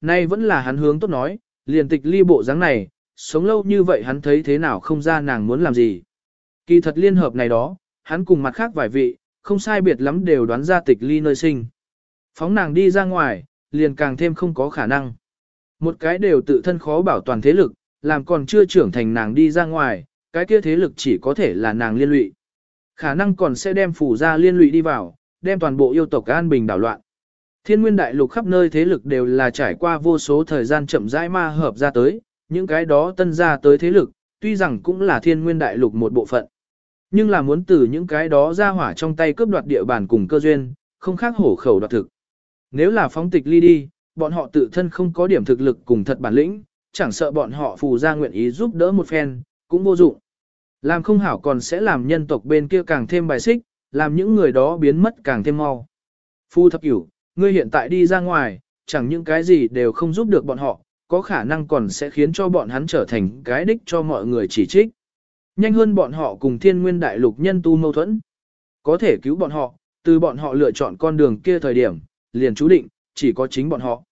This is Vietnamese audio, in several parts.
Nay vẫn là hắn hướng tốt nói, liền tịch ly bộ dáng này, sống lâu như vậy hắn thấy thế nào không ra nàng muốn làm gì. Kỳ thật liên hợp này đó, hắn cùng mặt khác vài vị, không sai biệt lắm đều đoán ra tịch ly nơi sinh. Phóng nàng đi ra ngoài, liền càng thêm không có khả năng. Một cái đều tự thân khó bảo toàn thế lực, làm còn chưa trưởng thành nàng đi ra ngoài, cái kia thế lực chỉ có thể là nàng liên lụy. Khả năng còn sẽ đem phủ ra liên lụy đi vào, đem toàn bộ yêu tộc an bình đảo loạn. Thiên nguyên đại lục khắp nơi thế lực đều là trải qua vô số thời gian chậm rãi ma hợp ra tới, những cái đó tân ra tới thế lực, tuy rằng cũng là thiên nguyên đại lục một bộ phận. Nhưng là muốn từ những cái đó ra hỏa trong tay cướp đoạt địa bàn cùng cơ duyên, không khác hổ khẩu đoạt thực. Nếu là phóng tịch ly đi, bọn họ tự thân không có điểm thực lực cùng thật bản lĩnh, chẳng sợ bọn họ phù ra nguyện ý giúp đỡ một phen, cũng vô dụng. Làm không hảo còn sẽ làm nhân tộc bên kia càng thêm bài xích, làm những người đó biến mất càng thêm mau. Phu thập cửu, ngươi hiện tại đi ra ngoài, chẳng những cái gì đều không giúp được bọn họ, có khả năng còn sẽ khiến cho bọn hắn trở thành cái đích cho mọi người chỉ trích. Nhanh hơn bọn họ cùng thiên nguyên đại lục nhân tu mâu thuẫn. Có thể cứu bọn họ, từ bọn họ lựa chọn con đường kia thời điểm, liền chú định, chỉ có chính bọn họ.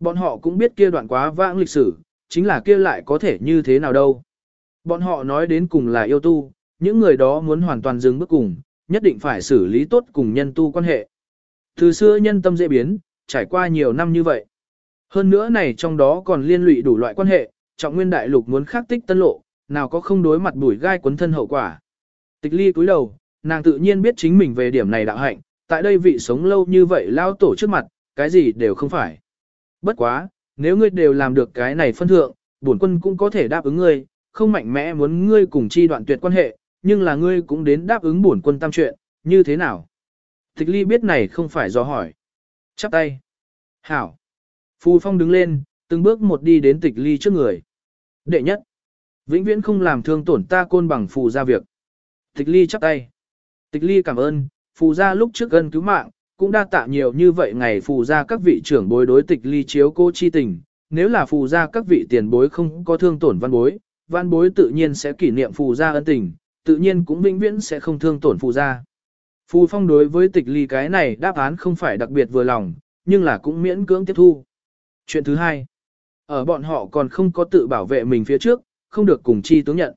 Bọn họ cũng biết kia đoạn quá vãng lịch sử, chính là kia lại có thể như thế nào đâu. Bọn họ nói đến cùng là yêu tu, những người đó muốn hoàn toàn dừng bước cùng, nhất định phải xử lý tốt cùng nhân tu quan hệ. Từ xưa nhân tâm dễ biến, trải qua nhiều năm như vậy. Hơn nữa này trong đó còn liên lụy đủ loại quan hệ, trọng nguyên đại lục muốn khắc tích tân lộ, nào có không đối mặt bùi gai quấn thân hậu quả. Tịch ly cúi đầu, nàng tự nhiên biết chính mình về điểm này đạo hạnh, tại đây vị sống lâu như vậy lao tổ trước mặt, cái gì đều không phải. Bất quá, nếu ngươi đều làm được cái này phân thượng, bổn quân cũng có thể đáp ứng ngươi, không mạnh mẽ muốn ngươi cùng chi đoạn tuyệt quan hệ, nhưng là ngươi cũng đến đáp ứng bổn quân tam chuyện, như thế nào? Tịch ly biết này không phải do hỏi. Chắp tay. Hảo. Phù phong đứng lên, từng bước một đi đến tịch ly trước người. Đệ nhất. Vĩnh viễn không làm thương tổn ta côn bằng phù ra việc. Tịch ly chắp tay. Tịch ly cảm ơn, phù ra lúc trước gần cứu mạng, cũng đa tạ nhiều như vậy ngày phù ra các vị trưởng bối đối tịch ly chiếu cô chi tình. Nếu là phù ra các vị tiền bối không có thương tổn văn bối, văn bối tự nhiên sẽ kỷ niệm phù ra ân tình, tự nhiên cũng vĩnh viễn sẽ không thương tổn phù ra. Phù phong đối với tịch ly cái này đáp án không phải đặc biệt vừa lòng, nhưng là cũng miễn cưỡng tiếp thu. Chuyện thứ hai, ở bọn họ còn không có tự bảo vệ mình phía trước, không được cùng chi tướng nhận.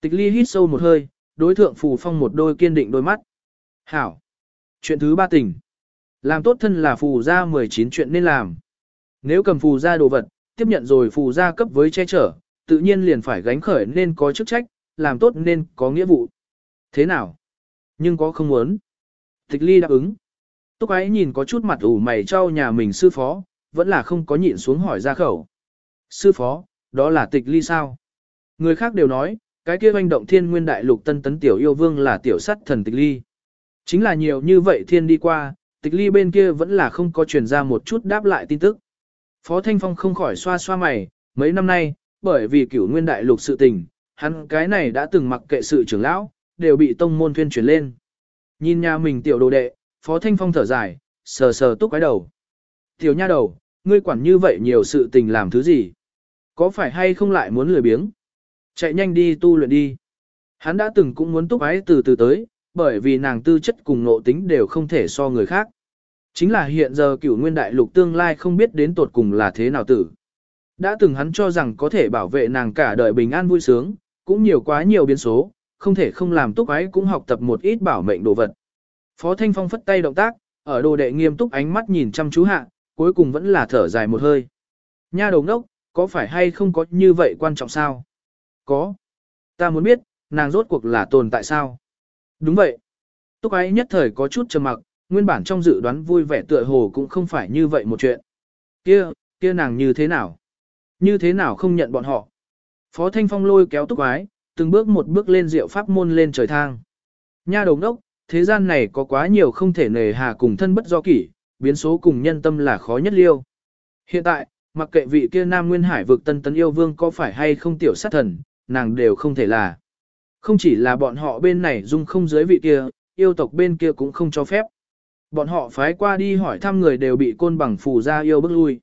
Tịch ly hít sâu một hơi, đối thượng phù phong một đôi kiên định đôi mắt. Hảo. Chuyện thứ ba tỉnh. Làm tốt thân là phù ra 19 chuyện nên làm. Nếu cầm phù ra đồ vật, tiếp nhận rồi phù ra cấp với che chở, tự nhiên liền phải gánh khởi nên có chức trách, làm tốt nên có nghĩa vụ. Thế nào? Nhưng có không muốn. Tịch ly đáp ứng. Túc ấy nhìn có chút mặt ủ mày cho nhà mình sư phó, vẫn là không có nhịn xuống hỏi ra khẩu. Sư phó, đó là tịch ly sao? Người khác đều nói, cái kia hoành động thiên nguyên đại lục tân tấn tiểu yêu vương là tiểu sắt thần tịch ly. Chính là nhiều như vậy thiên đi qua, tịch ly bên kia vẫn là không có truyền ra một chút đáp lại tin tức. Phó Thanh Phong không khỏi xoa xoa mày, mấy năm nay, bởi vì cửu nguyên đại lục sự tình, hắn cái này đã từng mặc kệ sự trưởng lão, đều bị tông môn tuyên truyền lên. Nhìn nhà mình tiểu đồ đệ, Phó Thanh Phong thở dài, sờ sờ túc cái đầu. Tiểu nha đầu, ngươi quản như vậy nhiều sự tình làm thứ gì? Có phải hay không lại muốn lười biếng? Chạy nhanh đi tu luyện đi. Hắn đã từng cũng muốn túc ái từ từ tới, bởi vì nàng tư chất cùng nộ tính đều không thể so người khác. Chính là hiện giờ cửu nguyên đại lục tương lai không biết đến tột cùng là thế nào tử. Đã từng hắn cho rằng có thể bảo vệ nàng cả đời bình an vui sướng, cũng nhiều quá nhiều biến số, không thể không làm túc ái cũng học tập một ít bảo mệnh đồ vật. Phó Thanh Phong phất tay động tác, ở đồ đệ nghiêm túc ánh mắt nhìn chăm chú hạ, cuối cùng vẫn là thở dài một hơi. Nha đầu ngốc, có phải hay không có như vậy quan trọng sao? Có. Ta muốn biết, nàng rốt cuộc là tồn tại sao? Đúng vậy. Túc ái nhất thời có chút trầm mặc, nguyên bản trong dự đoán vui vẻ tựa hồ cũng không phải như vậy một chuyện. Kia, kia nàng như thế nào? Như thế nào không nhận bọn họ? Phó Thanh Phong lôi kéo Túc ái, từng bước một bước lên diệu pháp môn lên trời thang. Nha đầu đốc, thế gian này có quá nhiều không thể nề hà cùng thân bất do kỷ, biến số cùng nhân tâm là khó nhất liêu. Hiện tại, mặc kệ vị kia nam nguyên hải vực tân tấn yêu vương có phải hay không tiểu sát thần, nàng đều không thể là. Không chỉ là bọn họ bên này dung không dưới vị kia, yêu tộc bên kia cũng không cho phép. Bọn họ phái qua đi hỏi thăm người đều bị côn bằng phù ra yêu bức lui.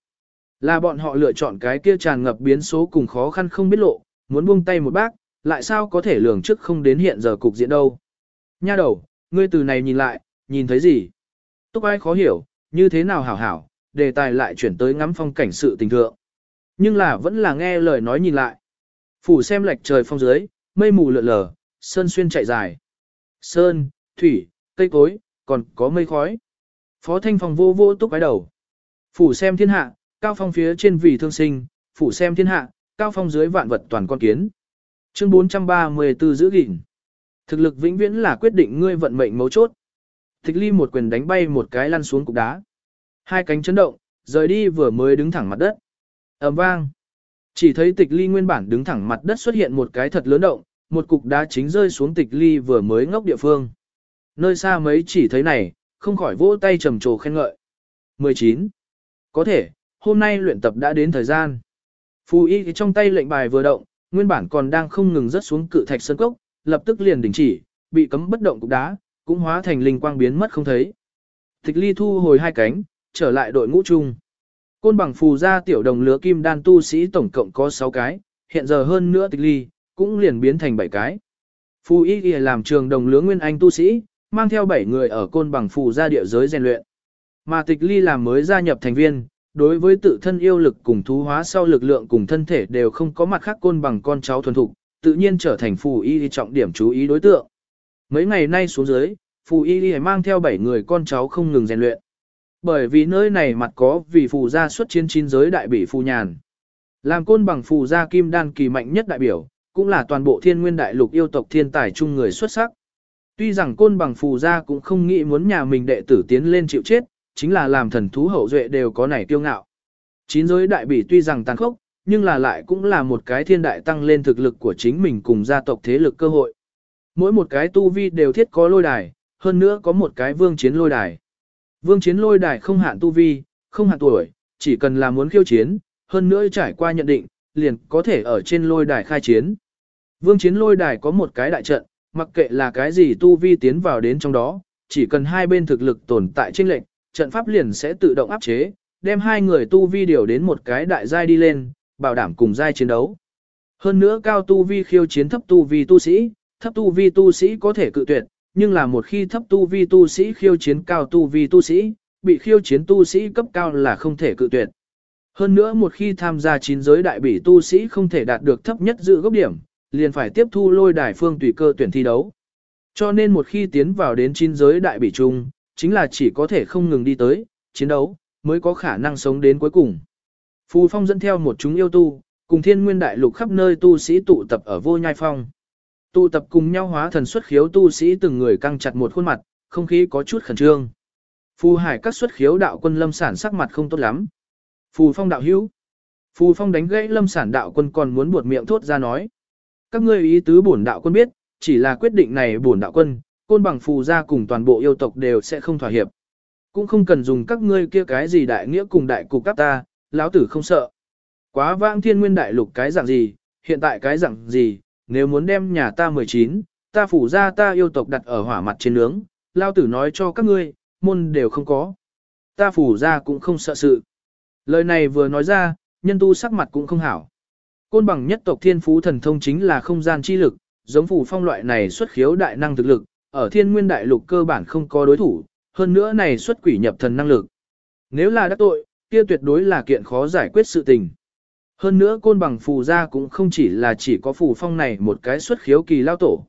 Là bọn họ lựa chọn cái kia tràn ngập biến số cùng khó khăn không biết lộ, muốn buông tay một bác, lại sao có thể lường trước không đến hiện giờ cục diện đâu. Nha đầu, ngươi từ này nhìn lại, nhìn thấy gì? Túc ai khó hiểu, như thế nào hảo hảo, đề tài lại chuyển tới ngắm phong cảnh sự tình thượng. Nhưng là vẫn là nghe lời nói nhìn lại. Phủ xem lệch trời phong dưới, mây mù lượn lờ, sơn xuyên chạy dài. Sơn, thủy, cây cối, còn có mây khói. Phó Thanh Phong vô vô túc cái đầu. Phủ xem thiên hạ, cao phong phía trên vì thương sinh, phủ xem thiên hạ, cao phong dưới vạn vật toàn con kiến. Chương 434 giữ gìn. Thực lực vĩnh viễn là quyết định ngươi vận mệnh mấu chốt. Tịch ly một quyền đánh bay một cái lăn xuống cục đá. Hai cánh chấn động, rời đi vừa mới đứng thẳng mặt đất. ầm vang. Chỉ thấy tịch ly nguyên bản đứng thẳng mặt đất xuất hiện một cái thật lớn động, một cục đá chính rơi xuống tịch ly vừa mới ngốc địa phương. Nơi xa mấy chỉ thấy này, không khỏi vỗ tay trầm trồ khen ngợi. 19. Có thể, hôm nay luyện tập đã đến thời gian. Phù y trong tay lệnh bài vừa động, nguyên bản còn đang không ngừng rớt xuống cự thạch sơn cốc, lập tức liền đình chỉ, bị cấm bất động cục đá, cũng hóa thành linh quang biến mất không thấy. Tịch ly thu hồi hai cánh, trở lại đội ngũ chung. Côn bằng phù ra tiểu đồng lứa kim đan tu sĩ tổng cộng có 6 cái, hiện giờ hơn nữa tịch ly, cũng liền biến thành 7 cái. Phù y Y làm trường đồng lứa nguyên anh tu sĩ, mang theo 7 người ở côn bằng phù ra địa giới rèn luyện. Mà tịch ly làm mới gia nhập thành viên, đối với tự thân yêu lực cùng thú hóa sau lực lượng cùng thân thể đều không có mặt khác côn bằng con cháu thuần thục, tự nhiên trở thành phù y trọng điểm chú ý đối tượng. Mấy ngày nay xuống dưới, phù y mang theo 7 người con cháu không ngừng rèn luyện. Bởi vì nơi này mặt có vì phù gia xuất chiến chín giới đại bỉ phù nhàn. Làm côn bằng phù gia kim đan kỳ mạnh nhất đại biểu, cũng là toàn bộ thiên nguyên đại lục yêu tộc thiên tài chung người xuất sắc. Tuy rằng côn bằng phù gia cũng không nghĩ muốn nhà mình đệ tử tiến lên chịu chết, chính là làm thần thú hậu duệ đều có nảy kiêu ngạo. Chín giới đại bỉ tuy rằng tàn khốc, nhưng là lại cũng là một cái thiên đại tăng lên thực lực của chính mình cùng gia tộc thế lực cơ hội. Mỗi một cái tu vi đều thiết có lôi đài, hơn nữa có một cái vương chiến lôi đài. Vương chiến lôi đài không hạn tu vi, không hạn tuổi, chỉ cần là muốn khiêu chiến, hơn nữa trải qua nhận định, liền có thể ở trên lôi đài khai chiến. Vương chiến lôi đài có một cái đại trận, mặc kệ là cái gì tu vi tiến vào đến trong đó, chỉ cần hai bên thực lực tồn tại trên lệnh, trận pháp liền sẽ tự động áp chế, đem hai người tu vi điều đến một cái đại giai đi lên, bảo đảm cùng giai chiến đấu. Hơn nữa cao tu vi khiêu chiến thấp tu vi tu sĩ, thấp tu vi tu sĩ có thể cự tuyệt, nhưng là một khi thấp tu vi tu sĩ khiêu chiến cao tu vi tu sĩ, bị khiêu chiến tu sĩ cấp cao là không thể cự tuyệt. Hơn nữa một khi tham gia chín giới đại bỉ tu sĩ không thể đạt được thấp nhất dự gốc điểm, liền phải tiếp thu lôi đài phương tùy cơ tuyển thi đấu. Cho nên một khi tiến vào đến chín giới đại bỉ chung, chính là chỉ có thể không ngừng đi tới, chiến đấu, mới có khả năng sống đến cuối cùng. Phù Phong dẫn theo một chúng yêu tu, cùng thiên nguyên đại lục khắp nơi tu sĩ tụ tập ở vô nhai phong. Tụ tập cùng nhau hóa thần xuất khiếu tu sĩ từng người căng chặt một khuôn mặt, không khí có chút khẩn trương. Phù hải các xuất khiếu đạo quân lâm sản sắc mặt không tốt lắm. Phù phong đạo hữu. Phù phong đánh gãy lâm sản đạo quân còn muốn buột miệng thốt ra nói. Các ngươi ý tứ bổn đạo quân biết, chỉ là quyết định này bổn đạo quân, côn bằng phù gia cùng toàn bộ yêu tộc đều sẽ không thỏa hiệp. Cũng không cần dùng các ngươi kia cái gì đại nghĩa cùng đại cục cấp ta, lão tử không sợ. Quá vãng thiên nguyên đại lục cái dạng gì, hiện tại cái dạng gì, nếu muốn đem nhà ta 19, ta phủ gia ta yêu tộc đặt ở hỏa mặt trên nướng, lão tử nói cho các ngươi, môn đều không có. Ta phủ gia cũng không sợ sự. Lời này vừa nói ra, nhân tu sắc mặt cũng không hảo. Côn bằng nhất tộc thiên phú thần thông chính là không gian chi lực, giống phủ phong loại này xuất khiếu đại năng thực lực, ở thiên nguyên đại lục cơ bản không có đối thủ, hơn nữa này xuất quỷ nhập thần năng lực. Nếu là đắc tội, kia tuyệt đối là kiện khó giải quyết sự tình. Hơn nữa côn bằng phù gia cũng không chỉ là chỉ có phù phong này một cái xuất khiếu kỳ lao tổ.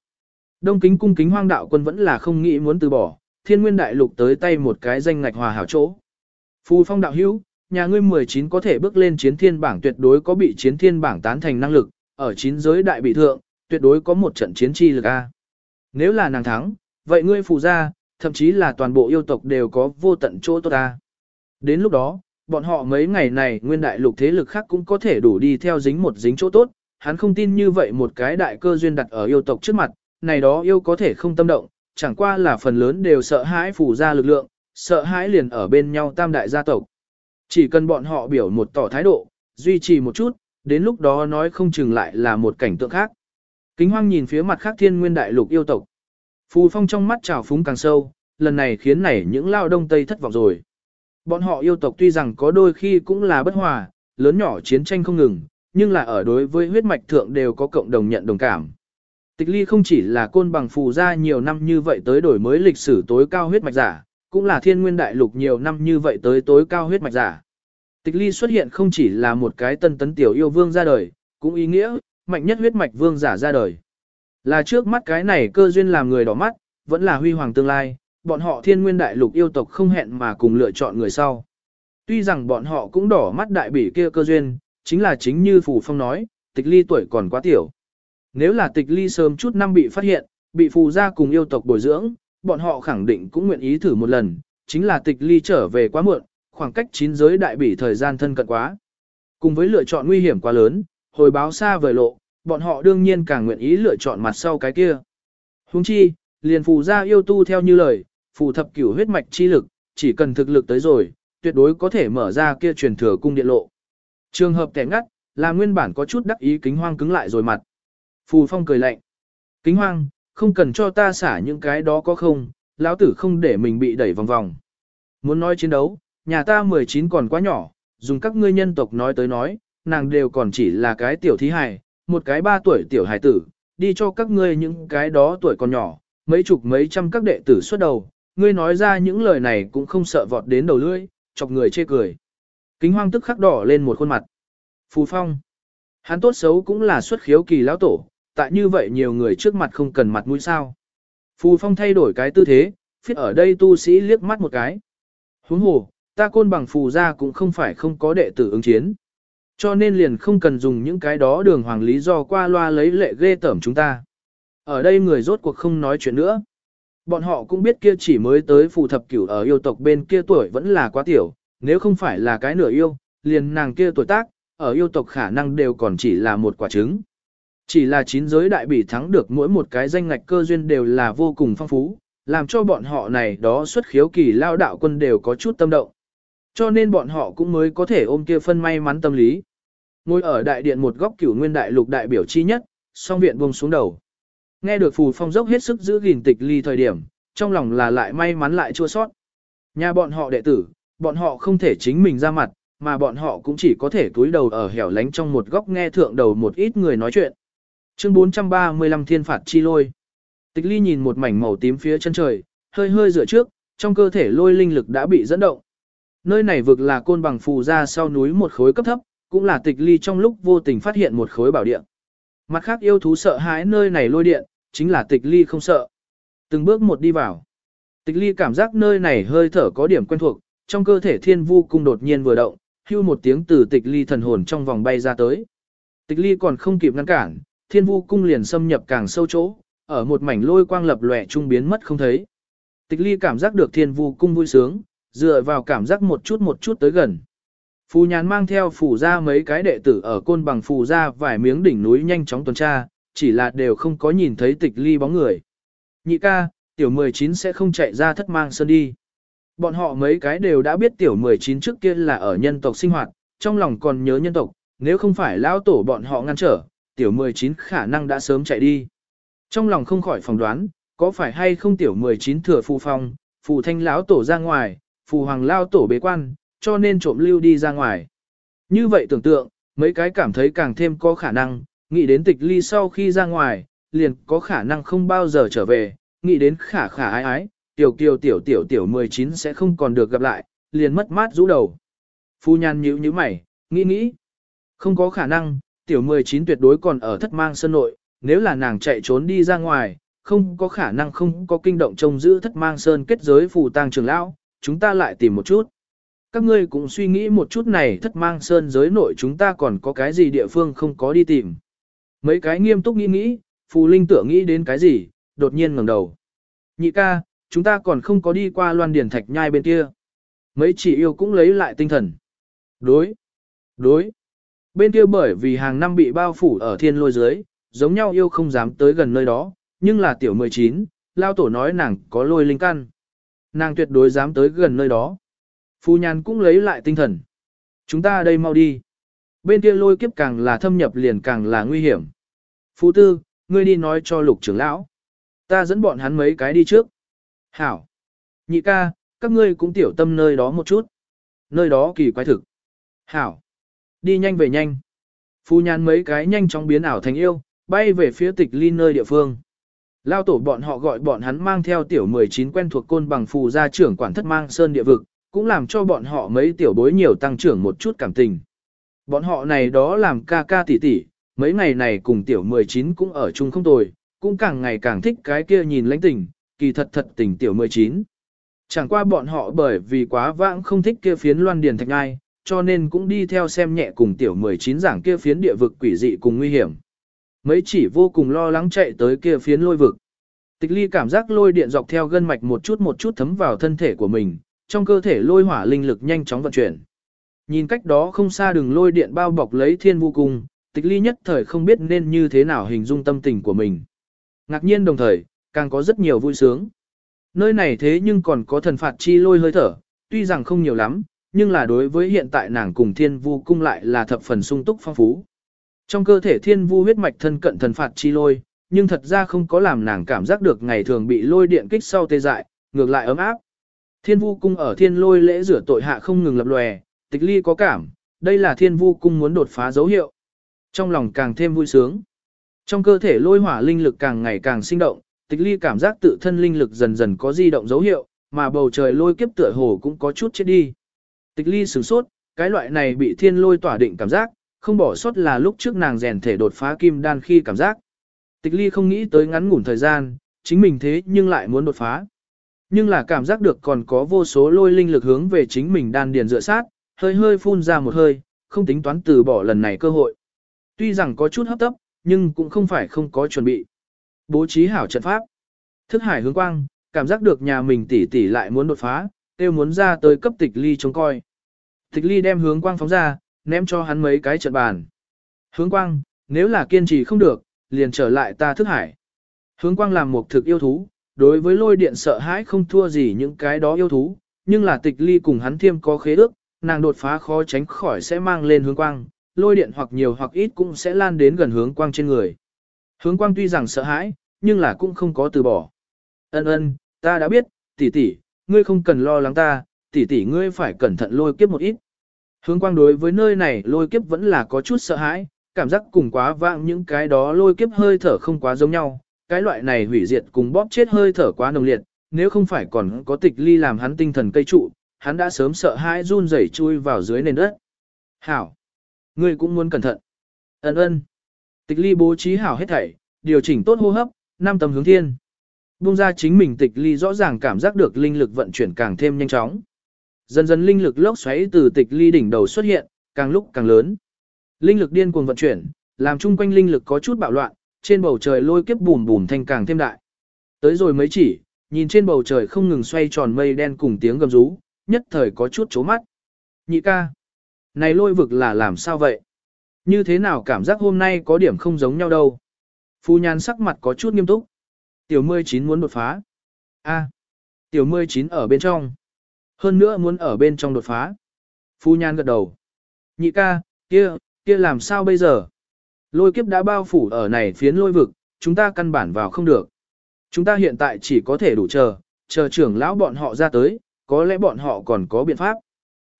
Đông kính cung kính hoang đạo quân vẫn là không nghĩ muốn từ bỏ, thiên nguyên đại lục tới tay một cái danh ngạch hòa hảo chỗ. Phù phong đạo hữu, nhà ngươi 19 có thể bước lên chiến thiên bảng tuyệt đối có bị chiến thiên bảng tán thành năng lực, ở chín giới đại bị thượng, tuyệt đối có một trận chiến chi lực A. Nếu là nàng thắng, vậy ngươi phù gia, thậm chí là toàn bộ yêu tộc đều có vô tận chỗ tốt ta. Đến lúc đó, bọn họ mấy ngày này nguyên đại lục thế lực khác cũng có thể đủ đi theo dính một dính chỗ tốt, hắn không tin như vậy một cái đại cơ duyên đặt ở yêu tộc trước mặt, này đó yêu có thể không tâm động, chẳng qua là phần lớn đều sợ hãi phủ ra lực lượng, sợ hãi liền ở bên nhau tam đại gia tộc. Chỉ cần bọn họ biểu một tỏ thái độ, duy trì một chút, đến lúc đó nói không chừng lại là một cảnh tượng khác. Kính hoang nhìn phía mặt khác thiên nguyên đại lục yêu tộc. Phù phong trong mắt trào phúng càng sâu, lần này khiến nảy những lao đông tây thất vọng rồi. Bọn họ yêu tộc tuy rằng có đôi khi cũng là bất hòa, lớn nhỏ chiến tranh không ngừng, nhưng là ở đối với huyết mạch thượng đều có cộng đồng nhận đồng cảm. Tịch ly không chỉ là côn bằng phù ra nhiều năm như vậy tới đổi mới lịch sử tối cao huyết mạch giả, cũng là thiên nguyên đại lục nhiều năm như vậy tới tối cao huyết mạch giả. Tịch ly xuất hiện không chỉ là một cái tân tấn tiểu yêu vương ra đời, cũng ý nghĩa, mạnh nhất huyết mạch vương giả ra đời. Là trước mắt cái này cơ duyên làm người đỏ mắt, vẫn là huy hoàng tương lai, bọn họ thiên nguyên đại lục yêu tộc không hẹn mà cùng lựa chọn người sau. Tuy rằng bọn họ cũng đỏ mắt đại bỉ kia cơ duyên, chính là chính như Phù Phong nói, tịch ly tuổi còn quá tiểu. Nếu là tịch ly sớm chút năm bị phát hiện, bị phù gia cùng yêu tộc bồi dưỡng, bọn họ khẳng định cũng nguyện ý thử một lần, chính là tịch ly trở về quá muộn, khoảng cách chín giới đại bỉ thời gian thân cận quá. Cùng với lựa chọn nguy hiểm quá lớn, hồi báo xa vời lộ, bọn họ đương nhiên càng nguyện ý lựa chọn mặt sau cái kia. Huống chi, liền phù gia yêu tu theo như lời, phù thập cửu huyết mạch chi lực, chỉ cần thực lực tới rồi, tuyệt đối có thể mở ra kia truyền thừa cung điện lộ. Trường hợp kẻ ngắt, là nguyên bản có chút đắc ý kính hoang cứng lại rồi mặt. Phù phong cười lạnh. Kính hoang, không cần cho ta xả những cái đó có không, lão tử không để mình bị đẩy vòng vòng. Muốn nói chiến đấu, nhà ta 19 còn quá nhỏ, dùng các ngươi nhân tộc nói tới nói, nàng đều còn chỉ là cái tiểu thí hài, một cái ba tuổi tiểu hài tử, đi cho các ngươi những cái đó tuổi còn nhỏ, mấy chục mấy trăm các đệ tử xuất đầu, ngươi nói ra những lời này cũng không sợ vọt đến đầu lưỡi, chọc người chê cười. Kính hoang tức khắc đỏ lên một khuôn mặt. Phù phong. Hắn tốt xấu cũng là xuất khiếu kỳ lão tổ, tại như vậy nhiều người trước mặt không cần mặt mũi sao. Phù phong thay đổi cái tư thế, phiết ở đây tu sĩ liếc mắt một cái. Huống hồ, ta côn bằng phù ra cũng không phải không có đệ tử ứng chiến. Cho nên liền không cần dùng những cái đó đường hoàng lý do qua loa lấy lệ ghê tởm chúng ta. Ở đây người rốt cuộc không nói chuyện nữa. Bọn họ cũng biết kia chỉ mới tới phù thập cửu ở yêu tộc bên kia tuổi vẫn là quá tiểu, nếu không phải là cái nửa yêu, liền nàng kia tuổi tác, ở yêu tộc khả năng đều còn chỉ là một quả trứng. Chỉ là chín giới đại bỉ thắng được mỗi một cái danh ngạch cơ duyên đều là vô cùng phong phú, làm cho bọn họ này đó xuất khiếu kỳ lao đạo quân đều có chút tâm động. Cho nên bọn họ cũng mới có thể ôm kia phân may mắn tâm lý. Ngồi ở đại điện một góc cửu nguyên đại lục đại biểu chi nhất, song viện buông xuống đầu. Nghe được phù phong dốc hết sức giữ gìn tịch ly thời điểm, trong lòng là lại may mắn lại chua sót. Nhà bọn họ đệ tử, bọn họ không thể chính mình ra mặt, mà bọn họ cũng chỉ có thể cúi đầu ở hẻo lánh trong một góc nghe thượng đầu một ít người nói chuyện. Chương 435 Thiên phạt chi lôi. Tịch Ly nhìn một mảnh màu tím phía chân trời, hơi hơi dựa trước, trong cơ thể lôi linh lực đã bị dẫn động. Nơi này vực là côn bằng phù ra sau núi một khối cấp thấp, cũng là Tịch Ly trong lúc vô tình phát hiện một khối bảo địa. Mặt khác yêu thú sợ hãi nơi này lôi điện, chính là Tịch Ly không sợ. Từng bước một đi vào. Tịch Ly cảm giác nơi này hơi thở có điểm quen thuộc, trong cơ thể thiên vu cung đột nhiên vừa động, hưu một tiếng từ Tịch Ly thần hồn trong vòng bay ra tới. Tịch Ly còn không kịp ngăn cản, thiên vu cung liền xâm nhập càng sâu chỗ, ở một mảnh lôi quang lập lòe trung biến mất không thấy. Tịch ly cảm giác được thiên vu cung vui sướng, dựa vào cảm giác một chút một chút tới gần. Phù nhàn mang theo phù ra mấy cái đệ tử ở côn bằng phù ra vài miếng đỉnh núi nhanh chóng tuần tra, chỉ là đều không có nhìn thấy tịch ly bóng người. Nhị ca, tiểu 19 sẽ không chạy ra thất mang sơn đi. Bọn họ mấy cái đều đã biết tiểu 19 trước kia là ở nhân tộc sinh hoạt, trong lòng còn nhớ nhân tộc, nếu không phải lão tổ bọn họ ngăn trở, tiểu 19 khả năng đã sớm chạy đi. Trong lòng không khỏi phỏng đoán, có phải hay không tiểu 19 thừa phù phong, phù thanh lão tổ ra ngoài, phù hoàng lao tổ bế quan, cho nên trộm lưu đi ra ngoài. Như vậy tưởng tượng, mấy cái cảm thấy càng thêm có khả năng, nghĩ đến tịch ly sau khi ra ngoài, liền có khả năng không bao giờ trở về, nghĩ đến khả khả ái ái, tiểu kiều tiểu tiểu tiểu 19 sẽ không còn được gặp lại, liền mất mát rũ đầu. Phu nhan nhíu nhíu mày, nghĩ nghĩ. Không có khả năng, tiểu 19 tuyệt đối còn ở thất mang sân nội, nếu là nàng chạy trốn đi ra ngoài, không có khả năng không có kinh động trông giữ thất mang sơn kết giới phù tang trường lão, chúng ta lại tìm một chút. Các ngươi cũng suy nghĩ một chút này thất mang sơn giới nội chúng ta còn có cái gì địa phương không có đi tìm. Mấy cái nghiêm túc nghĩ nghĩ, phù linh tưởng nghĩ đến cái gì, đột nhiên ngẩng đầu. Nhị ca, chúng ta còn không có đi qua loan điển thạch nhai bên kia. Mấy chỉ yêu cũng lấy lại tinh thần. Đối, đối. Bên kia bởi vì hàng năm bị bao phủ ở thiên lôi dưới, giống nhau yêu không dám tới gần nơi đó, nhưng là tiểu 19, lao tổ nói nàng có lôi linh căn. Nàng tuyệt đối dám tới gần nơi đó. Phu nhàn cũng lấy lại tinh thần. Chúng ta đây mau đi. Bên kia lôi kiếp càng là thâm nhập liền càng là nguy hiểm. Phú tư, ngươi đi nói cho lục trưởng lão. Ta dẫn bọn hắn mấy cái đi trước. Hảo. Nhị ca, các ngươi cũng tiểu tâm nơi đó một chút. Nơi đó kỳ quái thực. Hảo. Đi nhanh về nhanh. Phu nhàn mấy cái nhanh chóng biến ảo thành yêu, bay về phía tịch ly nơi địa phương. Lao tổ bọn họ gọi bọn hắn mang theo tiểu 19 quen thuộc côn bằng phù gia trưởng quản thất mang sơn địa vực, cũng làm cho bọn họ mấy tiểu bối nhiều tăng trưởng một chút cảm tình. Bọn họ này đó làm ca ca tỷ tỷ, mấy ngày này cùng tiểu 19 cũng ở chung không tồi, cũng càng ngày càng thích cái kia nhìn lãnh tình, kỳ thật thật tình tiểu 19. Chẳng qua bọn họ bởi vì quá vãng không thích kia phiến loan điền thạch ngai, cho nên cũng đi theo xem nhẹ cùng tiểu 19 giảng kia phiến địa vực quỷ dị cùng nguy hiểm. Mấy chỉ vô cùng lo lắng chạy tới kia phiến lôi vực. Tịch ly cảm giác lôi điện dọc theo gân mạch một chút một chút thấm vào thân thể của mình, trong cơ thể lôi hỏa linh lực nhanh chóng vận chuyển. Nhìn cách đó không xa đường lôi điện bao bọc lấy thiên vô cùng, tịch ly nhất thời không biết nên như thế nào hình dung tâm tình của mình. Ngạc nhiên đồng thời, càng có rất nhiều vui sướng. Nơi này thế nhưng còn có thần phạt chi lôi hơi thở, tuy rằng không nhiều lắm, nhưng là đối với hiện tại nàng cùng thiên vu cung lại là thập phần sung túc phong phú. Trong cơ thể thiên vu huyết mạch thân cận thần phạt chi lôi, nhưng thật ra không có làm nàng cảm giác được ngày thường bị lôi điện kích sau tê dại, ngược lại ấm áp. Thiên vu cung ở thiên lôi lễ rửa tội hạ không ngừng lập lòe, tịch ly có cảm, đây là thiên vu cung muốn đột phá dấu hiệu. Trong lòng càng thêm vui sướng. Trong cơ thể lôi hỏa linh lực càng ngày càng sinh động, tịch ly cảm giác tự thân linh lực dần dần có di động dấu hiệu, mà bầu trời lôi kiếp tựa hồ cũng có chút chết đi. Tịch ly sửng sốt, cái loại này bị thiên lôi tỏa định cảm giác, không bỏ sót là lúc trước nàng rèn thể đột phá kim đan khi cảm giác. Tịch ly không nghĩ tới ngắn ngủn thời gian, chính mình thế nhưng lại muốn đột phá. Nhưng là cảm giác được còn có vô số lôi linh lực hướng về chính mình đan điền dựa sát, hơi hơi phun ra một hơi, không tính toán từ bỏ lần này cơ hội. Tuy rằng có chút hấp tấp, nhưng cũng không phải không có chuẩn bị. Bố trí hảo trận pháp. Thức hải hướng quang, cảm giác được nhà mình tỷ tỷ lại muốn đột phá, tiêu muốn ra tới cấp tịch ly trông coi. Tịch ly đem hướng quang phóng ra, ném cho hắn mấy cái trận bàn. Hướng quang, nếu là kiên trì không được, liền trở lại ta thức hải. Hướng quang làm một thực yêu thú, đối với lôi điện sợ hãi không thua gì những cái đó yêu thú, nhưng là tịch ly cùng hắn thiêm có khế ước, nàng đột phá khó tránh khỏi sẽ mang lên hướng quang, lôi điện hoặc nhiều hoặc ít cũng sẽ lan đến gần hướng quang trên người. Hướng quang tuy rằng sợ hãi, nhưng là cũng không có từ bỏ. Ân ân, ta đã biết, tỷ tỷ, ngươi không cần lo lắng ta, tỷ tỷ ngươi phải cẩn thận lôi kiếp một ít. Hướng quang đối với nơi này lôi kiếp vẫn là có chút sợ hãi, cảm giác cùng quá vãng những cái đó lôi kiếp hơi thở không quá giống nhau, cái loại này hủy diệt cùng bóp chết hơi thở quá nồng liệt, nếu không phải còn có tịch ly làm hắn tinh thần cây trụ, hắn đã sớm sợ hãi run rẩy chui vào dưới nền đất. Hảo! Ngươi cũng muốn cẩn thận. Ấn ơn! Tịch ly bố trí hảo hết thảy, điều chỉnh tốt hô hấp, năm tầm hướng thiên. Bung ra chính mình tịch ly rõ ràng cảm giác được linh lực vận chuyển càng thêm nhanh chóng. Dần dần linh lực lốc xoáy từ tịch ly đỉnh đầu xuất hiện, càng lúc càng lớn. Linh lực điên cuồng vận chuyển, làm chung quanh linh lực có chút bạo loạn, trên bầu trời lôi kiếp bùm bùm thanh càng thêm đại. Tới rồi mấy chỉ, nhìn trên bầu trời không ngừng xoay tròn mây đen cùng tiếng gầm rú, nhất thời có chút chố mắt. Nhị ca, này lôi vực là làm sao vậy? Như thế nào cảm giác hôm nay có điểm không giống nhau đâu? Phu nhan sắc mặt có chút nghiêm túc. Tiểu 19 muốn đột phá. A, tiểu 19 ở bên trong. Hơn nữa muốn ở bên trong đột phá. Phu nhan gật đầu. Nhị ca, kia, kia làm sao bây giờ? Lôi kiếp đã bao phủ ở này phiến lôi vực, chúng ta căn bản vào không được. Chúng ta hiện tại chỉ có thể đủ chờ, chờ trưởng lão bọn họ ra tới, có lẽ bọn họ còn có biện pháp.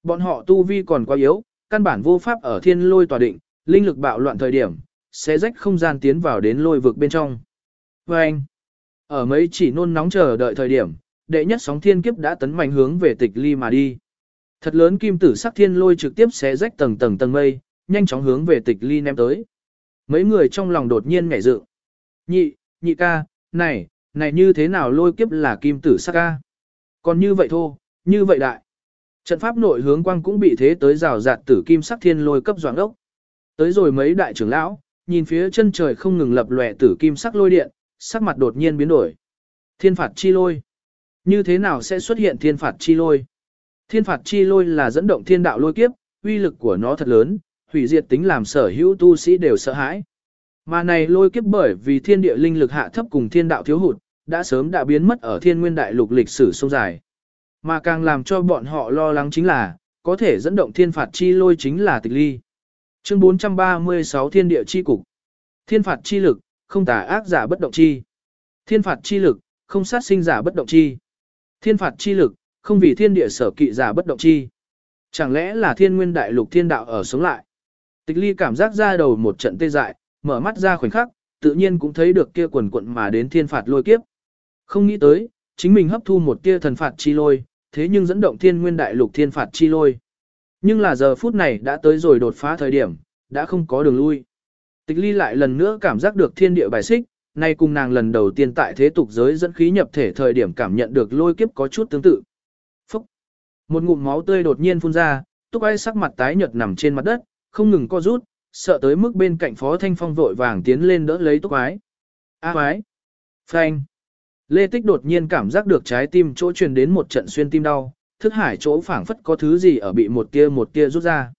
Bọn họ tu vi còn quá yếu, căn bản vô pháp ở thiên lôi tòa định, linh lực bạo loạn thời điểm, sẽ rách không gian tiến vào đến lôi vực bên trong. Và anh, ở mấy chỉ nôn nóng chờ đợi thời điểm, đệ nhất sóng thiên kiếp đã tấn mạnh hướng về tịch ly mà đi. Thật lớn kim tử sắc thiên lôi trực tiếp sẽ rách tầng tầng tầng mây, nhanh chóng hướng về tịch ly ném tới. Mấy người trong lòng đột nhiên nhảy dựng. Nhị, nhị ca, này, này như thế nào lôi kiếp là kim tử sắc ca? Còn như vậy thôi, như vậy đại. Trận pháp nội hướng quang cũng bị thế tới rào rạt tử kim sắc thiên lôi cấp doãn ốc. Tới rồi mấy đại trưởng lão, nhìn phía chân trời không ngừng lập lòe tử kim sắc lôi điện, sắc mặt đột nhiên biến đổi. Thiên phạt chi lôi. Như thế nào sẽ xuất hiện thiên phạt chi lôi? Thiên phạt chi lôi là dẫn động thiên đạo lôi kiếp, uy lực của nó thật lớn, hủy diệt tính làm sở hữu tu sĩ đều sợ hãi. Mà này lôi kiếp bởi vì thiên địa linh lực hạ thấp cùng thiên đạo thiếu hụt, đã sớm đã biến mất ở thiên nguyên đại lục lịch sử sông dài. Mà càng làm cho bọn họ lo lắng chính là, có thể dẫn động thiên phạt chi lôi chính là tịch ly. Chương 436 Thiên địa chi cục. Thiên phạt chi lực, không tà ác giả bất động chi. Thiên phạt chi lực, không sát sinh giả bất động chi. Thiên phạt chi lực, không vì thiên địa sở kỵ giả bất động chi. Chẳng lẽ là thiên nguyên đại lục thiên đạo ở sống lại? Tịch ly cảm giác ra đầu một trận tê dại, mở mắt ra khoảnh khắc, tự nhiên cũng thấy được kia quần quận mà đến thiên phạt lôi kiếp. Không nghĩ tới, chính mình hấp thu một tia thần phạt chi lôi, thế nhưng dẫn động thiên nguyên đại lục thiên phạt chi lôi. Nhưng là giờ phút này đã tới rồi đột phá thời điểm, đã không có đường lui. Tịch ly lại lần nữa cảm giác được thiên địa bài xích, nay cùng nàng lần đầu tiên tại thế tục giới dẫn khí nhập thể thời điểm cảm nhận được lôi kiếp có chút tương tự. Phúc! Một ngụm máu tươi đột nhiên phun ra, túc ai sắc mặt tái nhợt nằm trên mặt đất, không ngừng co rút, sợ tới mức bên cạnh phó thanh phong vội vàng tiến lên đỡ lấy túc ái. A ái! Phanh! Lê Tích đột nhiên cảm giác được trái tim chỗ truyền đến một trận xuyên tim đau, thức hải chỗ phảng phất có thứ gì ở bị một tia một tia rút ra.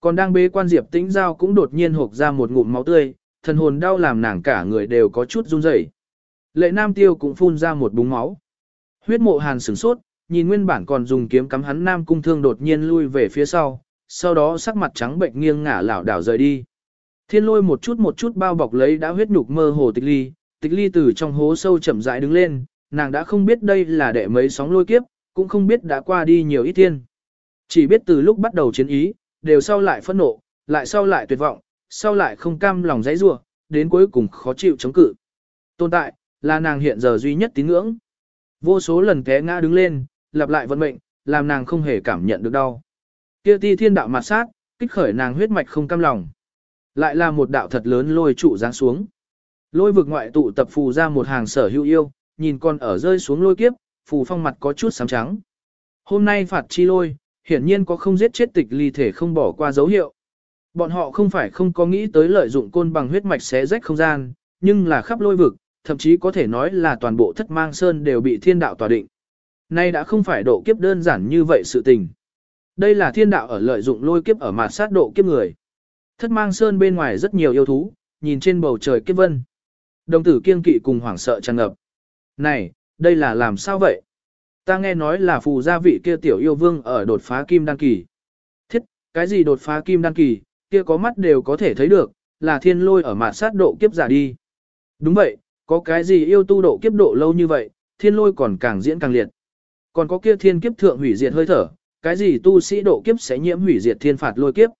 Còn đang bế quan Diệp Tĩnh Giao cũng đột nhiên hộc ra một ngụm máu tươi, thần hồn đau làm nàng cả người đều có chút run rẩy. Lệ Nam Tiêu cũng phun ra một búng máu. Huyết mộ hàn sửng sốt, nhìn nguyên bản còn dùng kiếm cắm hắn Nam Cung Thương đột nhiên lui về phía sau, sau đó sắc mặt trắng bệnh nghiêng ngả lảo đảo rời đi. Thiên lôi một chút một chút bao bọc lấy đã huyết nhục mơ hồ tịch ly, tịch ly từ trong hố sâu chậm rãi đứng lên, nàng đã không biết đây là đệ mấy sóng lôi kiếp, cũng không biết đã qua đi nhiều ít thiên. Chỉ biết từ lúc bắt đầu chiến ý, đều sau lại phẫn nộ, lại sau lại tuyệt vọng, sau lại không cam lòng dãy rủa, đến cuối cùng khó chịu chống cự. Tồn tại, là nàng hiện giờ duy nhất tín ngưỡng. Vô số lần té ngã đứng lên, lặp lại vận mệnh, làm nàng không hề cảm nhận được đau. Kia ti thiên đạo mặt sát, kích khởi nàng huyết mạch không cam lòng. Lại là một đạo thật lớn lôi trụ giáng xuống. Lôi vực ngoại tụ tập phù ra một hàng sở hữu yêu, nhìn con ở rơi xuống lôi kiếp, phù phong mặt có chút sám trắng. Hôm nay phạt chi lôi, hiển nhiên có không giết chết tịch ly thể không bỏ qua dấu hiệu. Bọn họ không phải không có nghĩ tới lợi dụng côn bằng huyết mạch xé rách không gian, nhưng là khắp lôi vực, thậm chí có thể nói là toàn bộ thất mang sơn đều bị thiên đạo tòa định. Nay đã không phải độ kiếp đơn giản như vậy sự tình. Đây là thiên đạo ở lợi dụng lôi kiếp ở mặt sát độ kiếp người. Thất mang sơn bên ngoài rất nhiều yêu thú, nhìn trên bầu trời kiếp vân. Đồng tử kiên kỵ cùng hoảng sợ tràn ngập. Này, đây là làm sao vậy? Ta nghe nói là phù gia vị kia tiểu yêu vương ở đột phá kim đăng kỳ. Thiết, cái gì đột phá kim đăng kỳ, kia có mắt đều có thể thấy được, là thiên lôi ở mặt sát độ kiếp giả đi. Đúng vậy, có cái gì yêu tu độ kiếp độ lâu như vậy, thiên lôi còn càng diễn càng liệt. Còn có kia thiên kiếp thượng hủy diệt hơi thở, cái gì tu sĩ độ kiếp sẽ nhiễm hủy diệt thiên phạt lôi kiếp.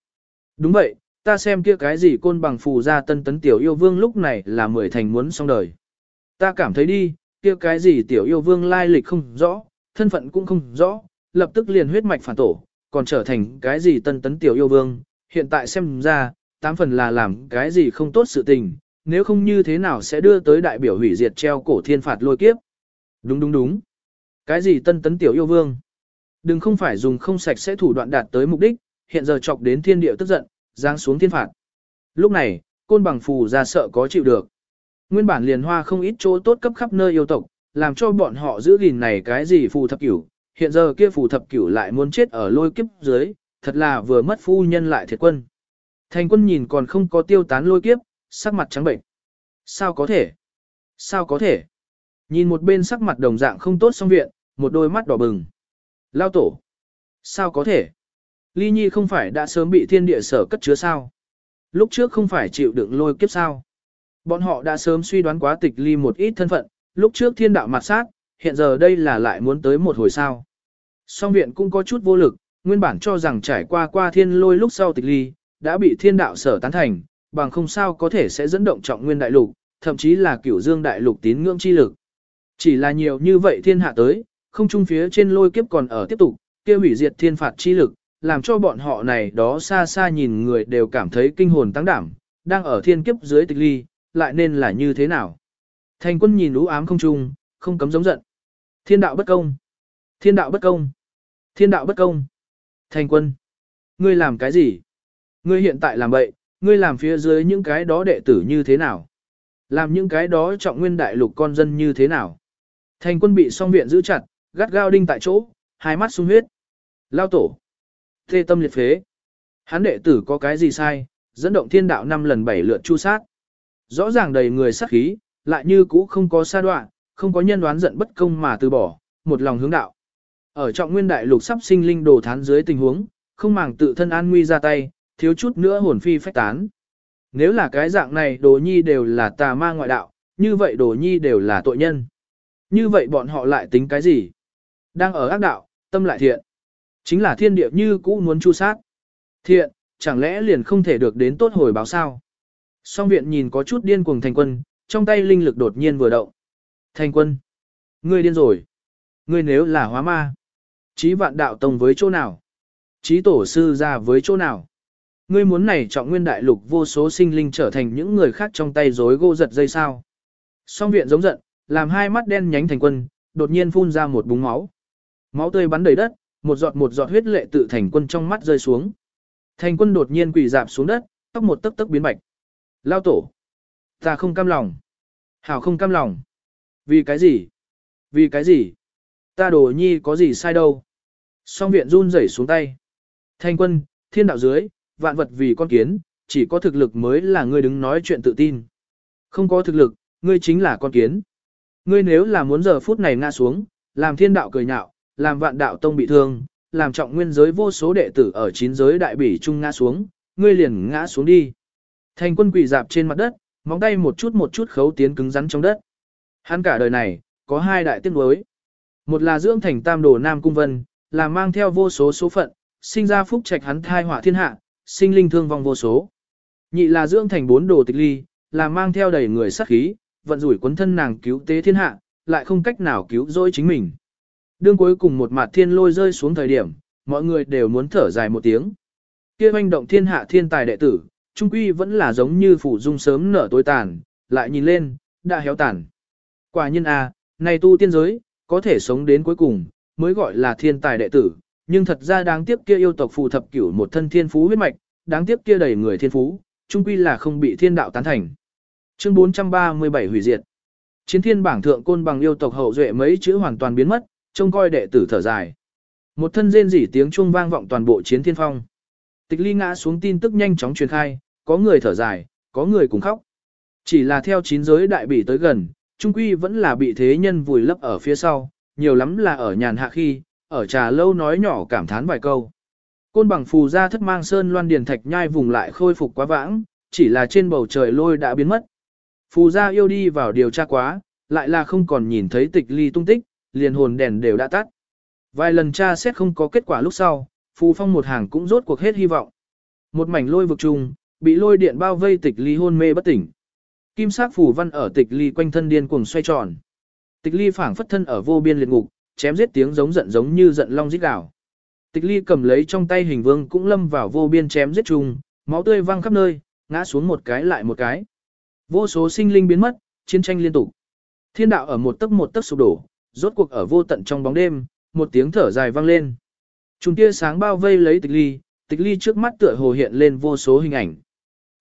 Đúng vậy, ta xem kia cái gì côn bằng phù ra tân tấn tiểu yêu vương lúc này là mười thành muốn xong đời. Ta cảm thấy đi, kia cái gì tiểu yêu vương lai lịch không rõ, thân phận cũng không rõ, lập tức liền huyết mạch phản tổ, còn trở thành cái gì tân tấn tiểu yêu vương, hiện tại xem ra, tám phần là làm cái gì không tốt sự tình, nếu không như thế nào sẽ đưa tới đại biểu hủy diệt treo cổ thiên phạt lôi kiếp. Đúng đúng đúng. Cái gì tân tấn tiểu yêu vương? Đừng không phải dùng không sạch sẽ thủ đoạn đạt tới mục đích, hiện giờ chọc đến thiên địa tức giận, giáng xuống thiên phạt. Lúc này, côn bằng phù ra sợ có chịu được. Nguyên bản liền hoa không ít chỗ tốt cấp khắp nơi yêu tộc, làm cho bọn họ giữ gìn này cái gì phù thập cửu, hiện giờ kia phù thập cửu lại muốn chết ở lôi kiếp dưới, thật là vừa mất phu nhân lại thiệt quân. Thành quân nhìn còn không có tiêu tán lôi kiếp, sắc mặt trắng bệnh. Sao có thể? Sao có thể? Nhìn một bên sắc mặt đồng dạng không tốt song viện, một đôi mắt đỏ bừng. Lao tổ. Sao có thể? Ly Nhi không phải đã sớm bị thiên địa sở cất chứa sao? Lúc trước không phải chịu đựng lôi kiếp sao? Bọn họ đã sớm suy đoán quá tịch ly một ít thân phận, lúc trước thiên đạo mặt sát, hiện giờ đây là lại muốn tới một hồi sao. Song viện cũng có chút vô lực, nguyên bản cho rằng trải qua qua thiên lôi lúc sau tịch ly, đã bị thiên đạo sở tán thành, bằng không sao có thể sẽ dẫn động trọng nguyên đại lục, thậm chí là cửu dương đại lục tín ngưỡng chi lực. Chỉ là nhiều như vậy thiên hạ tới, không trung phía trên lôi kiếp còn ở tiếp tục, kia hủy diệt thiên phạt chi lực, làm cho bọn họ này đó xa xa nhìn người đều cảm thấy kinh hồn tăng đảm, đang ở thiên kiếp dưới tịch ly, lại nên là như thế nào. Thành quân nhìn lũ ám không trung, không cấm giống giận. Thiên đạo bất công. Thiên đạo bất công. Thiên đạo bất công. Thành quân. Ngươi làm cái gì? Ngươi hiện tại làm vậy, ngươi làm phía dưới những cái đó đệ tử như thế nào? Làm những cái đó trọng nguyên đại lục con dân như thế nào? Thành quân bị song viện giữ chặt, gắt gao đinh tại chỗ, hai mắt sung huyết. Lao tổ. Thê tâm liệt phế. Hắn đệ tử có cái gì sai, dẫn động thiên đạo năm lần bảy lượt chu sát. Rõ ràng đầy người sát khí, lại như cũ không có sa đoạn, không có nhân đoán giận bất công mà từ bỏ, một lòng hướng đạo. Ở trọng nguyên đại lục sắp sinh linh đồ thán dưới tình huống, không màng tự thân an nguy ra tay, thiếu chút nữa hồn phi phách tán. Nếu là cái dạng này đồ nhi đều là tà ma ngoại đạo, như vậy đồ nhi đều là tội nhân. Như vậy bọn họ lại tính cái gì? Đang ở ác đạo, tâm lại thiện. Chính là thiên địa như cũ muốn chu sát. Thiện, chẳng lẽ liền không thể được đến tốt hồi báo sao? Song viện nhìn có chút điên cuồng thành quân, trong tay linh lực đột nhiên vừa động. Thành quân, ngươi điên rồi. Ngươi nếu là hóa ma, chí vạn đạo tông với chỗ nào? Chí tổ sư ra với chỗ nào? Ngươi muốn này trọng nguyên đại lục vô số sinh linh trở thành những người khác trong tay rối gô giật dây sao. Song viện giống giận, làm hai mắt đen nhánh thành quân, đột nhiên phun ra một búng máu. Máu tươi bắn đầy đất, một giọt một giọt huyết lệ tự thành quân trong mắt rơi xuống. Thành quân đột nhiên quỳ dạp xuống đất, tóc một tấc tấc biến bạch. Lao tổ. Ta không cam lòng. Hảo không cam lòng. Vì cái gì? Vì cái gì? Ta đồ nhi có gì sai đâu? Song viện run rẩy xuống tay. Thanh quân, thiên đạo dưới, vạn vật vì con kiến, chỉ có thực lực mới là ngươi đứng nói chuyện tự tin. Không có thực lực, ngươi chính là con kiến. Ngươi nếu là muốn giờ phút này ngã xuống, làm thiên đạo cười nhạo, làm vạn đạo tông bị thương, làm trọng nguyên giới vô số đệ tử ở chín giới đại bỉ trung ngã xuống, ngươi liền ngã xuống đi. Thành quân quỳ dạp trên mặt đất, móng tay một chút một chút khấu tiến cứng rắn trong đất. Hắn cả đời này, có hai đại tiếc nuối. Một là dưỡng thành tam đồ Nam Cung Vân, là mang theo vô số số phận, sinh ra phúc trạch hắn thai họa thiên hạ, sinh linh thương vong vô số. Nhị là dưỡng thành bốn đồ tịch ly, là mang theo đầy người sát khí, vận rủi cuốn thân nàng cứu tế thiên hạ, lại không cách nào cứu rỗi chính mình. Đương cuối cùng một mặt thiên lôi rơi xuống thời điểm, mọi người đều muốn thở dài một tiếng. Kia hoành động thiên hạ thiên tài đệ tử, trung quy vẫn là giống như phủ dung sớm nở tối tàn, lại nhìn lên, đã héo tàn. Quả nhân a, à, này tu tiên giới, có thể sống đến cuối cùng, mới gọi là thiên tài đệ tử, nhưng thật ra đáng tiếc kia yêu tộc phù thập cửu một thân thiên phú huyết mạch, đáng tiếc kia đầy người thiên phú, trung quy là không bị thiên đạo tán thành. Chương 437 hủy diệt. Chiến thiên bảng thượng côn bằng yêu tộc hậu duệ mấy chữ hoàn toàn biến mất, trông coi đệ tử thở dài. Một thân rên rỉ tiếng chuông vang vọng toàn bộ chiến thiên phong. Tịch ly ngã xuống tin tức nhanh chóng truyền khai, có người thở dài, có người cùng khóc. Chỉ là theo chín giới đại bỉ tới gần, trung quy vẫn là bị thế nhân vùi lấp ở phía sau, nhiều lắm là ở nhàn hạ khi, ở trà lâu nói nhỏ cảm thán vài câu. Côn bằng phù ra thất mang sơn loan điền thạch nhai vùng lại khôi phục quá vãng, chỉ là trên bầu trời lôi đã biến mất. Phù gia yêu đi vào điều tra quá, lại là không còn nhìn thấy tịch ly tung tích, liền hồn đèn đều đã tắt. Vài lần tra xét không có kết quả lúc sau, phù phong một hàng cũng rốt cuộc hết hy vọng. Một mảnh lôi vực trùng, bị lôi điện bao vây tịch ly hôn mê bất tỉnh. Kim sắc phù văn ở tịch ly quanh thân điên cuồng xoay tròn. Tịch ly phảng phất thân ở vô biên liệt ngục, chém giết tiếng giống giận giống như giận long rít gào. Tịch ly cầm lấy trong tay hình vương cũng lâm vào vô biên chém giết chung, máu tươi văng khắp nơi, ngã xuống một cái lại một cái. Vô số sinh linh biến mất, chiến tranh liên tục. Thiên đạo ở một tấc một tấc sụp đổ, rốt cuộc ở vô tận trong bóng đêm, một tiếng thở dài vang lên. Trùng tia sáng bao vây lấy tịch ly, tịch ly trước mắt tựa hồ hiện lên vô số hình ảnh.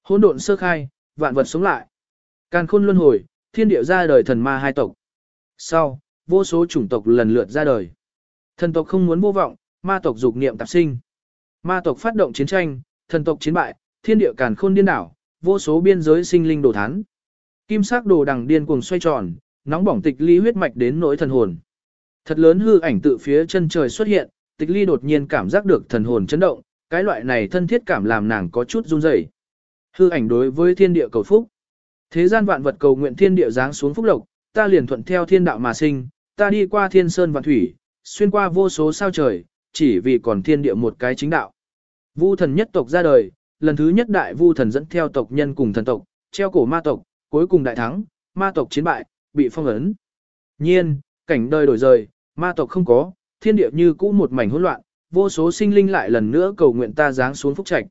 Hỗn độn sơ khai, vạn vật sống lại. Càn khôn luân hồi, thiên địa ra đời thần ma hai tộc. Sau, vô số chủng tộc lần lượt ra đời. Thần tộc không muốn vô vọng, ma tộc dục niệm tạp sinh. Ma tộc phát động chiến tranh, thần tộc chiến bại, thiên địa càn khôn điên đảo, vô số biên giới sinh linh đồ thán. Kim sắc đồ đằng điên cuồng xoay tròn, nóng bỏng tịch ly huyết mạch đến nỗi thần hồn. Thật lớn hư ảnh tự phía chân trời xuất hiện, tịch ly đột nhiên cảm giác được thần hồn chấn động, cái loại này thân thiết cảm làm nàng có chút run rẩy. Hư ảnh đối với thiên địa cầu phúc. Thế gian vạn vật cầu nguyện thiên địa giáng xuống phúc lộc, ta liền thuận theo thiên đạo mà sinh, ta đi qua thiên sơn vạn thủy, xuyên qua vô số sao trời, chỉ vì còn thiên địa một cái chính đạo. Vu thần nhất tộc ra đời, lần thứ nhất đại vu thần dẫn theo tộc nhân cùng thần tộc, treo cổ ma tộc, cuối cùng đại thắng, ma tộc chiến bại, bị phong ấn. Nhiên, cảnh đời đổi rời, ma tộc không có, thiên địa như cũ một mảnh hỗn loạn, vô số sinh linh lại lần nữa cầu nguyện ta giáng xuống phúc trạch.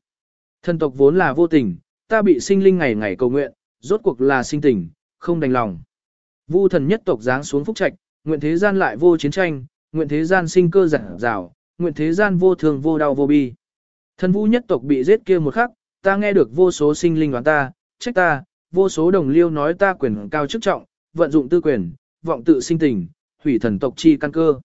Thần tộc vốn là vô tình, ta bị sinh linh ngày ngày cầu nguyện, rốt cuộc là sinh tình, không đành lòng. Vu thần nhất tộc giáng xuống phúc trạch, nguyện thế gian lại vô chiến tranh, nguyện thế gian sinh cơ giản rào, nguyện thế gian vô thường vô đau vô bi. Thần vũ nhất tộc bị giết kia một khắc, ta nghe được vô số sinh linh đoán ta, trách ta, vô số đồng liêu nói ta quyền cao chức trọng, vận dụng tư quyền, vọng tự sinh tình, hủy thần tộc chi căn cơ.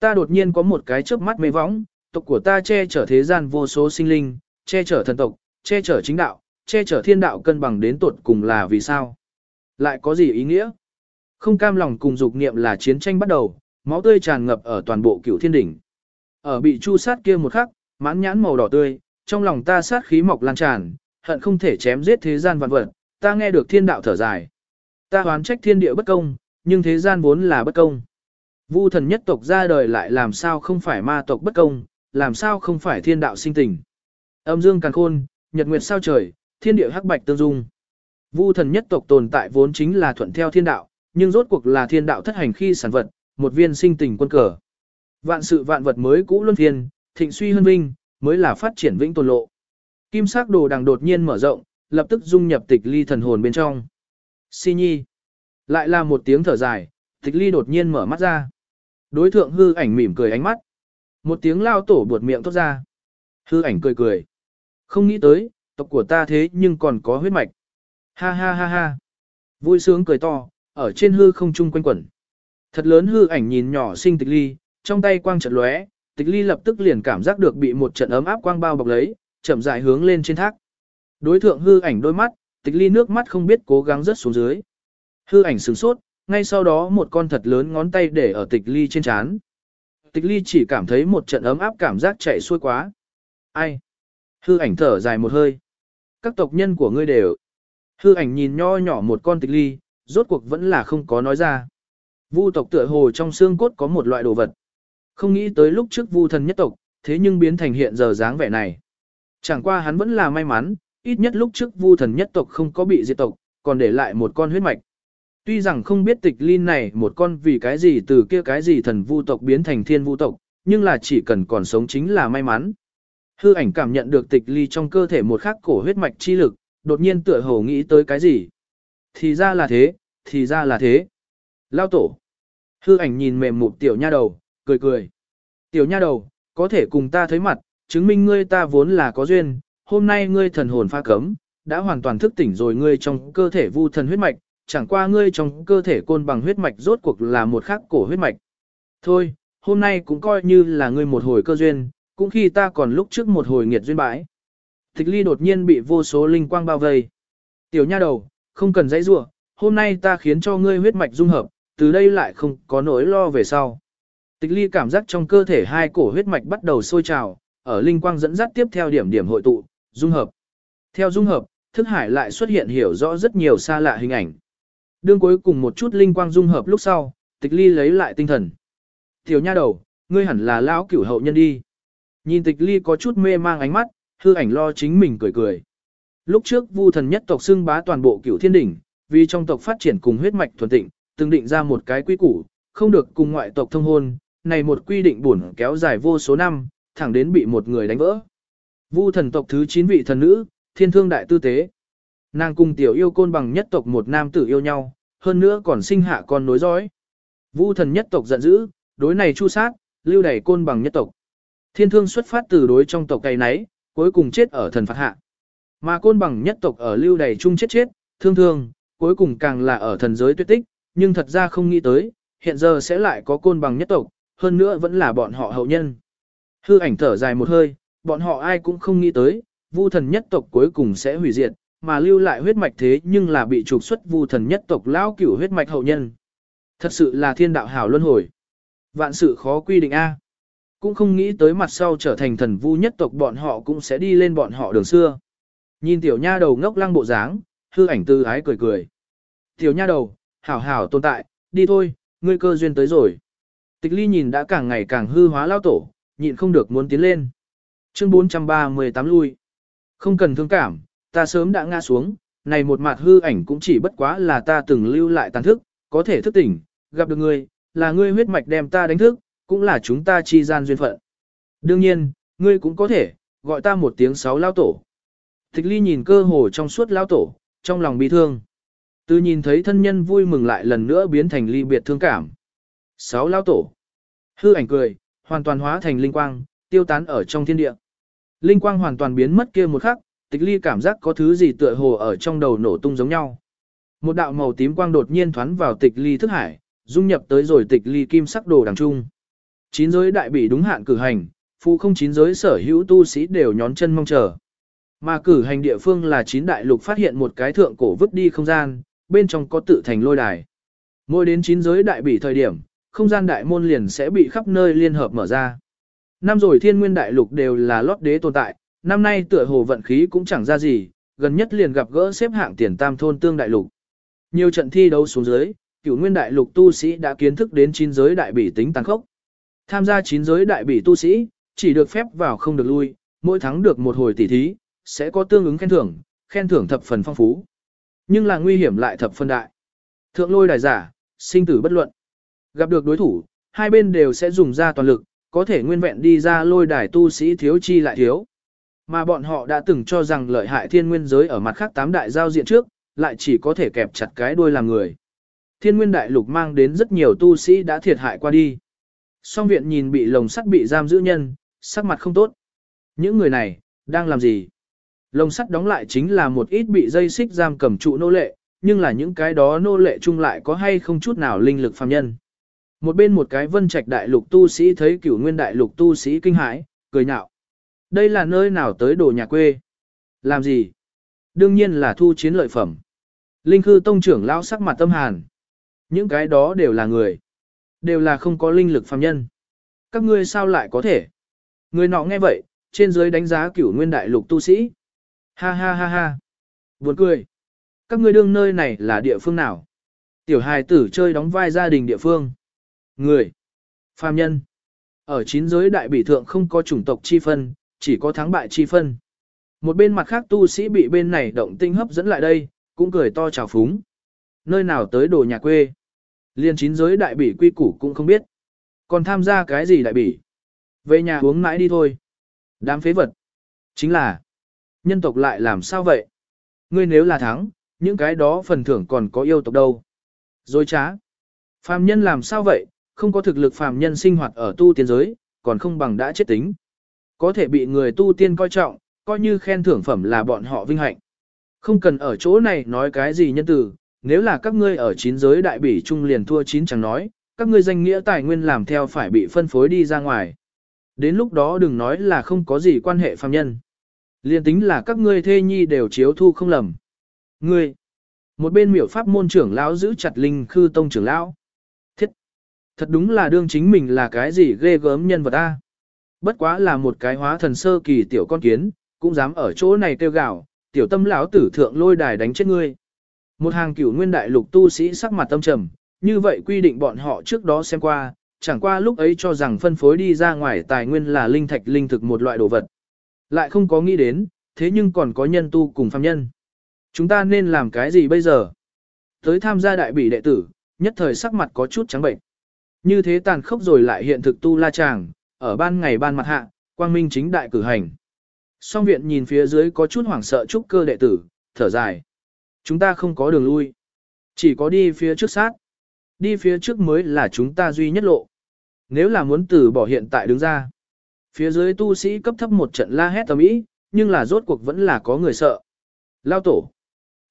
Ta đột nhiên có một cái chớp mắt mê võng, tộc của ta che chở thế gian vô số sinh linh, che chở thần tộc, che chở chính đạo, che chở thiên đạo cân bằng đến tột cùng là vì sao? Lại có gì ý nghĩa? Không cam lòng cùng dục niệm là chiến tranh bắt đầu, máu tươi tràn ngập ở toàn bộ cửu thiên đỉnh. Ở bị chu sát kia một khắc, mãn nhãn màu đỏ tươi, trong lòng ta sát khí mọc lan tràn, hận không thể chém giết thế gian vạn vật, ta nghe được thiên đạo thở dài. Ta hoán trách thiên địa bất công, nhưng thế gian vốn là bất công. Vu thần nhất tộc ra đời lại làm sao không phải ma tộc bất công, làm sao không phải thiên đạo sinh tình. Âm dương càng khôn, nhật nguyệt sao trời, thiên địa hắc bạch tương dung. Vu thần nhất tộc tồn tại vốn chính là thuận theo thiên đạo, nhưng rốt cuộc là thiên đạo thất hành khi sản vật, một viên sinh tình quân cờ. Vạn sự vạn vật mới cũ luân phiên, thịnh suy hân vinh, mới là phát triển vĩnh tồn lộ. Kim sắc đồ đằng đột nhiên mở rộng, lập tức dung nhập tịch ly thần hồn bên trong. Si nhi. Lại là một tiếng thở dài, tịch ly đột nhiên mở mắt ra. Đối thượng hư ảnh mỉm cười ánh mắt. Một tiếng lao tổ buột miệng thốt ra. Hư ảnh cười cười. Không nghĩ tới, tộc của ta thế nhưng còn có huyết mạch. Ha ha ha ha. Vui sướng cười to, ở trên hư không trung quanh quẩn. Thật lớn hư ảnh nhìn nhỏ sinh tịch ly, trong tay quang trận lóe, tịch ly lập tức liền cảm giác được bị một trận ấm áp quang bao bọc lấy, chậm rãi hướng lên trên thác. Đối thượng hư ảnh đôi mắt, tịch ly nước mắt không biết cố gắng rớt xuống dưới. Hư ảnh sửng sốt, ngay sau đó một con thật lớn ngón tay để ở tịch ly trên chán. Tịch ly chỉ cảm thấy một trận ấm áp cảm giác chạy xuôi quá. Ai? Hư ảnh thở dài một hơi. Các tộc nhân của ngươi đều. Hư ảnh nhìn nho nhỏ một con tịch ly, rốt cuộc vẫn là không có nói ra. Vu tộc tựa hồ trong xương cốt có một loại đồ vật. Không nghĩ tới lúc trước vu thần nhất tộc, thế nhưng biến thành hiện giờ dáng vẻ này. Chẳng qua hắn vẫn là may mắn, ít nhất lúc trước vu thần nhất tộc không có bị diệt tộc, còn để lại một con huyết mạch. Tuy rằng không biết tịch linh này một con vì cái gì từ kia cái gì thần vu tộc biến thành thiên vu tộc, nhưng là chỉ cần còn sống chính là may mắn. Hư ảnh cảm nhận được tịch ly trong cơ thể một khắc cổ huyết mạch chi lực, đột nhiên tựa hồ nghĩ tới cái gì. Thì ra là thế, thì ra là thế. Lao tổ. Hư ảnh nhìn mềm mụt tiểu nha đầu, cười cười. Tiểu nha đầu, có thể cùng ta thấy mặt, chứng minh ngươi ta vốn là có duyên, hôm nay ngươi thần hồn pha cấm, đã hoàn toàn thức tỉnh rồi ngươi trong cơ thể vu thần huyết mạch, chẳng qua ngươi trong cơ thể côn bằng huyết mạch rốt cuộc là một khắc cổ huyết mạch. Thôi, hôm nay cũng coi như là ngươi một hồi cơ duyên, cũng khi ta còn lúc trước một hồi nghiệt duyên bãi. Tịch ly đột nhiên bị vô số linh quang bao vây. Tiểu nha đầu, không cần dãy rủa, hôm nay ta khiến cho ngươi huyết mạch dung hợp, từ đây lại không có nỗi lo về sau. Tịch ly cảm giác trong cơ thể hai cổ huyết mạch bắt đầu sôi trào, ở linh quang dẫn dắt tiếp theo điểm điểm hội tụ, dung hợp. Theo dung hợp, thức hải lại xuất hiện hiểu rõ rất nhiều xa lạ hình ảnh. Đương cuối cùng một chút linh quang dung hợp lúc sau, tịch ly lấy lại tinh thần. Tiểu nha đầu, ngươi hẳn là lão cửu hậu nhân đi. Nhìn tịch ly có chút mê mang ánh mắt, hư ảnh lo chính mình cười cười. Lúc trước vu thần nhất tộc xưng bá toàn bộ cửu thiên đỉnh, vì trong tộc phát triển cùng huyết mạch thuần tịnh, từng định ra một cái quy củ, không được cùng ngoại tộc thông hôn, này một quy định buồn kéo dài vô số năm, thẳng đến bị một người đánh vỡ. Vu thần tộc thứ 9 vị thần nữ, thiên thương đại tư tế. Nàng cùng tiểu yêu côn bằng nhất tộc một nam tử yêu nhau, hơn nữa còn sinh hạ con nối dõi. Vu thần nhất tộc giận dữ, đối này chu sát, lưu đẩy côn bằng nhất tộc. Thiên thương xuất phát từ đối trong tộc cây nấy, cuối cùng chết ở thần phạt hạ. Mà côn bằng nhất tộc ở lưu đầy chung chết chết, thương thương, cuối cùng càng là ở thần giới tuyết tích, nhưng thật ra không nghĩ tới, hiện giờ sẽ lại có côn bằng nhất tộc, hơn nữa vẫn là bọn họ hậu nhân. Hư ảnh thở dài một hơi, bọn họ ai cũng không nghĩ tới, vu thần nhất tộc cuối cùng sẽ hủy diệt, mà lưu lại huyết mạch thế nhưng là bị trục xuất vu thần nhất tộc lao cửu huyết mạch hậu nhân. Thật sự là thiên đạo hảo luân hồi. Vạn sự khó quy định A. Cũng không nghĩ tới mặt sau trở thành thần vu nhất tộc bọn họ cũng sẽ đi lên bọn họ đường xưa. Nhìn tiểu nha đầu ngốc lăng bộ dáng, hư ảnh tư ái cười cười. Tiểu nha đầu, hảo hảo tồn tại, đi thôi, ngươi cơ duyên tới rồi. Tịch ly nhìn đã càng ngày càng hư hóa lao tổ, nhịn không được muốn tiến lên. Chương 438 lui. Không cần thương cảm, ta sớm đã ngã xuống, này một mặt hư ảnh cũng chỉ bất quá là ta từng lưu lại tàn thức, có thể thức tỉnh, gặp được ngươi, là ngươi huyết mạch đem ta đánh thức, cũng là chúng ta chi gian duyên phận. Đương nhiên, ngươi cũng có thể, gọi ta một tiếng sáu lao tổ. Tịch ly nhìn cơ hồ trong suốt lao tổ, trong lòng bi thương. Từ nhìn thấy thân nhân vui mừng lại lần nữa biến thành ly biệt thương cảm. Sáu lao tổ. Hư ảnh cười, hoàn toàn hóa thành linh quang, tiêu tán ở trong thiên địa. Linh quang hoàn toàn biến mất kia một khắc, tịch ly cảm giác có thứ gì tựa hồ ở trong đầu nổ tung giống nhau. Một đạo màu tím quang đột nhiên thoán vào tịch ly thức hải, dung nhập tới rồi tịch ly kim sắc đồ đằng trung. Chín giới đại bị đúng hạn cử hành, phụ không chín giới sở hữu tu sĩ đều nhón chân mong chờ. Mà cử hành địa phương là chín đại lục phát hiện một cái thượng cổ vứt đi không gian, bên trong có tự thành lôi đài. Mỗi đến chín giới đại bị thời điểm, không gian đại môn liền sẽ bị khắp nơi liên hợp mở ra. Năm rồi thiên nguyên đại lục đều là lót đế tồn tại, năm nay tựa hồ vận khí cũng chẳng ra gì, gần nhất liền gặp gỡ xếp hạng tiền tam thôn tương đại lục. Nhiều trận thi đấu xuống dưới, cửu nguyên đại lục tu sĩ đã kiến thức đến chín giới đại bỉ tính tăng khốc. Tham gia chín giới đại bỉ tu sĩ, chỉ được phép vào không được lui, mỗi tháng được một hồi tỷ thí, sẽ có tương ứng khen thưởng, khen thưởng thập phần phong phú. Nhưng là nguy hiểm lại thập phân đại. Thượng lôi đài giả, sinh tử bất luận. Gặp được đối thủ, hai bên đều sẽ dùng ra toàn lực, có thể nguyên vẹn đi ra lôi đài tu sĩ thiếu chi lại thiếu. Mà bọn họ đã từng cho rằng lợi hại thiên nguyên giới ở mặt khác tám đại giao diện trước, lại chỉ có thể kẹp chặt cái đuôi làm người. Thiên nguyên đại lục mang đến rất nhiều tu sĩ đã thiệt hại qua đi. Song viện nhìn bị lồng sắt bị giam giữ nhân, sắc mặt không tốt. Những người này, đang làm gì? Lồng sắt đóng lại chính là một ít bị dây xích giam cầm trụ nô lệ, nhưng là những cái đó nô lệ chung lại có hay không chút nào linh lực phàm nhân. Một bên một cái vân trạch đại lục tu sĩ thấy cửu nguyên đại lục tu sĩ kinh hãi, cười nhạo. Đây là nơi nào tới đồ nhà quê? Làm gì? Đương nhiên là thu chiến lợi phẩm. Linh khư tông trưởng lão sắc mặt tâm hàn. Những cái đó đều là người. Đều là không có linh lực phàm nhân. Các ngươi sao lại có thể? Người nọ nghe vậy, trên dưới đánh giá cửu nguyên đại lục tu sĩ. Ha ha ha ha. Buồn cười. Các ngươi đương nơi này là địa phương nào? Tiểu hài tử chơi đóng vai gia đình địa phương. Người. Phàm nhân. Ở chín giới đại bỉ thượng không có chủng tộc chi phân, chỉ có thắng bại chi phân. Một bên mặt khác tu sĩ bị bên này động tinh hấp dẫn lại đây, cũng cười to chào phúng. Nơi nào tới đồ nhà quê. Liên chín giới đại bỉ quy củ cũng không biết. Còn tham gia cái gì đại bỉ? Về nhà uống mãi đi thôi. Đám phế vật. Chính là, nhân tộc lại làm sao vậy? Ngươi nếu là thắng, những cái đó phần thưởng còn có yêu tộc đâu. Dối trá. Phàm nhân làm sao vậy, không có thực lực phàm nhân sinh hoạt ở tu tiên giới, còn không bằng đã chết tính. Có thể bị người tu tiên coi trọng, coi như khen thưởng phẩm là bọn họ vinh hạnh. Không cần ở chỗ này nói cái gì nhân tử nếu là các ngươi ở chín giới đại bỉ trung liền thua chín chẳng nói, các ngươi danh nghĩa tài nguyên làm theo phải bị phân phối đi ra ngoài. Đến lúc đó đừng nói là không có gì quan hệ phàm nhân. Liên tính là các ngươi thê nhi đều chiếu thu không lầm. Ngươi, một bên miểu pháp môn trưởng lão giữ chặt linh khư tông trưởng lão. Thiết, thật đúng là đương chính mình là cái gì ghê gớm nhân vật ta. Bất quá là một cái hóa thần sơ kỳ tiểu con kiến, cũng dám ở chỗ này kêu gào, tiểu tâm lão tử thượng lôi đài đánh chết ngươi. Một hàng cửu nguyên đại lục tu sĩ sắc mặt tâm trầm, như vậy quy định bọn họ trước đó xem qua, chẳng qua lúc ấy cho rằng phân phối đi ra ngoài tài nguyên là linh thạch linh thực một loại đồ vật. Lại không có nghĩ đến, thế nhưng còn có nhân tu cùng phàm nhân. Chúng ta nên làm cái gì bây giờ? Tới tham gia đại bỉ đệ tử, nhất thời sắc mặt có chút trắng bệnh. Như thế tàn khốc rồi lại hiện thực tu la chàng, ở ban ngày ban mặt hạ, quang minh chính đại cử hành. Song viện nhìn phía dưới có chút hoảng sợ trúc cơ đệ tử, thở dài. Chúng ta không có đường lui. Chỉ có đi phía trước sát. Đi phía trước mới là chúng ta duy nhất lộ. Nếu là muốn từ bỏ hiện tại đứng ra. Phía dưới tu sĩ cấp thấp một trận la hét tầm ý, nhưng là rốt cuộc vẫn là có người sợ. Lao tổ.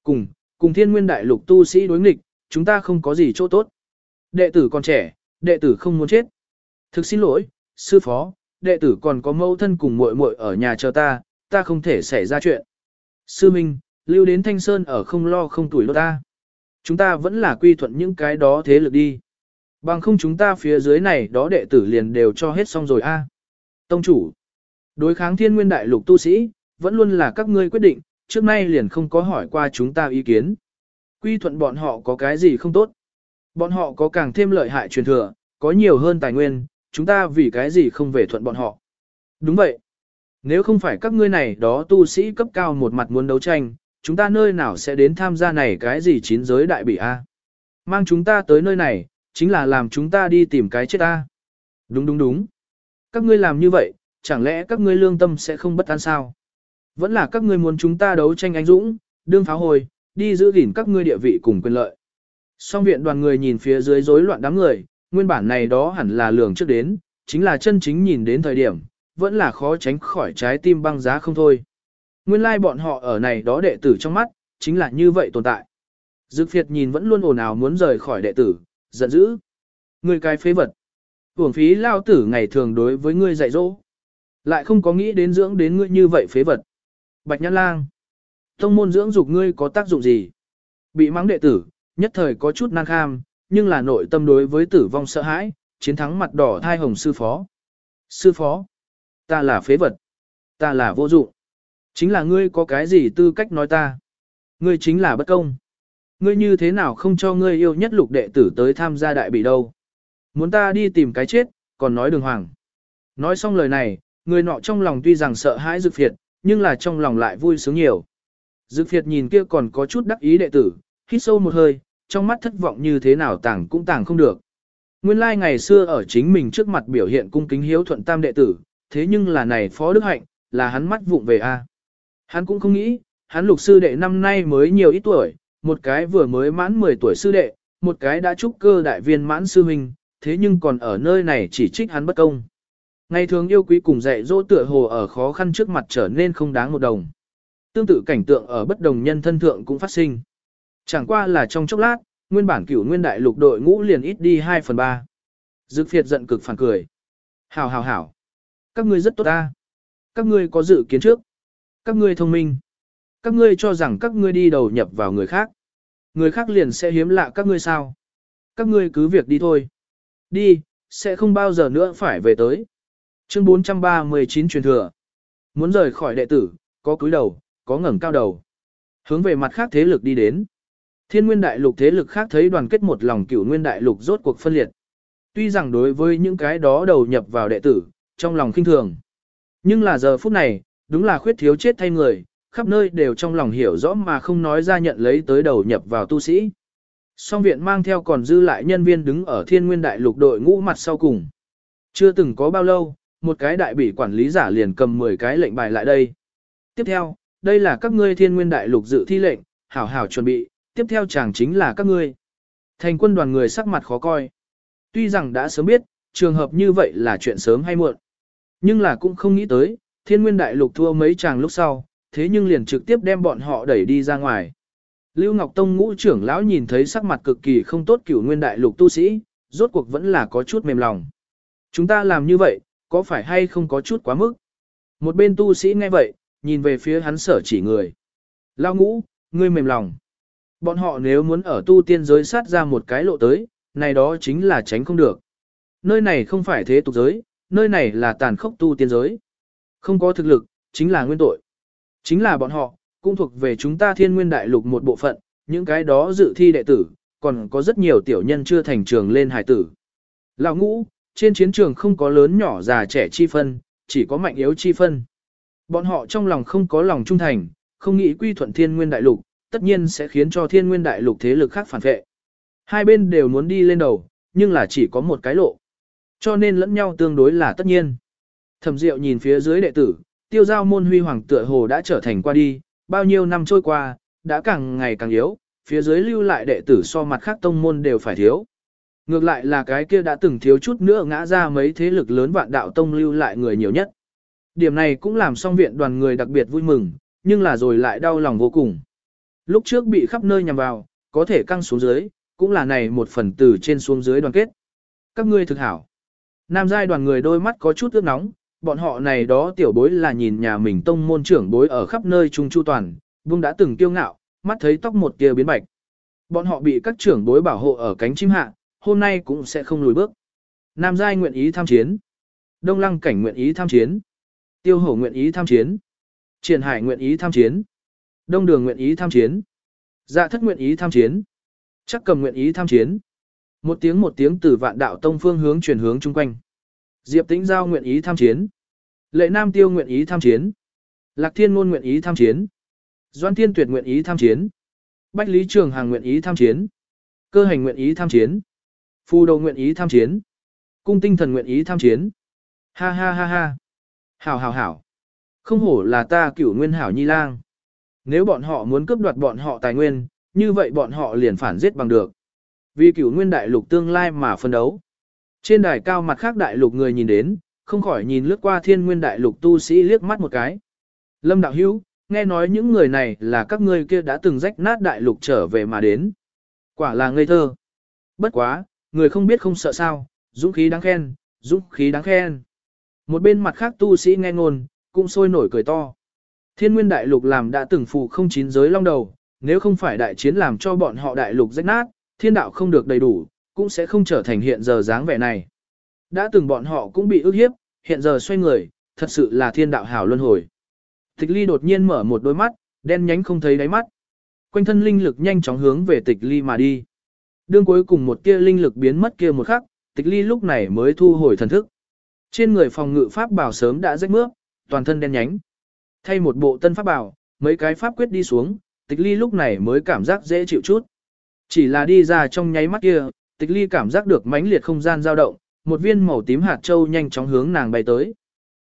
Cùng, cùng thiên nguyên đại lục tu sĩ đối nghịch, chúng ta không có gì chỗ tốt. Đệ tử còn trẻ, đệ tử không muốn chết. Thực xin lỗi, sư phó, đệ tử còn có mâu thân cùng muội muội ở nhà chờ ta, ta không thể xảy ra chuyện. Sư Minh, lưu đến Thanh Sơn ở không lo không tuổi lô ta. Chúng ta vẫn là quy thuận những cái đó thế lực đi. Bằng không chúng ta phía dưới này đó đệ tử liền đều cho hết xong rồi a. Tông chủ, đối kháng thiên nguyên đại lục tu sĩ, vẫn luôn là các ngươi quyết định, trước nay liền không có hỏi qua chúng ta ý kiến. Quy thuận bọn họ có cái gì không tốt. Bọn họ có càng thêm lợi hại truyền thừa, có nhiều hơn tài nguyên, chúng ta vì cái gì không về thuận bọn họ. Đúng vậy. Nếu không phải các ngươi này đó tu sĩ cấp cao một mặt muốn đấu tranh, chúng ta nơi nào sẽ đến tham gia này cái gì chín giới đại bị A. Mang chúng ta tới nơi này, chính là làm chúng ta đi tìm cái chết A. Đúng đúng đúng. Các ngươi làm như vậy, chẳng lẽ các ngươi lương tâm sẽ không bất an sao? Vẫn là các ngươi muốn chúng ta đấu tranh anh dũng, đương pháo hồi, đi giữ gìn các ngươi địa vị cùng quyền lợi. Song viện đoàn người nhìn phía dưới rối loạn đám người, nguyên bản này đó hẳn là lường trước đến, chính là chân chính nhìn đến thời điểm, vẫn là khó tránh khỏi trái tim băng giá không thôi. Nguyên lai like bọn họ ở này đó đệ tử trong mắt, chính là như vậy tồn tại. Dực phiệt nhìn vẫn luôn ồn ào muốn rời khỏi đệ tử, giận dữ. Người cái phế vật. Hưởng phí lao tử ngày thường đối với ngươi dạy dỗ. Lại không có nghĩ đến dưỡng đến ngươi như vậy phế vật. Bạch Nhãn Lang. Tông môn dưỡng dục ngươi có tác dụng gì? Bị mắng đệ tử, nhất thời có chút năng kham, nhưng là nội tâm đối với tử vong sợ hãi, chiến thắng mặt đỏ thai hồng sư phó. Sư phó, ta là phế vật, ta là vô dụng. Chính là ngươi có cái gì tư cách nói ta? Ngươi chính là bất công. Ngươi như thế nào không cho ngươi yêu nhất lục đệ tử tới tham gia đại bị đâu? Muốn ta đi tìm cái chết, còn nói đường hoàng. Nói xong lời này, người nọ trong lòng tuy rằng sợ hãi dực phiệt, nhưng là trong lòng lại vui sướng nhiều. Dực phiệt nhìn kia còn có chút đắc ý đệ tử, hít sâu một hơi, trong mắt thất vọng như thế nào tàng cũng tàng không được. Nguyên lai like ngày xưa ở chính mình trước mặt biểu hiện cung kính hiếu thuận tam đệ tử, thế nhưng là này phó đức hạnh, là hắn mắt vụng về a. Hắn cũng không nghĩ, hắn lục sư đệ năm nay mới nhiều ít tuổi, một cái vừa mới mãn 10 tuổi sư đệ, một cái đã trúc cơ đại viên mãn sư huynh, thế nhưng còn ở nơi này chỉ trích hắn bất công. Ngày thường yêu quý cùng dạy dỗ tựa hồ ở khó khăn trước mặt trở nên không đáng một đồng. Tương tự cảnh tượng ở bất đồng nhân thân thượng cũng phát sinh. Chẳng qua là trong chốc lát, nguyên bản cửu nguyên đại lục đội ngũ liền ít đi 2 phần 3. Dực phiệt giận cực phản cười. Hảo hảo hảo. Các ngươi rất tốt ta. Các ngươi có dự kiến trước. Các ngươi thông minh. Các ngươi cho rằng các ngươi đi đầu nhập vào người khác. Người khác liền sẽ hiếm lạ các ngươi sao. Các ngươi cứ việc đi thôi. Đi, sẽ không bao giờ nữa phải về tới. Chương 439 truyền thừa. Muốn rời khỏi đệ tử, có cúi đầu, có ngẩng cao đầu. Hướng về mặt khác thế lực đi đến. Thiên nguyên đại lục thế lực khác thấy đoàn kết một lòng cửu nguyên đại lục rốt cuộc phân liệt. Tuy rằng đối với những cái đó đầu nhập vào đệ tử, trong lòng khinh thường. Nhưng là giờ phút này, đúng là khuyết thiếu chết thay người, khắp nơi đều trong lòng hiểu rõ mà không nói ra nhận lấy tới đầu nhập vào tu sĩ. Song viện mang theo còn dư lại nhân viên đứng ở thiên nguyên đại lục đội ngũ mặt sau cùng. Chưa từng có bao lâu, một cái đại bỉ quản lý giả liền cầm 10 cái lệnh bài lại đây. Tiếp theo, đây là các ngươi thiên nguyên đại lục dự thi lệnh, hảo hảo chuẩn bị, tiếp theo chàng chính là các ngươi. Thành quân đoàn người sắc mặt khó coi. Tuy rằng đã sớm biết, trường hợp như vậy là chuyện sớm hay muộn. Nhưng là cũng không nghĩ tới, thiên nguyên đại lục thua mấy chàng lúc sau, thế nhưng liền trực tiếp đem bọn họ đẩy đi ra ngoài. Lưu Ngọc Tông ngũ trưởng lão nhìn thấy sắc mặt cực kỳ không tốt cửu nguyên đại lục tu sĩ, rốt cuộc vẫn là có chút mềm lòng. Chúng ta làm như vậy, có phải hay không có chút quá mức? Một bên tu sĩ nghe vậy, nhìn về phía hắn sở chỉ người. Lao ngũ, ngươi mềm lòng. Bọn họ nếu muốn ở tu tiên giới sát ra một cái lộ tới, này đó chính là tránh không được. Nơi này không phải thế tục giới, nơi này là tàn khốc tu tiên giới. Không có thực lực, chính là nguyên tội. Chính là bọn họ, cũng thuộc về chúng ta thiên nguyên đại lục một bộ phận, những cái đó dự thi đệ tử, còn có rất nhiều tiểu nhân chưa thành trường lên hải tử. Lão ngũ, trên chiến trường không có lớn nhỏ già trẻ chi phân, chỉ có mạnh yếu chi phân. Bọn họ trong lòng không có lòng trung thành, không nghĩ quy thuận thiên nguyên đại lục, tất nhiên sẽ khiến cho thiên nguyên đại lục thế lực khác phản vệ. Hai bên đều muốn đi lên đầu, nhưng là chỉ có một cái lộ. Cho nên lẫn nhau tương đối là tất nhiên. Thẩm Diệu nhìn phía dưới đệ tử, tiêu giao môn huy hoàng tựa hồ đã trở thành qua đi, bao nhiêu năm trôi qua, đã càng ngày càng yếu, phía dưới lưu lại đệ tử so mặt khác tông môn đều phải thiếu. Ngược lại là cái kia đã từng thiếu chút nữa ngã ra mấy thế lực lớn vạn đạo tông lưu lại người nhiều nhất. Điểm này cũng làm song viện đoàn người đặc biệt vui mừng, nhưng là rồi lại đau lòng vô cùng. Lúc trước bị khắp nơi nhằm vào, có thể căng xuống dưới, cũng là này một phần từ trên xuống dưới đoàn kết. Các ngươi thực hảo. Nam giai đoàn người đôi mắt có chút ướt nóng, bọn họ này đó tiểu bối là nhìn nhà mình tông môn trưởng bối ở khắp nơi trung chu toàn, vương đã từng kiêu ngạo, mắt thấy tóc một kia biến bạch. Bọn họ bị các trưởng bối bảo hộ ở cánh chim hạ, hôm nay cũng sẽ không lùi bước. Nam giai nguyện ý tham chiến. Đông lăng cảnh nguyện ý tham chiến. Tiêu hổ nguyện ý tham chiến. Triển hải nguyện ý tham chiến. Đông đường nguyện ý tham chiến. Dạ thất nguyện ý tham chiến. Chắc cầm nguyện ý tham chiến. Một tiếng một tiếng từ vạn đạo tông phương hướng chuyển hướng chung quanh. Diệp Tĩnh Giao nguyện ý tham chiến. Lệ Nam Tiêu nguyện ý tham chiến. Lạc Thiên Ngôn nguyện ý tham chiến. Doan Thiên Tuyệt nguyện ý tham chiến. Bách Lý Trường Hàng nguyện ý tham chiến. Cơ hành nguyện ý tham chiến. Phù Đầu nguyện ý tham chiến. Cung Tinh Thần nguyện ý tham chiến. Ha ha ha ha. Hảo hảo hảo. Không hổ là ta cửu nguyên hảo nhi lang. Nếu bọn họ muốn cướp đoạt bọn họ tài nguyên, như vậy bọn họ liền phản giết bằng được. Vì cửu nguyên đại lục tương lai mà phân đấu. Trên đài cao mặt khác đại lục người nhìn đến, không khỏi nhìn lướt qua thiên nguyên đại lục tu sĩ liếc mắt một cái. Lâm đạo hữu, nghe nói những người này là các ngươi kia đã từng rách nát đại lục trở về mà đến. Quả là ngây thơ. Bất quá, người không biết không sợ sao, dũng khí đáng khen, dũng khí đáng khen. Một bên mặt khác tu sĩ nghe ngôn, cũng sôi nổi cười to. Thiên nguyên đại lục làm đã từng phù không chín giới long đầu, nếu không phải đại chiến làm cho bọn họ đại lục rách nát, thiên đạo không được đầy đủ, cũng sẽ không trở thành hiện giờ dáng vẻ này. Đã từng bọn họ cũng bị ức hiếp, hiện giờ xoay người, thật sự là thiên đạo hảo luân hồi. Tịch ly đột nhiên mở một đôi mắt, đen nhánh không thấy đáy mắt. Quanh thân linh lực nhanh chóng hướng về tịch ly mà đi. Đương cuối cùng một tia linh lực biến mất kia một khắc, tịch ly lúc này mới thu hồi thần thức. Trên người phòng ngự pháp bảo sớm đã rách mướp, toàn thân đen nhánh. Thay một bộ tân pháp bảo, mấy cái pháp quyết đi xuống, tịch ly lúc này mới cảm giác dễ chịu chút. Chỉ là đi ra trong nháy mắt kia, tịch ly cảm giác được mãnh liệt không gian dao động, một viên màu tím hạt châu nhanh chóng hướng nàng bay tới.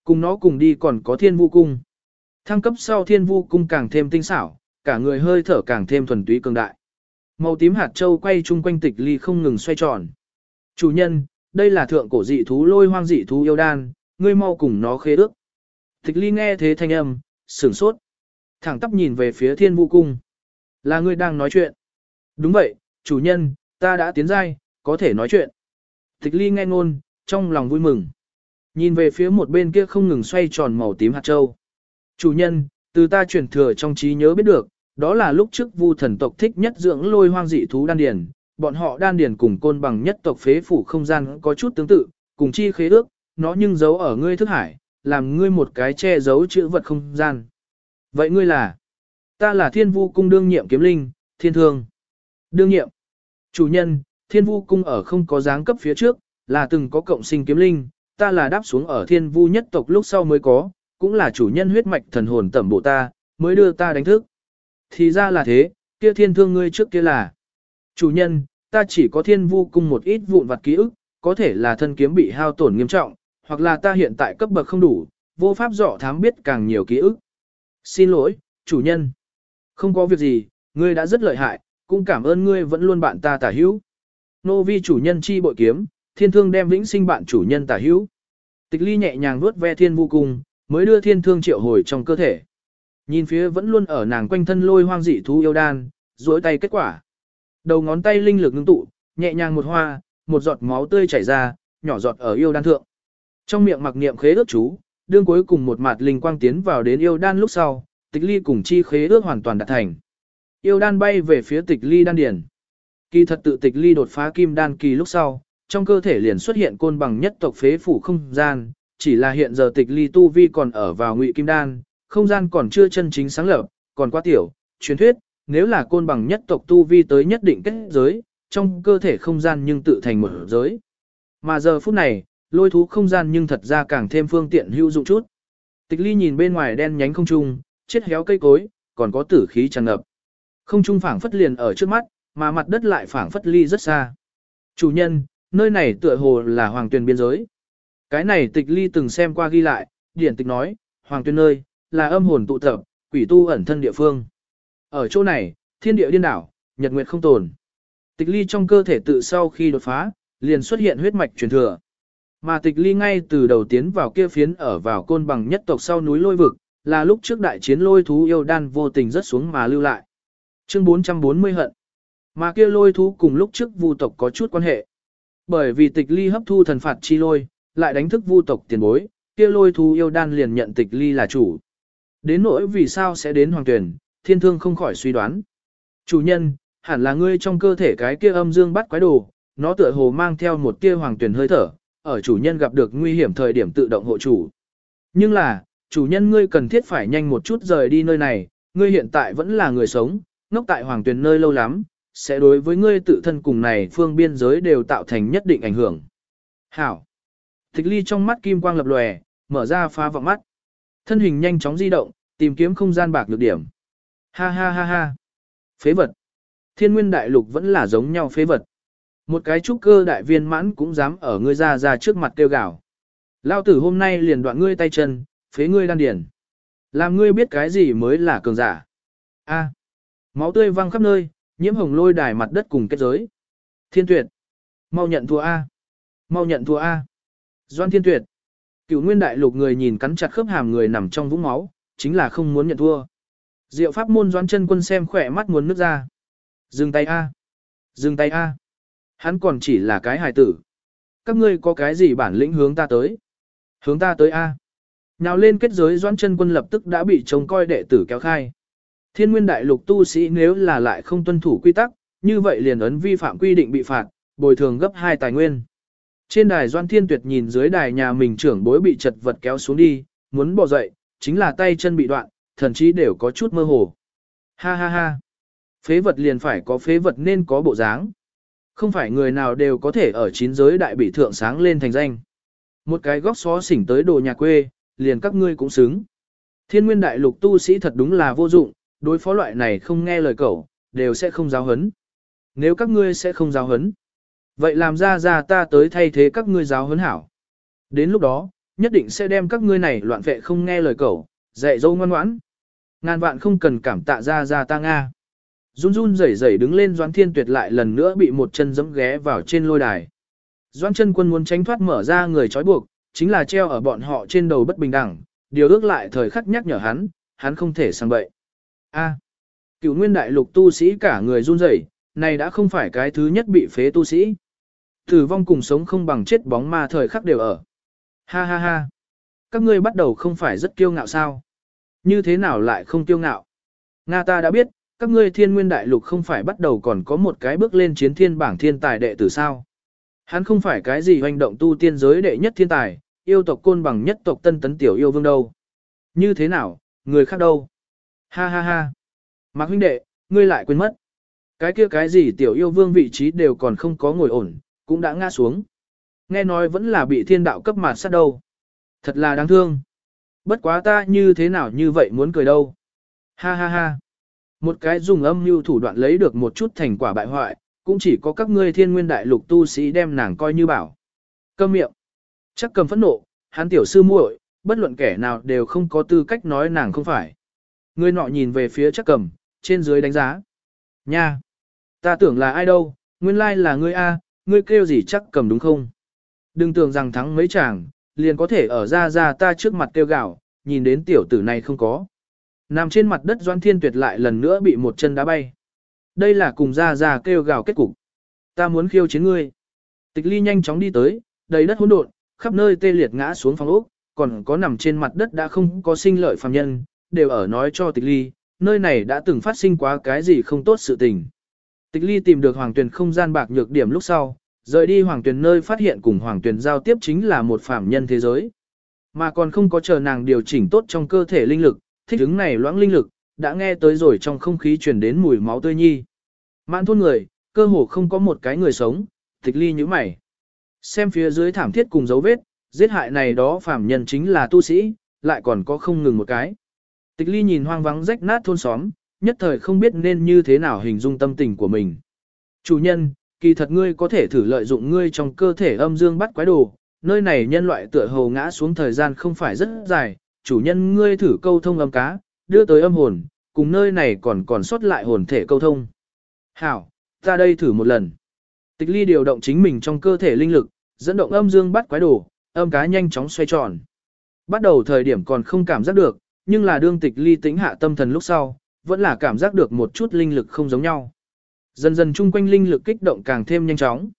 Cùng nó cùng đi còn có thiên vu cung. Thăng cấp sau thiên vu cung càng thêm tinh xảo, cả người hơi thở càng thêm thuần túy cường đại. Màu tím hạt châu quay chung quanh tịch ly không ngừng xoay tròn. Chủ nhân, đây là thượng cổ dị thú lôi hoang dị thú yêu đan, ngươi mau cùng nó khế ước. Tịch ly nghe thế thanh âm, sửng sốt. Thẳng tắp nhìn về phía thiên vu cung. Là ngươi đang nói chuyện. Đúng vậy, chủ nhân, ta đã tiến giai, có thể nói chuyện. Tịch ly nghe ngôn, trong lòng vui mừng. Nhìn về phía một bên kia không ngừng xoay tròn màu tím hạt châu. Chủ nhân, từ ta truyền thừa trong trí nhớ biết được, đó là lúc trước vu thần tộc thích nhất dưỡng lôi hoang dị thú đan điền. Bọn họ đan điền cùng côn bằng nhất tộc phế phủ không gian có chút tương tự, cùng chi khế ước, nó nhưng giấu ở ngươi thức hải, làm ngươi một cái che giấu chữ vật không gian. Vậy ngươi là? Ta là thiên vu cung đương nhiệm kiếm linh, thiên thương. Đương nhiệm. Chủ nhân, thiên vu cung ở không có dáng cấp phía trước, là từng có cộng sinh kiếm linh, ta là đáp xuống ở thiên vu nhất tộc lúc sau mới có, cũng là chủ nhân huyết mạch thần hồn tẩm bộ ta, mới đưa ta đánh thức. Thì ra là thế, kia thiên thương ngươi trước kia là. Chủ nhân, ta chỉ có thiên vu cung một ít vụn vặt ký ức, có thể là thân kiếm bị hao tổn nghiêm trọng, hoặc là ta hiện tại cấp bậc không đủ, vô pháp dọ thám biết càng nhiều ký ức. Xin lỗi, chủ nhân. Không có việc gì, ngươi đã rất lợi hại, cũng cảm ơn ngươi vẫn luôn bạn ta tả hữu. Nô vi chủ nhân chi bội kiếm, thiên thương đem vĩnh sinh bạn chủ nhân tả hữu. Tịch ly nhẹ nhàng vuốt ve thiên vô cùng, mới đưa thiên thương triệu hồi trong cơ thể. Nhìn phía vẫn luôn ở nàng quanh thân lôi hoang dị thú yêu đan, duỗi tay kết quả. Đầu ngón tay linh lực ngưng tụ, nhẹ nhàng một hoa, một giọt máu tươi chảy ra, nhỏ giọt ở yêu đan thượng. Trong miệng mặc niệm khế ước chú, đương cuối cùng một mạt linh quang tiến vào đến yêu đan lúc sau, tịch ly cùng chi khế ước hoàn toàn đạt thành. Yêu đan bay về phía tịch ly đan Điền. Kỳ thật tự tịch ly đột phá kim đan kỳ lúc sau, trong cơ thể liền xuất hiện côn bằng nhất tộc phế phủ không gian, chỉ là hiện giờ tịch ly tu vi còn ở vào ngụy kim đan, không gian còn chưa chân chính sáng lập, còn quá tiểu, truyền thuyết, nếu là côn bằng nhất tộc tu vi tới nhất định kết giới, trong cơ thể không gian nhưng tự thành một giới. Mà giờ phút này, lôi thú không gian nhưng thật ra càng thêm phương tiện hữu dụng chút. Tịch ly nhìn bên ngoài đen nhánh không trung, chết héo cây cối, còn có tử khí tràn ngập. Không trung phảng phất liền ở trước mắt, mà mặt đất lại phảng phất ly rất xa. Chủ nhân, nơi này tựa hồ là hoàng tuyền biên giới. Cái này tịch ly từng xem qua ghi lại, điển tịch nói, hoàng tuyền nơi, là âm hồn tụ tập, quỷ tu ẩn thân địa phương. Ở chỗ này, thiên địa điên đảo, nhật nguyệt không tồn. Tịch ly trong cơ thể tự sau khi đột phá, liền xuất hiện huyết mạch truyền thừa. Mà tịch ly ngay từ đầu tiến vào kia phiến ở vào côn bằng nhất tộc sau núi lôi vực, là lúc trước đại chiến lôi thú yêu đan vô tình rất xuống mà lưu lại. Chương 440 hận. Mà kia lôi thú cùng lúc trước vu tộc có chút quan hệ. Bởi vì tịch ly hấp thu thần phạt chi lôi, lại đánh thức vu tộc tiền bối, kia lôi thú yêu đan liền nhận tịch ly là chủ. Đến nỗi vì sao sẽ đến hoàng tuyển, thiên thương không khỏi suy đoán. Chủ nhân, hẳn là ngươi trong cơ thể cái kia âm dương bắt quái đồ, nó tựa hồ mang theo một tia hoàng tuyển hơi thở, ở chủ nhân gặp được nguy hiểm thời điểm tự động hộ chủ. Nhưng là, chủ nhân ngươi cần thiết phải nhanh một chút rời đi nơi này, ngươi hiện tại vẫn là người sống, ngốc tại hoàng tuyển nơi lâu lắm, sẽ đối với ngươi tự thân cùng này phương biên giới đều tạo thành nhất định ảnh hưởng. Hảo. Tịch ly trong mắt kim quang lập lòe, mở ra phá vọng mắt. Thân hình nhanh chóng di động, tìm kiếm không gian bạc được điểm. Ha ha ha ha. Phế vật. Thiên nguyên đại lục vẫn là giống nhau phế vật. Một cái trúc cơ đại viên mãn cũng dám ở ngươi ra ra trước mặt kêu gào. Lao tử hôm nay liền đoạn ngươi tay chân, phế ngươi đan điền. Làm ngươi biết cái gì mới là cường giả. A. Máu tươi văng khắp nơi, nhiễm hồng lôi đài mặt đất cùng kết giới. Thiên tuyệt. Mau nhận thua A. Mau nhận thua A. Doan thiên tuyệt. Cựu nguyên đại lục người nhìn cắn chặt khớp hàm người nằm trong vũng máu, chính là không muốn nhận thua. Diệu pháp môn doan chân quân xem khỏe mắt muốn nước ra. Dừng tay A. Dừng tay A. Hắn còn chỉ là cái hài tử. Các ngươi có cái gì bản lĩnh hướng ta tới? Hướng ta tới A. Nào lên kết giới doan chân quân lập tức đã bị trông coi đệ tử kéo khai. Thiên nguyên đại lục tu sĩ nếu là lại không tuân thủ quy tắc, như vậy liền ấn vi phạm quy định bị phạt, bồi thường gấp hai tài nguyên. Trên đài Doan Thiên Tuyệt nhìn dưới đài nhà mình trưởng bối bị chật vật kéo xuống đi, muốn bỏ dậy, chính là tay chân bị đoạn, thần chí đều có chút mơ hồ. Ha ha ha. Phế vật liền phải có phế vật nên có bộ dáng. Không phải người nào đều có thể ở chín giới đại bị thượng sáng lên thành danh. Một cái góc xó xỉnh tới đồ nhà quê, liền các ngươi cũng xứng. Thiên nguyên đại lục tu sĩ thật đúng là vô dụng, đối phó loại này không nghe lời cậu, đều sẽ không giáo hấn. Nếu các ngươi sẽ không giáo hấn, vậy làm ra ra ta tới thay thế các ngươi giáo hấn hảo. Đến lúc đó, nhất định sẽ đem các ngươi này loạn vệ không nghe lời cậu, dạy dâu ngoan ngoãn. Ngàn vạn không cần cảm tạ ra ra ta Nga. Run run rẩy rẩy đứng lên Doãn Thiên Tuyệt lại lần nữa bị một chân giẫm ghé vào trên lôi đài. Doãn chân quân muốn tránh thoát mở ra người trói buộc, chính là treo ở bọn họ trên đầu bất bình đẳng, điều ước lại thời khắc nhắc nhở hắn, hắn không thể sang bậy. A. Cựu nguyên đại lục tu sĩ cả người run rẩy, này đã không phải cái thứ nhất bị phế tu sĩ. Tử vong cùng sống không bằng chết bóng ma thời khắc đều ở. Ha ha ha. Các ngươi bắt đầu không phải rất kiêu ngạo sao? Như thế nào lại không kiêu ngạo? Nga ta đã biết, các ngươi thiên nguyên đại lục không phải bắt đầu còn có một cái bước lên chiến thiên bảng thiên tài đệ tử sao? Hắn không phải cái gì hoành động tu tiên giới đệ nhất thiên tài, yêu tộc côn bằng nhất tộc tân tấn tiểu yêu vương đâu. Như thế nào, người khác đâu? Ha ha ha. Mạc huynh đệ, ngươi lại quên mất. Cái kia cái gì tiểu yêu vương vị trí đều còn không có ngồi ổn, cũng đã ngã xuống. Nghe nói vẫn là bị thiên đạo cấp mạt sát đâu. Thật là đáng thương. Bất quá ta như thế nào như vậy muốn cười đâu. Ha ha ha. Một cái dùng âm mưu thủ đoạn lấy được một chút thành quả bại hoại, cũng chỉ có các ngươi thiên nguyên đại lục tu sĩ đem nàng coi như bảo. Câm miệng. Chắc cầm phẫn nộ, hắn tiểu sư muội, bất luận kẻ nào đều không có tư cách nói nàng không phải. Người nọ nhìn về phía chắc cầm, trên dưới đánh giá. Nha! Ta tưởng là ai đâu, nguyên lai là ngươi A, ngươi kêu gì chắc cầm đúng không? Đừng tưởng rằng thắng mấy chàng, liền có thể ở ra ra ta trước mặt kêu gạo, nhìn đến tiểu tử này không có. Nằm trên mặt đất Doan Thiên Tuyệt lại lần nữa bị một chân đá bay. Đây là cùng ra ra kêu gào kết cục. Ta muốn khiêu chiến ngươi. Tịch ly nhanh chóng đi tới, đầy đất hỗn độn, khắp nơi tê liệt ngã xuống phòng ốc, còn có nằm trên mặt đất đã không có sinh lợi phàm nhân, đều ở nói cho tịch ly, nơi này đã từng phát sinh quá cái gì không tốt sự tình. Tịch ly tìm được hoàng tuyển không gian bạc nhược điểm lúc sau, rời đi hoàng tuyển nơi phát hiện cùng hoàng tuyển giao tiếp chính là một phạm nhân thế giới. Mà còn không có chờ nàng điều chỉnh tốt trong cơ thể linh lực, thích ứng này loãng linh lực, đã nghe tới rồi trong không khí truyền đến mùi máu tươi nhi. Mãn thôn người, cơ hồ không có một cái người sống, tịch ly như mày. Xem phía dưới thảm thiết cùng dấu vết, giết hại này đó phạm nhân chính là tu sĩ, lại còn có không ngừng một cái. Tịch ly nhìn hoang vắng rách nát thôn xóm, nhất thời không biết nên như thế nào hình dung tâm tình của mình. Chủ nhân, kỳ thật ngươi có thể thử lợi dụng ngươi trong cơ thể âm dương bắt quái đồ, nơi này nhân loại tựa hồ ngã xuống thời gian không phải rất dài, chủ nhân ngươi thử câu thông âm cá, đưa tới âm hồn, cùng nơi này còn còn sót lại hồn thể câu thông. Hảo, ta đây thử một lần. Tịch ly điều động chính mình trong cơ thể linh lực, dẫn động âm dương bắt quái đồ, âm cá nhanh chóng xoay tròn. Bắt đầu thời điểm còn không cảm giác được, nhưng là đương tịch ly tĩnh hạ tâm thần lúc sau, vẫn là cảm giác được một chút linh lực không giống nhau. Dần dần chung quanh linh lực kích động càng thêm nhanh chóng.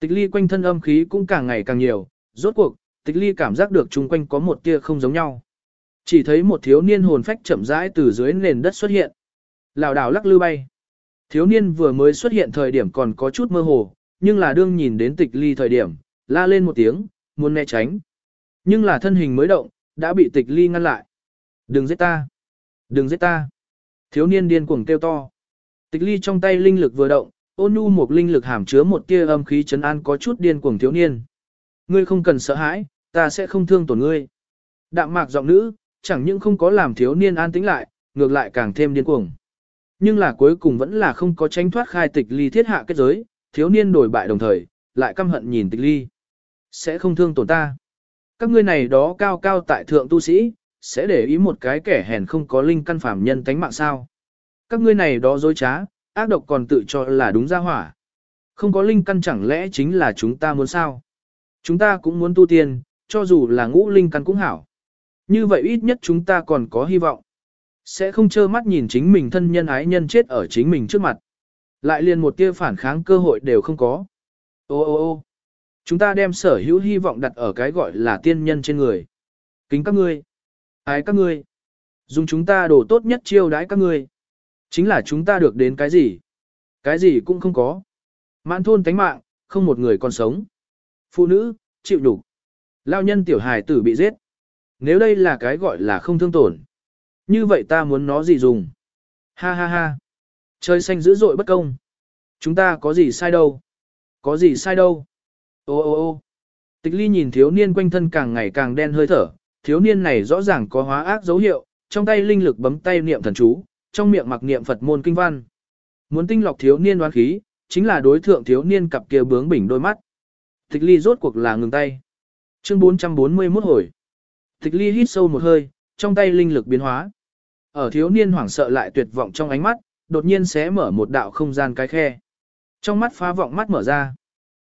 Tịch ly quanh thân âm khí cũng càng ngày càng nhiều, rốt cuộc, tịch ly cảm giác được chung quanh có một tia không giống nhau. Chỉ thấy một thiếu niên hồn phách chậm rãi từ dưới nền đất xuất hiện. Lào đảo lắc lư bay. Thiếu niên vừa mới xuất hiện thời điểm còn có chút mơ hồ, nhưng là đương nhìn đến tịch ly thời điểm, la lên một tiếng, muốn né tránh. Nhưng là thân hình mới động, đã bị tịch ly ngăn lại. Đừng giết ta! Đừng giết ta! Thiếu niên điên cuồng kêu to. Tịch ly trong tay linh lực vừa động, ôn nhu một linh lực hàm chứa một tia âm khí chấn an có chút điên cuồng thiếu niên. Ngươi không cần sợ hãi, ta sẽ không thương tổn ngươi. Đạm mạc giọng nữ, chẳng những không có làm thiếu niên an tĩnh lại, ngược lại càng thêm điên cuồng. Nhưng là cuối cùng vẫn là không có tránh thoát khai tịch ly thiết hạ kết giới, thiếu niên đổi bại đồng thời, lại căm hận nhìn tịch ly. Sẽ không thương tổn ta. Các ngươi này đó cao cao tại thượng tu sĩ, sẽ để ý một cái kẻ hèn không có linh căn phạm nhân tánh mạng sao. Các ngươi này đó dối trá, ác độc còn tự cho là đúng ra hỏa. Không có linh căn chẳng lẽ chính là chúng ta muốn sao? Chúng ta cũng muốn tu tiên, cho dù là ngũ linh căn cũng hảo. Như vậy ít nhất chúng ta còn có hy vọng. Sẽ không trơ mắt nhìn chính mình thân nhân ái nhân chết ở chính mình trước mặt. Lại liền một tia phản kháng cơ hội đều không có. Ô ô ô chúng ta đem sở hữu hy vọng đặt ở cái gọi là tiên nhân trên người. Kính các ngươi. Ái các ngươi. Dùng chúng ta đổ tốt nhất chiêu đãi các ngươi. Chính là chúng ta được đến cái gì? Cái gì cũng không có. Mãn thôn tánh mạng, không một người còn sống. Phụ nữ, chịu đủ. Lao nhân tiểu hài tử bị giết. Nếu đây là cái gọi là không thương tổn. Như vậy ta muốn nó gì dùng? Ha ha ha. Trời xanh dữ dội bất công. Chúng ta có gì sai đâu? Có gì sai đâu? Ô ô ô tịch ly nhìn thiếu niên quanh thân càng ngày càng đen hơi thở, thiếu niên này rõ ràng có hóa ác dấu hiệu, trong tay linh lực bấm tay niệm thần chú, trong miệng mặc niệm Phật môn kinh văn. Muốn tinh lọc thiếu niên đoán khí, chính là đối thượng thiếu niên cặp kia bướng bỉnh đôi mắt. Tịch ly rốt cuộc là ngừng tay. Chương 441 hồi. Tịch ly hít sâu một hơi, trong tay linh lực biến hóa. Ở thiếu niên hoảng sợ lại tuyệt vọng trong ánh mắt, đột nhiên sẽ mở một đạo không gian cái khe. Trong mắt phá vọng mắt mở ra.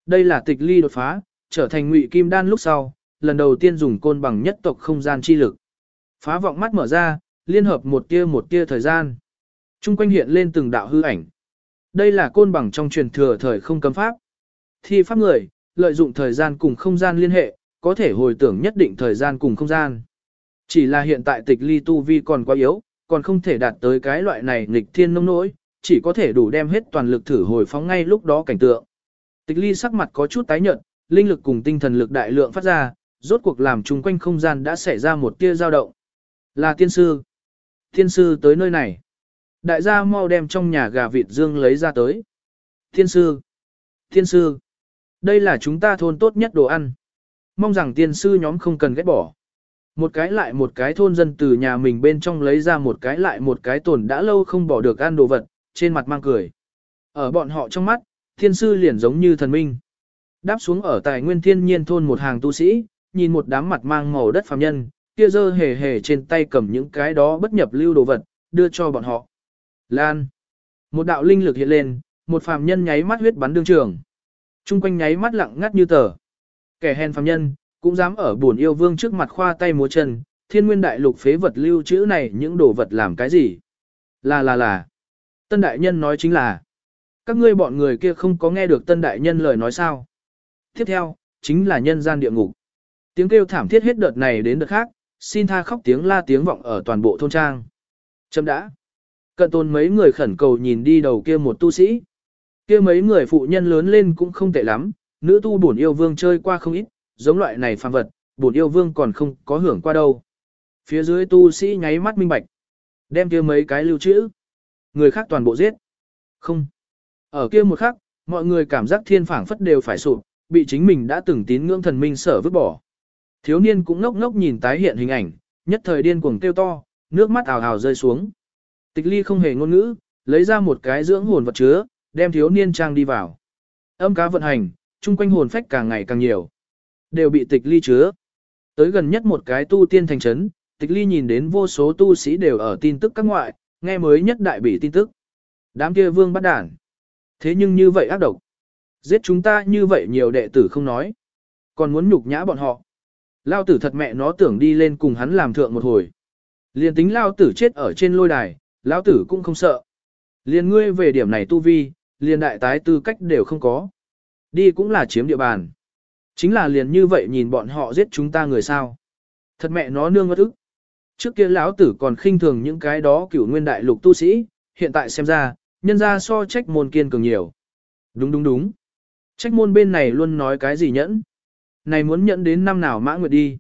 Đây là tịch ly đột phá, trở thành ngụy kim đan lúc sau, lần đầu tiên dùng côn bằng nhất tộc không gian chi lực. Phá vọng mắt mở ra, liên hợp một tia một tia thời gian. Trung quanh hiện lên từng đạo hư ảnh. Đây là côn bằng trong truyền thừa thời không cấm pháp. Thi pháp người, lợi dụng thời gian cùng không gian liên hệ, có thể hồi tưởng nhất định thời gian cùng không gian. Chỉ là hiện tại tịch ly tu vi còn quá yếu, còn không thể đạt tới cái loại này nghịch thiên nông nỗi, chỉ có thể đủ đem hết toàn lực thử hồi phóng ngay lúc đó cảnh tượng. Tịch ly sắc mặt có chút tái nhợt, linh lực cùng tinh thần lực đại lượng phát ra, rốt cuộc làm chung quanh không gian đã xảy ra một tia dao động. Là tiên sư. Tiên sư tới nơi này. Đại gia mau đem trong nhà gà vịt dương lấy ra tới. Tiên sư. Tiên sư. Đây là chúng ta thôn tốt nhất đồ ăn. Mong rằng tiên sư nhóm không cần ghét bỏ. Một cái lại một cái thôn dân từ nhà mình bên trong lấy ra một cái lại một cái tổn đã lâu không bỏ được ăn đồ vật, trên mặt mang cười. Ở bọn họ trong mắt, thiên sư liền giống như thần minh. Đáp xuống ở tài nguyên thiên nhiên thôn một hàng tu sĩ, nhìn một đám mặt mang màu đất phàm nhân, kia dơ hề hề trên tay cầm những cái đó bất nhập lưu đồ vật, đưa cho bọn họ. Lan. Một đạo linh lực hiện lên, một phàm nhân nháy mắt huyết bắn đương trường. Trung quanh nháy mắt lặng ngắt như tờ. Kẻ hèn phàm nhân, cũng dám ở buồn yêu vương trước mặt khoa tay múa chân, thiên nguyên đại lục phế vật lưu chữ này những đồ vật làm cái gì? Là là là. Tân đại nhân nói chính là, các ngươi bọn người kia không có nghe được tân đại nhân lời nói sao. Tiếp theo, chính là nhân gian địa ngục. Tiếng kêu thảm thiết hết đợt này đến đợt khác, xin tha khóc tiếng la tiếng vọng ở toàn bộ thôn trang. Chấm đã. Cận tôn mấy người khẩn cầu nhìn đi đầu kia một tu sĩ. kia mấy người phụ nhân lớn lên cũng không tệ lắm, nữ tu bổn yêu vương chơi qua không ít, giống loại này phàm vật, bổn yêu vương còn không có hưởng qua đâu. Phía dưới tu sĩ nháy mắt minh bạch. Đem kia mấy cái lưu trữ. Người khác toàn bộ giết. Không. Ở kia một khắc, mọi người cảm giác thiên phảng phất đều phải sụp, bị chính mình đã từng tín ngưỡng thần minh sở vứt bỏ. Thiếu niên cũng ngốc ngốc nhìn tái hiện hình ảnh, nhất thời điên cuồng kêu to, nước mắt ào ào rơi xuống. Tịch ly không hề ngôn ngữ, lấy ra một cái dưỡng hồn vật chứa, đem thiếu niên trang đi vào. Âm cá vận hành, chung quanh hồn phách càng ngày càng nhiều. Đều bị tịch ly chứa. Tới gần nhất một cái tu tiên thành trấn, tịch ly nhìn đến vô số tu sĩ đều ở tin tức các ngoại, nghe mới nhất đại bị tin tức. Đám kia vương bắt đản. Thế nhưng như vậy ác độc. Giết chúng ta như vậy nhiều đệ tử không nói. Còn muốn nhục nhã bọn họ. Lao tử thật mẹ nó tưởng đi lên cùng hắn làm thượng một hồi. Liền tính lao tử chết ở trên lôi đài, lao tử cũng không sợ. Liền ngươi về điểm này tu vi, liền đại tái tư cách đều không có. Đi cũng là chiếm địa bàn. Chính là liền như vậy nhìn bọn họ giết chúng ta người sao. Thật mẹ nó nương ngất ức. Trước kia lão tử còn khinh thường những cái đó cửu nguyên đại lục tu sĩ, hiện tại xem ra, nhân ra so trách môn kiên cường nhiều. Đúng đúng đúng. Trách môn bên này luôn nói cái gì nhẫn. Này muốn nhẫn đến năm nào mã nguyệt đi.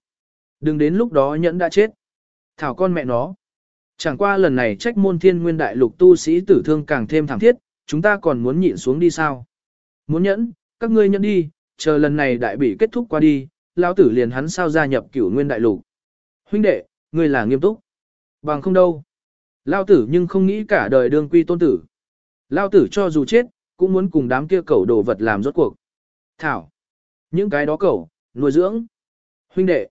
Đừng đến lúc đó nhẫn đã chết. Thảo con mẹ nó. Chẳng qua lần này trách môn thiên nguyên đại lục tu sĩ tử thương càng thêm thảm thiết, chúng ta còn muốn nhịn xuống đi sao? Muốn nhẫn, các ngươi nhẫn đi, chờ lần này đại bị kết thúc qua đi, lão tử liền hắn sao gia nhập cửu nguyên đại lục. Huynh đệ, ngươi là nghiêm túc. Bằng không đâu. Lão tử nhưng không nghĩ cả đời đương quy tôn tử. Lão tử cho dù chết, cũng muốn cùng đám kia cẩu đồ vật làm rốt cuộc. Thảo. Những cái đó cẩu, nuôi dưỡng. Huynh đệ.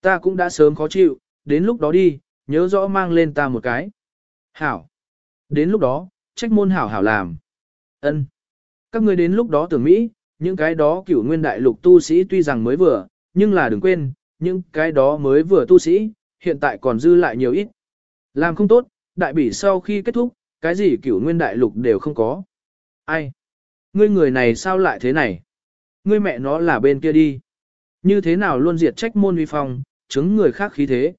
Ta cũng đã sớm khó chịu, đến lúc đó đi, nhớ rõ mang lên ta một cái. Hảo. Đến lúc đó, trách môn hảo hảo làm. ân Các ngươi đến lúc đó tưởng Mỹ, những cái đó cửu nguyên đại lục tu sĩ tuy rằng mới vừa, nhưng là đừng quên, những cái đó mới vừa tu sĩ, hiện tại còn dư lại nhiều ít. Làm không tốt, đại bỉ sau khi kết thúc, cái gì cửu nguyên đại lục đều không có. Ai? Ngươi người này sao lại thế này? Ngươi mẹ nó là bên kia đi. Như thế nào luôn diệt trách môn vi phong, chứng người khác khí thế.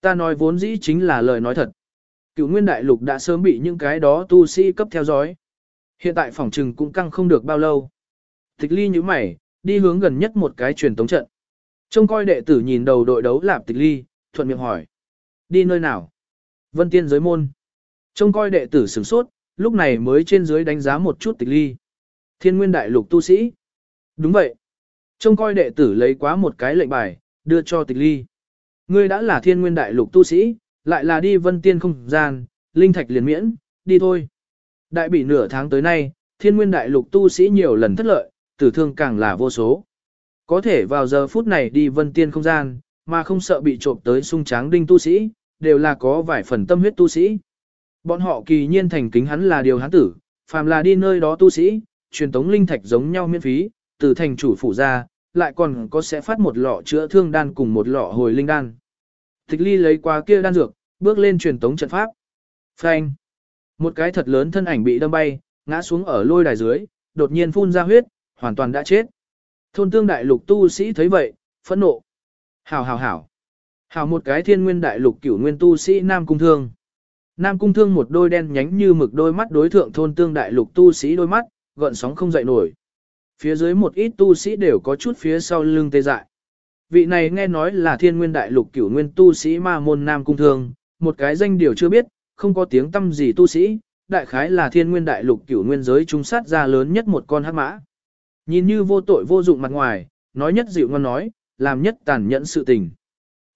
Ta nói vốn dĩ chính là lời nói thật. Cựu nguyên đại lục đã sớm bị những cái đó tu sĩ cấp theo dõi. Hiện tại phòng trừng cũng căng không được bao lâu. Tịch ly như mày, đi hướng gần nhất một cái truyền tống trận. Trông coi đệ tử nhìn đầu đội đấu lạp tịch ly, thuận miệng hỏi. Đi nơi nào? Vân tiên giới môn. Trông coi đệ tử sửng sốt, lúc này mới trên dưới đánh giá một chút tịch ly. Thiên nguyên đại lục tu sĩ. Đúng vậy. Trông coi đệ tử lấy quá một cái lệnh bài, đưa cho tịch ly. Ngươi đã là thiên nguyên đại lục tu sĩ, Lại là đi vân tiên không gian, linh thạch liền miễn, đi thôi. Đại bị nửa tháng tới nay, thiên nguyên đại lục tu sĩ nhiều lần thất lợi, tử thương càng là vô số. Có thể vào giờ phút này đi vân tiên không gian, mà không sợ bị trộm tới sung tráng đinh tu sĩ, đều là có vài phần tâm huyết tu sĩ. Bọn họ kỳ nhiên thành kính hắn là điều hắn tử, phàm là đi nơi đó tu sĩ, truyền tống linh thạch giống nhau miễn phí, từ thành chủ phủ ra, lại còn có sẽ phát một lọ chữa thương đan cùng một lọ hồi linh đan. Tịch ly lấy qua kia đan dược, bước lên truyền tống trận pháp. Phanh. Một cái thật lớn thân ảnh bị đâm bay, ngã xuống ở lôi đài dưới, đột nhiên phun ra huyết, hoàn toàn đã chết. Thôn tương đại lục tu sĩ thấy vậy, phẫn nộ. Hảo hảo hảo. Hảo một cái thiên nguyên đại lục cửu nguyên tu sĩ Nam Cung Thương. Nam Cung Thương một đôi đen nhánh như mực đôi mắt đối thượng thôn tương đại lục tu sĩ đôi mắt, gợn sóng không dậy nổi. Phía dưới một ít tu sĩ đều có chút phía sau lưng tê dại. Vị này nghe nói là thiên nguyên đại lục cửu nguyên tu sĩ ma môn Nam Cung Thương, một cái danh điều chưa biết, không có tiếng tâm gì tu sĩ, đại khái là thiên nguyên đại lục cửu nguyên giới trung sát ra lớn nhất một con hắc mã. Nhìn như vô tội vô dụng mặt ngoài, nói nhất dịu ngon nói, làm nhất tàn nhẫn sự tình.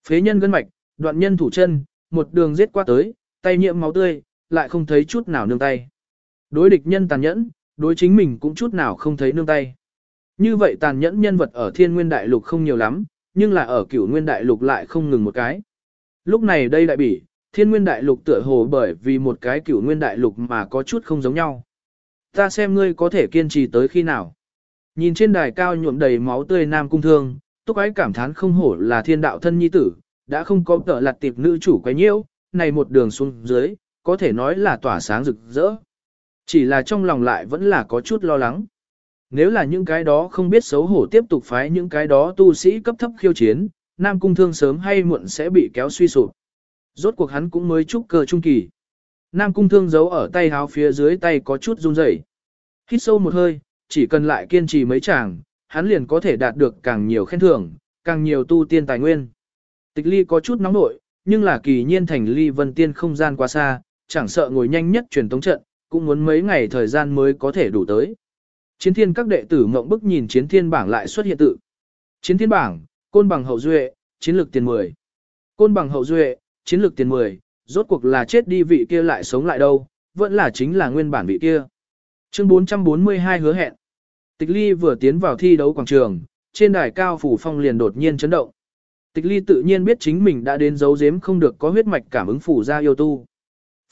Phế nhân gân mạch, đoạn nhân thủ chân, một đường giết qua tới, tay nhiễm máu tươi, lại không thấy chút nào nương tay. Đối địch nhân tàn nhẫn, đối chính mình cũng chút nào không thấy nương tay. Như vậy tàn nhẫn nhân vật ở thiên nguyên đại lục không nhiều lắm, nhưng là ở cửu nguyên đại lục lại không ngừng một cái. Lúc này đây đại bỉ, thiên nguyên đại lục tựa hồ bởi vì một cái cửu nguyên đại lục mà có chút không giống nhau. Ta xem ngươi có thể kiên trì tới khi nào. Nhìn trên đài cao nhuộm đầy máu tươi nam cung thương, túc ái cảm thán không hổ là thiên đạo thân nhi tử, đã không có tợ lặt tiệp nữ chủ quấy nhiễu, này một đường xuống dưới, có thể nói là tỏa sáng rực rỡ. Chỉ là trong lòng lại vẫn là có chút lo lắng. Nếu là những cái đó không biết xấu hổ tiếp tục phái những cái đó tu sĩ cấp thấp khiêu chiến, Nam Cung Thương sớm hay muộn sẽ bị kéo suy sụp. Rốt cuộc hắn cũng mới trúc cơ trung kỳ. Nam Cung Thương giấu ở tay háo phía dưới tay có chút run rẩy. Hít sâu một hơi, chỉ cần lại kiên trì mấy chàng, hắn liền có thể đạt được càng nhiều khen thưởng, càng nhiều tu tiên tài nguyên. Tịch ly có chút nóng nội, nhưng là kỳ nhiên thành ly vân tiên không gian quá xa, chẳng sợ ngồi nhanh nhất truyền tống trận, cũng muốn mấy ngày thời gian mới có thể đủ tới. Chiến thiên các đệ tử mộng bức nhìn chiến thiên bảng lại xuất hiện tự. Chiến thiên bảng, côn bằng hậu duệ, chiến lược tiền 10. Côn bằng hậu duệ, chiến lược tiền 10, rốt cuộc là chết đi vị kia lại sống lại đâu, vẫn là chính là nguyên bản vị kia. Chương 442 hứa hẹn. Tịch ly vừa tiến vào thi đấu quảng trường, trên đài cao phủ phong liền đột nhiên chấn động. Tịch ly tự nhiên biết chính mình đã đến dấu giếm không được có huyết mạch cảm ứng phủ ra yêu tu.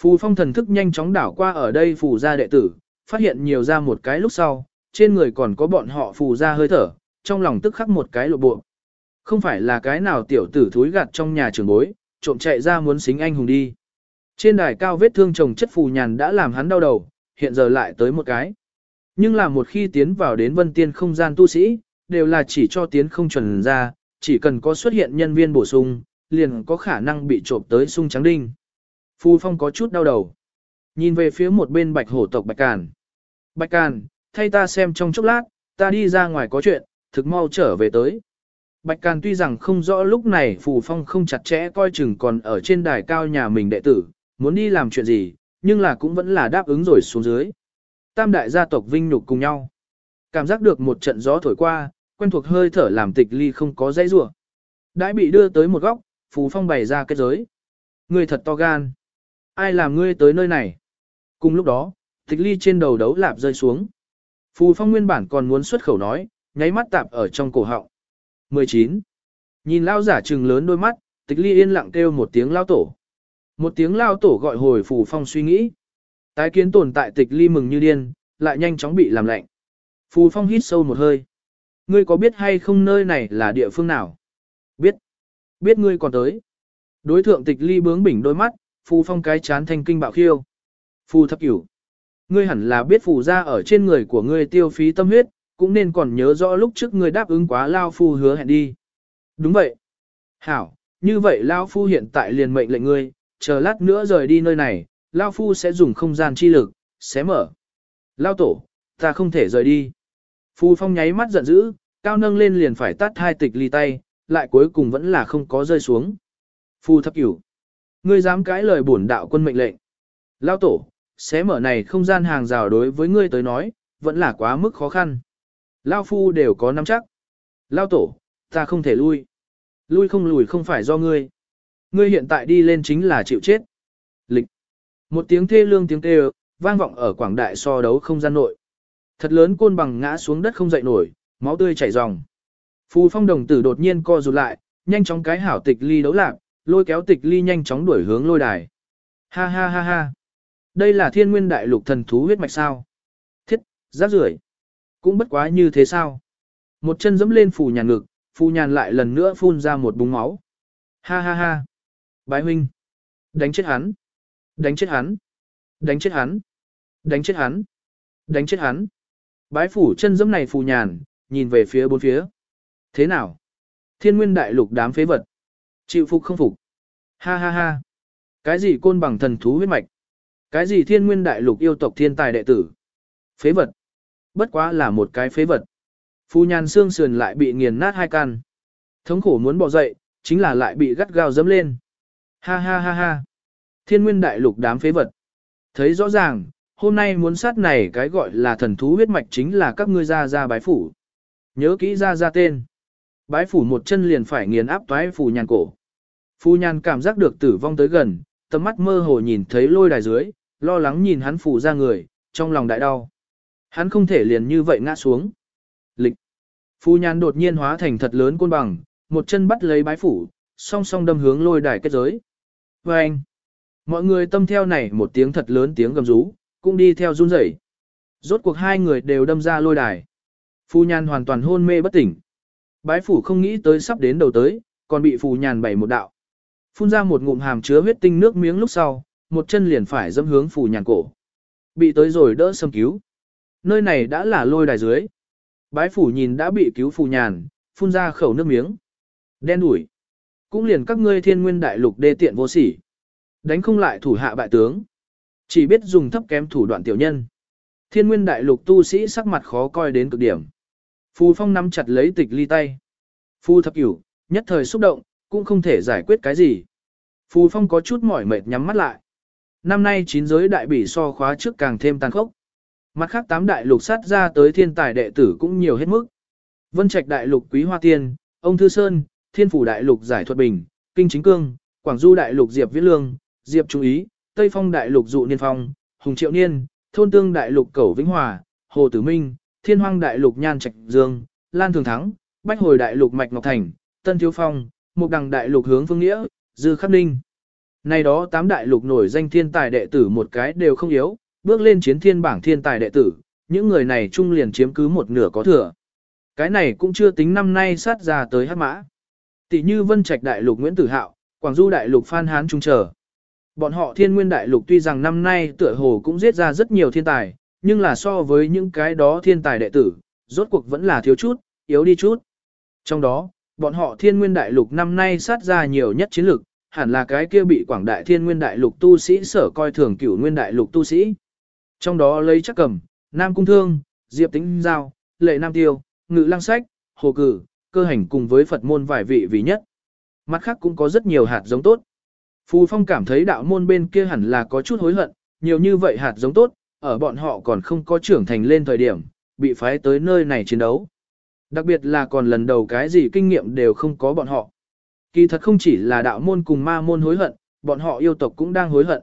Phù phong thần thức nhanh chóng đảo qua ở đây phù ra đệ tử, phát hiện nhiều ra một cái lúc sau, trên người còn có bọn họ phù ra hơi thở, trong lòng tức khắc một cái lộ bộ. Không phải là cái nào tiểu tử thúi gạt trong nhà trường bối, trộm chạy ra muốn xính anh hùng đi. Trên đài cao vết thương chồng chất phù nhàn đã làm hắn đau đầu, hiện giờ lại tới một cái. Nhưng là một khi tiến vào đến vân tiên không gian tu sĩ, đều là chỉ cho tiến không chuẩn ra, chỉ cần có xuất hiện nhân viên bổ sung, liền có khả năng bị trộm tới sung trắng đinh. Phù Phong có chút đau đầu. Nhìn về phía một bên bạch hổ tộc Bạch Càn. Bạch Càn, thay ta xem trong chốc lát, ta đi ra ngoài có chuyện, thực mau trở về tới. Bạch Càn tuy rằng không rõ lúc này Phù Phong không chặt chẽ coi chừng còn ở trên đài cao nhà mình đệ tử, muốn đi làm chuyện gì, nhưng là cũng vẫn là đáp ứng rồi xuống dưới. Tam đại gia tộc vinh nhục cùng nhau. Cảm giác được một trận gió thổi qua, quen thuộc hơi thở làm tịch ly không có dãy rủa Đã bị đưa tới một góc, Phù Phong bày ra kết giới. Người thật to gan. Ai làm ngươi tới nơi này? Cùng lúc đó, tịch ly trên đầu đấu lạp rơi xuống. Phù Phong nguyên bản còn muốn xuất khẩu nói, nháy mắt tạp ở trong cổ họng. 19. Nhìn lao giả trừng lớn đôi mắt, tịch ly yên lặng kêu một tiếng lao tổ. Một tiếng lao tổ gọi hồi Phù Phong suy nghĩ. Tái kiến tồn tại tịch ly mừng như điên, lại nhanh chóng bị làm lạnh. Phù Phong hít sâu một hơi. Ngươi có biết hay không nơi này là địa phương nào? Biết. Biết ngươi còn tới. Đối thượng tịch ly bướng bỉnh đôi mắt, Phù Phong cái chán thanh kinh bạo khiêu. Phù thập cửu. Ngươi hẳn là biết phù ra ở trên người của ngươi tiêu phí tâm huyết, cũng nên còn nhớ rõ lúc trước ngươi đáp ứng quá Lao Phu hứa hẹn đi. Đúng vậy. Hảo, như vậy Lao Phu hiện tại liền mệnh lệnh ngươi, chờ lát nữa rời đi nơi này, Lao Phu sẽ dùng không gian chi lực, xé mở. Lao Tổ, ta không thể rời đi. Phù Phong nháy mắt giận dữ, cao nâng lên liền phải tắt hai tịch ly tay, lại cuối cùng vẫn là không có rơi xuống. Phù thập cửu. Ngươi dám cãi lời bổn đạo quân mệnh lệnh. Lao tổ, xé mở này không gian hàng rào đối với ngươi tới nói, vẫn là quá mức khó khăn. Lao phu đều có nắm chắc. Lao tổ, ta không thể lui. Lui không lùi không phải do ngươi. Ngươi hiện tại đi lên chính là chịu chết. Lịch. Một tiếng thê lương tiếng kêu, vang vọng ở quảng đại so đấu không gian nội. Thật lớn côn bằng ngã xuống đất không dậy nổi, máu tươi chảy ròng. Phù phong đồng tử đột nhiên co rụt lại, nhanh chóng cái hảo tịch ly đấu lạc, lôi kéo tịch ly nhanh chóng đuổi hướng lôi đài. Ha ha ha ha. Đây là thiên nguyên đại lục thần thú huyết mạch sao. Thiết, rác rưởi Cũng bất quá như thế sao. Một chân dẫm lên phù nhàn ngực, phù nhàn lại lần nữa phun ra một búng máu. Ha ha ha. Bái huynh. Đánh chết hắn. Đánh chết hắn. Đánh chết hắn. Đánh chết hắn. Đánh chết hắn. Bái phủ chân dẫm này phù nhàn, nhìn về phía bốn phía. Thế nào? Thiên nguyên đại lục đám phế vật. Chịu phục không phục. Ha ha ha. Cái gì côn bằng thần thú huyết mạch? Cái gì thiên nguyên đại lục yêu tộc thiên tài đệ tử? Phế vật. Bất quá là một cái phế vật. Phu nhàn xương sườn lại bị nghiền nát hai căn. Thống khổ muốn bỏ dậy, chính là lại bị gắt gao dấm lên. Ha ha ha ha. Thiên nguyên đại lục đám phế vật. Thấy rõ ràng, hôm nay muốn sát này cái gọi là thần thú huyết mạch chính là các ngươi ra ra bái phủ. Nhớ kỹ ra ra tên. Bái phủ một chân liền phải nghiền áp toái phủ nhàn cổ. Phu nhàn cảm giác được tử vong tới gần, tầm mắt mơ hồ nhìn thấy lôi đài dưới, lo lắng nhìn hắn phủ ra người, trong lòng đại đau. Hắn không thể liền như vậy ngã xuống. Lịch. Phu nhàn đột nhiên hóa thành thật lớn côn bằng, một chân bắt lấy bái phủ, song song đâm hướng lôi đài kết giới. Và anh. Mọi người tâm theo này một tiếng thật lớn tiếng gầm rú, cũng đi theo run rẩy. Rốt cuộc hai người đều đâm ra lôi đài. Phu nhàn hoàn toàn hôn mê bất tỉnh. Bái phủ không nghĩ tới sắp đến đầu tới, còn bị phù nhàn bảy một đạo. Phun ra một ngụm hàm chứa huyết tinh nước miếng lúc sau, một chân liền phải dâm hướng phù nhàn cổ. Bị tới rồi đỡ xâm cứu. Nơi này đã là lôi đài dưới. Bái phủ nhìn đã bị cứu phù nhàn, phun ra khẩu nước miếng. Đen đủi. Cũng liền các ngươi thiên nguyên đại lục đê tiện vô sỉ. Đánh không lại thủ hạ bại tướng. Chỉ biết dùng thấp kém thủ đoạn tiểu nhân. Thiên nguyên đại lục tu sĩ sắc mặt khó coi đến cực điểm. Phù phong nắm chặt lấy tịch ly tay. Phu thập cửu, nhất thời xúc động, cũng không thể giải quyết cái gì. Phù phong có chút mỏi mệt nhắm mắt lại. Năm nay chín giới đại bỉ so khóa trước càng thêm tàn khốc. Mặt khác tám đại lục sát ra tới thiên tài đệ tử cũng nhiều hết mức. Vân Trạch đại lục Quý Hoa Tiên, ông Thư Sơn, Thiên Phủ đại lục Giải Thuật Bình, Kinh Chính Cương, Quảng Du đại lục Diệp Viễn Lương, Diệp Trung Ý, Tây Phong đại lục Dụ Niên Phong, Hùng Triệu Niên, Thôn Tương đại lục Cẩu Vĩnh Hòa, Hồ Tử Minh, Thiên Hoang đại lục Nhan Trạch Dương, Lan Thường Thắng, Bách Hồi đại lục Mạch Ngọc Thành, Tân Thiếu Phong, một Đằng đại lục Hướng Phương Nghĩa, Dư Khắc Ninh. Này đó tám đại lục nổi danh thiên tài đệ tử một cái đều không yếu, bước lên chiến thiên bảng thiên tài đệ tử, những người này chung liền chiếm cứ một nửa có thừa. Cái này cũng chưa tính năm nay sát ra tới hát mã. Tỷ như Vân Trạch đại lục Nguyễn Tử Hạo, Quảng Du đại lục Phan Hán Trung Trở. Bọn họ thiên nguyên đại lục tuy rằng năm nay tựa hồ cũng giết ra rất nhiều thiên tài, nhưng là so với những cái đó thiên tài đệ tử, rốt cuộc vẫn là thiếu chút, yếu đi chút. Trong đó, bọn họ thiên nguyên đại lục năm nay sát ra nhiều nhất chiến lực, hẳn là cái kia bị quảng đại thiên nguyên đại lục tu sĩ sở coi thường cửu nguyên đại lục tu sĩ. Trong đó lấy chắc cầm, Nam Cung Thương, Diệp Tĩnh Giao, Lệ Nam Tiêu, Ngự Lăng Sách, Hồ Cử, cơ hành cùng với Phật môn vài vị vị nhất. Mặt khác cũng có rất nhiều hạt giống tốt. Phù Phong cảm thấy đạo môn bên kia hẳn là có chút hối hận, nhiều như vậy hạt giống tốt, ở bọn họ còn không có trưởng thành lên thời điểm, bị phái tới nơi này chiến đấu. Đặc biệt là còn lần đầu cái gì kinh nghiệm đều không có bọn họ. Kỳ thật không chỉ là đạo môn cùng ma môn hối hận, bọn họ yêu tộc cũng đang hối hận.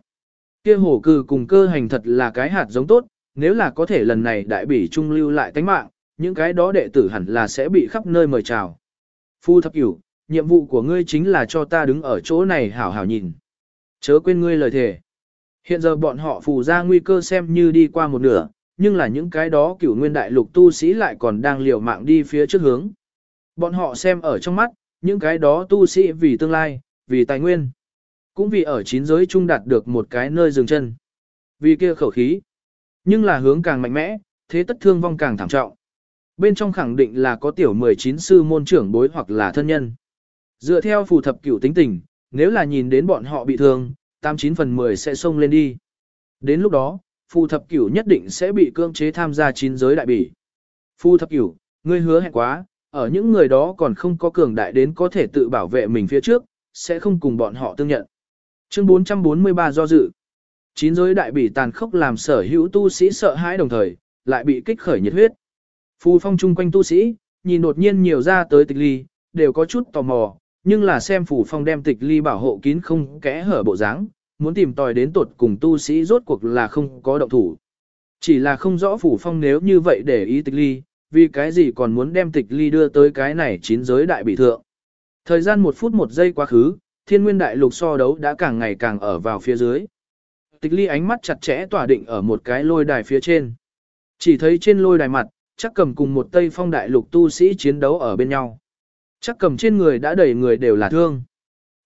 Kia hổ cừ cùng cơ hành thật là cái hạt giống tốt, nếu là có thể lần này đại bỉ trung lưu lại tánh mạng, những cái đó đệ tử hẳn là sẽ bị khắp nơi mời chào. Phu thập cửu, nhiệm vụ của ngươi chính là cho ta đứng ở chỗ này hảo hảo nhìn. Chớ quên ngươi lời thề. Hiện giờ bọn họ phù ra nguy cơ xem như đi qua một nửa, nhưng là những cái đó cửu nguyên đại lục tu sĩ lại còn đang liều mạng đi phía trước hướng. Bọn họ xem ở trong mắt, những cái đó tu sĩ vì tương lai, vì tài nguyên, cũng vì ở chín giới chung đạt được một cái nơi dừng chân. Vì kia khẩu khí, nhưng là hướng càng mạnh mẽ, thế tất thương vong càng thảm trọng. Bên trong khẳng định là có tiểu 19 sư môn trưởng bối hoặc là thân nhân. Dựa theo phù thập cửu tính tình, nếu là nhìn đến bọn họ bị thương, 89 phần 10 sẽ xông lên đi. Đến lúc đó, phù thập cửu nhất định sẽ bị cưỡng chế tham gia chín giới đại bỉ. Phù thập cửu, ngươi hứa hẹn quá, ở những người đó còn không có cường đại đến có thể tự bảo vệ mình phía trước, sẽ không cùng bọn họ tương nhận. Chương 443 do dự. Chín giới đại bỉ tàn khốc làm sở hữu tu sĩ sợ hãi đồng thời, lại bị kích khởi nhiệt huyết. Phù phong chung quanh tu sĩ, nhìn đột nhiên nhiều ra tới tịch ly, đều có chút tò mò, Nhưng là xem phù phong đem tịch ly bảo hộ kín không kẽ hở bộ dáng, muốn tìm tòi đến tột cùng tu sĩ rốt cuộc là không có động thủ. Chỉ là không rõ phủ phong nếu như vậy để ý tịch ly, vì cái gì còn muốn đem tịch ly đưa tới cái này chín giới đại bị thượng. Thời gian một phút một giây quá khứ, thiên nguyên đại lục so đấu đã càng ngày càng ở vào phía dưới. Tịch ly ánh mắt chặt chẽ tỏa định ở một cái lôi đài phía trên. Chỉ thấy trên lôi đài mặt, chắc cầm cùng một tây phong đại lục tu sĩ chiến đấu ở bên nhau. Chắc cầm trên người đã đầy người đều là thương.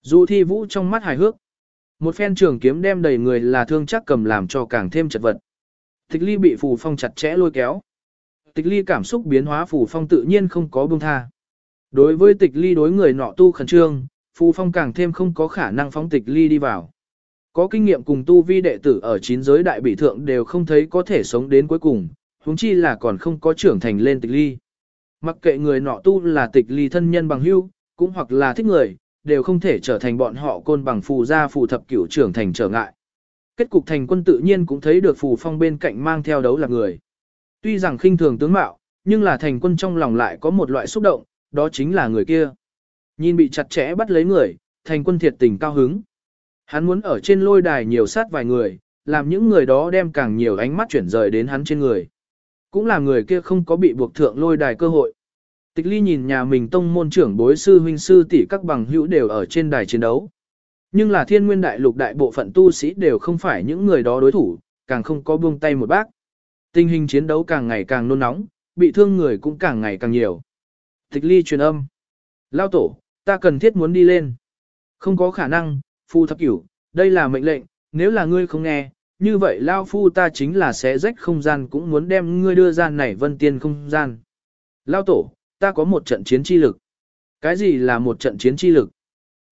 Dù thi vũ trong mắt hài hước. Một phen trường kiếm đem đầy người là thương chắc cầm làm cho càng thêm chật vật. Tịch ly bị phù phong chặt chẽ lôi kéo. Tịch ly cảm xúc biến hóa phù phong tự nhiên không có buông tha. Đối với tịch ly đối người nọ tu khẩn trương, phù phong càng thêm không có khả năng phóng tịch ly đi vào. Có kinh nghiệm cùng tu vi đệ tử ở chín giới đại bị thượng đều không thấy có thể sống đến cuối cùng, huống chi là còn không có trưởng thành lên tịch ly. Mặc kệ người nọ tu là tịch ly thân nhân bằng hưu, cũng hoặc là thích người, đều không thể trở thành bọn họ côn bằng phù gia phù thập cửu trưởng thành trở ngại. Kết cục thành quân tự nhiên cũng thấy được phù phong bên cạnh mang theo đấu là người. Tuy rằng khinh thường tướng mạo, nhưng là thành quân trong lòng lại có một loại xúc động, đó chính là người kia. Nhìn bị chặt chẽ bắt lấy người, thành quân thiệt tình cao hứng. Hắn muốn ở trên lôi đài nhiều sát vài người, làm những người đó đem càng nhiều ánh mắt chuyển rời đến hắn trên người. Cũng là người kia không có bị buộc thượng lôi đài cơ hội. Tịch ly nhìn nhà mình tông môn trưởng bối sư huynh sư tỷ các bằng hữu đều ở trên đài chiến đấu. Nhưng là thiên nguyên đại lục đại bộ phận tu sĩ đều không phải những người đó đối thủ, càng không có buông tay một bác. Tình hình chiến đấu càng ngày càng nôn nóng, bị thương người cũng càng ngày càng nhiều. Tịch ly truyền âm. Lao tổ, ta cần thiết muốn đi lên. Không có khả năng, phu thập cửu, đây là mệnh lệnh, nếu là ngươi không nghe, như vậy Lao phu ta chính là sẽ rách không gian cũng muốn đem ngươi đưa ra này vân tiên không gian. Lao tổ, ta có một trận chiến chi lực. Cái gì là một trận chiến chi lực?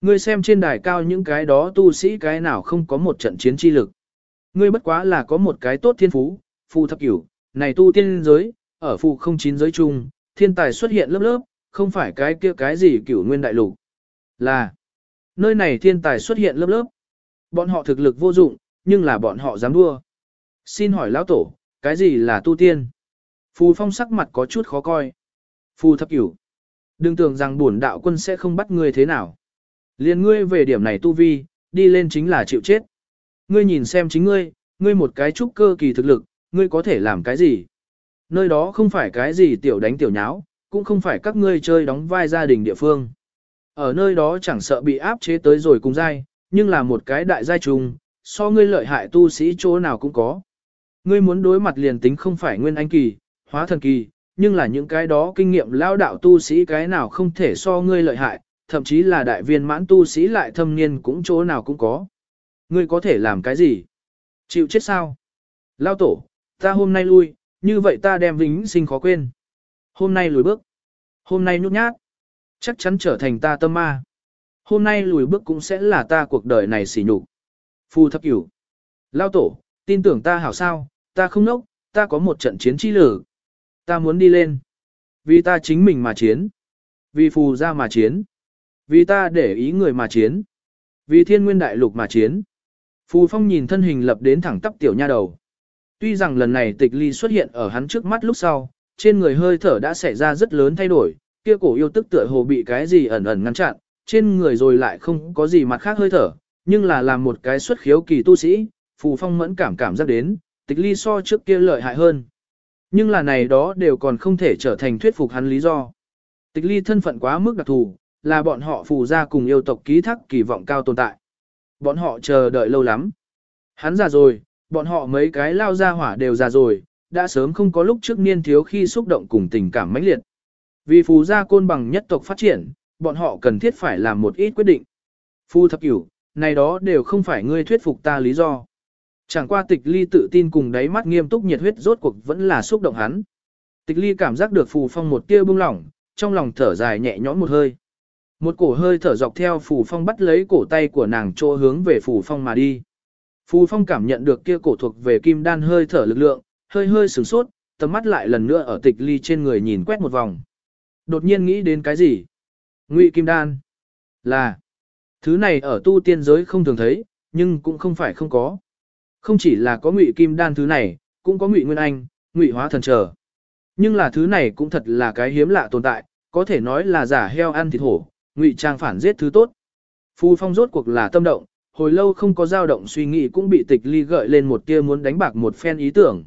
Ngươi xem trên đài cao những cái đó tu sĩ cái nào không có một trận chiến chi lực. Ngươi bất quá là có một cái tốt thiên phú, phù thập cửu, này tu tiên giới, ở phù không chín giới chung, thiên tài xuất hiện lớp lớp, không phải cái kia cái gì cửu nguyên đại lục. Là, nơi này thiên tài xuất hiện lớp lớp. Bọn họ thực lực vô dụng, nhưng là bọn họ dám đua. Xin hỏi lão tổ, cái gì là tu tiên? Phù phong sắc mặt có chút khó coi. Phù thập cửu. Đừng tưởng rằng bổn đạo quân sẽ không bắt ngươi thế nào. Liên ngươi về điểm này tu vi, đi lên chính là chịu chết. Ngươi nhìn xem chính ngươi, ngươi một cái trúc cơ kỳ thực lực, ngươi có thể làm cái gì? Nơi đó không phải cái gì tiểu đánh tiểu nháo, cũng không phải các ngươi chơi đóng vai gia đình địa phương. Ở nơi đó chẳng sợ bị áp chế tới rồi cùng giai, nhưng là một cái đại giai trùng, so ngươi lợi hại tu sĩ chỗ nào cũng có. Ngươi muốn đối mặt liền tính không phải nguyên anh kỳ, hóa thần kỳ, nhưng là những cái đó kinh nghiệm lao đạo tu sĩ cái nào không thể so ngươi lợi hại, thậm chí là đại viên mãn tu sĩ lại thâm niên cũng chỗ nào cũng có. Ngươi có thể làm cái gì? Chịu chết sao? Lao tổ, ta hôm nay lui, như vậy ta đem vĩnh sinh khó quên. Hôm nay lùi bước. Hôm nay nhút nhát. Chắc chắn trở thành ta tâm ma. Hôm nay lùi bước cũng sẽ là ta cuộc đời này xỉ nhục. Phu thập cửu. Lao tổ, tin tưởng ta hảo sao, ta không nốc, ta có một trận chiến chi lử. Ta muốn đi lên. Vì ta chính mình mà chiến. Vì phù ra mà chiến. Vì ta để ý người mà chiến. Vì thiên nguyên đại lục mà chiến. Phù phong nhìn thân hình lập đến thẳng tắp tiểu nha đầu. Tuy rằng lần này tịch ly xuất hiện ở hắn trước mắt lúc sau, trên người hơi thở đã xảy ra rất lớn thay đổi, kia cổ yêu tức tựa hồ bị cái gì ẩn ẩn ngăn chặn, trên người rồi lại không có gì mặt khác hơi thở, nhưng là làm một cái xuất khiếu kỳ tu sĩ, phù phong mẫn cảm cảm giác đến, tịch ly so trước kia lợi hại hơn. Nhưng là này đó đều còn không thể trở thành thuyết phục hắn lý do. Tịch ly thân phận quá mức đặc thù, là bọn họ phù ra cùng yêu tộc ký thác kỳ vọng cao tồn tại. Bọn họ chờ đợi lâu lắm. Hắn già rồi, bọn họ mấy cái lao ra hỏa đều già rồi, đã sớm không có lúc trước niên thiếu khi xúc động cùng tình cảm mãnh liệt. Vì phù gia côn bằng nhất tộc phát triển, bọn họ cần thiết phải làm một ít quyết định. Phu thập cửu, này đó đều không phải ngươi thuyết phục ta lý do. Chẳng qua tịch ly tự tin cùng đáy mắt nghiêm túc nhiệt huyết rốt cuộc vẫn là xúc động hắn. Tịch ly cảm giác được phù phong một tia bưng lỏng, trong lòng thở dài nhẹ nhõm một hơi. Một cổ hơi thở dọc theo phù phong bắt lấy cổ tay của nàng chỗ hướng về phù phong mà đi. Phù phong cảm nhận được kia cổ thuộc về kim đan hơi thở lực lượng, hơi hơi sửng sốt, tầm mắt lại lần nữa ở tịch ly trên người nhìn quét một vòng. Đột nhiên nghĩ đến cái gì? Ngụy kim đan. Là. Thứ này ở tu tiên giới không thường thấy, nhưng cũng không phải không có. Không chỉ là có ngụy kim đan thứ này, cũng có ngụy nguyên anh, ngụy hóa thần trở. Nhưng là thứ này cũng thật là cái hiếm lạ tồn tại, có thể nói là giả heo ăn thịt hổ, ngụy trang phản giết thứ tốt. Phù phong rốt cuộc là tâm động, hồi lâu không có dao động suy nghĩ cũng bị tịch ly gợi lên một tia muốn đánh bạc một phen ý tưởng.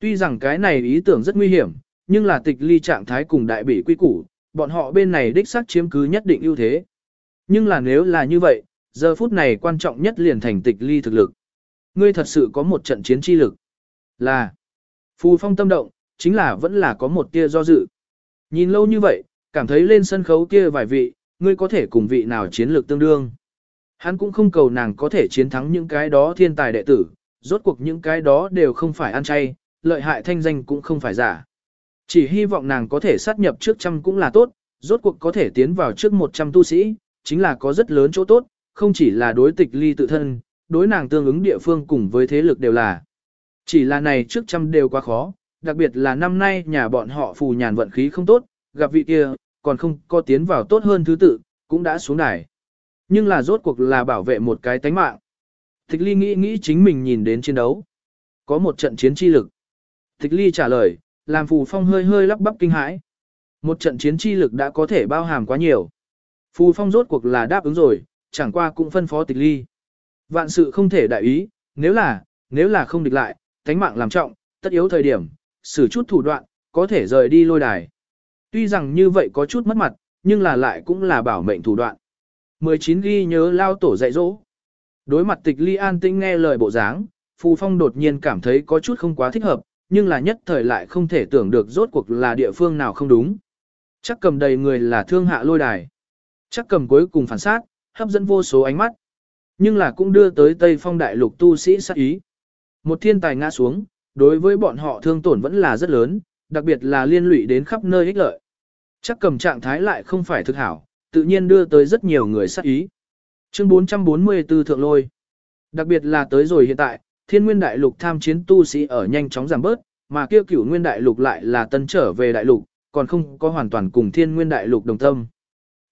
Tuy rằng cái này ý tưởng rất nguy hiểm, nhưng là tịch ly trạng thái cùng đại bị quy củ, bọn họ bên này đích xác chiếm cứ nhất định ưu thế. Nhưng là nếu là như vậy, giờ phút này quan trọng nhất liền thành tịch ly thực lực. Ngươi thật sự có một trận chiến chi lực. Là, phù phong tâm động, chính là vẫn là có một tia do dự. Nhìn lâu như vậy, cảm thấy lên sân khấu kia vài vị, ngươi có thể cùng vị nào chiến lược tương đương. Hắn cũng không cầu nàng có thể chiến thắng những cái đó thiên tài đệ tử, rốt cuộc những cái đó đều không phải ăn chay, lợi hại thanh danh cũng không phải giả. Chỉ hy vọng nàng có thể sát nhập trước trăm cũng là tốt, rốt cuộc có thể tiến vào trước một trăm tu sĩ, chính là có rất lớn chỗ tốt, không chỉ là đối tịch ly tự thân, đối nàng tương ứng địa phương cùng với thế lực đều là. Chỉ là này trước trăm đều quá khó, đặc biệt là năm nay nhà bọn họ phù nhàn vận khí không tốt, gặp vị kia, còn không có tiến vào tốt hơn thứ tự, cũng đã xuống đài. Nhưng là rốt cuộc là bảo vệ một cái tánh mạng. Thích ly nghĩ nghĩ chính mình nhìn đến chiến đấu. Có một trận chiến chi lực. Thích ly trả lời, làm phù phong hơi hơi lắp bắp kinh hãi. Một trận chiến chi lực đã có thể bao hàm quá nhiều. Phù phong rốt cuộc là đáp ứng rồi, chẳng qua cũng phân phó tịch ly. Vạn sự không thể đại ý, nếu là, nếu là không địch lại, tánh mạng làm trọng, tất yếu thời điểm, xử chút thủ đoạn, có thể rời đi lôi đài. Tuy rằng như vậy có chút mất mặt, nhưng là lại cũng là bảo mệnh thủ đoạn. 19 ghi nhớ lao tổ dạy dỗ. Đối mặt tịch ly an tinh nghe lời bộ dáng, Phù Phong đột nhiên cảm thấy có chút không quá thích hợp, nhưng là nhất thời lại không thể tưởng được rốt cuộc là địa phương nào không đúng. Chắc cầm đầy người là thương hạ lôi đài. Chắc cầm cuối cùng phản sát, hấp dẫn vô số ánh mắt. Nhưng là cũng đưa tới Tây Phong đại lục tu sĩ sát ý. Một thiên tài ngã xuống, đối với bọn họ thương tổn vẫn là rất lớn, đặc biệt là liên lụy đến khắp nơi ích lợi. Chắc cầm trạng thái lại không phải thực hảo, tự nhiên đưa tới rất nhiều người sát ý. Chương 444 Thượng Lôi Đặc biệt là tới rồi hiện tại, thiên nguyên đại lục tham chiến tu sĩ ở nhanh chóng giảm bớt, mà kia cửu nguyên đại lục lại là tân trở về đại lục, còn không có hoàn toàn cùng thiên nguyên đại lục đồng tâm.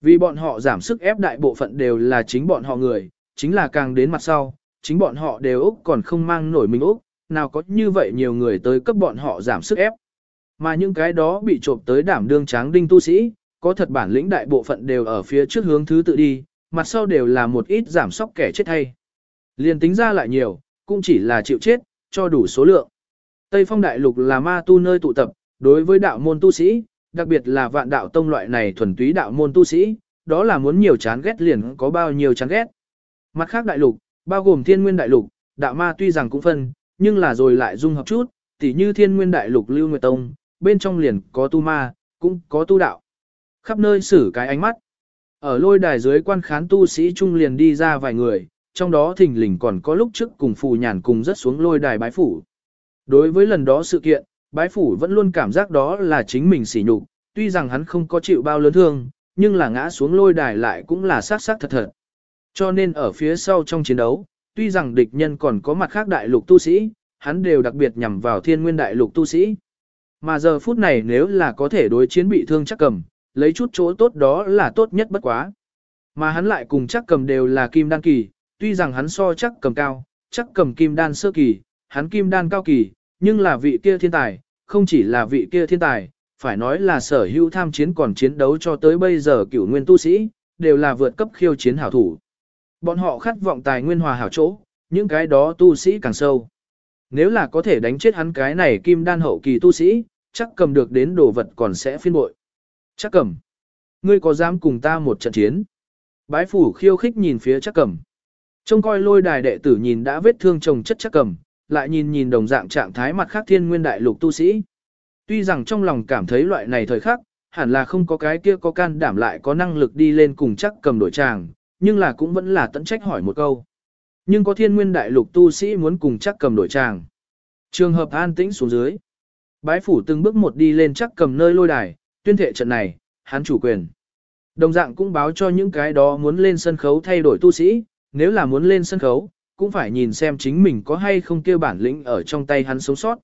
Vì bọn họ giảm sức ép đại bộ phận đều là chính bọn họ người, chính là càng đến mặt sau, chính bọn họ đều Úc còn không mang nổi mình Úc, nào có như vậy nhiều người tới cấp bọn họ giảm sức ép. Mà những cái đó bị trộm tới đảm đương tráng đinh tu sĩ, có thật bản lĩnh đại bộ phận đều ở phía trước hướng thứ tự đi, mặt sau đều là một ít giảm sóc kẻ chết hay. Liên tính ra lại nhiều, cũng chỉ là chịu chết, cho đủ số lượng. Tây phong đại lục là ma tu nơi tụ tập, đối với đạo môn tu sĩ, đặc biệt là vạn đạo tông loại này thuần túy đạo môn tu sĩ, đó là muốn nhiều chán ghét liền có bao nhiêu chán ghét. Mặt khác đại lục, bao gồm thiên nguyên đại lục, đạo ma tuy rằng cũng phân, nhưng là rồi lại dung hợp chút, tỉ như thiên nguyên đại lục lưu nguyệt tông, bên trong liền có tu ma, cũng có tu đạo. Khắp nơi xử cái ánh mắt. Ở lôi đài dưới quan khán tu sĩ trung liền đi ra vài người, trong đó thình lình còn có lúc trước cùng phù nhàn cùng rất xuống lôi đài bái phủ. Đối với lần đó sự kiện, bái phủ vẫn luôn cảm giác đó là chính mình sỉ nhục, tuy rằng hắn không có chịu bao lớn thương, nhưng là ngã xuống lôi đài lại cũng là sát sát thật thật. Cho nên ở phía sau trong chiến đấu, tuy rằng địch nhân còn có mặt khác đại lục tu sĩ, hắn đều đặc biệt nhằm vào thiên nguyên đại lục tu sĩ. Mà giờ phút này nếu là có thể đối chiến bị thương chắc cầm, lấy chút chỗ tốt đó là tốt nhất bất quá. Mà hắn lại cùng chắc cầm đều là kim đan kỳ, tuy rằng hắn so chắc cầm cao, chắc cầm kim đan sơ kỳ, hắn kim đan cao kỳ, nhưng là vị kia thiên tài, không chỉ là vị kia thiên tài, phải nói là sở hữu tham chiến còn chiến đấu cho tới bây giờ cửu nguyên tu sĩ, đều là vượt cấp khiêu chiến hảo thủ. Bọn họ khát vọng tài nguyên hòa hảo chỗ, những cái đó tu sĩ càng sâu. Nếu là có thể đánh chết hắn cái này kim đan hậu kỳ tu sĩ, chắc cầm được đến đồ vật còn sẽ phiên bội. Chắc cầm. Ngươi có dám cùng ta một trận chiến? Bái phủ khiêu khích nhìn phía chắc cầm. Trông coi lôi đài đệ tử nhìn đã vết thương chồng chất chắc cầm, lại nhìn nhìn đồng dạng trạng thái mặt khác thiên nguyên đại lục tu sĩ. Tuy rằng trong lòng cảm thấy loại này thời khắc, hẳn là không có cái kia có can đảm lại có năng lực đi lên cùng chắc cầm đổi tràng, nhưng là cũng vẫn là tận trách hỏi một câu. Nhưng có thiên nguyên đại lục tu sĩ muốn cùng chắc cầm đổi tràng. Trường hợp an tĩnh xuống dưới. Bái phủ từng bước một đi lên chắc cầm nơi lôi đài, tuyên thệ trận này, hắn chủ quyền. Đồng dạng cũng báo cho những cái đó muốn lên sân khấu thay đổi tu sĩ, nếu là muốn lên sân khấu, cũng phải nhìn xem chính mình có hay không kêu bản lĩnh ở trong tay hắn sống sót.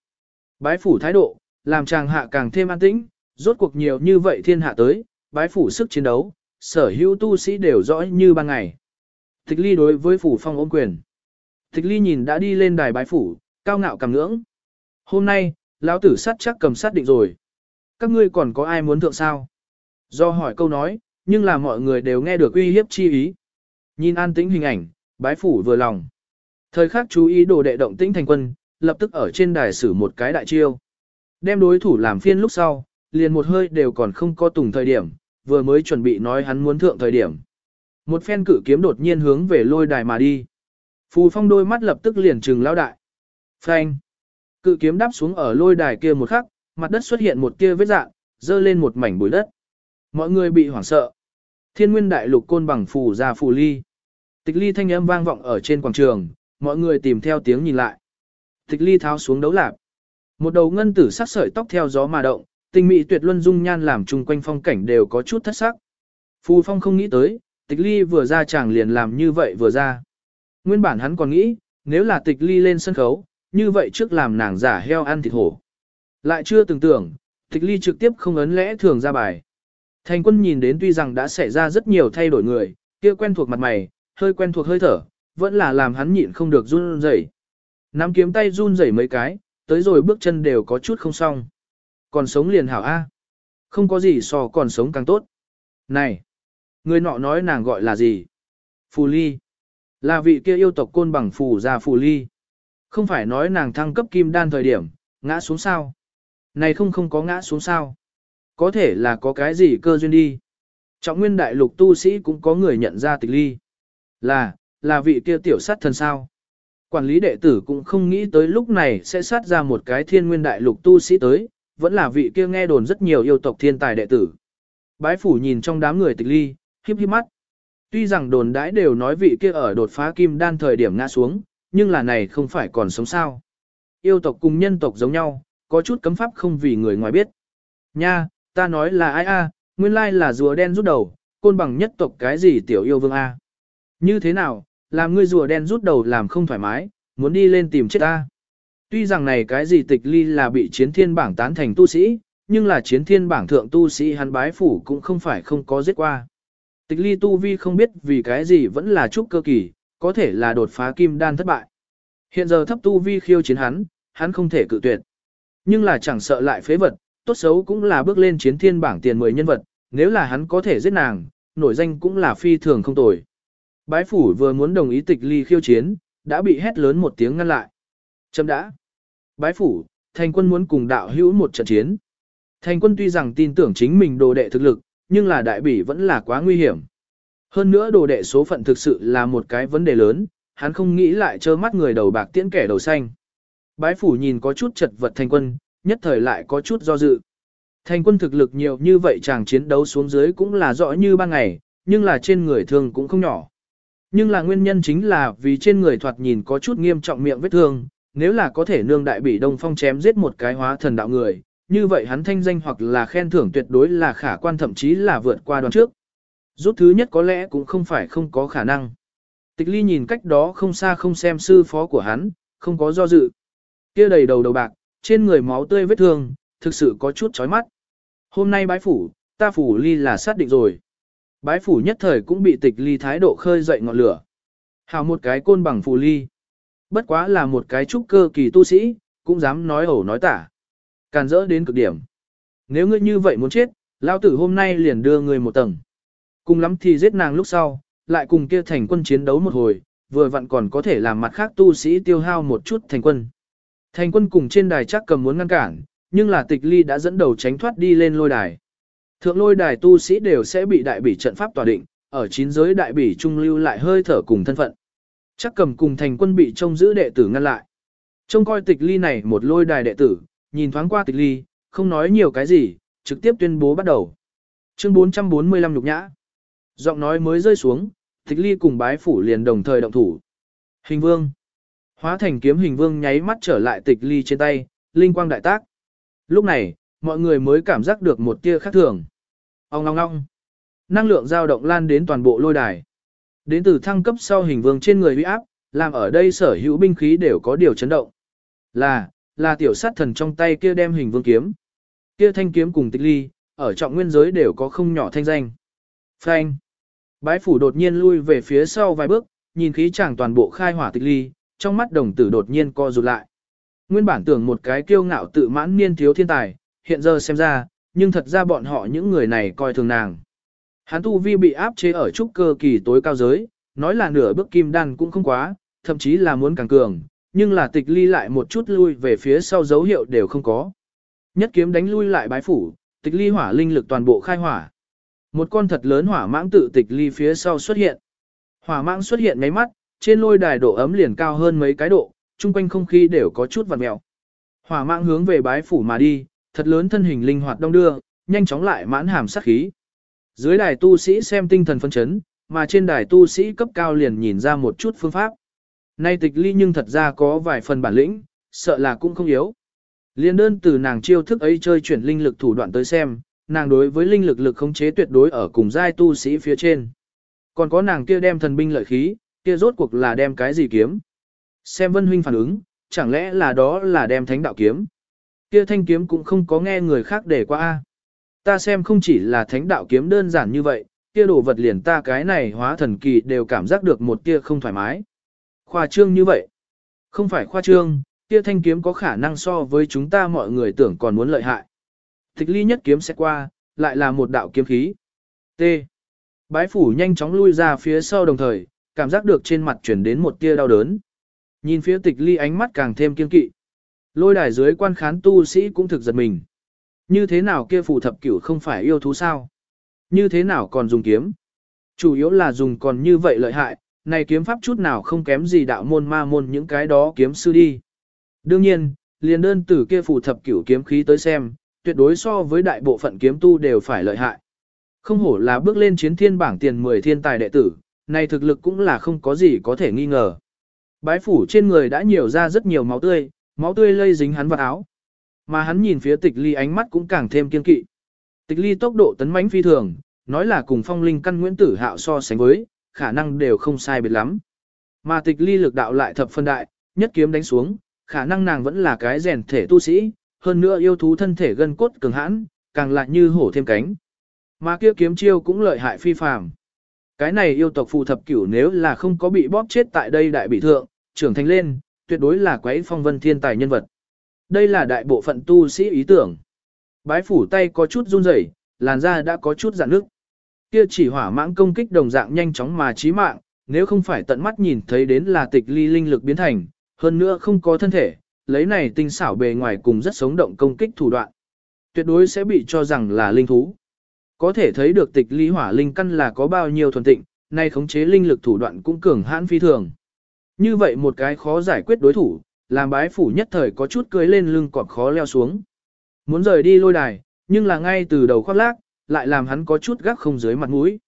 Bái phủ thái độ, làm chàng hạ càng thêm an tĩnh, rốt cuộc nhiều như vậy thiên hạ tới, bái phủ sức chiến đấu, sở hữu tu sĩ đều rõ như ban ngày. Tịch ly đối với phủ phong ôm quyền. Tịch ly nhìn đã đi lên đài bái phủ, cao ngạo cầm ngưỡng. Hôm nay, lão tử sát chắc cầm sát định rồi. Các ngươi còn có ai muốn thượng sao? Do hỏi câu nói, nhưng là mọi người đều nghe được uy hiếp chi ý. Nhìn an tĩnh hình ảnh, bái phủ vừa lòng. Thời khắc chú ý đồ đệ động tĩnh thành quân, lập tức ở trên đài sử một cái đại chiêu. Đem đối thủ làm phiên lúc sau, liền một hơi đều còn không có tùng thời điểm, vừa mới chuẩn bị nói hắn muốn thượng thời điểm. Một phen cử kiếm đột nhiên hướng về lôi đài mà đi. Phù phong đôi mắt lập tức liền trừng lao đại. Phanh. Cự kiếm đáp xuống ở lôi đài kia một khắc, mặt đất xuất hiện một tia vết dạng, dơ lên một mảnh bụi đất. Mọi người bị hoảng sợ. Thiên nguyên đại lục côn bằng phù ra phù ly. Tịch ly thanh âm vang vọng ở trên quảng trường, mọi người tìm theo tiếng nhìn lại. Tịch ly tháo xuống đấu lạp. Một đầu ngân tử sắc sợi tóc theo gió mà động, tình mỹ tuyệt luân dung nhan làm chung quanh phong cảnh đều có chút thất sắc. Phù phong không nghĩ tới, tịch ly vừa ra chàng liền làm như vậy vừa ra. Nguyên bản hắn còn nghĩ, nếu là tịch ly lên sân khấu, như vậy trước làm nàng giả heo ăn thịt hổ. Lại chưa từng tưởng, tịch ly trực tiếp không ấn lẽ thường ra bài. Thành quân nhìn đến tuy rằng đã xảy ra rất nhiều thay đổi người, kia quen thuộc mặt mày, hơi quen thuộc hơi thở, vẫn là làm hắn nhịn không được run rẩy. Nắm kiếm tay run rẩy mấy cái, tới rồi bước chân đều có chút không xong. Còn sống liền hảo A. Không có gì so còn sống càng tốt. Này! Người nọ nói nàng gọi là gì? Phù ly. Là vị kia yêu tộc côn bằng phù ra phù ly. Không phải nói nàng thăng cấp kim đan thời điểm, ngã xuống sao? Này không không có ngã xuống sao? Có thể là có cái gì cơ duyên đi. Trọng nguyên đại lục tu sĩ cũng có người nhận ra tịch ly. Là, là vị kia tiểu sát thần sao. Quản lý đệ tử cũng không nghĩ tới lúc này sẽ sát ra một cái thiên nguyên đại lục tu sĩ tới, vẫn là vị kia nghe đồn rất nhiều yêu tộc thiên tài đệ tử. Bái phủ nhìn trong đám người tịch ly, híp híp mắt. Tuy rằng đồn đãi đều nói vị kia ở đột phá kim đan thời điểm ngã xuống, nhưng là này không phải còn sống sao. Yêu tộc cùng nhân tộc giống nhau, có chút cấm pháp không vì người ngoài biết. Nha, ta nói là ai a, nguyên lai là rùa đen rút đầu, côn bằng nhất tộc cái gì tiểu yêu vương a. Như thế nào, làm ngươi rùa đen rút đầu làm không thoải mái, muốn đi lên tìm chết ta. Tuy rằng này cái gì tịch ly là bị chiến thiên bảng tán thành tu sĩ, nhưng là chiến thiên bảng thượng tu sĩ hắn bái phủ cũng không phải không có giết qua. Tịch ly tu vi không biết vì cái gì vẫn là trúc cơ kỳ, có thể là đột phá kim đan thất bại. Hiện giờ thấp tu vi khiêu chiến hắn, hắn không thể cự tuyệt. Nhưng là chẳng sợ lại phế vật, tốt xấu cũng là bước lên chiến thiên bảng tiền 10 nhân vật, nếu là hắn có thể giết nàng, nổi danh cũng là phi thường không tồi. Bái phủ vừa muốn đồng ý tịch ly khiêu chiến, đã bị hét lớn một tiếng ngăn lại. Chấm đã. Bái phủ, thành quân muốn cùng đạo hữu một trận chiến. Thành quân tuy rằng tin tưởng chính mình đồ đệ thực lực, nhưng là đại bỉ vẫn là quá nguy hiểm. Hơn nữa đồ đệ số phận thực sự là một cái vấn đề lớn, hắn không nghĩ lại trơ mắt người đầu bạc tiễn kẻ đầu xanh. Bái phủ nhìn có chút chật vật thành quân, nhất thời lại có chút do dự. Thành quân thực lực nhiều như vậy chàng chiến đấu xuống dưới cũng là rõ như ban ngày, nhưng là trên người thương cũng không nhỏ. Nhưng là nguyên nhân chính là vì trên người thoạt nhìn có chút nghiêm trọng miệng vết thương, nếu là có thể nương đại bỉ đông phong chém giết một cái hóa thần đạo người, như vậy hắn thanh danh hoặc là khen thưởng tuyệt đối là khả quan thậm chí là vượt qua đoán trước. Rút thứ nhất có lẽ cũng không phải không có khả năng. Tịch ly nhìn cách đó không xa không xem sư phó của hắn, không có do dự. kia đầy đầu đầu bạc, trên người máu tươi vết thương, thực sự có chút chói mắt. Hôm nay bái phủ, ta phủ ly là xác định rồi. Bái phủ nhất thời cũng bị tịch ly thái độ khơi dậy ngọn lửa. Hào một cái côn bằng phủ ly. Bất quá là một cái trúc cơ kỳ tu sĩ, cũng dám nói ẩu nói tả. Càn rỡ đến cực điểm. Nếu ngươi như vậy muốn chết, lao tử hôm nay liền đưa ngươi một tầng. Cùng lắm thì giết nàng lúc sau, lại cùng kia thành quân chiến đấu một hồi, vừa vặn còn có thể làm mặt khác tu sĩ tiêu hao một chút thành quân. Thành quân cùng trên đài chắc cầm muốn ngăn cản, nhưng là tịch ly đã dẫn đầu tránh thoát đi lên lôi đài. Thượng lôi đài tu sĩ đều sẽ bị đại bỉ trận pháp tòa định, ở chín giới đại bỉ trung lưu lại hơi thở cùng thân phận. Chắc cầm cùng thành quân bị trông giữ đệ tử ngăn lại. Trông coi tịch ly này một lôi đài đệ tử, nhìn thoáng qua tịch ly, không nói nhiều cái gì, trực tiếp tuyên bố bắt đầu. Chương 445 nhục nhã. Giọng nói mới rơi xuống, tịch ly cùng bái phủ liền đồng thời động thủ. Hình vương. Hóa thành kiếm hình vương nháy mắt trở lại tịch ly trên tay, linh quang đại tác. Lúc này, mọi người mới cảm giác được một tia khác thường. Ông ngong ngong. Năng lượng dao động lan đến toàn bộ lôi đài. Đến từ thăng cấp sau hình vương trên người uy áp, làm ở đây sở hữu binh khí đều có điều chấn động. Là, là tiểu sát thần trong tay kia đem hình vương kiếm. Kia thanh kiếm cùng tịch ly, ở trọng nguyên giới đều có không nhỏ thanh danh. Phanh. Bái phủ đột nhiên lui về phía sau vài bước, nhìn khí chàng toàn bộ khai hỏa tịch ly, trong mắt đồng tử đột nhiên co rụt lại. Nguyên bản tưởng một cái kiêu ngạo tự mãn niên thiếu thiên tài, hiện giờ xem ra, nhưng thật ra bọn họ những người này coi thường nàng. Hắn tu vi bị áp chế ở trúc cơ kỳ tối cao giới, nói là nửa bước kim đan cũng không quá, thậm chí là muốn càng cường, nhưng là tịch ly lại một chút lui về phía sau dấu hiệu đều không có. Nhất kiếm đánh lui lại bái phủ, tịch ly hỏa linh lực toàn bộ khai hỏa. Một con thật lớn hỏa mãng tự tịch ly phía sau xuất hiện. Hỏa mãng xuất hiện ngay mắt, trên lôi đài độ ấm liền cao hơn mấy cái độ, chung quanh không khí đều có chút vằn mèo. Hỏa mãng hướng về bái phủ mà đi, thật lớn thân hình linh hoạt đông đưa, nhanh chóng lại mãn hàm sát khí. Dưới đài tu sĩ xem tinh thần phân chấn, mà trên đài tu sĩ cấp cao liền nhìn ra một chút phương pháp. Nay tịch ly nhưng thật ra có vài phần bản lĩnh, sợ là cũng không yếu. Liên đơn từ nàng chiêu thức ấy chơi chuyển linh lực thủ đoạn tới xem, nàng đối với linh lực lực khống chế tuyệt đối ở cùng giai tu sĩ phía trên. Còn có nàng kia đem thần binh lợi khí, kia rốt cuộc là đem cái gì kiếm. Xem vân huynh phản ứng, chẳng lẽ là đó là đem thánh đạo kiếm. Kia thanh kiếm cũng không có nghe người khác để qua. a Ta xem không chỉ là thánh đạo kiếm đơn giản như vậy, kia đồ vật liền ta cái này hóa thần kỳ đều cảm giác được một tia không thoải mái. Khoa trương như vậy. Không phải khoa trương, kia thanh kiếm có khả năng so với chúng ta mọi người tưởng còn muốn lợi hại. Tịch ly nhất kiếm sẽ qua, lại là một đạo kiếm khí. T. Bái phủ nhanh chóng lui ra phía sau đồng thời, cảm giác được trên mặt chuyển đến một tia đau đớn. Nhìn phía tịch ly ánh mắt càng thêm kiên kỵ. Lôi đài dưới quan khán tu sĩ cũng thực giật mình. Như thế nào kia phù thập cửu không phải yêu thú sao? Như thế nào còn dùng kiếm? Chủ yếu là dùng còn như vậy lợi hại, này kiếm pháp chút nào không kém gì đạo môn ma môn những cái đó kiếm sư đi. Đương nhiên, liền đơn từ kia phù thập cửu kiếm khí tới xem, tuyệt đối so với đại bộ phận kiếm tu đều phải lợi hại. Không hổ là bước lên chiến thiên bảng tiền 10 thiên tài đệ tử, này thực lực cũng là không có gì có thể nghi ngờ. Bái phủ trên người đã nhiều ra rất nhiều máu tươi, máu tươi lây dính hắn vào áo. Mà hắn nhìn phía tịch ly ánh mắt cũng càng thêm kiên kỵ. Tịch ly tốc độ tấn mãnh phi thường, nói là cùng phong linh căn Nguyễn Tử Hạo so sánh với, khả năng đều không sai biệt lắm. Mà tịch ly lực đạo lại thập phân đại, nhất kiếm đánh xuống, khả năng nàng vẫn là cái rèn thể tu sĩ, hơn nữa yêu thú thân thể gân cốt cường hãn, càng lại như hổ thêm cánh. Mà kia kiếm chiêu cũng lợi hại phi phàm. Cái này yêu tộc phù thập cửu nếu là không có bị bóp chết tại đây đại bị thượng, trưởng thành lên, tuyệt đối là quấy phong vân thiên tài nhân vật. Đây là đại bộ phận tu sĩ ý tưởng. Bái phủ tay có chút run rẩy, làn da đã có chút dạn nước. Kia chỉ hỏa mãng công kích đồng dạng nhanh chóng mà chí mạng, nếu không phải tận mắt nhìn thấy đến là tịch ly linh lực biến thành, hơn nữa không có thân thể, lấy này tinh xảo bề ngoài cùng rất sống động công kích thủ đoạn. Tuyệt đối sẽ bị cho rằng là linh thú. Có thể thấy được tịch ly hỏa linh căn là có bao nhiêu thuần tịnh, nay khống chế linh lực thủ đoạn cũng cường hãn phi thường. Như vậy một cái khó giải quyết đối thủ, làm bái phủ nhất thời có chút cưới lên lưng cọp khó leo xuống. Muốn rời đi lôi đài, nhưng là ngay từ đầu khoác lác, lại làm hắn có chút gác không dưới mặt mũi.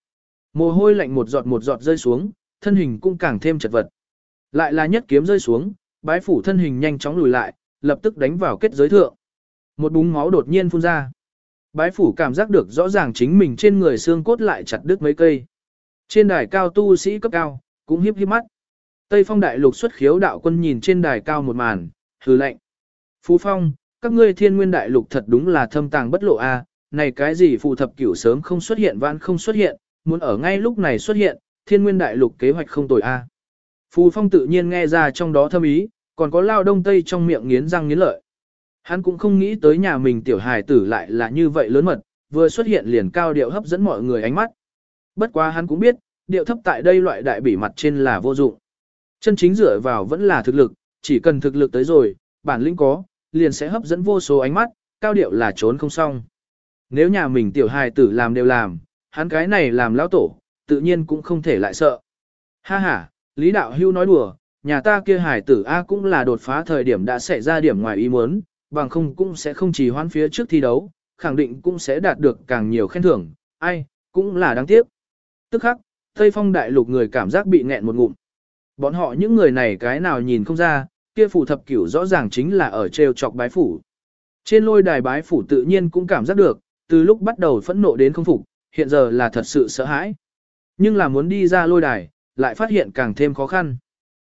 Mồ hôi lạnh một giọt một giọt rơi xuống, thân hình cũng càng thêm chật vật. Lại là nhất kiếm rơi xuống, bái phủ thân hình nhanh chóng lùi lại, lập tức đánh vào kết giới thượng. Một búng máu đột nhiên phun ra. Bái phủ cảm giác được rõ ràng chính mình trên người xương cốt lại chặt đứt mấy cây. Trên đài cao tu sĩ cấp cao, cũng hiếp hiếp mắt. Tây phong đại lục xuất khiếu đạo quân nhìn trên đài cao một màn, hừ lạnh. Phú phong, các ngươi thiên nguyên đại lục thật đúng là thâm tàng bất lộ a này cái gì phù thập cửu sớm không xuất hiện vãn không xuất hiện, muốn ở ngay lúc này xuất hiện, thiên nguyên đại lục kế hoạch không tồi a Phù phong tự nhiên nghe ra trong đó thâm ý, còn có lao đông tây trong miệng nghiến răng nghiến lợi. Hắn cũng không nghĩ tới nhà mình tiểu hài tử lại là như vậy lớn mật, vừa xuất hiện liền cao điệu hấp dẫn mọi người ánh mắt. Bất quá hắn cũng biết, điệu thấp tại đây loại đại bỉ mặt trên là vô dụng. Chân chính dựa vào vẫn là thực lực, chỉ cần thực lực tới rồi, bản lĩnh có, liền sẽ hấp dẫn vô số ánh mắt, cao điệu là trốn không xong. Nếu nhà mình tiểu hài tử làm đều làm, hắn cái này làm lão tổ, tự nhiên cũng không thể lại sợ. Ha ha, Lý Đạo Hưu nói đùa, nhà ta kia hài tử A cũng là đột phá thời điểm đã xảy ra điểm ngoài ý muốn, bằng không cũng sẽ không chỉ hoãn phía trước thi đấu, khẳng định cũng sẽ đạt được càng nhiều khen thưởng, ai, cũng là đáng tiếc. Tức khắc, Tây Phong đại lục người cảm giác bị nghẹn một ngụm. Bọn họ những người này cái nào nhìn không ra, kia phủ thập cửu rõ ràng chính là ở trêu chọc bái phủ. Trên lôi đài bái phủ tự nhiên cũng cảm giác được, từ lúc bắt đầu phẫn nộ đến không phục, hiện giờ là thật sự sợ hãi. Nhưng là muốn đi ra lôi đài, lại phát hiện càng thêm khó khăn.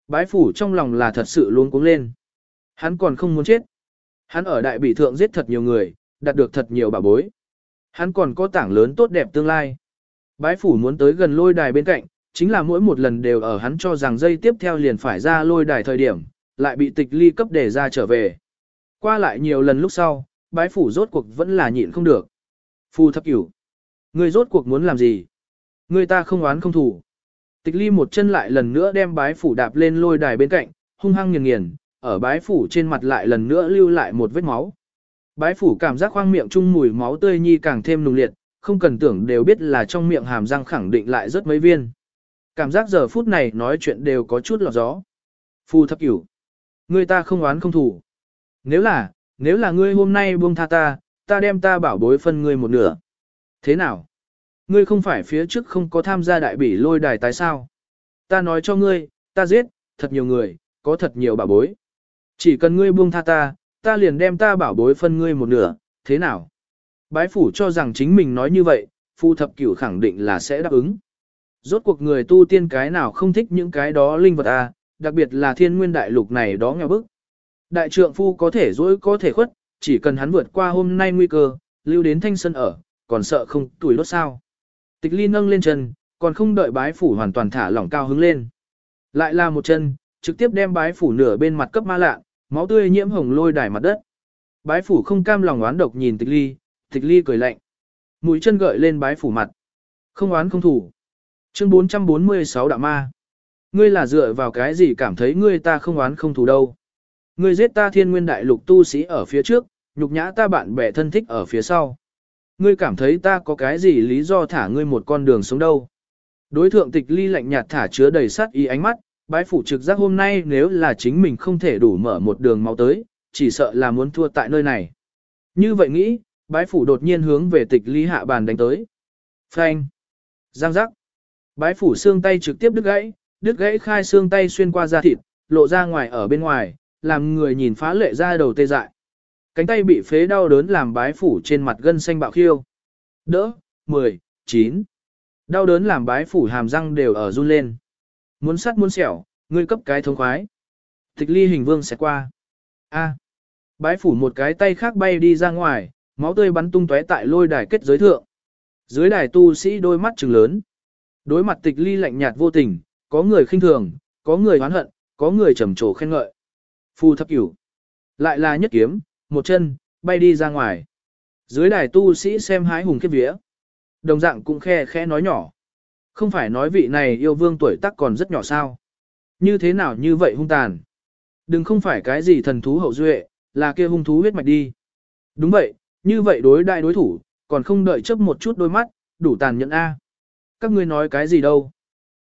Bái phủ trong lòng là thật sự luôn cuống lên. Hắn còn không muốn chết. Hắn ở đại bỉ thượng giết thật nhiều người, đạt được thật nhiều bảo bối. Hắn còn có tảng lớn tốt đẹp tương lai. Bái phủ muốn tới gần lôi đài bên cạnh, chính là mỗi một lần đều ở hắn cho rằng dây tiếp theo liền phải ra lôi đài thời điểm, lại bị tịch ly cấp để ra trở về. Qua lại nhiều lần lúc sau, bái phủ rốt cuộc vẫn là nhịn không được. Phù thập cửu. Người rốt cuộc muốn làm gì? Người ta không oán không thủ. Tịch ly một chân lại lần nữa đem bái phủ đạp lên lôi đài bên cạnh, hung hăng nghiền nghiền, ở bái phủ trên mặt lại lần nữa lưu lại một vết máu. Bái phủ cảm giác khoang miệng chung mùi máu tươi nhi càng thêm nùng liệt, không cần tưởng đều biết là trong miệng hàm răng khẳng định lại rất mấy viên. Cảm giác giờ phút này nói chuyện đều có chút lọt gió. Phu thập cửu. Người ta không oán không thủ. Nếu là, nếu là ngươi hôm nay buông tha ta, ta đem ta bảo bối phân ngươi một nửa. Thế nào? Ngươi không phải phía trước không có tham gia đại bỉ lôi đài tái sao? Ta nói cho ngươi, ta giết, thật nhiều người, có thật nhiều bảo bối. Chỉ cần ngươi buông tha ta, ta liền đem ta bảo bối phân ngươi một nửa, thế nào? Bái phủ cho rằng chính mình nói như vậy, phu thập cửu khẳng định là sẽ đáp ứng. Rốt cuộc người tu tiên cái nào không thích những cái đó linh vật à, đặc biệt là thiên nguyên đại lục này đó nghèo bức. Đại trượng phu có thể dỗi có thể khuất, chỉ cần hắn vượt qua hôm nay nguy cơ, lưu đến thanh sân ở, còn sợ không tuổi đốt sao. Tịch ly nâng lên chân, còn không đợi bái phủ hoàn toàn thả lỏng cao hứng lên. Lại là một chân, trực tiếp đem bái phủ nửa bên mặt cấp ma lạ, máu tươi nhiễm hồng lôi đài mặt đất. Bái phủ không cam lòng oán độc nhìn tịch ly, tịch ly cười lạnh. Mũi chân gợi lên bái phủ mặt. Không oán không thủ. Chương 446 đạo ma. Ngươi là dựa vào cái gì cảm thấy ngươi ta không oán không thù đâu. Ngươi giết ta thiên nguyên đại lục tu sĩ ở phía trước, nhục nhã ta bạn bè thân thích ở phía sau. Ngươi cảm thấy ta có cái gì lý do thả ngươi một con đường sống đâu. Đối thượng tịch ly lạnh nhạt thả chứa đầy sát ý ánh mắt, bái phủ trực giác hôm nay nếu là chính mình không thể đủ mở một đường máu tới, chỉ sợ là muốn thua tại nơi này. Như vậy nghĩ, bái phủ đột nhiên hướng về tịch ly hạ bàn đánh tới. Phanh. Giang giác. Bái phủ xương tay trực tiếp đứt gãy, đứt gãy khai xương tay xuyên qua da thịt, lộ ra ngoài ở bên ngoài, làm người nhìn phá lệ ra đầu tê dại. Cánh tay bị phế đau đớn làm bái phủ trên mặt gân xanh bạo khiêu. Đỡ, 10, 9. Đau đớn làm bái phủ hàm răng đều ở run lên. Muốn sắt muốn sẹo, ngươi cấp cái thống khoái. Tịch ly hình vương sẽ qua. A. Bái phủ một cái tay khác bay đi ra ngoài, máu tươi bắn tung tóe tại lôi đài kết giới thượng. Dưới đài tu sĩ đôi mắt trừng lớn. Đối mặt tịch ly lạnh nhạt vô tình, có người khinh thường, có người oán hận, có người trầm trồ khen ngợi. Phu thập cửu. Lại là nhất kiếm, một chân, bay đi ra ngoài. Dưới đài tu sĩ xem hái hùng kết vía. Đồng dạng cũng khe khẽ nói nhỏ. Không phải nói vị này yêu vương tuổi tác còn rất nhỏ sao. Như thế nào như vậy hung tàn. Đừng không phải cái gì thần thú hậu duệ, là kia hung thú huyết mạch đi. Đúng vậy, như vậy đối đại đối thủ, còn không đợi chấp một chút đôi mắt, đủ tàn nhẫn A. Các ngươi nói cái gì đâu.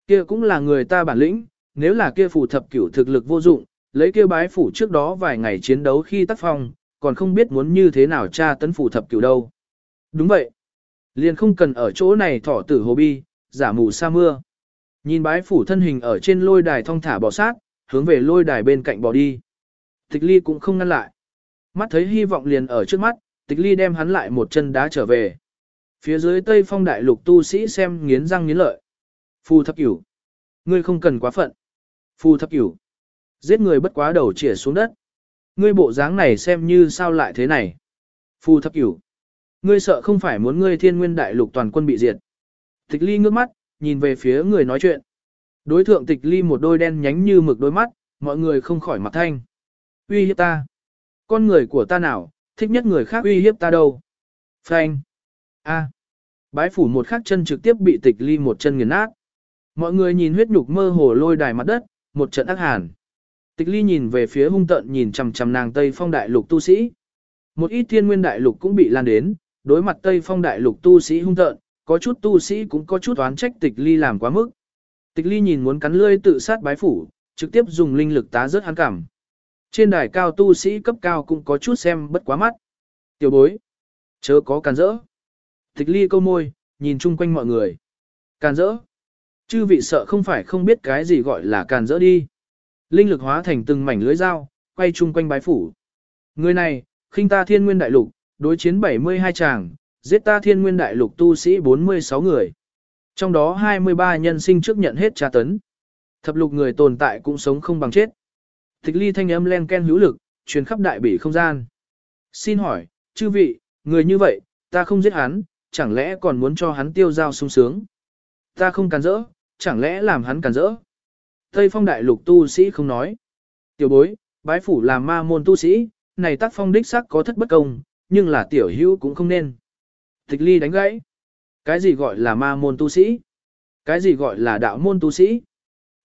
Kia cũng là người ta bản lĩnh, nếu là kia phủ thập cửu thực lực vô dụng, lấy kia bái phủ trước đó vài ngày chiến đấu khi tác phong, còn không biết muốn như thế nào tra tấn phủ thập cửu đâu. Đúng vậy. Liền không cần ở chỗ này thỏ tử hồ bi, giả mù sa mưa. Nhìn bái phủ thân hình ở trên lôi đài thong thả bò sát, hướng về lôi đài bên cạnh bò đi. Tịch ly cũng không ngăn lại. Mắt thấy hy vọng liền ở trước mắt, tịch ly đem hắn lại một chân đá trở về. Phía dưới tây phong đại lục tu sĩ xem nghiến răng nghiến lợi. Phù thập cửu. Ngươi không cần quá phận. Phù thập cửu. Giết người bất quá đầu chĩa xuống đất. Ngươi bộ dáng này xem như sao lại thế này. Phù thập cửu. Ngươi sợ không phải muốn ngươi thiên nguyên đại lục toàn quân bị diệt. Tịch ly ngước mắt, nhìn về phía người nói chuyện. Đối thượng tịch ly một đôi đen nhánh như mực đôi mắt, mọi người không khỏi mặt thanh. Uy hiếp ta. Con người của ta nào, thích nhất người khác uy hiếp ta đâu. Phanh. A. Bái phủ một khắc chân trực tiếp bị tịch ly một chân nghiền nát. Mọi người nhìn huyết nhục mơ hồ lôi đài mặt đất, một trận ác hàn. Tịch ly nhìn về phía hung tận nhìn chằm chằm nàng Tây Phong đại lục tu sĩ. Một ít thiên nguyên đại lục cũng bị lan đến, đối mặt Tây Phong đại lục tu sĩ hung tận, có chút tu sĩ cũng có chút oán trách tịch ly làm quá mức. Tịch ly nhìn muốn cắn lươi tự sát bái phủ, trực tiếp dùng linh lực tá rớt hắn cảm. Trên đài cao tu sĩ cấp cao cũng có chút xem bất quá mắt. Tiểu bối. Chớ có càn rỡ. Tịch ly câu môi, nhìn chung quanh mọi người. Càn rỡ. Chư vị sợ không phải không biết cái gì gọi là càn rỡ đi. Linh lực hóa thành từng mảnh lưới dao, quay chung quanh bái phủ. Người này, khinh ta thiên nguyên đại lục, đối chiến 72 chàng, giết ta thiên nguyên đại lục tu sĩ 46 người. Trong đó 23 nhân sinh trước nhận hết tra tấn. Thập lục người tồn tại cũng sống không bằng chết. Tịch ly thanh âm len ken hữu lực, truyền khắp đại bỉ không gian. Xin hỏi, chư vị, người như vậy, ta không giết hắn, chẳng lẽ còn muốn cho hắn tiêu giao sung sướng? Ta không càn rỡ, chẳng lẽ làm hắn càn rỡ? Tây phong đại lục tu sĩ không nói. Tiểu bối, bái phủ làm ma môn tu sĩ, này tác phong đích sắc có thất bất công, nhưng là tiểu hữu cũng không nên. Tịch ly đánh gãy. Cái gì gọi là ma môn tu sĩ? Cái gì gọi là đạo môn tu sĩ?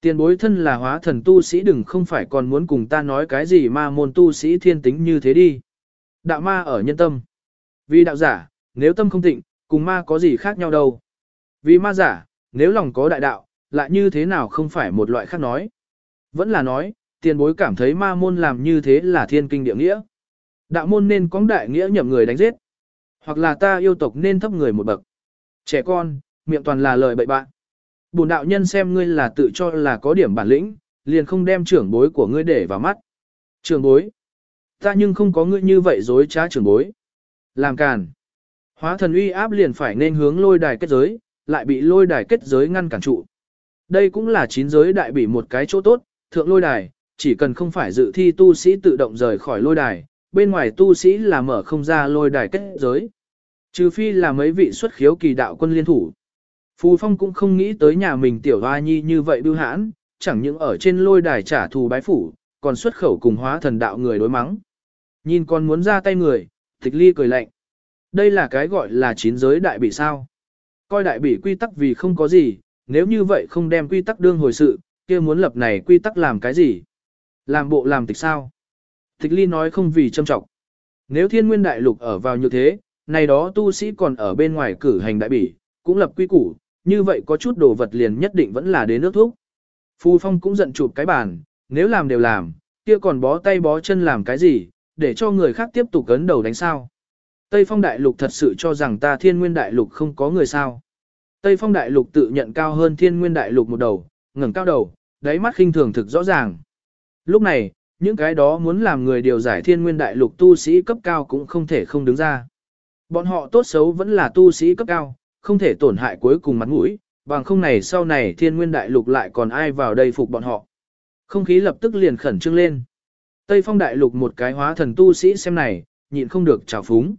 Tiền bối thân là hóa thần tu sĩ đừng không phải còn muốn cùng ta nói cái gì ma môn tu sĩ thiên tính như thế đi. Đạo ma ở nhân tâm. Vì đạo giả, nếu tâm không tịnh, cùng ma có gì khác nhau đâu. Vì ma giả, nếu lòng có đại đạo, lại như thế nào không phải một loại khác nói. Vẫn là nói, tiền bối cảm thấy ma môn làm như thế là thiên kinh địa nghĩa. Đạo môn nên có đại nghĩa nhậm người đánh giết. Hoặc là ta yêu tộc nên thấp người một bậc. Trẻ con, miệng toàn là lời bậy bạn. Bùn đạo nhân xem ngươi là tự cho là có điểm bản lĩnh, liền không đem trưởng bối của ngươi để vào mắt. Trưởng bối. Ta nhưng không có ngươi như vậy dối trá trưởng bối. Làm càn. Hóa thần uy áp liền phải nên hướng lôi đài kết giới, lại bị lôi đài kết giới ngăn cản trụ. Đây cũng là chín giới đại bị một cái chỗ tốt, thượng lôi đài, chỉ cần không phải dự thi tu sĩ tự động rời khỏi lôi đài, bên ngoài tu sĩ là mở không ra lôi đài kết giới. Trừ phi là mấy vị xuất khiếu kỳ đạo quân liên thủ. Phù Phong cũng không nghĩ tới nhà mình tiểu hoa nhi như vậy bưu hãn, chẳng những ở trên lôi đài trả thù bái phủ, còn xuất khẩu cùng hóa thần đạo người đối mắng. Nhìn con muốn ra tay người, tịch ly cười lạnh. Đây là cái gọi là chín giới đại bị sao. Coi đại bị quy tắc vì không có gì, nếu như vậy không đem quy tắc đương hồi sự, kia muốn lập này quy tắc làm cái gì? Làm bộ làm tịch sao? Tịch ly nói không vì châm trọng. Nếu thiên nguyên đại lục ở vào như thế, này đó tu sĩ còn ở bên ngoài cử hành đại bỉ, cũng lập quy củ, như vậy có chút đồ vật liền nhất định vẫn là đến nước thuốc. Phu Phong cũng giận chụp cái bàn, nếu làm đều làm, kia còn bó tay bó chân làm cái gì, để cho người khác tiếp tục cấn đầu đánh sao. Tây Phong Đại Lục thật sự cho rằng ta thiên nguyên đại lục không có người sao. Tây Phong Đại Lục tự nhận cao hơn thiên nguyên đại lục một đầu, ngẩng cao đầu, đáy mắt khinh thường thực rõ ràng. Lúc này, những cái đó muốn làm người điều giải thiên nguyên đại lục tu sĩ cấp cao cũng không thể không đứng ra. Bọn họ tốt xấu vẫn là tu sĩ cấp cao, không thể tổn hại cuối cùng mặt mũi, bằng không này sau này thiên nguyên đại lục lại còn ai vào đây phục bọn họ. Không khí lập tức liền khẩn trương lên. Tây phong đại lục một cái hóa thần tu sĩ xem này, nhịn không được trào phúng.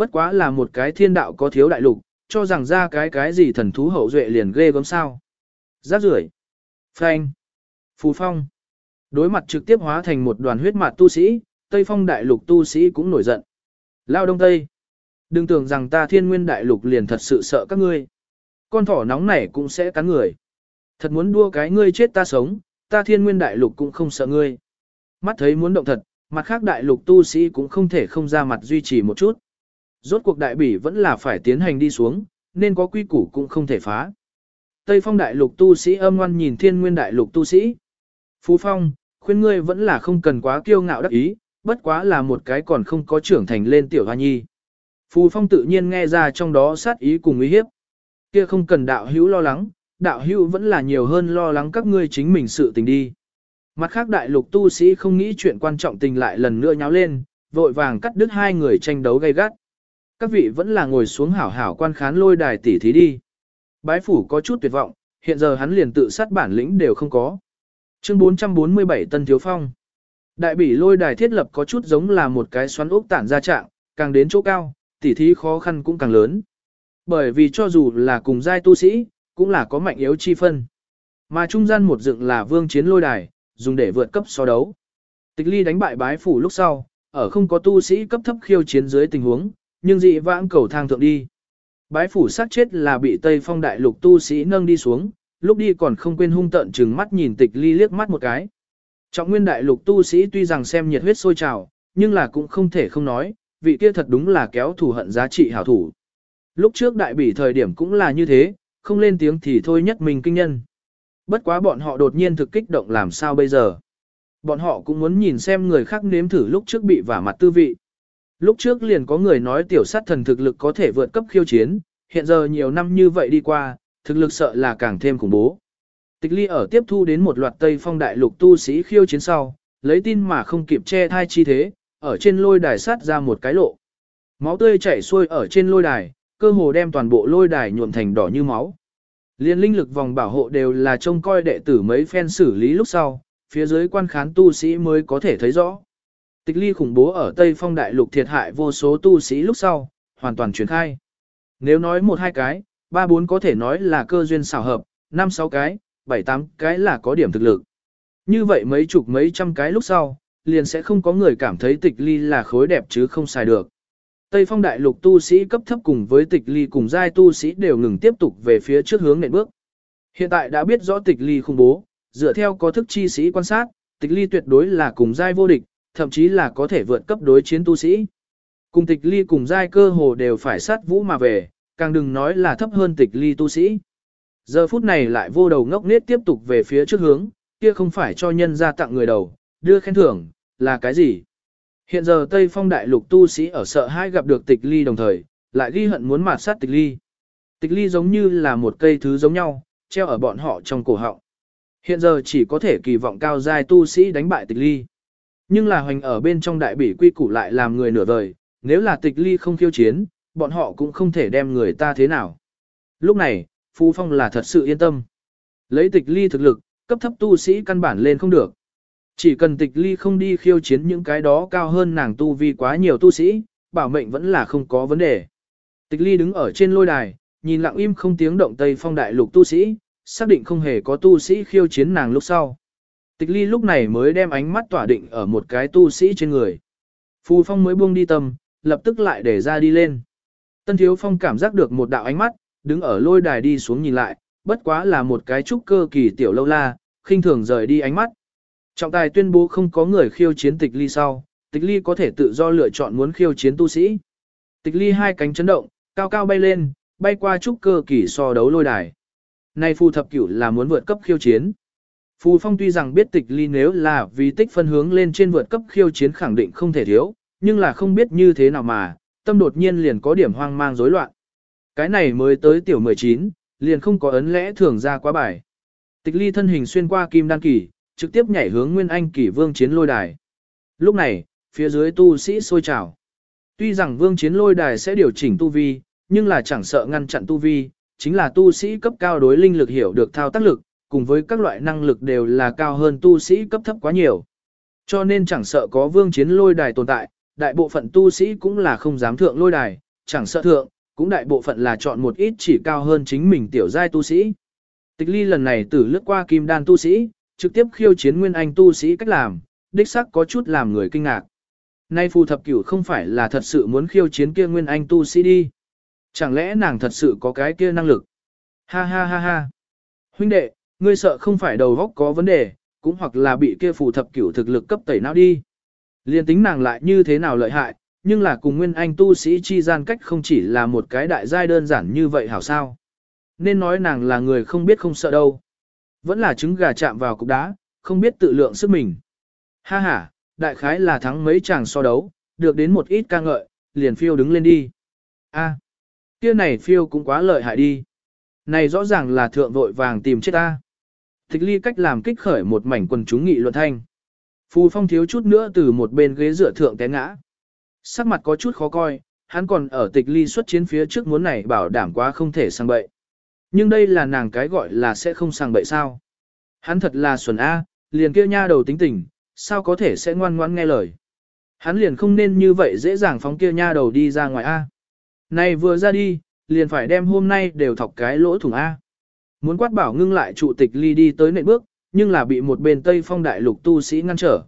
Bất quá là một cái thiên đạo có thiếu đại lục, cho rằng ra cái cái gì thần thú hậu duệ liền ghê gớm sao. Giáp rưởi Phanh. Phù phong. Đối mặt trực tiếp hóa thành một đoàn huyết mạt tu sĩ, Tây phong đại lục tu sĩ cũng nổi giận. Lao đông tây. Đừng tưởng rằng ta thiên nguyên đại lục liền thật sự sợ các ngươi. Con thỏ nóng này cũng sẽ cắn người. Thật muốn đua cái ngươi chết ta sống, ta thiên nguyên đại lục cũng không sợ ngươi. Mắt thấy muốn động thật, mặt khác đại lục tu sĩ cũng không thể không ra mặt duy trì một chút. Rốt cuộc đại bỉ vẫn là phải tiến hành đi xuống, nên có quy củ cũng không thể phá. Tây phong đại lục tu sĩ âm ngoan nhìn thiên nguyên đại lục tu sĩ. Phú phong, khuyên ngươi vẫn là không cần quá kiêu ngạo đắc ý, bất quá là một cái còn không có trưởng thành lên tiểu hoa nhi. Phù Phong tự nhiên nghe ra trong đó sát ý cùng uy hiếp. Kia không cần đạo hữu lo lắng, đạo hữu vẫn là nhiều hơn lo lắng các ngươi chính mình sự tình đi. Mặt khác đại lục tu sĩ không nghĩ chuyện quan trọng tình lại lần nữa nháo lên, vội vàng cắt đứt hai người tranh đấu gay gắt. Các vị vẫn là ngồi xuống hảo hảo quan khán lôi đài tỉ thí đi. Bái phủ có chút tuyệt vọng, hiện giờ hắn liền tự sát bản lĩnh đều không có. Chương 447 Tân Thiếu Phong Đại bỉ lôi đài thiết lập có chút giống là một cái xoắn ốc tản ra trạng, càng đến chỗ cao, tỉ thí khó khăn cũng càng lớn. Bởi vì cho dù là cùng giai tu sĩ, cũng là có mạnh yếu chi phân. Mà trung gian một dựng là vương chiến lôi đài, dùng để vượt cấp so đấu. Tịch ly đánh bại bái phủ lúc sau, ở không có tu sĩ cấp thấp khiêu chiến dưới tình huống, nhưng dị vãng cầu thang thượng đi. Bái phủ sát chết là bị Tây Phong đại lục tu sĩ nâng đi xuống, lúc đi còn không quên hung tận chừng mắt nhìn tịch ly liếc mắt một cái. Trọng nguyên đại lục tu sĩ tuy rằng xem nhiệt huyết sôi trào, nhưng là cũng không thể không nói, vị kia thật đúng là kéo thù hận giá trị hảo thủ. Lúc trước đại bỉ thời điểm cũng là như thế, không lên tiếng thì thôi nhất mình kinh nhân. Bất quá bọn họ đột nhiên thực kích động làm sao bây giờ. Bọn họ cũng muốn nhìn xem người khác nếm thử lúc trước bị vả mặt tư vị. Lúc trước liền có người nói tiểu sát thần thực lực có thể vượt cấp khiêu chiến, hiện giờ nhiều năm như vậy đi qua, thực lực sợ là càng thêm khủng bố. Tịch ly ở tiếp thu đến một loạt Tây Phong đại lục tu sĩ khiêu chiến sau, lấy tin mà không kịp che thai chi thế, ở trên lôi đài sát ra một cái lộ. Máu tươi chảy xuôi ở trên lôi đài, cơ hồ đem toàn bộ lôi đài nhuộm thành đỏ như máu. Liên linh lực vòng bảo hộ đều là trông coi đệ tử mấy phen xử lý lúc sau, phía dưới quan khán tu sĩ mới có thể thấy rõ. Tịch ly khủng bố ở Tây Phong Đại Lục thiệt hại vô số tu sĩ lúc sau, hoàn toàn truyền khai. Nếu nói một hai cái, ba bốn có thể nói là cơ duyên xảo hợp, năm sáu cái, bảy tám cái là có điểm thực lực. Như vậy mấy chục mấy trăm cái lúc sau, liền sẽ không có người cảm thấy tịch ly là khối đẹp chứ không xài được. Tây phong đại lục tu sĩ cấp thấp cùng với tịch ly cùng giai tu sĩ đều ngừng tiếp tục về phía trước hướng nền bước. Hiện tại đã biết rõ tịch ly khủng bố, dựa theo có thức chi sĩ quan sát, tịch ly tuyệt đối là cùng giai vô địch, thậm chí là có thể vượt cấp đối chiến tu sĩ. Cùng tịch ly cùng giai cơ hồ đều phải sát vũ mà về, càng đừng nói là thấp hơn tịch ly tu sĩ. Giờ phút này lại vô đầu ngốc nết tiếp tục về phía trước hướng, kia không phải cho nhân ra tặng người đầu, đưa khen thưởng, là cái gì? Hiện giờ Tây Phong đại lục tu sĩ ở sợ hai gặp được tịch ly đồng thời, lại ghi hận muốn mạt sát tịch ly. Tịch ly giống như là một cây thứ giống nhau, treo ở bọn họ trong cổ họng. Hiện giờ chỉ có thể kỳ vọng cao giai tu sĩ đánh bại tịch ly. Nhưng là hoành ở bên trong đại bỉ quy củ lại làm người nửa vời, nếu là tịch ly không khiêu chiến, bọn họ cũng không thể đem người ta thế nào. Lúc này, Phú Phong là thật sự yên tâm. Lấy tịch ly thực lực, cấp thấp tu sĩ căn bản lên không được. Chỉ cần tịch ly không đi khiêu chiến những cái đó cao hơn nàng tu vi quá nhiều tu sĩ, bảo mệnh vẫn là không có vấn đề. Tịch ly đứng ở trên lôi đài, nhìn lặng im không tiếng động Tây Phong đại lục tu sĩ, xác định không hề có tu sĩ khiêu chiến nàng lúc sau. Tịch ly lúc này mới đem ánh mắt tỏa định ở một cái tu sĩ trên người. Phù phong mới buông đi tâm, lập tức lại để ra đi lên. Tân thiếu phong cảm giác được một đạo ánh mắt, đứng ở lôi đài đi xuống nhìn lại, bất quá là một cái trúc cơ kỳ tiểu lâu la, khinh thường rời đi ánh mắt. Trọng tài tuyên bố không có người khiêu chiến tịch ly sau, tịch ly có thể tự do lựa chọn muốn khiêu chiến tu sĩ. Tịch ly hai cánh chấn động, cao cao bay lên, bay qua trúc cơ kỳ so đấu lôi đài. Nay phù thập cửu là muốn vượt cấp khiêu chiến. Phù phong tuy rằng biết tịch ly nếu là vì tích phân hướng lên trên vượt cấp khiêu chiến khẳng định không thể thiếu, nhưng là không biết như thế nào mà, tâm đột nhiên liền có điểm hoang mang rối loạn. Cái này mới tới tiểu 19, liền không có ấn lẽ thường ra quá bài. Tịch ly thân hình xuyên qua kim đan kỳ, trực tiếp nhảy hướng nguyên anh kỳ vương chiến lôi đài. Lúc này, phía dưới tu sĩ sôi trào. Tuy rằng vương chiến lôi đài sẽ điều chỉnh tu vi, nhưng là chẳng sợ ngăn chặn tu vi, chính là tu sĩ cấp cao đối linh lực hiểu được thao tác lực, cùng với các loại năng lực đều là cao hơn tu sĩ cấp thấp quá nhiều. Cho nên chẳng sợ có vương chiến lôi đài tồn tại, đại bộ phận tu sĩ cũng là không dám thượng lôi đài, chẳng sợ thượng, cũng đại bộ phận là chọn một ít chỉ cao hơn chính mình tiểu giai tu sĩ. Tịch ly lần này tử lướt qua kim đan tu sĩ, trực tiếp khiêu chiến nguyên anh tu sĩ cách làm, đích sắc có chút làm người kinh ngạc. Nay phù thập cửu không phải là thật sự muốn khiêu chiến kia nguyên anh tu sĩ đi. Chẳng lẽ nàng thật sự có cái kia năng lực? Ha ha ha ha. Huynh đệ, ngươi sợ không phải đầu góc có vấn đề, cũng hoặc là bị kia phù thập cửu thực lực cấp tẩy não đi. Liên tính nàng lại như thế nào lợi hại, nhưng là cùng nguyên anh tu sĩ chi gian cách không chỉ là một cái đại giai đơn giản như vậy hảo sao. Nên nói nàng là người không biết không sợ đâu. Vẫn là trứng gà chạm vào cục đá, không biết tự lượng sức mình. Ha ha, đại khái là thắng mấy chàng so đấu, được đến một ít ca ngợi, liền phiêu đứng lên đi. A, kia này phiêu cũng quá lợi hại đi. Này rõ ràng là thượng vội vàng tìm chết ta. Thích ly cách làm kích khởi một mảnh quần chúng nghị luận thanh. Phù phong thiếu chút nữa từ một bên ghế dựa thượng té ngã. Sắc mặt có chút khó coi, hắn còn ở tịch ly xuất chiến phía trước muốn này bảo đảm quá không thể sang bậy. Nhưng đây là nàng cái gọi là sẽ không sang bậy sao. Hắn thật là xuẩn A, liền kêu nha đầu tính tình, sao có thể sẽ ngoan ngoãn nghe lời. Hắn liền không nên như vậy dễ dàng phóng kia nha đầu đi ra ngoài A. Này vừa ra đi, liền phải đem hôm nay đều thọc cái lỗ thủng A. Muốn quát bảo ngưng lại trụ tịch ly đi tới nệm bước, nhưng là bị một bên Tây Phong đại lục tu sĩ ngăn trở.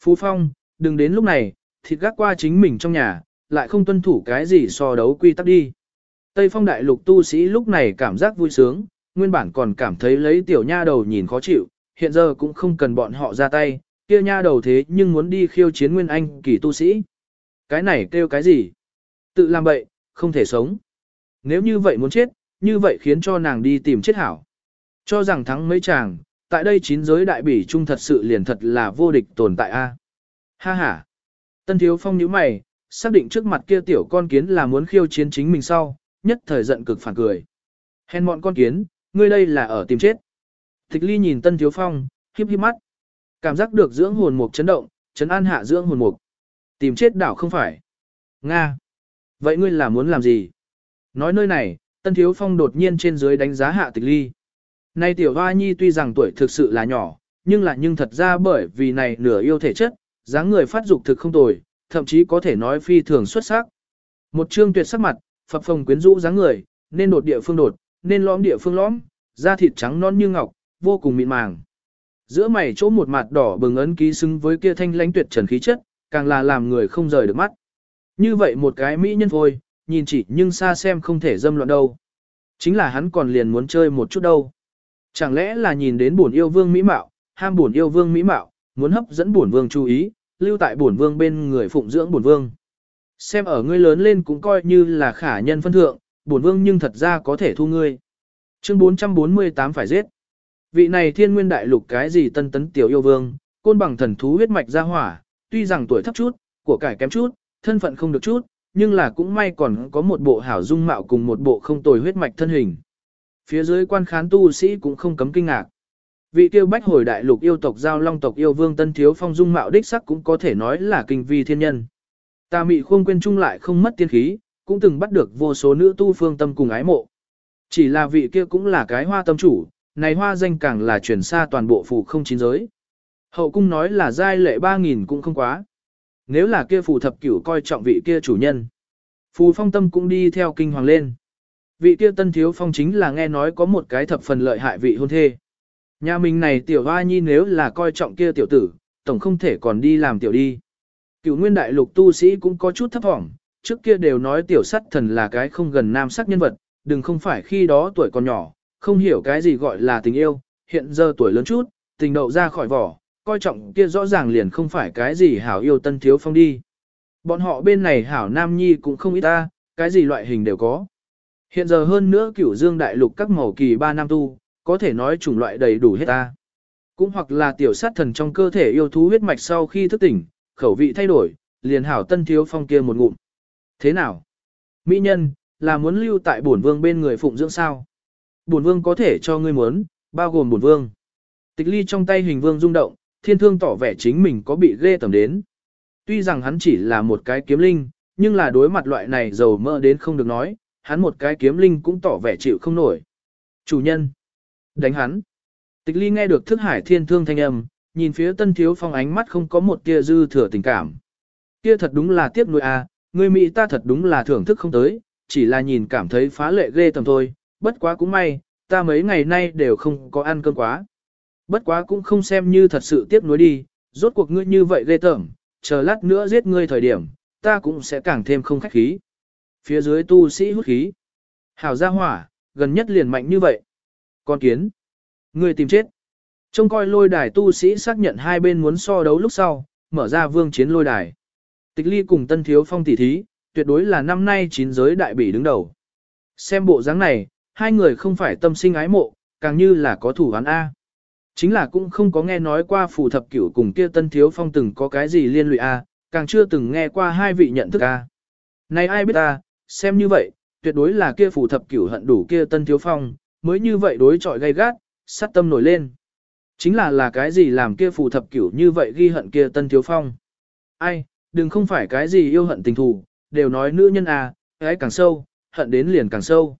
Phú Phong, đừng đến lúc này, thịt gác qua chính mình trong nhà, lại không tuân thủ cái gì so đấu quy tắc đi. Tây Phong đại lục tu sĩ lúc này cảm giác vui sướng, nguyên bản còn cảm thấy lấy tiểu nha đầu nhìn khó chịu, hiện giờ cũng không cần bọn họ ra tay, kia nha đầu thế nhưng muốn đi khiêu chiến nguyên anh kỳ tu sĩ. Cái này kêu cái gì? Tự làm bậy, không thể sống. Nếu như vậy muốn chết, như vậy khiến cho nàng đi tìm chết hảo. Cho rằng thắng mấy chàng, tại đây chín giới đại bỉ trung thật sự liền thật là vô địch tồn tại a. Ha ha. Tân thiếu phong nhíu mày, xác định trước mặt kia tiểu con kiến là muốn khiêu chiến chính mình sau, nhất thời giận cực phản cười. Hèn mọn con kiến, ngươi đây là ở tìm chết. Tịch ly nhìn tân thiếu phong, híp híp mắt. Cảm giác được dưỡng hồn mục chấn động, chấn an hạ dưỡng hồn mục. Tìm chết đảo không phải. Nga. Vậy ngươi là muốn làm gì? Nói nơi này, tân thiếu phong đột nhiên trên dưới đánh giá hạ tịch ly. Nay tiểu hoa nhi tuy rằng tuổi thực sự là nhỏ, nhưng là nhưng thật ra bởi vì này nửa yêu thể chất, dáng người phát dục thực không tồi, thậm chí có thể nói phi thường xuất sắc. Một trương tuyệt sắc mặt, phập phồng quyến rũ dáng người, nên đột địa phương đột, nên lõm địa phương lõm, da thịt trắng non như ngọc, vô cùng mịn màng. Giữa mày chỗ một mặt đỏ bừng ấn ký xứng với kia thanh lãnh tuyệt trần khí chất, càng là làm người không rời được mắt. Như vậy một cái mỹ nhân thôi, nhìn chỉ nhưng xa xem không thể dâm loạn đâu. Chính là hắn còn liền muốn chơi một chút đâu. Chẳng lẽ là nhìn đến bổn yêu vương mỹ mạo, ham bổn yêu vương mỹ mạo, muốn hấp dẫn bổn vương chú ý, lưu tại bổn vương bên người phụng dưỡng bổn vương. Xem ở ngươi lớn lên cũng coi như là khả nhân phân thượng, bổn vương nhưng thật ra có thể thu ngươi. Chương 448 phải giết. Vị này thiên nguyên đại lục cái gì tân tấn tiểu yêu vương, côn bằng thần thú huyết mạch ra hỏa, tuy rằng tuổi thấp chút, của cải kém chút, thân phận không được chút, nhưng là cũng may còn có một bộ hảo dung mạo cùng một bộ không tồi huyết mạch thân hình. Phía dưới quan khán tu sĩ cũng không cấm kinh ngạc. Vị tiêu bách hồi đại lục yêu tộc giao long tộc yêu vương tân thiếu phong dung mạo đích sắc cũng có thể nói là kinh vi thiên nhân. Ta mị khuôn quên chung lại không mất tiên khí, cũng từng bắt được vô số nữ tu phương tâm cùng ái mộ. Chỉ là vị kia cũng là cái hoa tâm chủ, này hoa danh càng là truyền xa toàn bộ phủ không chín giới. Hậu cung nói là giai lệ 3.000 cũng không quá. Nếu là kia phù thập cửu coi trọng vị kia chủ nhân. Phù phong tâm cũng đi theo kinh hoàng lên. Vị kia tân thiếu phong chính là nghe nói có một cái thập phần lợi hại vị hôn thê. Nhà mình này tiểu hoa nhi nếu là coi trọng kia tiểu tử, tổng không thể còn đi làm tiểu đi. Cựu nguyên đại lục tu sĩ cũng có chút thấp hỏng, trước kia đều nói tiểu sắt thần là cái không gần nam sắc nhân vật, đừng không phải khi đó tuổi còn nhỏ, không hiểu cái gì gọi là tình yêu, hiện giờ tuổi lớn chút, tình đậu ra khỏi vỏ, coi trọng kia rõ ràng liền không phải cái gì hảo yêu tân thiếu phong đi. Bọn họ bên này hảo nam nhi cũng không ít ta, cái gì loại hình đều có. Hiện giờ hơn nữa cửu dương đại lục các màu kỳ ba nam tu, có thể nói chủng loại đầy đủ hết ta. Cũng hoặc là tiểu sát thần trong cơ thể yêu thú huyết mạch sau khi thức tỉnh, khẩu vị thay đổi, liền hảo tân thiếu phong kia một ngụm. Thế nào? Mỹ nhân, là muốn lưu tại bổn vương bên người phụng dưỡng sao? Bổn vương có thể cho ngươi muốn, bao gồm bổn vương. Tịch ly trong tay hình vương rung động, thiên thương tỏ vẻ chính mình có bị ghê tầm đến. Tuy rằng hắn chỉ là một cái kiếm linh, nhưng là đối mặt loại này dầu mỡ đến không được nói, hắn một cái kiếm linh cũng tỏ vẻ chịu không nổi. Chủ nhân, đánh hắn. Tịch ly nghe được thức hải thiên thương thanh âm, nhìn phía tân thiếu phong ánh mắt không có một tia dư thừa tình cảm. Kia thật đúng là tiếc nuôi à, người Mỹ ta thật đúng là thưởng thức không tới, chỉ là nhìn cảm thấy phá lệ ghê tầm thôi, bất quá cũng may, ta mấy ngày nay đều không có ăn cơm quá. Bất quá cũng không xem như thật sự tiếc nuối đi, rốt cuộc ngươi như vậy ghê tởm, chờ lát nữa giết ngươi thời điểm, ta cũng sẽ càng thêm không khách khí. Phía dưới tu sĩ hút khí. Hảo gia hỏa, gần nhất liền mạnh như vậy. Con kiến. Ngươi tìm chết. Trông coi lôi đài tu sĩ xác nhận hai bên muốn so đấu lúc sau, mở ra vương chiến lôi đài. Tịch ly cùng tân thiếu phong tỷ thí, tuyệt đối là năm nay chín giới đại bỉ đứng đầu. Xem bộ dáng này, hai người không phải tâm sinh ái mộ, càng như là có thủ án A. Chính là cũng không có nghe nói qua phù thập cửu cùng kia tân thiếu phong từng có cái gì liên lụy A, càng chưa từng nghe qua hai vị nhận thức A. Này ai biết ta, xem như vậy, tuyệt đối là kia phù thập cửu hận đủ kia tân thiếu phong, mới như vậy đối chọi gay gắt, sát tâm nổi lên. Chính là là cái gì làm kia phù thập cửu như vậy ghi hận kia tân thiếu phong. Ai, đừng không phải cái gì yêu hận tình thù, đều nói nữ nhân à, cái càng sâu, hận đến liền càng sâu.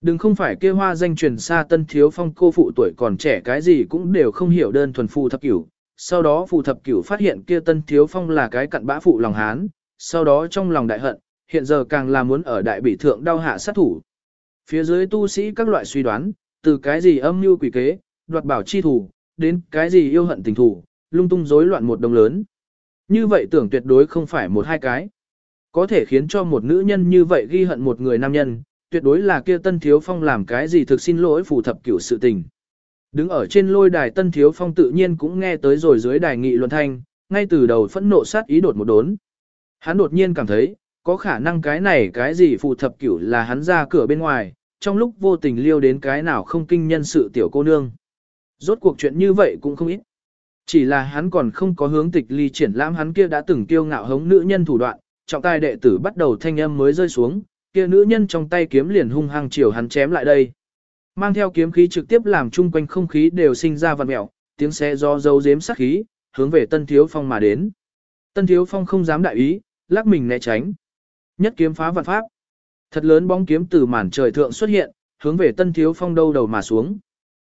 Đừng không phải kia hoa danh truyền xa tân thiếu phong cô phụ tuổi còn trẻ cái gì cũng đều không hiểu đơn thuần phù thập cửu. Sau đó phù thập cửu phát hiện kia tân thiếu phong là cái cặn bã phụ lòng hán, sau đó trong lòng đại hận, hiện giờ càng là muốn ở đại bị thượng đau hạ sát thủ. Phía dưới tu sĩ các loại suy đoán, từ cái gì âm mưu quỷ kế, đoạt bảo chi thủ, đến cái gì yêu hận tình thủ, lung tung rối loạn một đồng lớn. Như vậy tưởng tuyệt đối không phải một hai cái. Có thể khiến cho một nữ nhân như vậy ghi hận một người nam nhân, tuyệt đối là kia Tân Thiếu Phong làm cái gì thực xin lỗi phù thập cửu sự tình. Đứng ở trên lôi đài Tân Thiếu Phong tự nhiên cũng nghe tới rồi dưới đài nghị luận thanh, ngay từ đầu phẫn nộ sát ý đột một đốn. Hắn đột nhiên cảm thấy, có khả năng cái này cái gì phù thập cửu là hắn ra cửa bên ngoài, trong lúc vô tình liêu đến cái nào không kinh nhân sự tiểu cô nương. Rốt cuộc chuyện như vậy cũng không ít. Chỉ là hắn còn không có hướng tịch ly triển lãm hắn kia đã từng kiêu ngạo hống nữ nhân thủ đoạn, trọng tài đệ tử bắt đầu thanh âm mới rơi xuống, kia nữ nhân trong tay kiếm liền hung hăng chiều hắn chém lại đây. Mang theo kiếm khí trực tiếp làm chung quanh không khí đều sinh ra vặn mẹo, tiếng xe do dấu dếm sát khí, hướng về Tân Thiếu Phong mà đến. Tân Thiếu Phong không dám đại ý, lắc mình né tránh. Nhất kiếm phá vạn pháp. Thật lớn bóng kiếm từ màn trời thượng xuất hiện, hướng về Tân Thiếu Phong đâu đầu mà xuống.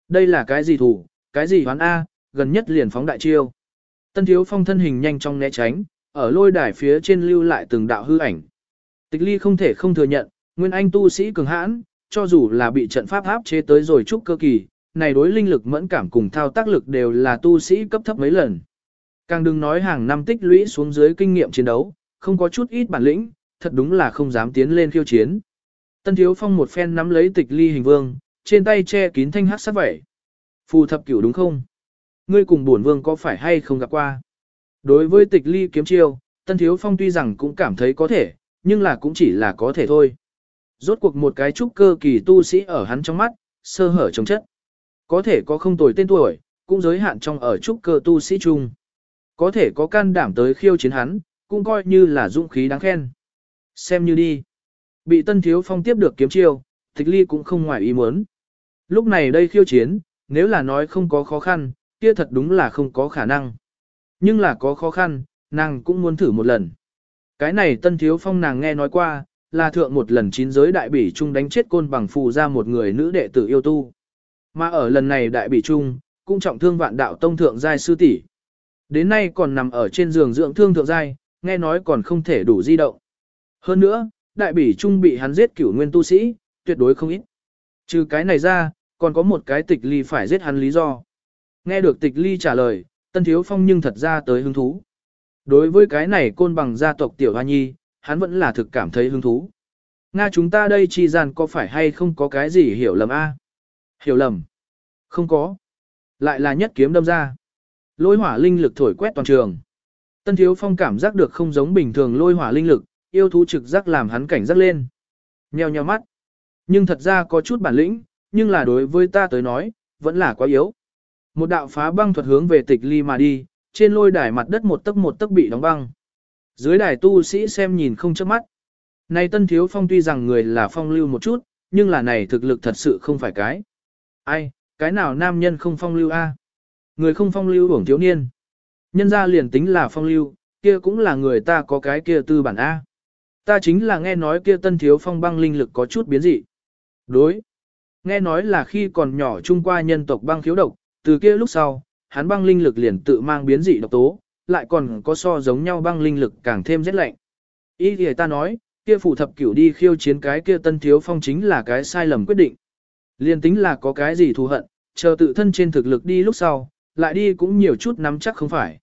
Đây là cái gì thủ, cái gì hoán A, gần nhất liền phóng đại chiêu. Tân Thiếu Phong thân hình nhanh trong né tránh, ở lôi đài phía trên lưu lại từng đạo hư ảnh. Tịch ly không thể không thừa nhận, nguyên anh tu sĩ cường hãn, cho dù là bị trận pháp áp chế tới rồi chút cơ kỳ, này đối linh lực mẫn cảm cùng thao tác lực đều là tu sĩ cấp thấp mấy lần. Càng đừng nói hàng năm tích lũy xuống dưới kinh nghiệm chiến đấu, không có chút ít bản lĩnh, thật đúng là không dám tiến lên khiêu chiến. Tân Thiếu Phong một phen nắm lấy tịch ly hình vương, trên tay che kín thanh hắc sát vẩy. Phù thập cửu đúng không? Ngươi cùng bổn vương có phải hay không gặp qua? Đối với tịch ly kiếm chiêu, Tân Thiếu Phong tuy rằng cũng cảm thấy có thể, nhưng là cũng chỉ là có thể thôi. Rốt cuộc một cái trúc cơ kỳ tu sĩ ở hắn trong mắt, sơ hở trong chất. Có thể có không tồi tên tuổi, cũng giới hạn trong ở trúc cơ tu sĩ chung. Có thể có can đảm tới khiêu chiến hắn, cũng coi như là dũng khí đáng khen. Xem như đi. Bị Tân Thiếu Phong tiếp được kiếm chiêu, tịch ly cũng không ngoài ý muốn. Lúc này đây khiêu chiến, nếu là nói không có khó khăn, kia thật đúng là không có khả năng. Nhưng là có khó khăn, nàng cũng muốn thử một lần. Cái này Tân Thiếu Phong nàng nghe nói qua, là thượng một lần chín giới đại bỉ trung đánh chết côn bằng phù ra một người nữ đệ tử yêu tu. Mà ở lần này đại bỉ trung cũng trọng thương vạn đạo tông thượng giai sư tỷ. Đến nay còn nằm ở trên giường dưỡng thương thượng giai, nghe nói còn không thể đủ di động. Hơn nữa, đại bỉ trung bị hắn giết cửu nguyên tu sĩ, tuyệt đối không ít. Trừ cái này ra, còn có một cái tịch ly phải giết hắn lý do. Nghe được tịch ly trả lời, tân thiếu phong nhưng thật ra tới hứng thú. Đối với cái này côn bằng gia tộc tiểu hoa nhi, hắn vẫn là thực cảm thấy hứng thú. Nga chúng ta đây chi gian có phải hay không có cái gì hiểu lầm a? Hiểu lầm? Không có. Lại là nhất kiếm đâm ra. Lôi hỏa linh lực thổi quét toàn trường. Tân Thiếu Phong cảm giác được không giống bình thường lôi hỏa linh lực, yêu thú trực giác làm hắn cảnh giác lên. Nheo nheo mắt. Nhưng thật ra có chút bản lĩnh, nhưng là đối với ta tới nói, vẫn là quá yếu. Một đạo phá băng thuật hướng về tịch ly mà đi, trên lôi đài mặt đất một tấc một tấc bị đóng băng. Dưới đài tu sĩ xem nhìn không chớp mắt. Này Tân Thiếu Phong tuy rằng người là phong lưu một chút, nhưng là này thực lực thật sự không phải cái. Ai, cái nào nam nhân không phong lưu a? Người không phong lưu hưởng thiếu niên. Nhân ra liền tính là phong lưu, kia cũng là người ta có cái kia tư bản A. Ta chính là nghe nói kia tân thiếu phong băng linh lực có chút biến dị. Đối. Nghe nói là khi còn nhỏ trung qua nhân tộc băng khiếu độc, từ kia lúc sau, hắn băng linh lực liền tự mang biến dị độc tố, lại còn có so giống nhau băng linh lực càng thêm rét lạnh. Ý thì ta nói, kia phụ thập cửu đi khiêu chiến cái kia tân thiếu phong chính là cái sai lầm quyết định. Liên tính là có cái gì thù hận, chờ tự thân trên thực lực đi lúc sau, lại đi cũng nhiều chút nắm chắc không phải.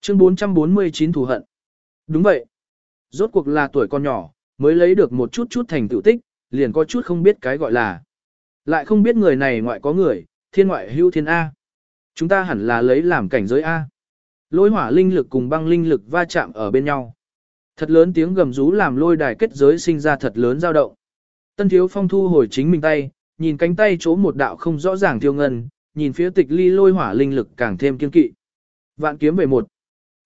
Chương 449 thù hận. Đúng vậy. Rốt cuộc là tuổi con nhỏ, mới lấy được một chút chút thành tựu tích, liền có chút không biết cái gọi là. Lại không biết người này ngoại có người, thiên ngoại hưu thiên A. Chúng ta hẳn là lấy làm cảnh giới A. Lôi hỏa linh lực cùng băng linh lực va chạm ở bên nhau. Thật lớn tiếng gầm rú làm lôi đài kết giới sinh ra thật lớn dao động. Tân thiếu phong thu hồi chính mình tay, nhìn cánh tay chỗ một đạo không rõ ràng thiêu ngân, nhìn phía tịch ly lôi hỏa linh lực càng thêm kiên kỵ. Vạn kiếm về một.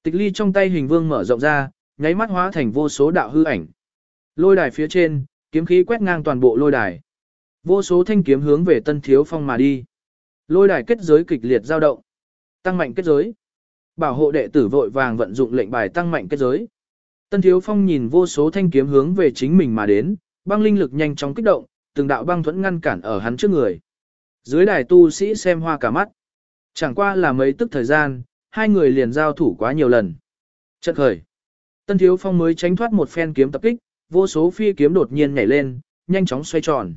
Tịch ly trong tay hình vương mở rộng ra, nháy mắt hóa thành vô số đạo hư ảnh. Lôi đài phía trên, kiếm khí quét ngang toàn bộ lôi đài. Vô số thanh kiếm hướng về tân thiếu phong mà đi. Lôi đài kết giới kịch liệt dao động. Tăng mạnh kết giới. Bảo hộ đệ tử vội vàng vận dụng lệnh bài tăng mạnh kết giới. Tân thiếu phong nhìn vô số thanh kiếm hướng về chính mình mà đến, băng linh lực nhanh chóng kích động, từng đạo băng thuẫn ngăn cản ở hắn trước người. Dưới đài tu sĩ xem hoa cả mắt. Chẳng qua là mấy tức thời gian, hai người liền giao thủ quá nhiều lần. Trận khởi. Tân Thiếu Phong mới tránh thoát một phen kiếm tập kích, vô số phi kiếm đột nhiên nhảy lên, nhanh chóng xoay tròn.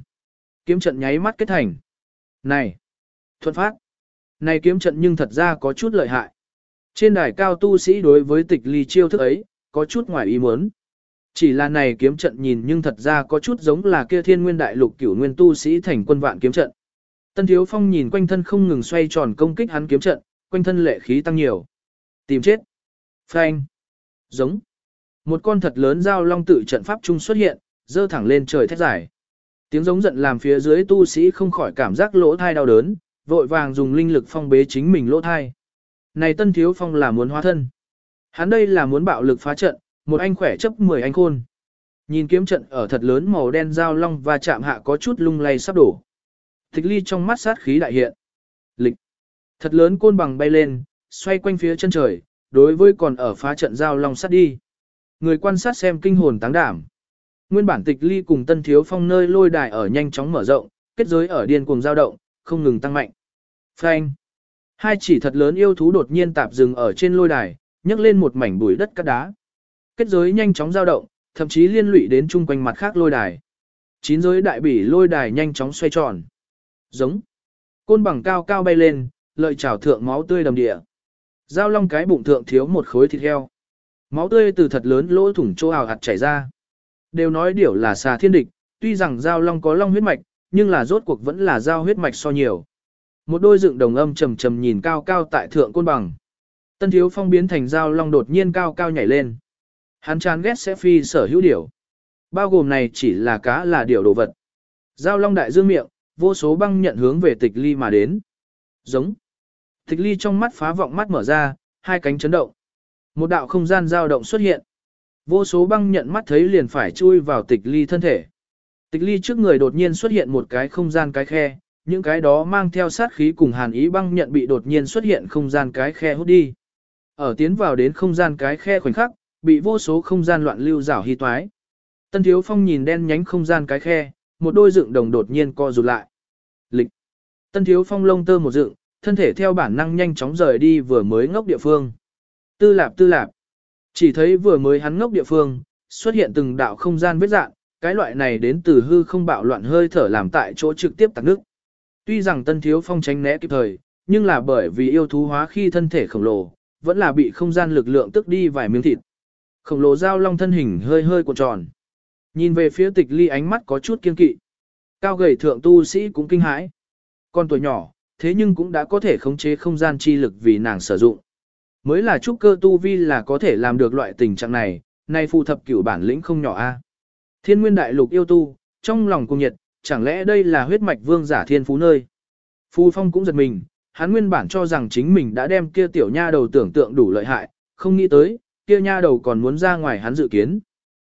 Kiếm trận nháy mắt kết thành. Này! Thuận phát! Này kiếm trận nhưng thật ra có chút lợi hại. Trên đài cao tu sĩ đối với tịch ly chiêu thức ấy, có chút ngoài ý muốn. Chỉ là này kiếm trận nhìn nhưng thật ra có chút giống là kia thiên nguyên đại lục cửu nguyên tu sĩ thành quân vạn kiếm trận. Tân Thiếu Phong nhìn quanh thân không ngừng xoay tròn công kích hắn kiếm trận, quanh thân lệ khí tăng nhiều. Tìm chết. Phanh. Giống. Một con thật lớn dao long tự trận pháp trung xuất hiện, dơ thẳng lên trời thét dài. Tiếng giống giận làm phía dưới tu sĩ không khỏi cảm giác lỗ thai đau đớn, vội vàng dùng linh lực phong bế chính mình lỗ thai. Này Tân Thiếu Phong là muốn hóa thân. Hắn đây là muốn bạo lực phá trận, một anh khỏe chấp 10 anh khôn. Nhìn kiếm trận ở thật lớn màu đen dao long và chạm hạ có chút lung lay sắp đổ. Tịch ly trong mắt sát khí đại hiện. Lịch. Thật lớn côn bằng bay lên, xoay quanh phía chân trời, đối với còn ở phá trận dao long sát đi. Người quan sát xem kinh hồn táng đảm. Nguyên bản tịch ly cùng tân thiếu phong nơi lôi đài ở nhanh chóng mở rộng, kết giới ở điên cuồng dao động, không ngừng tăng mạnh. Phanh. Hai chỉ thật lớn yêu thú đột nhiên tạp dừng ở trên lôi đài, nhấc lên một mảnh bụi đất cát đá. Kết giới nhanh chóng dao động, thậm chí liên lụy đến chung quanh mặt khác lôi đài. Chín giới đại bỉ lôi đài nhanh chóng xoay tròn. Giống. Côn bằng cao cao bay lên, lợi trảo thượng máu tươi đầm địa. Giao long cái bụng thượng thiếu một khối thịt heo. Máu tươi từ thật lớn lỗ thủng chỗ ảo hạt chảy ra. Đều nói điểu là xà thiên địch, tuy rằng giao long có long huyết mạch, nhưng là rốt cuộc vẫn là giao huyết mạch so nhiều. Một đôi dựng đồng âm trầm trầm nhìn cao cao tại thượng côn bằng. Tân thiếu phong biến thành dao long đột nhiên cao cao nhảy lên. Hắn chán ghét sẽ phi sở hữu điểu. Bao gồm này chỉ là cá là điểu đồ vật. Dao long đại dương miệng, vô số băng nhận hướng về tịch ly mà đến. Giống. Tịch ly trong mắt phá vọng mắt mở ra, hai cánh chấn động. Một đạo không gian dao động xuất hiện. Vô số băng nhận mắt thấy liền phải chui vào tịch ly thân thể. Tịch ly trước người đột nhiên xuất hiện một cái không gian cái khe, những cái đó mang theo sát khí cùng hàn ý băng nhận bị đột nhiên xuất hiện không gian cái khe hút đi. Ở tiến vào đến không gian cái khe khoảnh khắc, bị vô số không gian loạn lưu rảo hy toái. Tân Thiếu Phong nhìn đen nhánh không gian cái khe, một đôi dựng đồng đột nhiên co rụt lại. Lịch. Tân Thiếu Phong lông tơ một dựng, thân thể theo bản năng nhanh chóng rời đi vừa mới ngốc địa phương. Tư lạp tư lạp. Chỉ thấy vừa mới hắn ngốc địa phương, xuất hiện từng đạo không gian vết dạng, cái loại này đến từ hư không bạo loạn hơi thở làm tại chỗ trực tiếp tạc nước. Tuy rằng Tân Thiếu Phong tránh né kịp thời, nhưng là bởi vì yêu thú hóa khi thân thể khổng lồ, vẫn là bị không gian lực lượng tức đi vài miếng thịt. Khổng lồ dao long thân hình hơi hơi cuộn tròn. Nhìn về phía tịch ly ánh mắt có chút kiên kỵ. Cao gầy thượng tu sĩ cũng kinh hãi. Con tuổi nhỏ, thế nhưng cũng đã có thể khống chế không gian chi lực vì nàng sử dụng. Mới là trúc cơ tu vi là có thể làm được loại tình trạng này, nay phù thập cửu bản lĩnh không nhỏ a. Thiên nguyên đại lục yêu tu, trong lòng cùng nhiệt, chẳng lẽ đây là huyết mạch vương giả thiên phú nơi. Phu phong cũng giật mình, hắn nguyên bản cho rằng chính mình đã đem kia tiểu nha đầu tưởng tượng đủ lợi hại, không nghĩ tới, kia nha đầu còn muốn ra ngoài hắn dự kiến.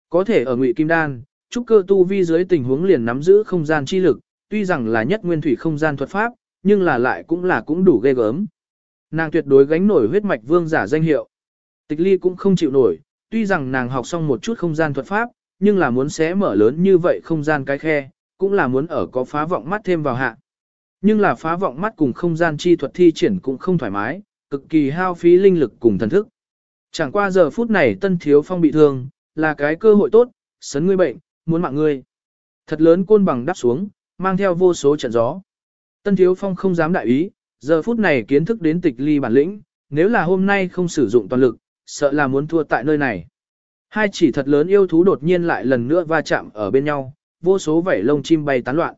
Có thể ở ngụy kim đan, trúc cơ tu vi dưới tình huống liền nắm giữ không gian chi lực, tuy rằng là nhất nguyên thủy không gian thuật pháp, nhưng là lại cũng là cũng đủ ghê gớm. Nàng tuyệt đối gánh nổi huyết mạch vương giả danh hiệu. Tịch ly cũng không chịu nổi, tuy rằng nàng học xong một chút không gian thuật pháp, nhưng là muốn xé mở lớn như vậy không gian cái khe, cũng là muốn ở có phá vọng mắt thêm vào hạ. Nhưng là phá vọng mắt cùng không gian chi thuật thi triển cũng không thoải mái, cực kỳ hao phí linh lực cùng thần thức. Chẳng qua giờ phút này tân thiếu phong bị thương, là cái cơ hội tốt, sấn ngươi bệnh, muốn mạng ngươi. Thật lớn côn bằng đắp xuống, mang theo vô số trận gió. Tân thiếu phong không dám đại ý, giờ phút này kiến thức đến tịch ly bản lĩnh, nếu là hôm nay không sử dụng toàn lực, sợ là muốn thua tại nơi này. Hai chỉ thật lớn yêu thú đột nhiên lại lần nữa va chạm ở bên nhau, vô số vảy lông chim bay tán loạn.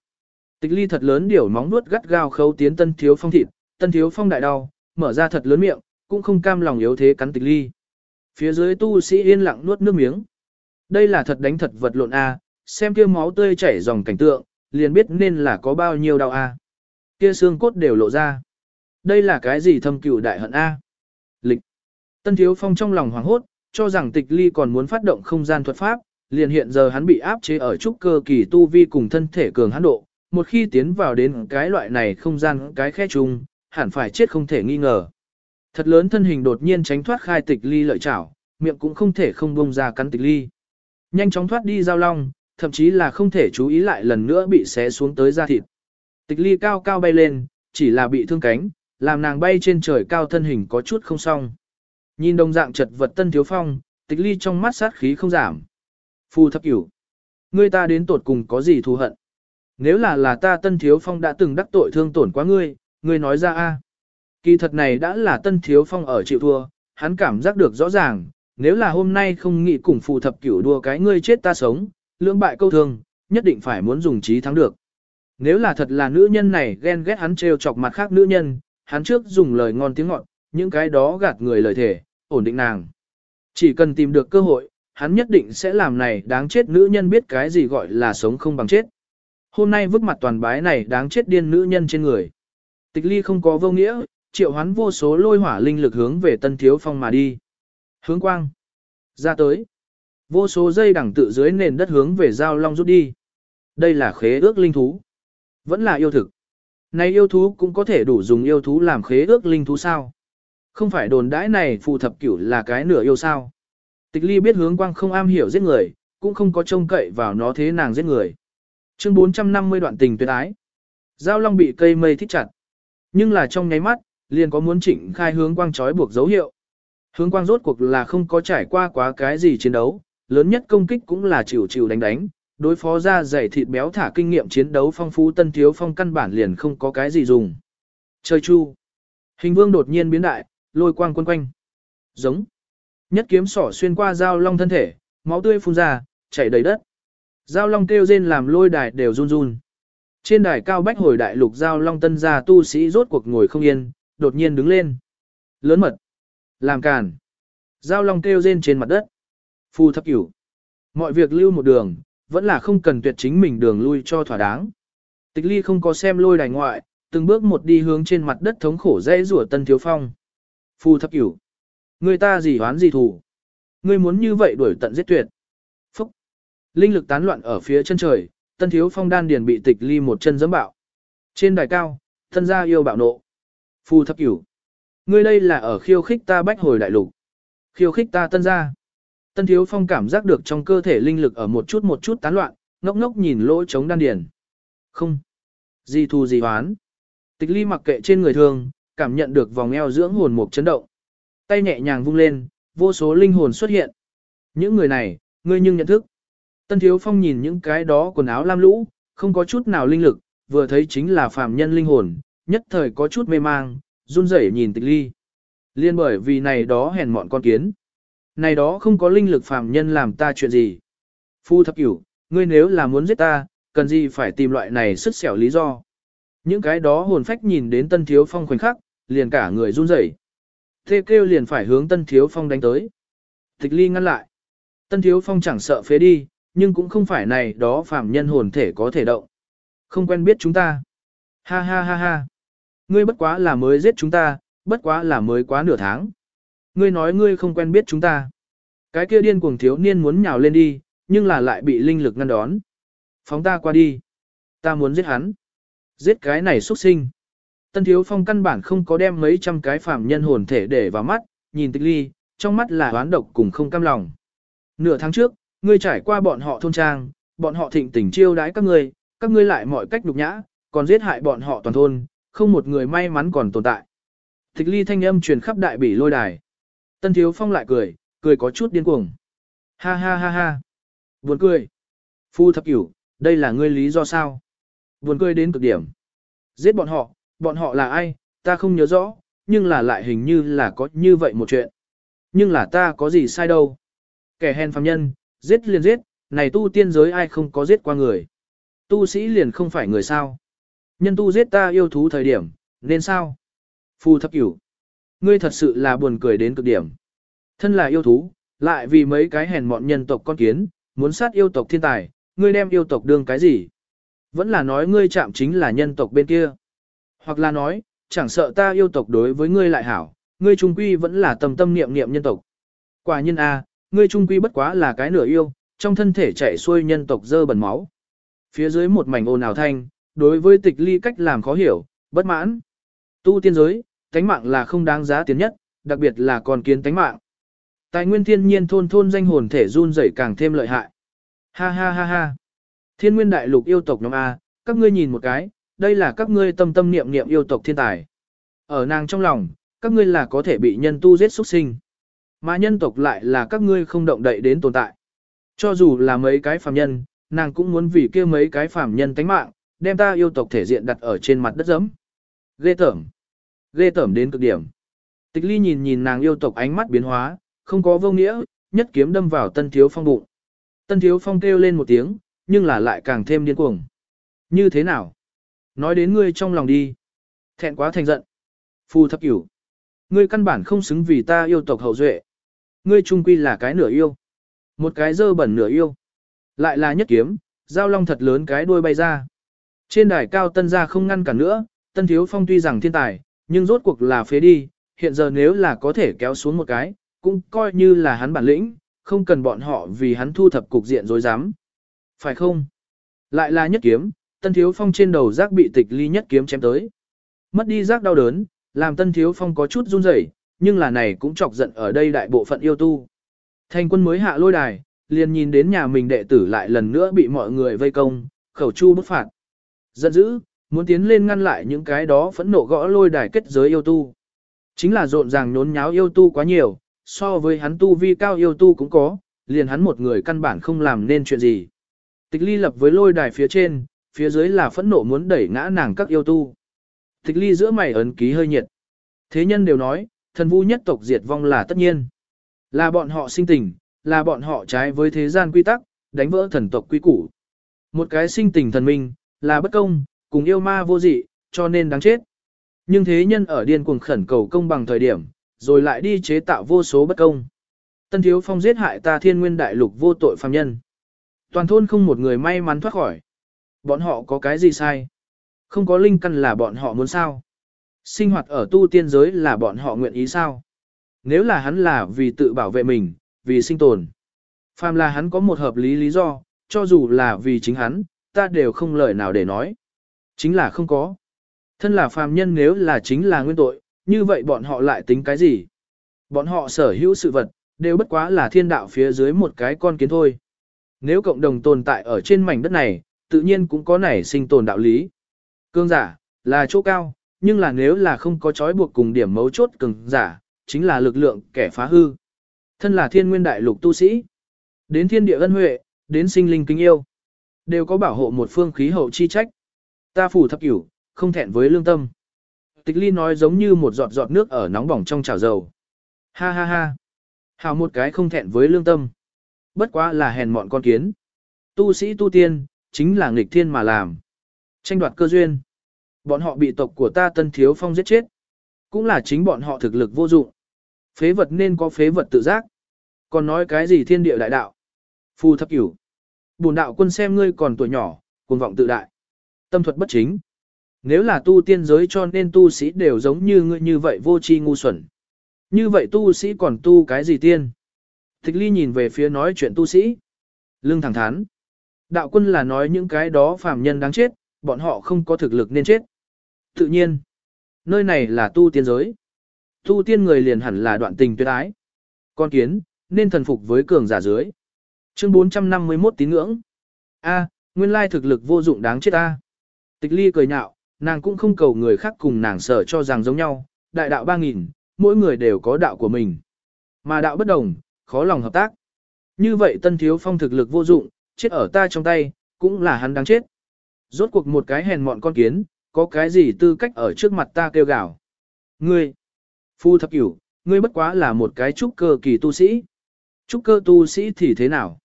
Tịch ly thật lớn điểu móng nuốt gắt gao khấu tiến tân thiếu phong thịt, tân thiếu phong đại đau, mở ra thật lớn miệng, cũng không cam lòng yếu thế cắn tịch ly. Phía dưới tu sĩ yên lặng nuốt nước miếng. Đây là thật đánh thật vật lộn A, xem kia máu tươi chảy dòng cảnh tượng, liền biết nên là có bao nhiêu đau A. Kia xương cốt đều lộ ra. Đây là cái gì thâm cửu đại hận A. Lịch. Tân thiếu phong trong lòng hoảng hốt, cho rằng tịch ly còn muốn phát động không gian thuật pháp, liền hiện giờ hắn bị áp chế ở trúc cơ kỳ tu vi cùng thân thể cường hắn độ, một khi tiến vào đến cái loại này không gian cái khe chung, hẳn phải chết không thể nghi ngờ. Thật lớn thân hình đột nhiên tránh thoát khai tịch ly lợi chảo, miệng cũng không thể không bông ra cắn tịch ly. Nhanh chóng thoát đi giao long, thậm chí là không thể chú ý lại lần nữa bị xé xuống tới da thịt. Tịch ly cao cao bay lên, chỉ là bị thương cánh, làm nàng bay trên trời cao thân hình có chút không xong. Nhìn đồng dạng chật vật tân thiếu phong, tịch ly trong mắt sát khí không giảm. Phu thập cửu. Ngươi ta đến tột cùng có gì thù hận? Nếu là là ta tân thiếu phong đã từng đắc tội thương tổn quá ngươi, ngươi nói ra a. Kỳ thật này đã là tân thiếu phong ở chịu thua, hắn cảm giác được rõ ràng, nếu là hôm nay không nghĩ cùng phù thập cửu đua cái ngươi chết ta sống, lưỡng bại câu thương, nhất định phải muốn dùng trí thắng được. Nếu là thật là nữ nhân này ghen ghét hắn trêu chọc mặt khác nữ nhân, hắn trước dùng lời ngon tiếng ngọt, những cái đó gạt người lời thể, ổn định nàng. Chỉ cần tìm được cơ hội, hắn nhất định sẽ làm này đáng chết nữ nhân biết cái gì gọi là sống không bằng chết. Hôm nay vứt mặt toàn bái này đáng chết điên nữ nhân trên người. Tịch ly không có vô nghĩa, triệu hoán vô số lôi hỏa linh lực hướng về tân thiếu phong mà đi. Hướng quang. Ra tới. Vô số dây đẳng tự dưới nền đất hướng về giao long rút đi. Đây là khế ước linh thú. Vẫn là yêu thực. Này yêu thú cũng có thể đủ dùng yêu thú làm khế ước linh thú sao. Không phải đồn đãi này phù thập cửu là cái nửa yêu sao. Tịch ly biết hướng quang không am hiểu giết người, cũng không có trông cậy vào nó thế nàng giết người. Chương 450 đoạn tình tuyệt ái. Giao long bị cây mây thích chặt. Nhưng là trong nháy mắt, liền có muốn chỉnh khai hướng quang trói buộc dấu hiệu. Hướng quang rốt cuộc là không có trải qua quá cái gì chiến đấu, lớn nhất công kích cũng là chịu chịu đánh đánh, đối phó ra dày thịt béo thả kinh nghiệm chiến đấu phong phú tân thiếu phong căn bản liền không có cái gì dùng. Chơi chu. Hình vương đột nhiên biến đại, lôi quang quân quanh. Giống. Nhất kiếm sỏ xuyên qua dao long thân thể, máu tươi phun ra, chảy đầy đất. Dao long kêu rên làm lôi đài đều run run. Trên đài cao bách hồi đại lục giao long tân gia tu sĩ rốt cuộc ngồi không yên, đột nhiên đứng lên. Lớn mật. Làm càn. Giao long kêu rên trên mặt đất. Phu thập cửu. Mọi việc lưu một đường, vẫn là không cần tuyệt chính mình đường lui cho thỏa đáng. Tịch ly không có xem lôi đài ngoại, từng bước một đi hướng trên mặt đất thống khổ dễ rủa tân thiếu phong. Phu thập cửu. Người ta gì hoán gì thủ. Ngươi muốn như vậy đuổi tận giết tuyệt. Phúc. Linh lực tán loạn ở phía chân trời, tân thiếu phong đan điền bị tịch ly một chân giẫm bạo. Trên đài cao, thân gia yêu bạo nộ. Phu thập cửu. Ngươi đây là ở khiêu khích ta bách hồi đại lục. Khiêu khích ta tân gia. Tân thiếu phong cảm giác được trong cơ thể linh lực ở một chút một chút tán loạn, ngốc ngốc nhìn lỗ trống đan điền. Không. Gì thù gì hoán. Tịch ly mặc kệ trên người thường, cảm nhận được vòng eo dưỡng hồn một chấn động. Tay nhẹ nhàng vung lên, vô số linh hồn xuất hiện. Những người này, ngươi nhưng nhận thức. Tân Thiếu Phong nhìn những cái đó quần áo lam lũ, không có chút nào linh lực, vừa thấy chính là phàm nhân linh hồn, nhất thời có chút mê mang, run rẩy nhìn tịch ly. Liên bởi vì này đó hèn mọn con kiến. Này đó không có linh lực phàm nhân làm ta chuyện gì. Phu thập cửu, ngươi nếu là muốn giết ta, cần gì phải tìm loại này sức xẻo lý do. Những cái đó hồn phách nhìn đến Tân Thiếu Phong khoảnh khắc, liền cả người run rẩy. Thê kêu liền phải hướng Tân Thiếu Phong đánh tới. Tịch ly ngăn lại. Tân Thiếu Phong chẳng sợ phế đi, nhưng cũng không phải này đó phàm nhân hồn thể có thể động. Không quen biết chúng ta. Ha ha ha ha. Ngươi bất quá là mới giết chúng ta, bất quá là mới quá nửa tháng. Ngươi nói ngươi không quen biết chúng ta. Cái kia điên cuồng thiếu niên muốn nhào lên đi, nhưng là lại bị linh lực ngăn đón. Phóng ta qua đi. Ta muốn giết hắn. Giết cái này xuất sinh. Tân thiếu phong căn bản không có đem mấy trăm cái phàm nhân hồn thể để vào mắt, nhìn tịch ly, trong mắt là oán độc cùng không cam lòng. Nửa tháng trước, ngươi trải qua bọn họ thôn trang, bọn họ thịnh tình chiêu đãi các ngươi, các ngươi lại mọi cách nhục nhã, còn giết hại bọn họ toàn thôn, không một người may mắn còn tồn tại. Tịch ly thanh âm truyền khắp đại bỉ lôi đài. Tân thiếu phong lại cười, cười có chút điên cuồng. Ha ha ha ha. Buồn cười. Phu thập cửu, đây là ngươi lý do sao? Buồn cười đến cực điểm. Giết bọn họ, bọn họ là ai, ta không nhớ rõ, nhưng là lại hình như là có như vậy một chuyện. Nhưng là ta có gì sai đâu. Kẻ hèn phàm nhân, giết liền giết, này tu tiên giới ai không có giết qua người. Tu sĩ liền không phải người sao. Nhân tu giết ta yêu thú thời điểm, nên sao? Phu thập cửu. Ngươi thật sự là buồn cười đến cực điểm. Thân là yêu thú, lại vì mấy cái hèn mọn nhân tộc con kiến, muốn sát yêu tộc thiên tài, ngươi đem yêu tộc đương cái gì? Vẫn là nói ngươi chạm chính là nhân tộc bên kia. Hoặc là nói, chẳng sợ ta yêu tộc đối với ngươi lại hảo, ngươi trung quy vẫn là tâm tâm niệm niệm nhân tộc. Quả nhân A, ngươi trung quy bất quá là cái nửa yêu, trong thân thể chảy xuôi nhân tộc dơ bẩn máu. Phía dưới một mảnh ồn ào thanh, đối với tịch ly cách làm khó hiểu, bất mãn. Tu tiên giới, tánh mạng là không đáng giá tiền nhất, đặc biệt là còn kiến tánh mạng. Tài nguyên thiên nhiên thôn thôn danh hồn thể run rẩy càng thêm lợi hại. Ha ha ha ha. Thiên nguyên đại lục yêu tộc nhóm A, các ngươi nhìn một cái, đây là các ngươi tâm tâm niệm niệm yêu tộc thiên tài. Ở nàng trong lòng, các ngươi là có thể bị nhân tu giết xuất sinh. Mà nhân tộc lại là các ngươi không động đậy đến tồn tại. Cho dù là mấy cái phàm nhân, nàng cũng muốn vì kia mấy cái phàm nhân tánh mạng, đem ta yêu tộc thể diện đặt ở trên mặt đất dẫm. Ghê tởm. Ghê tởm đến cực điểm. Tịch ly nhìn nhìn nàng yêu tộc ánh mắt biến hóa, không có vô nghĩa, nhất kiếm đâm vào tân thiếu phong bụng. Tân thiếu phong kêu lên một tiếng, nhưng là lại càng thêm điên cuồng. Như thế nào? Nói đến ngươi trong lòng đi. Thẹn quá thành giận. Phù thập cửu. Ngươi căn bản không xứng vì ta yêu tộc hậu duệ. Ngươi trung quy là cái nửa yêu. Một cái dơ bẩn nửa yêu. Lại là nhất kiếm, giao long thật lớn cái đuôi bay ra. Trên đài cao tân gia không ngăn cản nữa, tân thiếu phong tuy rằng thiên tài, nhưng rốt cuộc là phế đi, hiện giờ nếu là có thể kéo xuống một cái, cũng coi như là hắn bản lĩnh, không cần bọn họ vì hắn thu thập cục diện dối dám. Phải không? Lại là nhất kiếm, tân thiếu phong trên đầu giác bị tịch ly nhất kiếm chém tới. Mất đi giác đau đớn, làm tân thiếu phong có chút run rẩy, nhưng là này cũng chọc giận ở đây đại bộ phận yêu tu. Thành quân mới hạ lôi đài, liền nhìn đến nhà mình đệ tử lại lần nữa bị mọi người vây công, khẩu chu bức phạt. Giận dữ, muốn tiến lên ngăn lại những cái đó phẫn nộ gõ lôi đài kết giới yêu tu. Chính là rộn ràng nhốn nháo yêu tu quá nhiều, so với hắn tu vi cao yêu tu cũng có, liền hắn một người căn bản không làm nên chuyện gì. Tịch ly lập với lôi đài phía trên, phía dưới là phẫn nộ muốn đẩy ngã nàng các yêu tu. Tịch ly giữa mày ấn ký hơi nhiệt. Thế nhân đều nói, thần vu nhất tộc diệt vong là tất nhiên. Là bọn họ sinh tình, là bọn họ trái với thế gian quy tắc, đánh vỡ thần tộc quy củ. Một cái sinh tình thần minh, là bất công, cùng yêu ma vô dị, cho nên đáng chết. Nhưng thế nhân ở điên cuồng khẩn cầu công bằng thời điểm, rồi lại đi chế tạo vô số bất công. Tân Thiếu Phong giết hại ta thiên nguyên đại lục vô tội phàm nhân. Toàn thôn không một người may mắn thoát khỏi. Bọn họ có cái gì sai? Không có linh căn là bọn họ muốn sao? Sinh hoạt ở tu tiên giới là bọn họ nguyện ý sao? Nếu là hắn là vì tự bảo vệ mình, vì sinh tồn. Phàm là hắn có một hợp lý lý do, cho dù là vì chính hắn, ta đều không lời nào để nói. Chính là không có. Thân là phàm nhân nếu là chính là nguyên tội, như vậy bọn họ lại tính cái gì? Bọn họ sở hữu sự vật, đều bất quá là thiên đạo phía dưới một cái con kiến thôi. Nếu cộng đồng tồn tại ở trên mảnh đất này, tự nhiên cũng có nảy sinh tồn đạo lý. Cương giả, là chỗ cao, nhưng là nếu là không có trói buộc cùng điểm mấu chốt cường giả, chính là lực lượng kẻ phá hư. Thân là thiên nguyên đại lục tu sĩ. Đến thiên địa ân huệ, đến sinh linh kính yêu. Đều có bảo hộ một phương khí hậu chi trách. Ta phủ thập cửu, không thẹn với lương tâm. Tịch ly nói giống như một giọt giọt nước ở nóng bỏng trong chảo dầu. Ha ha ha. Hào một cái không thẹn với lương tâm. Bất quá là hèn mọn con kiến. Tu sĩ tu tiên, chính là nghịch thiên mà làm. Tranh đoạt cơ duyên. Bọn họ bị tộc của ta tân thiếu phong giết chết. Cũng là chính bọn họ thực lực vô dụng. Phế vật nên có phế vật tự giác. Còn nói cái gì thiên địa đại đạo. Phù thập cửu. Bùn đạo quân xem ngươi còn tuổi nhỏ, cuồng vọng tự đại. Tâm thuật bất chính. Nếu là tu tiên giới cho nên tu sĩ đều giống như ngươi như vậy vô tri ngu xuẩn. Như vậy tu sĩ còn tu cái gì tiên? Thích ly nhìn về phía nói chuyện tu sĩ. Lương thẳng thắn. Đạo quân là nói những cái đó phàm nhân đáng chết, bọn họ không có thực lực nên chết. Tự nhiên, nơi này là tu tiên giới. Tu tiên người liền hẳn là đoạn tình tuyệt ái. Con kiến, nên thần phục với cường giả dưới. Chương 451 tín ngưỡng. A, nguyên lai thực lực vô dụng đáng chết a. Tịch ly cười nhạo, nàng cũng không cầu người khác cùng nàng sở cho rằng giống nhau, đại đạo 3.000, mỗi người đều có đạo của mình. Mà đạo bất đồng, khó lòng hợp tác. Như vậy tân thiếu phong thực lực vô dụng, chết ở ta trong tay, cũng là hắn đáng chết. Rốt cuộc một cái hèn mọn con kiến, có cái gì tư cách ở trước mặt ta kêu gào. Ngươi, phu thập cửu, ngươi bất quá là một cái trúc cơ kỳ tu sĩ. Trúc cơ tu sĩ thì thế nào?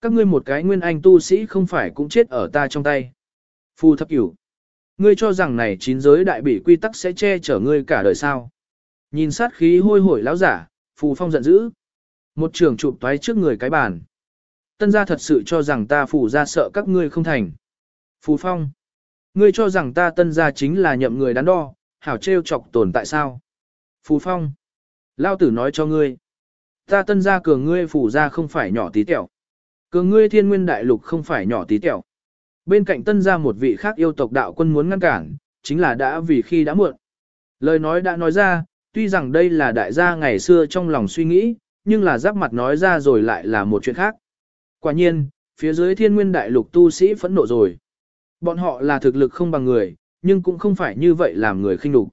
Các ngươi một cái nguyên anh tu sĩ không phải cũng chết ở ta trong tay. Phu thập cửu, ngươi cho rằng này chín giới đại bị quy tắc sẽ che chở ngươi cả đời sao? Nhìn sát khí hôi hổi lão giả, phù phong giận dữ. Một trường chụp toái trước người cái bàn. Tân gia thật sự cho rằng ta phủ ra sợ các ngươi không thành. Phù phong. Ngươi cho rằng ta tân gia chính là nhậm người đắn đo, hảo trêu chọc tồn tại sao? Phù phong. Lao tử nói cho ngươi. Ta tân gia cường ngươi phủ ra không phải nhỏ tí tẹo. Cường ngươi thiên nguyên đại lục không phải nhỏ tí tẹo. Bên cạnh tân gia một vị khác yêu tộc đạo quân muốn ngăn cản, chính là đã vì khi đã muộn. Lời nói đã nói ra, tuy rằng đây là đại gia ngày xưa trong lòng suy nghĩ, nhưng là giáp mặt nói ra rồi lại là một chuyện khác. Quả nhiên, phía dưới thiên nguyên đại lục tu sĩ phẫn nộ rồi. Bọn họ là thực lực không bằng người, nhưng cũng không phải như vậy làm người khinh đục.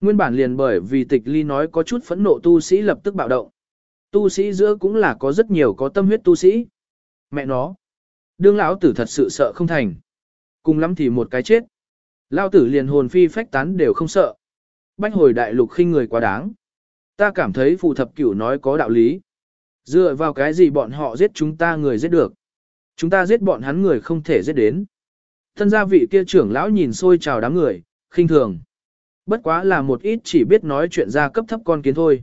Nguyên bản liền bởi vì tịch ly nói có chút phẫn nộ tu sĩ lập tức bạo động. Tu sĩ giữa cũng là có rất nhiều có tâm huyết tu sĩ. Mẹ nó. Đương lão tử thật sự sợ không thành. Cùng lắm thì một cái chết. Lão tử liền hồn phi phách tán đều không sợ. Bách hồi đại lục khinh người quá đáng. Ta cảm thấy phù thập cửu nói có đạo lý. Dựa vào cái gì bọn họ giết chúng ta người giết được. Chúng ta giết bọn hắn người không thể giết đến. Thân gia vị kia trưởng lão nhìn xôi chào đám người, khinh thường. Bất quá là một ít chỉ biết nói chuyện ra cấp thấp con kiến thôi.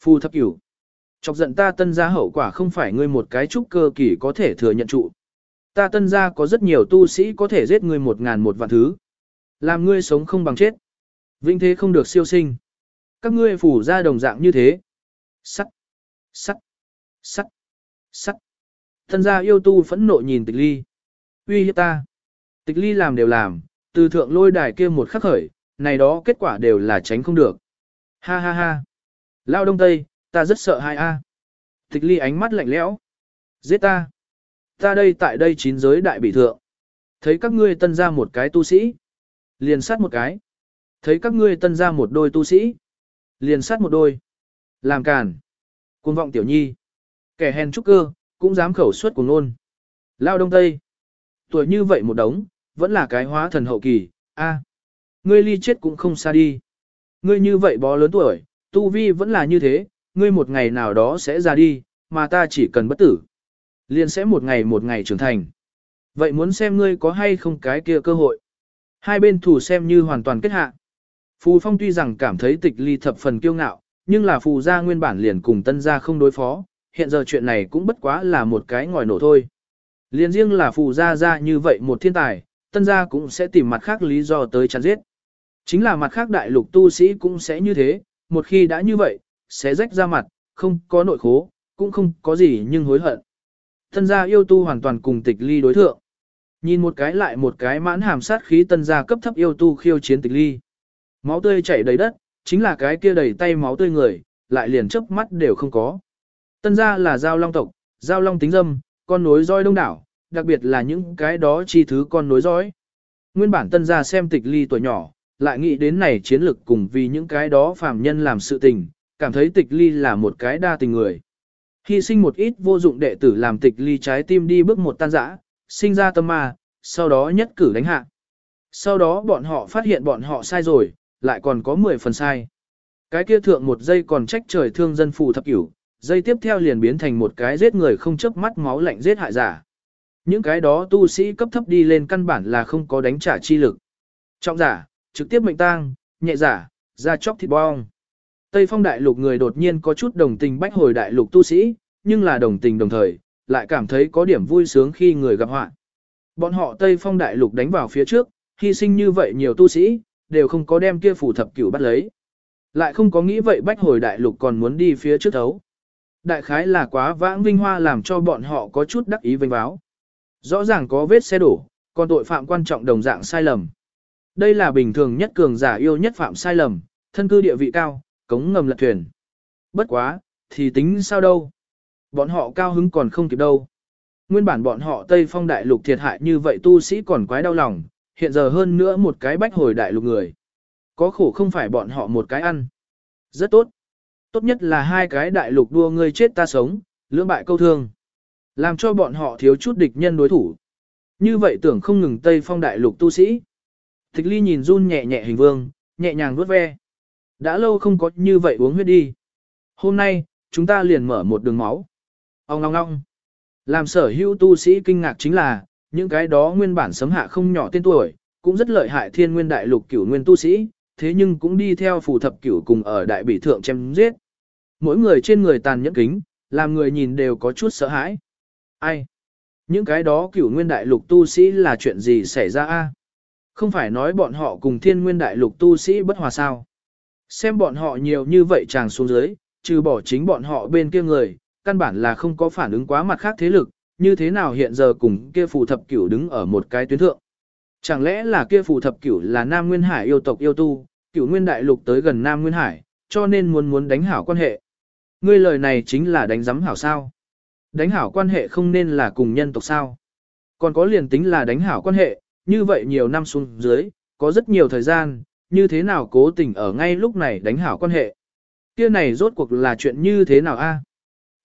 Phù thập cửu. Chọc giận ta tân gia hậu quả không phải ngươi một cái trúc cơ kỳ có thể thừa nhận trụ. Ta tân gia có rất nhiều tu sĩ có thể giết ngươi một ngàn một vạn thứ. Làm ngươi sống không bằng chết. Vinh thế không được siêu sinh. Các ngươi phủ ra đồng dạng như thế. Sắt. Sắt. Sắt. Sắt. Thân gia yêu tu phẫn nộ nhìn tịch ly. Uy hiếp ta. Tịch ly làm đều làm, từ thượng lôi đài kia một khắc khởi, này đó kết quả đều là tránh không được. Ha ha ha. Lao đông tây, ta rất sợ hai a. Tịch ly ánh mắt lạnh lẽo. Giết ta. Ta đây tại đây chín giới đại bị thượng. Thấy các ngươi tân ra một cái tu sĩ. Liền sát một cái. Thấy các ngươi tân ra một đôi tu sĩ. Liền sát một đôi. Làm càn. Cuồng vọng tiểu nhi. Kẻ hèn trúc cơ, cũng dám khẩu suất của nôn. Lao đông tây. Tuổi như vậy một đống, vẫn là cái hóa thần hậu kỳ, a Ngươi ly chết cũng không xa đi. Ngươi như vậy bó lớn tuổi, tu vi vẫn là như thế, ngươi một ngày nào đó sẽ ra đi, mà ta chỉ cần bất tử. Liền sẽ một ngày một ngày trưởng thành. Vậy muốn xem ngươi có hay không cái kia cơ hội. Hai bên thủ xem như hoàn toàn kết hạ. Phù Phong tuy rằng cảm thấy tịch ly thập phần kiêu ngạo, nhưng là phù gia nguyên bản liền cùng tân gia không đối phó, hiện giờ chuyện này cũng bất quá là một cái ngòi nổ thôi. Liên riêng là phù gia gia như vậy một thiên tài, tân gia cũng sẽ tìm mặt khác lý do tới chắn giết. Chính là mặt khác đại lục tu sĩ cũng sẽ như thế, một khi đã như vậy, sẽ rách ra mặt, không có nội khố, cũng không có gì nhưng hối hận. Tân gia yêu tu hoàn toàn cùng tịch ly đối thượng. Nhìn một cái lại một cái mãn hàm sát khí tân gia cấp thấp yêu tu khiêu chiến tịch ly. Máu tươi chảy đầy đất, chính là cái kia đầy tay máu tươi người, lại liền chớp mắt đều không có. Tân gia là giao long tộc, giao long tính dâm, con nối roi đông đảo, đặc biệt là những cái đó chi thứ con nối dõi. Nguyên bản tân gia xem tịch ly tuổi nhỏ, lại nghĩ đến này chiến lực cùng vì những cái đó phàm nhân làm sự tình, cảm thấy tịch ly là một cái đa tình người. Hy sinh một ít vô dụng đệ tử làm tịch ly trái tim đi bước một tan rã, sinh ra tâm ma, sau đó nhất cử đánh hạ. Sau đó bọn họ phát hiện bọn họ sai rồi, lại còn có 10 phần sai. Cái kia thượng một giây còn trách trời thương dân phù thập cửu, dây tiếp theo liền biến thành một cái giết người không chớp mắt máu lạnh giết hại giả. Những cái đó tu sĩ cấp thấp đi lên căn bản là không có đánh trả chi lực. Trọng giả, trực tiếp mệnh tang, nhẹ giả, ra chóc thịt bong. Tây phong đại lục người đột nhiên có chút đồng tình bách hồi đại lục tu sĩ, nhưng là đồng tình đồng thời, lại cảm thấy có điểm vui sướng khi người gặp họa. Bọn họ Tây phong đại lục đánh vào phía trước, hy sinh như vậy nhiều tu sĩ, đều không có đem kia phủ thập cửu bắt lấy. Lại không có nghĩ vậy bách hồi đại lục còn muốn đi phía trước thấu. Đại khái là quá vãng vinh hoa làm cho bọn họ có chút đắc ý vinh báo. Rõ ràng có vết xe đổ, còn tội phạm quan trọng đồng dạng sai lầm. Đây là bình thường nhất cường giả yêu nhất phạm sai lầm, thân cư địa vị cao, cống ngầm lật thuyền. Bất quá, thì tính sao đâu. Bọn họ cao hứng còn không kịp đâu. Nguyên bản bọn họ Tây Phong Đại Lục thiệt hại như vậy tu sĩ còn quái đau lòng, hiện giờ hơn nữa một cái bách hồi đại lục người. Có khổ không phải bọn họ một cái ăn. Rất tốt. Tốt nhất là hai cái đại lục đua ngươi chết ta sống, lưỡng bại câu thương. Làm cho bọn họ thiếu chút địch nhân đối thủ. Như vậy tưởng không ngừng Tây Phong đại lục tu sĩ. Thích ly nhìn run nhẹ nhẹ hình vương, nhẹ nhàng vuốt ve. Đã lâu không có như vậy uống huyết đi. Hôm nay, chúng ta liền mở một đường máu. Ông ngong ngong. Làm sở hữu tu sĩ kinh ngạc chính là, những cái đó nguyên bản sấm hạ không nhỏ tên tuổi, cũng rất lợi hại thiên nguyên đại lục cửu nguyên tu sĩ, thế nhưng cũng đi theo phù thập cửu cùng ở đại bị thượng chém giết. Mỗi người trên người tàn nhẫn kính, làm người nhìn đều có chút sợ hãi. Ai? Những cái đó cửu nguyên đại lục tu sĩ là chuyện gì xảy ra a? Không phải nói bọn họ cùng thiên nguyên đại lục tu sĩ bất hòa sao? Xem bọn họ nhiều như vậy chàng xuống dưới, trừ bỏ chính bọn họ bên kia người, căn bản là không có phản ứng quá mặt khác thế lực, như thế nào hiện giờ cùng kia phù thập cửu đứng ở một cái tuyến thượng. Chẳng lẽ là kia phù thập cửu là Nam Nguyên Hải yêu tộc yêu tu, cửu Nguyên Đại Lục tới gần Nam Nguyên Hải, cho nên muốn muốn đánh hảo quan hệ. Ngươi lời này chính là đánh giấm hảo sao. Đánh hảo quan hệ không nên là cùng nhân tộc sao. Còn có liền tính là đánh hảo quan hệ, như vậy nhiều năm xuống dưới, có rất nhiều thời gian, như thế nào cố tình ở ngay lúc này đánh hảo quan hệ. Kia này rốt cuộc là chuyện như thế nào a?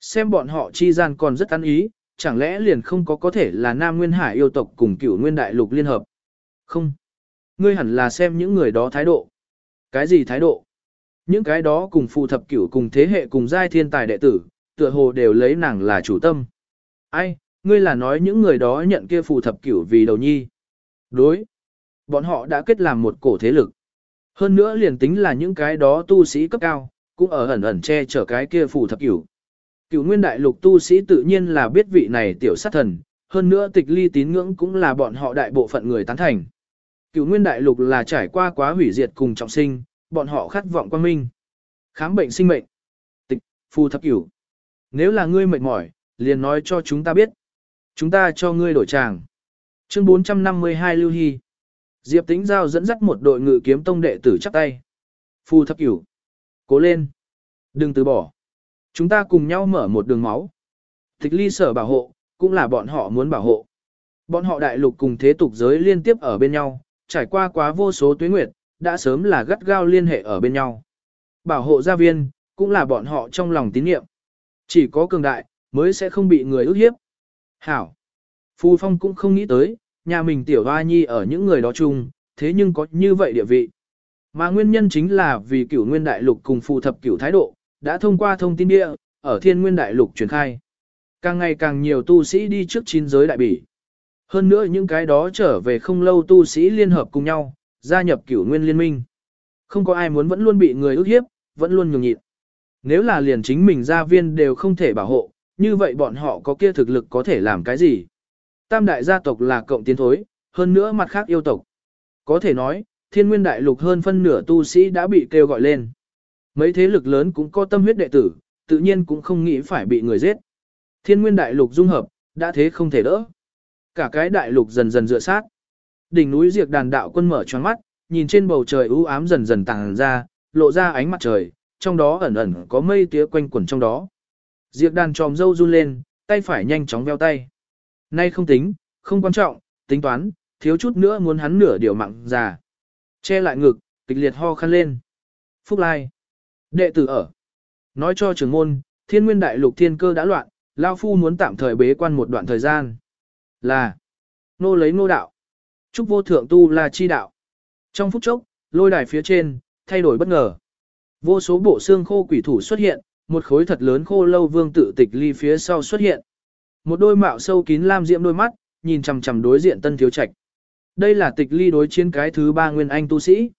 Xem bọn họ chi gian còn rất ăn ý, chẳng lẽ liền không có có thể là Nam Nguyên Hải yêu tộc cùng cửu Nguyên Đại Lục liên hợp? Không. Ngươi hẳn là xem những người đó thái độ. Cái gì thái độ? Những cái đó cùng phụ thập cửu cùng thế hệ cùng giai thiên tài đệ tử, tựa hồ đều lấy nàng là chủ tâm. Ai, ngươi là nói những người đó nhận kia phù thập cửu vì đầu nhi. Đối. Bọn họ đã kết làm một cổ thế lực. Hơn nữa liền tính là những cái đó tu sĩ cấp cao, cũng ở ẩn ẩn che chở cái kia phù thập cửu. Cửu nguyên đại lục tu sĩ tự nhiên là biết vị này tiểu sát thần, hơn nữa tịch ly tín ngưỡng cũng là bọn họ đại bộ phận người tán thành cựu nguyên đại lục là trải qua quá hủy diệt cùng trọng sinh, bọn họ khát vọng quang minh. Khám bệnh sinh mệnh. Tịch, phù thập cửu. Nếu là ngươi mệt mỏi, liền nói cho chúng ta biết. Chúng ta cho ngươi đổi tràng. Chương 452 Lưu Hy. Diệp Tĩnh Giao dẫn dắt một đội ngự kiếm tông đệ tử chắp tay. Phù thập cửu. Cố lên. Đừng từ bỏ. Chúng ta cùng nhau mở một đường máu. Tịch ly sở bảo hộ, cũng là bọn họ muốn bảo hộ. Bọn họ đại lục cùng thế tục giới liên tiếp ở bên nhau, trải qua quá vô số tuyến nguyệt, đã sớm là gắt gao liên hệ ở bên nhau. Bảo hộ gia viên, cũng là bọn họ trong lòng tín nhiệm. Chỉ có cường đại, mới sẽ không bị người ức hiếp. Hảo. Phu Phong cũng không nghĩ tới, nhà mình tiểu hoa nhi ở những người đó chung, thế nhưng có như vậy địa vị. Mà nguyên nhân chính là vì cửu nguyên đại lục cùng phù thập cửu thái độ, đã thông qua thông tin địa, ở thiên nguyên đại lục truyền khai. Càng ngày càng nhiều tu sĩ đi trước chín giới đại bỉ. Hơn nữa những cái đó trở về không lâu tu sĩ liên hợp cùng nhau, gia nhập cửu nguyên liên minh. Không có ai muốn vẫn luôn bị người ức hiếp, vẫn luôn nhường nhịn. Nếu là liền chính mình gia viên đều không thể bảo hộ, như vậy bọn họ có kia thực lực có thể làm cái gì? Tam đại gia tộc là cộng tiến thối, hơn nữa mặt khác yêu tộc. Có thể nói, thiên nguyên đại lục hơn phân nửa tu sĩ đã bị kêu gọi lên. Mấy thế lực lớn cũng có tâm huyết đệ tử, tự nhiên cũng không nghĩ phải bị người giết. Thiên nguyên đại lục dung hợp, đã thế không thể đỡ. Cả cái đại lục dần dần dựa sát. Đỉnh núi diệt đàn đạo quân mở choáng mắt, nhìn trên bầu trời u ám dần dần tàng ra, lộ ra ánh mặt trời, trong đó ẩn ẩn có mây tía quanh quẩn trong đó. Diệp đàn tròm dâu run lên, tay phải nhanh chóng veo tay. Nay không tính, không quan trọng, tính toán, thiếu chút nữa muốn hắn nửa điều mạng già. Che lại ngực, kịch liệt ho khăn lên. Phúc Lai. Đệ tử ở. Nói cho trưởng môn, thiên nguyên đại lục thiên cơ đã loạn, Lao Phu muốn tạm thời bế quan một đoạn thời gian. Là. Nô lấy nô đạo. Chúc vô thượng tu là chi đạo. Trong phút chốc, lôi đài phía trên, thay đổi bất ngờ. Vô số bộ xương khô quỷ thủ xuất hiện, một khối thật lớn khô lâu vương tự tịch ly phía sau xuất hiện. Một đôi mạo sâu kín lam diễm đôi mắt, nhìn chằm chằm đối diện tân thiếu trạch. Đây là tịch ly đối chiến cái thứ ba nguyên anh tu sĩ.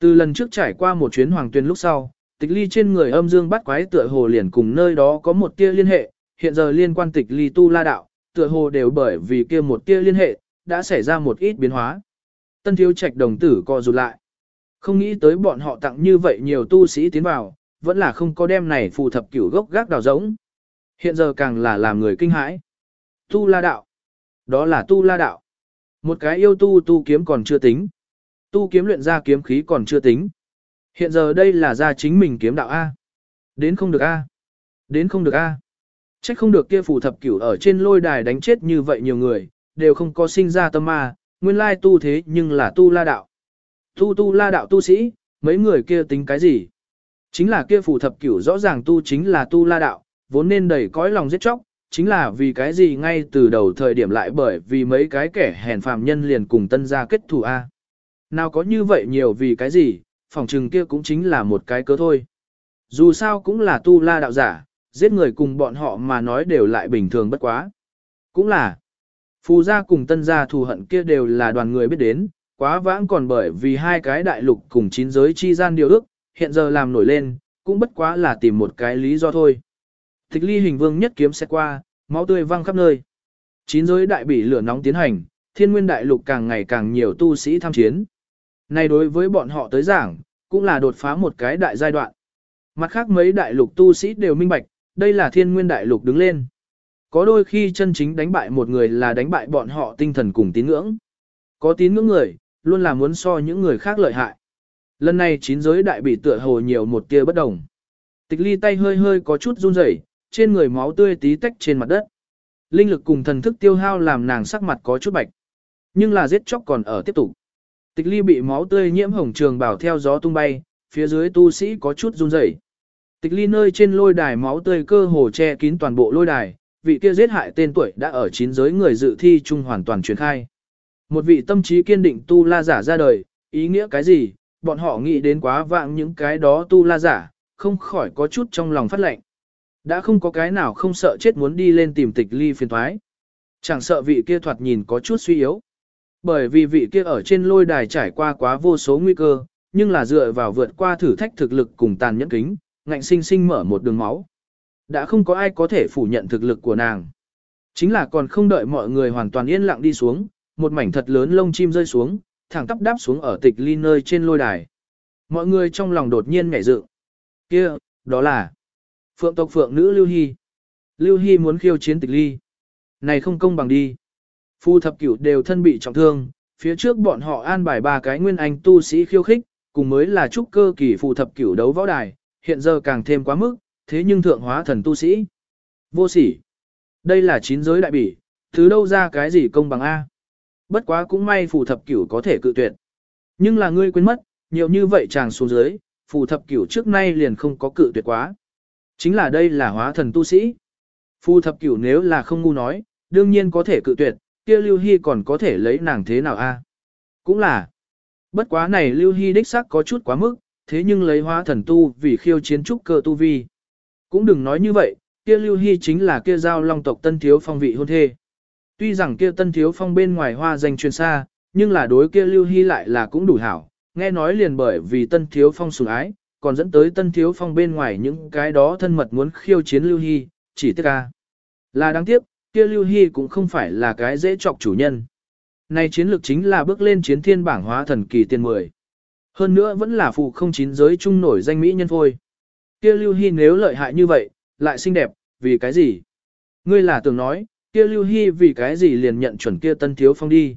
Từ lần trước trải qua một chuyến hoàng tuyên lúc sau, tịch ly trên người âm dương bắt quái tựa hồ liền cùng nơi đó có một tia liên hệ, hiện giờ liên quan tịch ly tu la đạo, tựa hồ đều bởi vì kia một tia liên hệ, đã xảy ra một ít biến hóa. Tân thiếu trạch đồng tử co rụt lại. Không nghĩ tới bọn họ tặng như vậy nhiều tu sĩ tiến vào, vẫn là không có đem này phù thập cửu gốc gác đào giống. Hiện giờ càng là làm người kinh hãi. Tu la đạo. Đó là tu la đạo. Một cái yêu tu tu kiếm còn chưa tính. Tu kiếm luyện ra kiếm khí còn chưa tính. Hiện giờ đây là ra chính mình kiếm đạo A. Đến không được A. Đến không được A. Trách không được kia phù thập cửu ở trên lôi đài đánh chết như vậy nhiều người, đều không có sinh ra tâm ma, nguyên lai tu thế nhưng là tu la đạo. Tu tu la đạo tu sĩ, mấy người kia tính cái gì? Chính là kia phù thập cửu rõ ràng tu chính là tu la đạo, vốn nên đầy cõi lòng giết chóc, chính là vì cái gì ngay từ đầu thời điểm lại bởi vì mấy cái kẻ hèn phàm nhân liền cùng tân gia kết thù A. Nào có như vậy nhiều vì cái gì, phòng trừng kia cũng chính là một cái cớ thôi. Dù sao cũng là tu la đạo giả, giết người cùng bọn họ mà nói đều lại bình thường bất quá. Cũng là, phù gia cùng tân gia thù hận kia đều là đoàn người biết đến, quá vãng còn bởi vì hai cái đại lục cùng chín giới chi gian điều ước, hiện giờ làm nổi lên, cũng bất quá là tìm một cái lý do thôi. Tịch ly hình vương nhất kiếm xét qua, máu tươi văng khắp nơi. Chín giới đại bỉ lửa nóng tiến hành, thiên nguyên đại lục càng ngày càng nhiều tu sĩ tham chiến. Này đối với bọn họ tới giảng, cũng là đột phá một cái đại giai đoạn. Mặt khác mấy đại lục tu sĩ đều minh bạch, đây là thiên nguyên đại lục đứng lên. Có đôi khi chân chính đánh bại một người là đánh bại bọn họ tinh thần cùng tín ngưỡng. Có tín ngưỡng người, luôn là muốn so những người khác lợi hại. Lần này chín giới đại bị tựa hồ nhiều một tia bất đồng. Tịch ly tay hơi hơi có chút run rẩy, trên người máu tươi tí tách trên mặt đất. Linh lực cùng thần thức tiêu hao làm nàng sắc mặt có chút bạch. Nhưng là giết chóc còn ở tiếp tục. Tịch ly bị máu tươi nhiễm hồng trường bảo theo gió tung bay, phía dưới tu sĩ có chút run rẩy. Tịch ly nơi trên lôi đài máu tươi cơ hồ che kín toàn bộ lôi đài, vị kia giết hại tên tuổi đã ở chín giới người dự thi chung hoàn toàn truyền khai. Một vị tâm trí kiên định tu la giả ra đời, ý nghĩa cái gì, bọn họ nghĩ đến quá vạng những cái đó tu la giả, không khỏi có chút trong lòng phát lệnh. Đã không có cái nào không sợ chết muốn đi lên tìm tịch ly phiền thoái. Chẳng sợ vị kia thoạt nhìn có chút suy yếu. Bởi vì vị kia ở trên lôi đài trải qua quá vô số nguy cơ, nhưng là dựa vào vượt qua thử thách thực lực cùng tàn nhẫn kính, ngạnh sinh sinh mở một đường máu. Đã không có ai có thể phủ nhận thực lực của nàng. Chính là còn không đợi mọi người hoàn toàn yên lặng đi xuống, một mảnh thật lớn lông chim rơi xuống, thẳng tắp đáp xuống ở tịch ly nơi trên lôi đài. Mọi người trong lòng đột nhiên nhảy dựng. Kia, đó là Phượng tộc Phượng nữ Lưu Hy. Lưu Hy muốn khiêu chiến tịch ly. Này không công bằng đi. Phu thập cửu đều thân bị trọng thương, phía trước bọn họ an bài ba cái nguyên anh tu sĩ khiêu khích, cùng mới là trúc cơ kỳ phù thập cửu đấu võ đài, hiện giờ càng thêm quá mức, thế nhưng thượng hóa thần tu sĩ. Vô sỉ. Đây là chín giới đại bỉ, thứ đâu ra cái gì công bằng A. Bất quá cũng may phù thập cửu có thể cự tuyệt. Nhưng là ngươi quên mất, nhiều như vậy chàng xuống dưới, phù thập cửu trước nay liền không có cự tuyệt quá. Chính là đây là hóa thần tu sĩ. Phù thập cửu nếu là không ngu nói, đương nhiên có thể cự tuyệt, kia Lưu Hy còn có thể lấy nàng thế nào a? Cũng là. Bất quá này Lưu Hy đích xác có chút quá mức, thế nhưng lấy hóa thần tu vì khiêu chiến trúc cơ tu vi. Cũng đừng nói như vậy, kia Lưu Hy chính là kia giao long tộc tân thiếu phong vị hôn thê. Tuy rằng kia tân thiếu phong bên ngoài hoa danh truyền xa, nhưng là đối kia Lưu Hy lại là cũng đủ hảo, nghe nói liền bởi vì tân thiếu phong sủng ái, còn dẫn tới tân thiếu phong bên ngoài những cái đó thân mật muốn khiêu chiến Lưu Hy, chỉ tiếc ca. Là đáng tiếc, kia Lưu Hy cũng không phải là cái dễ chọc chủ nhân. Này chiến lược chính là bước lên chiến thiên bảng hóa thần kỳ tiền 10. Hơn nữa vẫn là phụ không chín giới trung nổi danh mỹ nhân thôi. Kia Lưu Hy nếu lợi hại như vậy, lại xinh đẹp, vì cái gì? Ngươi là tưởng nói, kia Lưu Hy vì cái gì liền nhận chuẩn kia Tân Thiếu Phong đi.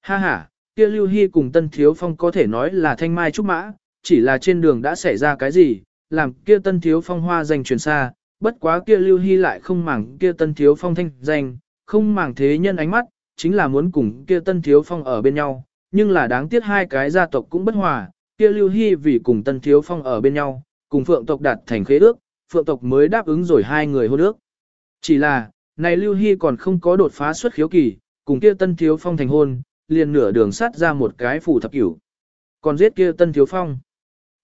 Ha ha, kia Lưu Hy cùng Tân Thiếu Phong có thể nói là thanh mai trúc mã, chỉ là trên đường đã xảy ra cái gì, làm kia Tân Thiếu Phong hoa danh truyền xa, bất quá kia Lưu Hy lại không màng kia Tân Thiếu Phong thanh danh, không màng thế nhân ánh mắt, chính là muốn cùng kia Tân Thiếu Phong ở bên nhau, nhưng là đáng tiếc hai cái gia tộc cũng bất hòa, kia Lưu Hy vì cùng Tân Thiếu Phong ở bên nhau, cùng Phượng tộc đạt thành khế ước, Phượng tộc mới đáp ứng rồi hai người hôn ước. Chỉ là, này Lưu Hy còn không có đột phá xuất khiếu kỳ, cùng kia Tân Thiếu Phong thành hôn, liền nửa đường sát ra một cái phủ thập cửu. Còn giết kia Tân Thiếu Phong.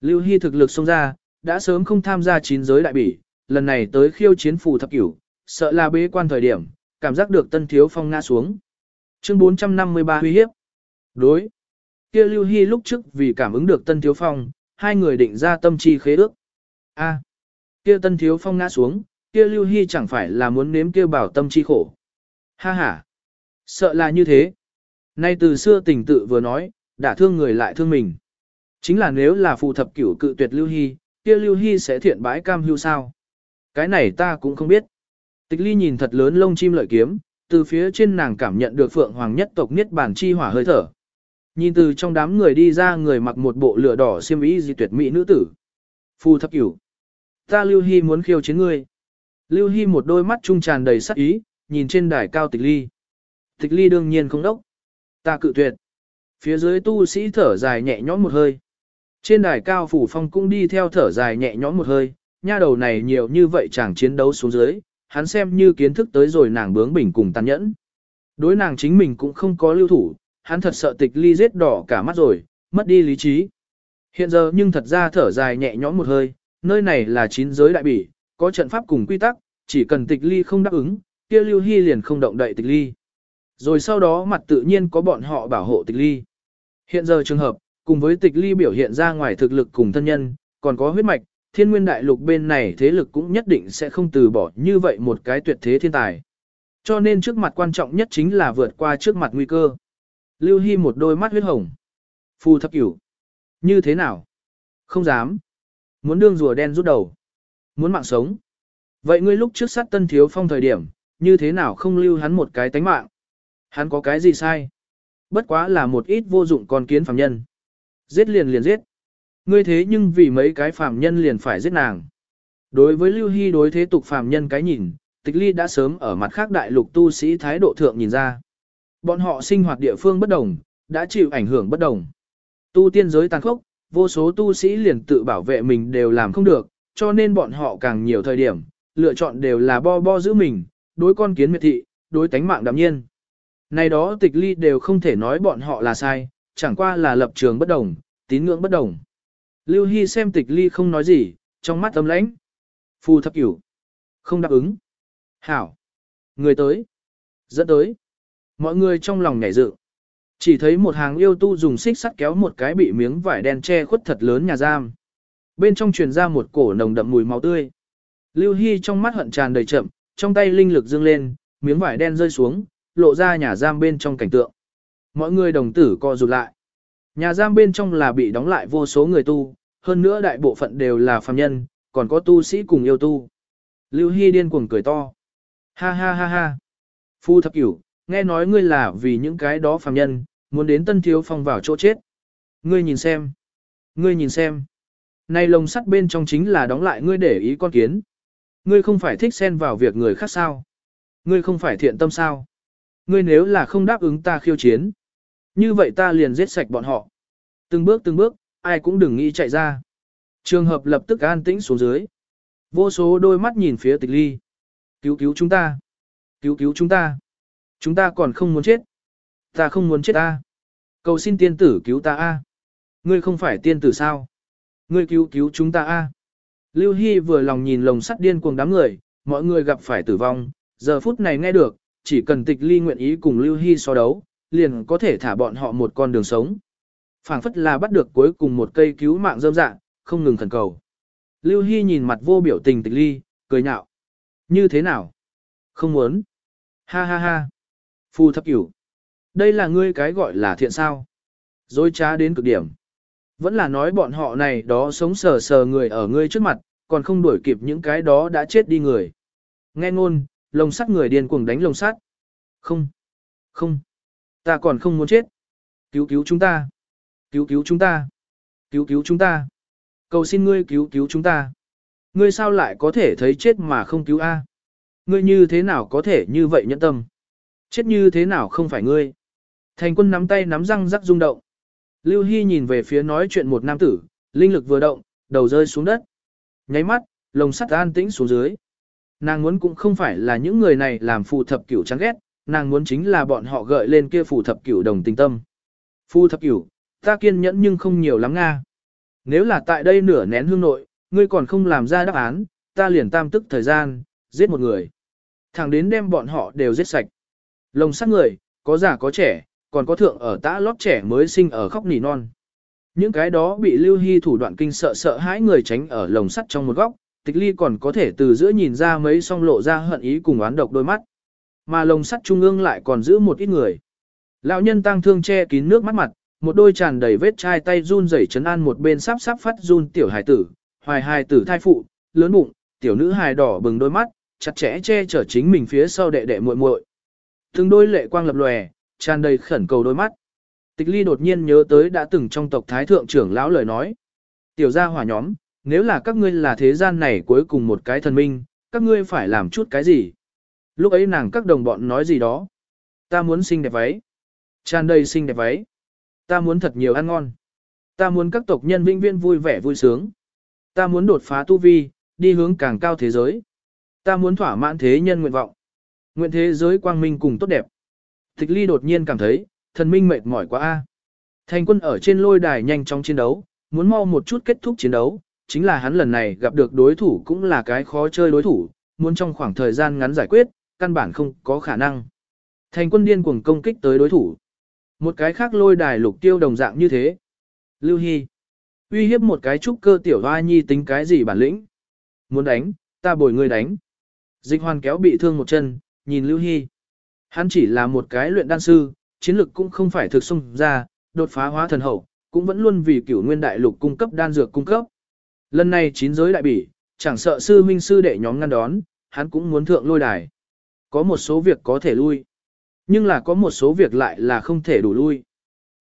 Lưu Hy thực lực xông ra, đã sớm không tham gia chín giới đại bỉ, lần này tới khiêu chiến phủ thập cửu, sợ là bế quan thời điểm, cảm giác được Tân Thiếu Phong ngã xuống. Chương 453 huy hiếp. Đối. Kia Lưu Hy lúc trước vì cảm ứng được Tân Thiếu Phong, hai người định ra tâm chi khế ước. A. Kia Tân Thiếu Phong ngã xuống, kia Lưu Hy chẳng phải là muốn nếm kia bảo tâm chi khổ. Ha ha. Sợ là như thế. Nay từ xưa tình tự vừa nói, đã thương người lại thương mình. Chính là nếu là phụ thập cửu cự tuyệt Lưu Hy, kia Lưu Hy sẽ thiện bãi cam hưu sao. Cái này ta cũng không biết. Tịch ly nhìn thật lớn lông chim lợi kiếm, từ phía trên nàng cảm nhận được phượng hoàng nhất tộc niết bản chi hỏa hơi thở. Nhìn từ trong đám người đi ra người mặc một bộ lửa đỏ xiêm y di tuyệt mỹ nữ tử. Phu thập cửu. Ta Lưu Hy muốn khiêu chiến ngươi. Lưu Hy một đôi mắt trung tràn đầy sắc ý, nhìn trên đài cao tịch ly. Tịch ly đương nhiên không đốc. Ta cự tuyệt. Phía dưới tu sĩ thở dài nhẹ nhõm một hơi. Trên đài cao phủ phong cũng đi theo thở dài nhẹ nhõm một hơi, nha đầu này nhiều như vậy chẳng chiến đấu xuống dưới, hắn xem như kiến thức tới rồi nàng bướng bỉnh cùng tàn nhẫn. Đối nàng chính mình cũng không có lưu thủ, hắn thật sợ tịch ly giết đỏ cả mắt rồi, mất đi lý trí. Hiện giờ nhưng thật ra thở dài nhẹ nhõm một hơi, nơi này là chín giới đại bỉ, có trận pháp cùng quy tắc, chỉ cần tịch ly không đáp ứng, kia lưu hy liền không động đậy tịch ly. Rồi sau đó mặt tự nhiên có bọn họ bảo hộ tịch ly. Hiện giờ trường hợp, cùng với tịch ly biểu hiện ra ngoài thực lực cùng thân nhân, còn có huyết mạch, thiên nguyên đại lục bên này thế lực cũng nhất định sẽ không từ bỏ như vậy một cái tuyệt thế thiên tài. Cho nên trước mặt quan trọng nhất chính là vượt qua trước mặt nguy cơ. Lưu Hy một đôi mắt huyết hồng. phù thập cửu. Như thế nào? Không dám. Muốn đương rùa đen rút đầu. Muốn mạng sống. Vậy ngươi lúc trước sát tân thiếu phong thời điểm, như thế nào không lưu hắn một cái tánh mạng? Hắn có cái gì sai? Bất quá là một ít vô dụng con kiến phạm nhân. Giết liền liền giết. Ngươi thế nhưng vì mấy cái phạm nhân liền phải giết nàng. Đối với Lưu Hy đối thế tục phạm nhân cái nhìn, tịch ly đã sớm ở mặt khác đại lục tu sĩ thái độ thượng nhìn ra. Bọn họ sinh hoạt địa phương bất đồng, đã chịu ảnh hưởng bất đồng. Tu tiên giới tàn khốc, vô số tu sĩ liền tự bảo vệ mình đều làm không được, cho nên bọn họ càng nhiều thời điểm, lựa chọn đều là bo bo giữ mình, đối con kiến miệt thị, đối tánh mạng đạm nhiên. Này đó tịch ly đều không thể nói bọn họ là sai, chẳng qua là lập trường bất đồng, tín ngưỡng bất đồng. Lưu Hy xem tịch ly không nói gì, trong mắt ấm lãnh. Phù thập cửu. Không đáp ứng. Hảo. Người tới. Dẫn tới. Mọi người trong lòng nhảy dựng. Chỉ thấy một hàng yêu tu dùng xích sắt kéo một cái bị miếng vải đen che khuất thật lớn nhà giam. Bên trong truyền ra một cổ nồng đậm mùi máu tươi. Lưu Hy trong mắt hận tràn đầy chậm, trong tay linh lực dương lên, miếng vải đen rơi xuống, lộ ra nhà giam bên trong cảnh tượng. Mọi người đồng tử co rụt lại. Nhà giam bên trong là bị đóng lại vô số người tu, hơn nữa đại bộ phận đều là phàm nhân, còn có tu sĩ cùng yêu tu. Lưu Hy điên cuồng cười to. Ha ha ha ha. Phu thập cửu, nghe nói ngươi là vì những cái đó phàm nhân, muốn đến tân thiếu phong vào chỗ chết. Ngươi nhìn xem. Ngươi nhìn xem. Này lồng sắt bên trong chính là đóng lại ngươi để ý con kiến. Ngươi không phải thích xen vào việc người khác sao? Ngươi không phải thiện tâm sao? Ngươi nếu là không đáp ứng ta khiêu chiến. Như vậy ta liền giết sạch bọn họ. Từng bước từng bước, ai cũng đừng nghĩ chạy ra. Trường hợp lập tức an tĩnh xuống dưới. Vô số đôi mắt nhìn phía tịch ly. Cứu cứu chúng ta. Cứu cứu chúng ta. Chúng ta còn không muốn chết. Ta không muốn chết ta. Cầu xin tiên tử cứu ta a. Ngươi không phải tiên tử sao? Ngươi cứu cứu chúng ta a. Lưu Hy vừa lòng nhìn lồng sắt điên cuồng đám người, mọi người gặp phải tử vong, giờ phút này nghe được, chỉ cần tịch ly nguyện ý cùng Lưu Hy so đấu, liền có thể thả bọn họ một con đường sống. phảng phất là bắt được cuối cùng một cây cứu mạng dâm dạng, không ngừng thần cầu. Lưu Hy nhìn mặt vô biểu tình tịch ly, cười nhạo. Như thế nào? Không muốn. Ha ha ha. Phu thập cửu. Đây là ngươi cái gọi là thiện sao. Dối trá đến cực điểm. Vẫn là nói bọn họ này đó sống sờ sờ người ở ngươi trước mặt, còn không đuổi kịp những cái đó đã chết đi người. Nghe ngôn, lồng sắt người điên cuồng đánh lồng sắt. Không. Không. Ta còn không muốn chết. Cứu cứu chúng ta. Cứu cứu chúng ta. Cứu cứu chúng ta. Cầu xin ngươi cứu cứu chúng ta. Ngươi sao lại có thể thấy chết mà không cứu A? Ngươi như thế nào có thể như vậy nhẫn tâm? Chết như thế nào không phải ngươi? Thành quân nắm tay nắm răng rắc rung động. Lưu Hy nhìn về phía nói chuyện một nam tử, linh lực vừa động, đầu rơi xuống đất. Nháy mắt, lồng sắt an tĩnh xuống dưới. Nàng muốn cũng không phải là những người này làm phù thập cửu chán ghét, nàng muốn chính là bọn họ gợi lên kia phù thập cửu đồng tình tâm. Phù thập cửu, ta kiên nhẫn nhưng không nhiều lắm nga. Nếu là tại đây nửa nén hương nội, ngươi còn không làm ra đáp án, ta liền tam tức thời gian, giết một người. Thẳng đến đem bọn họ đều giết sạch. Lồng sắt người, có già có trẻ, còn có thượng ở tã lót trẻ mới sinh ở khóc nỉ non. Những cái đó bị lưu hy thủ đoạn kinh sợ sợ hãi người tránh ở lồng sắt trong một góc, tịch ly còn có thể từ giữa nhìn ra mấy song lộ ra hận ý cùng oán độc đôi mắt. Mà lồng sắt trung ương lại còn giữ một ít người. Lão nhân tăng thương che kín nước mắt mặt, một đôi tràn đầy vết chai tay run rẩy chấn an một bên sắp sắp phát run tiểu hài tử, hoài hài tử thai phụ, lớn bụng, tiểu nữ hài đỏ bừng đôi mắt, chặt chẽ che chở chính mình phía sau đệ đệ muội muội. Từng đôi lệ quang lập lòe, tràn đầy khẩn cầu đôi mắt. Tịch ly đột nhiên nhớ tới đã từng trong tộc thái thượng trưởng lão lời nói. Tiểu gia hỏa nhóm, nếu là các ngươi là thế gian này cuối cùng một cái thần minh, các ngươi phải làm chút cái gì? Lúc ấy nàng các đồng bọn nói gì đó. Ta muốn xinh đẹp váy. Tràn đầy xinh đẹp váy. Ta muốn thật nhiều ăn ngon. Ta muốn các tộc nhân vinh viên vui vẻ vui sướng. Ta muốn đột phá tu vi, đi hướng càng cao thế giới. Ta muốn thỏa mãn thế nhân nguyện vọng. Nguyện thế giới quang minh cùng tốt đẹp. Tịch ly đột nhiên cảm thấy, thần minh mệt mỏi quá a. Thành quân ở trên lôi đài nhanh chóng chiến đấu, muốn mau một chút kết thúc chiến đấu, chính là hắn lần này gặp được đối thủ cũng là cái khó chơi đối thủ, muốn trong khoảng thời gian ngắn giải quyết, căn bản không có khả năng. Thành quân điên cuồng công kích tới đối thủ. Một cái khác lôi đài lục tiêu đồng dạng như thế. Lưu Hy. Uy hiếp một cái trúc cơ tiểu hoa nhi tính cái gì bản lĩnh. Muốn đánh, ta bồi người đánh. Dịch hoàn kéo bị thương một chân, nhìn Lưu Hy. Hắn chỉ là một cái luyện đan sư, chiến lực cũng không phải thực xung ra, đột phá hóa thần hậu, cũng vẫn luôn vì cửu nguyên đại lục cung cấp đan dược cung cấp. Lần này chín giới đại bỉ, chẳng sợ sư minh sư đệ nhóm ngăn đón, hắn cũng muốn thượng lôi đài. Có một số việc có thể lui, nhưng là có một số việc lại là không thể đủ lui.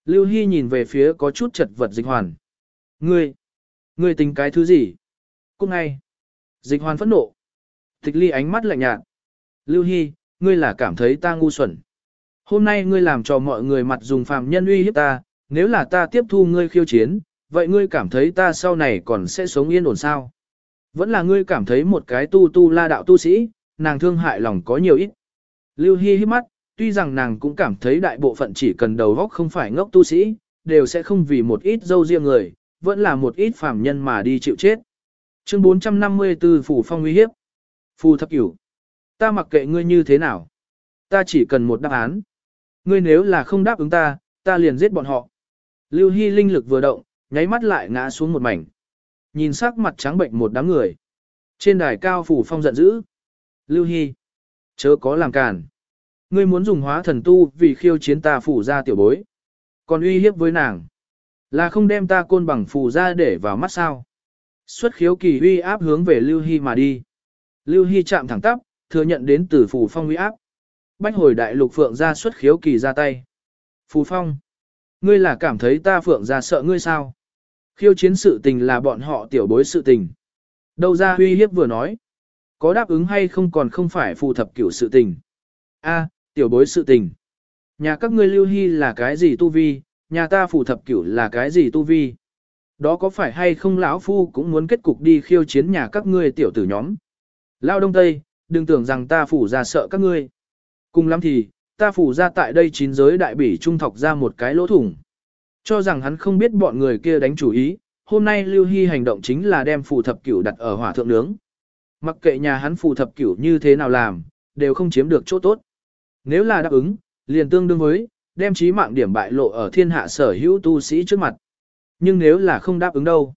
Lưu Hy nhìn về phía có chút chật vật dịch hoàn. Ngươi, ngươi tính cái thứ gì? Cút ngay. Dịch hoàn phẫn nộ. Tịch ly ánh mắt lạnh nhạt. Lưu Hy, ngươi là cảm thấy ta ngu xuẩn. Hôm nay ngươi làm cho mọi người mặt dùng phàm nhân uy hiếp ta, nếu là ta tiếp thu ngươi khiêu chiến, vậy ngươi cảm thấy ta sau này còn sẽ sống yên ổn sao? Vẫn là ngươi cảm thấy một cái tu tu la đạo tu sĩ, nàng thương hại lòng có nhiều ít. Lưu Hi hít mắt, tuy rằng nàng cũng cảm thấy đại bộ phận chỉ cần đầu góc không phải ngốc tu sĩ, đều sẽ không vì một ít dâu riêng người, vẫn là một ít phàm nhân mà đi chịu chết. Chương 454 Phủ Phong uy hiếp. Phù thập cửu. Ta mặc kệ ngươi như thế nào. Ta chỉ cần một đáp án. Ngươi nếu là không đáp ứng ta, ta liền giết bọn họ. Lưu Hy linh lực vừa động, nháy mắt lại ngã xuống một mảnh. Nhìn sắc mặt trắng bệnh một đám người. Trên đài cao phủ phong giận dữ. Lưu Hy. Chớ có làm cản. Ngươi muốn dùng hóa thần tu vì khiêu chiến ta phủ ra tiểu bối. Còn uy hiếp với nàng. Là không đem ta côn bằng phủ ra để vào mắt sao. Xuất khiếu kỳ uy áp hướng về Lưu Hy mà đi. Lưu Hy chạm thẳng tắp, thừa nhận đến từ phù phong uy áp. Bách hồi đại lục phượng ra xuất khiếu kỳ ra tay. Phù phong. Ngươi là cảm thấy ta phượng ra sợ ngươi sao? Khiêu chiến sự tình là bọn họ tiểu bối sự tình. Đâu ra huy hiếp vừa nói. Có đáp ứng hay không còn không phải phù thập cửu sự tình. A, tiểu bối sự tình. Nhà các ngươi lưu hy là cái gì tu vi, nhà ta phù thập cửu là cái gì tu vi. Đó có phải hay không lão phu cũng muốn kết cục đi khiêu chiến nhà các ngươi tiểu tử nhóm. Lao đông tây, đừng tưởng rằng ta phủ ra sợ các ngươi. Cùng lắm thì, ta phủ ra tại đây chín giới đại bỉ trung thọc ra một cái lỗ thủng. Cho rằng hắn không biết bọn người kia đánh chủ ý, hôm nay Lưu Hy hành động chính là đem phù thập cửu đặt ở hỏa thượng nướng. Mặc kệ nhà hắn phù thập cửu như thế nào làm, đều không chiếm được chỗ tốt. Nếu là đáp ứng, liền tương đương với, đem trí mạng điểm bại lộ ở thiên hạ sở hữu tu sĩ trước mặt. Nhưng nếu là không đáp ứng đâu.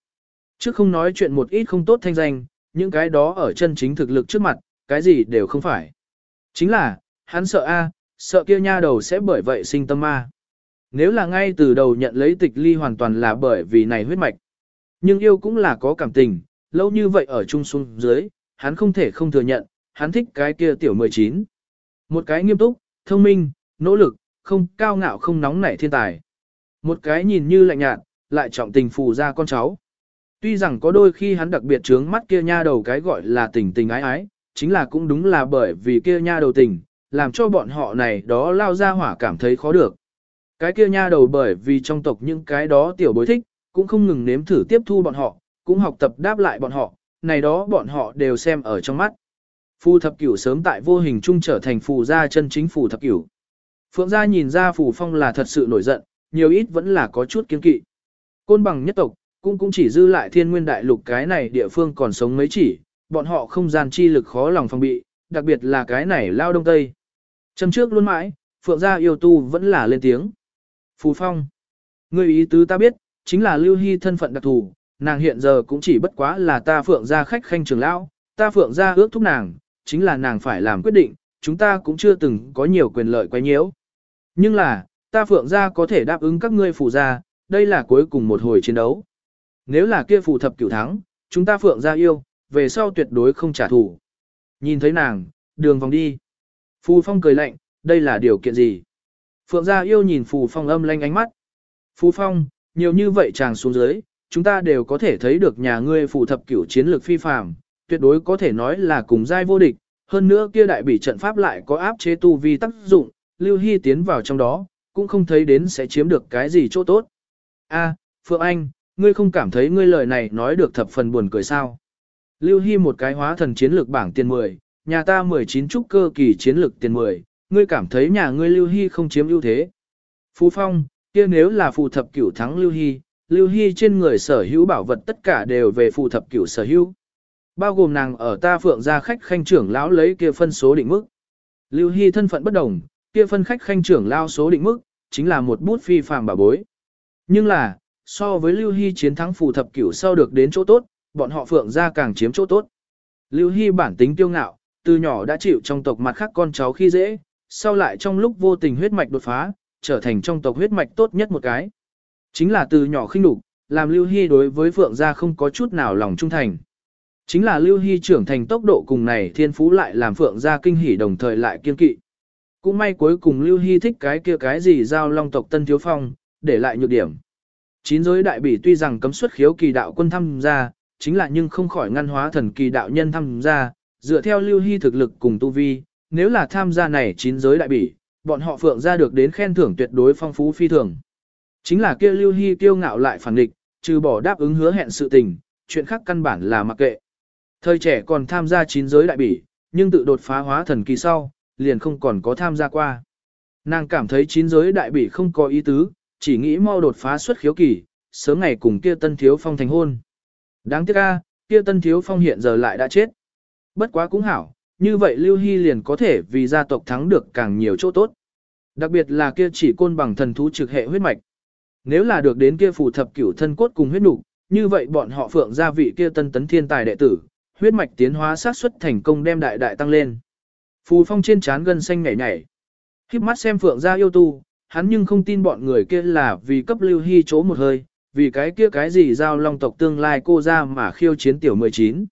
Trước không nói chuyện một ít không tốt thanh danh, những cái đó ở chân chính thực lực trước mặt, cái gì đều không phải. Chính là, hắn sợ a, sợ kia nha đầu sẽ bởi vậy sinh tâm ma. Nếu là ngay từ đầu nhận lấy tịch ly hoàn toàn là bởi vì này huyết mạch. Nhưng yêu cũng là có cảm tình, lâu như vậy ở chung xuống dưới, hắn không thể không thừa nhận, hắn thích cái kia tiểu 19. Một cái nghiêm túc, thông minh, nỗ lực, không cao ngạo không nóng nảy thiên tài. Một cái nhìn như lạnh nhạt, lại trọng tình phù ra con cháu. Tuy rằng có đôi khi hắn đặc biệt trướng mắt kia nha đầu cái gọi là tình tình ái ái, chính là cũng đúng là bởi vì kia nha đầu tình, làm cho bọn họ này đó lao ra hỏa cảm thấy khó được. Cái kia nha đầu bởi vì trong tộc những cái đó tiểu bối thích, cũng không ngừng nếm thử tiếp thu bọn họ, cũng học tập đáp lại bọn họ, này đó bọn họ đều xem ở trong mắt. Phù thập cửu sớm tại vô hình trung trở thành phù gia chân chính phù thập cửu. Phượng gia nhìn ra phù phong là thật sự nổi giận, nhiều ít vẫn là có chút kiên kỵ. Côn bằng nhất tộc, cũng cũng chỉ dư lại thiên nguyên đại lục cái này địa phương còn sống mấy chỉ, bọn họ không gian chi lực khó lòng phòng bị, đặc biệt là cái này lao đông tây. Châm trước luôn mãi, Phượng gia yêu tu vẫn là lên tiếng. Phù phong. Người ý tứ ta biết, chính là lưu hy thân phận đặc thù, nàng hiện giờ cũng chỉ bất quá là ta Phượng gia khách khanh trường lão, ta Phượng gia ước thúc nàng, chính là nàng phải làm quyết định, chúng ta cũng chưa từng có nhiều quyền lợi quay nhiễu. Nhưng là, ta Phượng gia có thể đáp ứng các ngươi phù gia, đây là cuối cùng một hồi chiến đấu. Nếu là kia phù thập cửu thắng, chúng ta Phượng gia yêu, về sau tuyệt đối không trả thù. Nhìn thấy nàng, đường vòng đi. Phù Phong cười lạnh, đây là điều kiện gì? Phượng gia yêu nhìn Phù Phong âm lanh ánh mắt. Phù Phong, nhiều như vậy chàng xuống dưới, chúng ta đều có thể thấy được nhà ngươi phù thập cửu chiến lược phi phàm, tuyệt đối có thể nói là cùng giai vô địch, hơn nữa kia đại bỉ trận pháp lại có áp chế tu vi tác dụng, Lưu Hy tiến vào trong đó, cũng không thấy đến sẽ chiếm được cái gì chỗ tốt. A, Phượng Anh, ngươi không cảm thấy ngươi lời này nói được thập phần buồn cười sao? Lưu Hy một cái hóa thần chiến lược bảng tiền 10, nhà ta 19 trúc cơ kỳ chiến lược tiền 10, ngươi cảm thấy nhà ngươi Lưu Hy không chiếm ưu thế. Phú Phong, kia nếu là phù thập cửu thắng Lưu Hy, Lưu Hy trên người sở hữu bảo vật tất cả đều về phù thập cửu sở hữu. Bao gồm nàng ở ta phượng gia khách khanh trưởng lão lấy kia phân số định mức. Lưu Hy thân phận bất đồng, kia phân khách khanh trưởng lao số định mức, chính là một bút phi phàm bảo bối. Nhưng là, so với Lưu Hy chiến thắng phù thập cửu sau được đến chỗ tốt, bọn họ phượng gia càng chiếm chỗ tốt. Lưu Hy bản tính tiêu ngạo, từ nhỏ đã chịu trong tộc mặt khác con cháu khi dễ, sau lại trong lúc vô tình huyết mạch đột phá, trở thành trong tộc huyết mạch tốt nhất một cái. Chính là từ nhỏ khinh đục, làm Lưu Hy đối với Phượng gia không có chút nào lòng trung thành. Chính là Lưu Hy trưởng thành tốc độ cùng này thiên phú lại làm Phượng gia kinh hỉ đồng thời lại kiên kỵ. Cũng may cuối cùng Lưu Hy thích cái kia cái gì giao long tộc Tân Thiếu Phong, để lại nhược điểm. Chín giới đại bỉ tuy rằng cấm xuất khiếu kỳ đạo quân tham gia, chính là nhưng không khỏi ngăn hóa thần kỳ đạo nhân tham gia, dựa theo Lưu Hy thực lực cùng tu vi, nếu là tham gia này chín giới đại bỉ, bọn họ Phượng ra được đến khen thưởng tuyệt đối phong phú phi thường. Chính là kia Lưu Hy kiêu ngạo lại phản địch, trừ bỏ đáp ứng hứa hẹn sự tình, chuyện khác căn bản là mặc kệ. Thời trẻ còn tham gia chín giới đại bỉ, nhưng tự đột phá hóa thần kỳ sau, liền không còn có tham gia qua. Nàng cảm thấy chín giới đại bỉ không có ý tứ, chỉ nghĩ mau đột phá xuất khiếu kỳ, sớm ngày cùng kia tân thiếu phong thành hôn. Đáng tiếc a, kia tân thiếu phong hiện giờ lại đã chết. Bất quá cũng hảo, như vậy Lưu Hy liền có thể vì gia tộc thắng được càng nhiều chỗ tốt. Đặc biệt là kia chỉ côn bằng thần thú trực hệ huyết mạch. Nếu là được đến kia phù thập cửu thân cốt cùng huyết nục, như vậy bọn họ phượng gia vị kia tân tấn thiên tài đệ tử, huyết mạch tiến hóa sát xuất thành công đem đại đại tăng lên. Phù phong trên trán gân xanh nhảy nhảy. Khiếp mắt xem phượng gia yêu tu, hắn nhưng không tin bọn người kia là vì cấp lưu hy chỗ một hơi, vì cái kia cái gì giao long tộc tương lai cô ra mà khiêu chiến tiểu 19.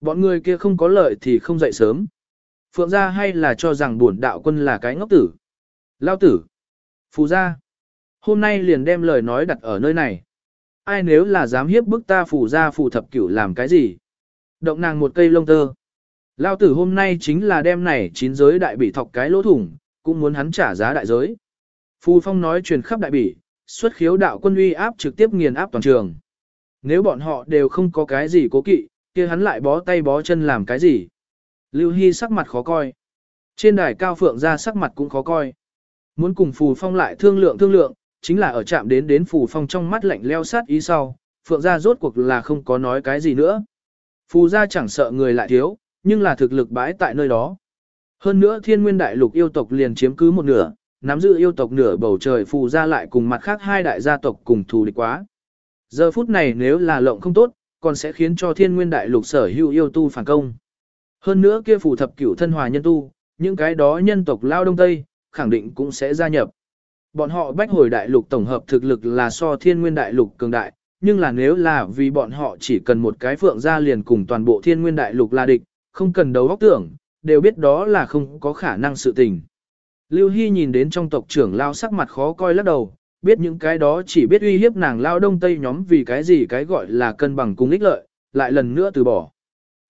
Bọn người kia không có lợi thì không dậy sớm. Phượng gia hay là cho rằng bổn đạo quân là cái ngốc tử. Lao tử. Phù gia. Hôm nay liền đem lời nói đặt ở nơi này. Ai nếu là dám hiếp bức ta phù gia phù thập cửu làm cái gì? Động nàng một cây lông tơ. Lao tử hôm nay chính là đem này chín giới đại bị thọc cái lỗ thủng, cũng muốn hắn trả giá đại giới. Phù phong nói truyền khắp đại bỉ, xuất khiếu đạo quân uy áp trực tiếp nghiền áp toàn trường. Nếu bọn họ đều không có cái gì cố kỵ, kia hắn lại bó tay bó chân làm cái gì. Lưu Hy sắc mặt khó coi. Trên đài cao phượng ra sắc mặt cũng khó coi. Muốn cùng phù phong lại thương lượng thương lượng, chính là ở chạm đến đến phù phong trong mắt lạnh leo sát ý sau, phượng ra rốt cuộc là không có nói cái gì nữa. Phù ra chẳng sợ người lại thiếu, nhưng là thực lực bãi tại nơi đó. Hơn nữa thiên nguyên đại lục yêu tộc liền chiếm cứ một nửa, nắm giữ yêu tộc nửa bầu trời phù ra lại cùng mặt khác hai đại gia tộc cùng thù địch quá. Giờ phút này nếu là lộng không tốt, còn sẽ khiến cho thiên nguyên đại lục sở hữu yêu tu phản công. Hơn nữa kia phù thập cửu thân hòa nhân tu, những cái đó nhân tộc lao đông tây, khẳng định cũng sẽ gia nhập. Bọn họ bách hồi đại lục tổng hợp thực lực là so thiên nguyên đại lục cường đại, nhưng là nếu là vì bọn họ chỉ cần một cái phượng ra liền cùng toàn bộ thiên nguyên đại lục là địch, không cần đấu góc tưởng, đều biết đó là không có khả năng sự tình. Lưu Hy nhìn đến trong tộc trưởng lao sắc mặt khó coi lắc đầu, biết những cái đó chỉ biết uy hiếp nàng lao đông tây nhóm vì cái gì cái gọi là cân bằng cùng ích lợi, lại lần nữa từ bỏ.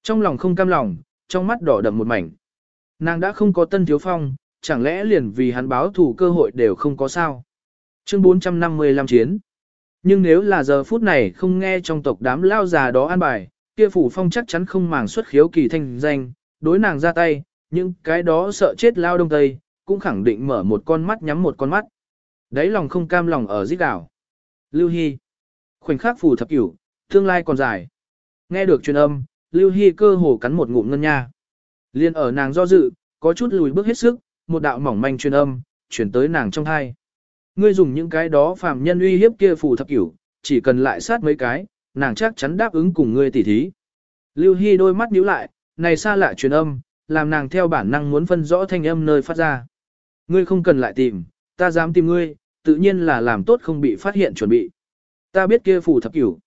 Trong lòng không cam lòng, trong mắt đỏ đậm một mảnh. Nàng đã không có tân thiếu phong, chẳng lẽ liền vì hắn báo thủ cơ hội đều không có sao. Chương 455 chiến. Nhưng nếu là giờ phút này không nghe trong tộc đám lao già đó an bài, kia phủ phong chắc chắn không màng xuất khiếu kỳ thanh danh, đối nàng ra tay, những cái đó sợ chết lao đông tây, cũng khẳng định mở một con mắt nhắm một con mắt. Đấy lòng không cam lòng ở giết đảo. Lưu Hy. Khoảnh khắc phù thập cửu, tương lai còn dài. Nghe được truyền âm, Lưu Hy cơ hồ cắn một ngụm ngân nha. Liên ở nàng do dự, có chút lùi bước hết sức, một đạo mỏng manh truyền âm, chuyển tới nàng trong thai. Ngươi dùng những cái đó phàm nhân uy hiếp kia phù thập cửu, chỉ cần lại sát mấy cái, nàng chắc chắn đáp ứng cùng ngươi tỉ thí. Lưu Hy đôi mắt nhíu lại, này xa lạ truyền âm, làm nàng theo bản năng muốn phân rõ thanh âm nơi phát ra. Ngươi không cần lại tìm, ta dám tìm ngươi, tự nhiên là làm tốt không bị phát hiện chuẩn bị. Ta biết kia phù thập cửu.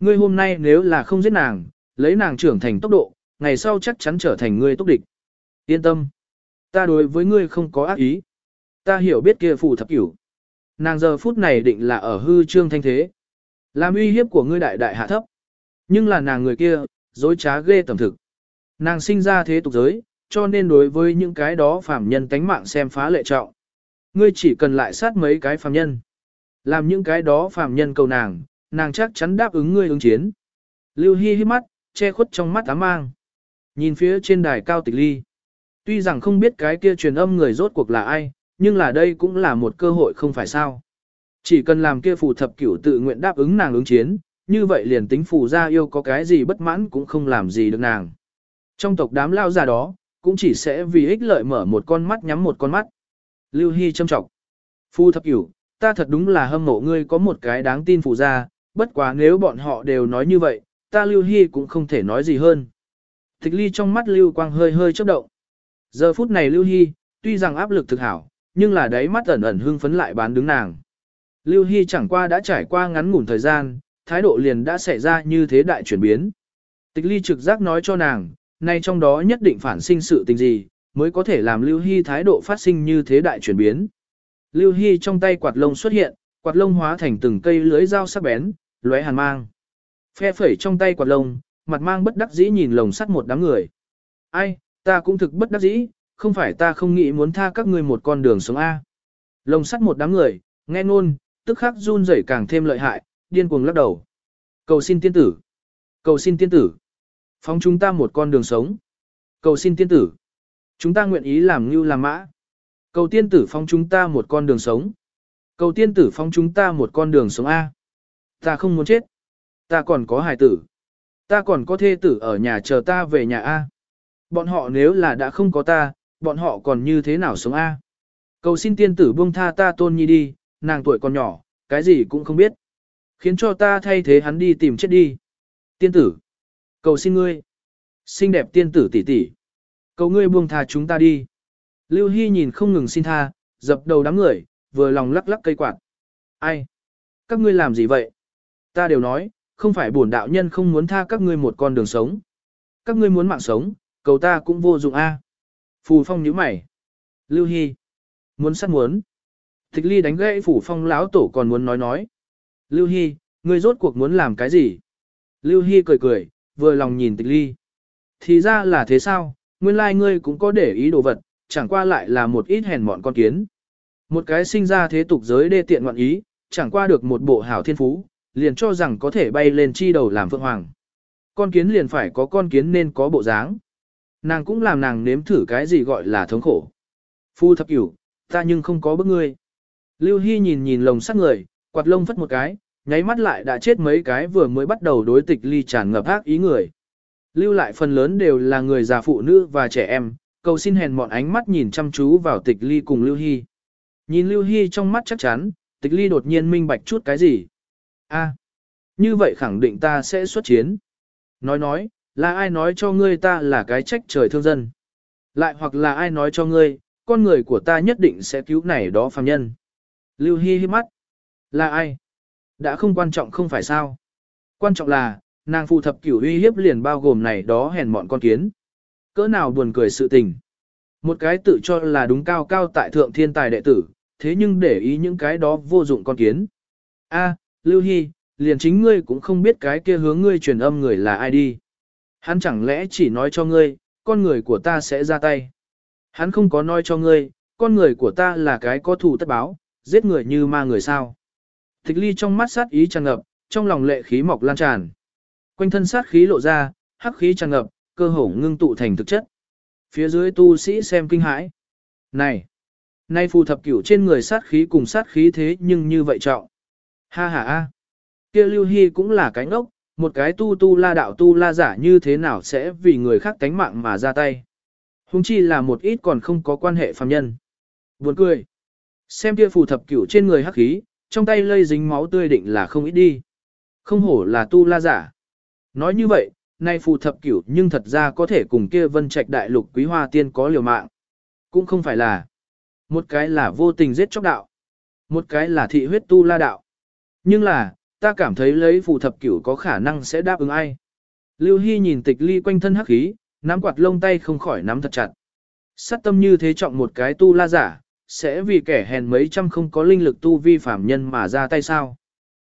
Ngươi hôm nay nếu là không giết nàng, lấy nàng trưởng thành tốc độ, ngày sau chắc chắn trở thành ngươi tốc địch. Yên tâm. Ta đối với ngươi không có ác ý. Ta hiểu biết kia phù thập cửu. Nàng giờ phút này định là ở hư trương thanh thế. Làm uy hiếp của ngươi đại đại hạ thấp. Nhưng là nàng người kia, dối trá ghê tầm thực. Nàng sinh ra thế tục giới, cho nên đối với những cái đó phàm nhân tánh mạng xem phá lệ trọng. Ngươi chỉ cần lại sát mấy cái phàm nhân. Làm những cái đó phàm nhân cầu nàng, nàng chắc chắn đáp ứng ngươi ứng chiến. Lưu Hi hít mắt, che khuất trong mắt ám mang. Nhìn phía trên đài cao tịch ly. Tuy rằng không biết cái kia truyền âm người rốt cuộc là ai, nhưng là đây cũng là một cơ hội không phải sao. Chỉ cần làm kia phù thập cửu tự nguyện đáp ứng nàng ứng chiến, như vậy liền tính phù gia yêu có cái gì bất mãn cũng không làm gì được nàng. Trong tộc đám lao già đó, cũng chỉ sẽ vì ích lợi mở một con mắt nhắm một con mắt. Lưu Hy châm trọng. Phu thập cửu, ta thật đúng là hâm mộ ngươi có một cái đáng tin phụ gia, bất quá nếu bọn họ đều nói như vậy, ta Lưu Hy cũng không thể nói gì hơn. Tịch ly trong mắt Lưu Quang hơi hơi chớp động. Giờ phút này Lưu Hy, tuy rằng áp lực thực hảo, nhưng là đáy mắt ẩn ẩn hưng phấn lại bán đứng nàng. Lưu Hy chẳng qua đã trải qua ngắn ngủn thời gian, thái độ liền đã xảy ra như thế đại chuyển biến. Tịch ly trực giác nói cho nàng, nay trong đó nhất định phản sinh sự tình gì, mới có thể làm Lưu Hy thái độ phát sinh như thế đại chuyển biến. Lưu Hy trong tay quạt lông xuất hiện, quạt lông hóa thành từng cây lưới dao sắc bén, lóe hàn mang. Phe phẩy trong tay quạt lông, mặt mang bất đắc dĩ nhìn lồng sắt một đám người. Ai, ta cũng thực bất đắc dĩ, không phải ta không nghĩ muốn tha các ngươi một con đường sống A. Lồng sắt một đám người, nghe ngôn, tức khắc run rẩy càng thêm lợi hại, điên cuồng lắc đầu. Cầu xin tiên tử. Cầu xin tiên tử. Phóng chúng ta một con đường sống. Cầu xin tiên tử. Chúng ta nguyện ý làm như làm mã. Cầu tiên tử phóng chúng ta một con đường sống. Cầu tiên tử phóng chúng ta một con đường sống A. Ta không muốn chết. Ta còn có hài tử. Ta còn có thê tử ở nhà chờ ta về nhà A. Bọn họ nếu là đã không có ta, bọn họ còn như thế nào sống A. Cầu xin tiên tử buông tha ta tôn nhi đi, nàng tuổi còn nhỏ, cái gì cũng không biết. Khiến cho ta thay thế hắn đi tìm chết đi. Tiên tử. Cầu xin ngươi. Xinh đẹp tiên tử tỷ tỷ. Cầu ngươi buông tha chúng ta đi. Lưu Hy nhìn không ngừng xin tha, dập đầu đám người, vừa lòng lắc lắc cây quạt. Ai? Các ngươi làm gì vậy? Ta đều nói, không phải bổn đạo nhân không muốn tha các ngươi một con đường sống. Các ngươi muốn mạng sống, cầu ta cũng vô dụng a. Phù Phong nhíu mày. Lưu Hy. Muốn sát muốn. Thích ly đánh gãy phủ phong lão tổ còn muốn nói nói. Lưu Hy, ngươi rốt cuộc muốn làm cái gì? Lưu Hy cười cười, vừa lòng nhìn tịch ly. Thì ra là thế sao, nguyên lai like ngươi cũng có để ý đồ vật, chẳng qua lại là một ít hèn mọn con kiến. Một cái sinh ra thế tục giới đê tiện ngoạn ý, chẳng qua được một bộ hảo thiên phú, liền cho rằng có thể bay lên chi đầu làm phượng hoàng. Con kiến liền phải có con kiến nên có bộ dáng. Nàng cũng làm nàng nếm thử cái gì gọi là thống khổ. Phu thập cửu, ta nhưng không có bức ngươi. Lưu Hy nhìn nhìn lồng sắt người, quạt lông phất một cái, nháy mắt lại đã chết mấy cái vừa mới bắt đầu đối tịch ly tràn ngập ác ý người. Lưu lại phần lớn đều là người già phụ nữ và trẻ em, cầu xin hèn mọn ánh mắt nhìn chăm chú vào tịch ly cùng Lưu Hy. Nhìn Lưu Hy trong mắt chắc chắn, tịch ly đột nhiên minh bạch chút cái gì. a như vậy khẳng định ta sẽ xuất chiến. Nói nói, là ai nói cho ngươi ta là cái trách trời thương dân. Lại hoặc là ai nói cho ngươi, con người của ta nhất định sẽ cứu này đó phàm nhân. Lưu Hy hi mắt. Là ai? Đã không quan trọng không phải sao. Quan trọng là, nàng phụ thập cửu uy hiếp liền bao gồm này đó hèn mọn con kiến. Cỡ nào buồn cười sự tình. Một cái tự cho là đúng cao cao tại thượng thiên tài đệ tử, thế nhưng để ý những cái đó vô dụng con kiến. A, Lưu Hy, liền chính ngươi cũng không biết cái kia hướng ngươi truyền âm người là ai đi. Hắn chẳng lẽ chỉ nói cho ngươi, con người của ta sẽ ra tay. Hắn không có nói cho ngươi, con người của ta là cái có thù tất báo, giết người như ma người sao. Tịch ly trong mắt sát ý tràn ngập, trong lòng lệ khí mọc lan tràn. Quanh thân sát khí lộ ra, hắc khí tràn ngập, cơ hồ ngưng tụ thành thực chất. Phía dưới tu sĩ xem kinh hãi. Này! Nay phù thập cửu trên người sát khí cùng sát khí thế nhưng như vậy trọng. Ha ha a! Kia Lưu Hy cũng là cái ngốc, một cái tu tu la đạo tu la giả như thế nào sẽ vì người khác tánh mạng mà ra tay. Hùng chi là một ít còn không có quan hệ phàm nhân. Buồn cười. Xem kia phù thập cửu trên người hắc khí, trong tay lây dính máu tươi định là không ít đi. Không hổ là tu la giả. Nói như vậy, nay phù thập cửu nhưng thật ra có thể cùng kia vân trạch đại lục quý hoa tiên có liều mạng. Cũng không phải là. Một cái là vô tình giết chóc đạo. Một cái là thị huyết tu la đạo. Nhưng là, ta cảm thấy lấy phù thập cửu có khả năng sẽ đáp ứng ai. Lưu Hy nhìn tịch ly quanh thân hắc khí, nắm quạt lông tay không khỏi nắm thật chặt. Sát tâm như thế trọng một cái tu la giả, sẽ vì kẻ hèn mấy trăm không có linh lực tu vi phạm nhân mà ra tay sao.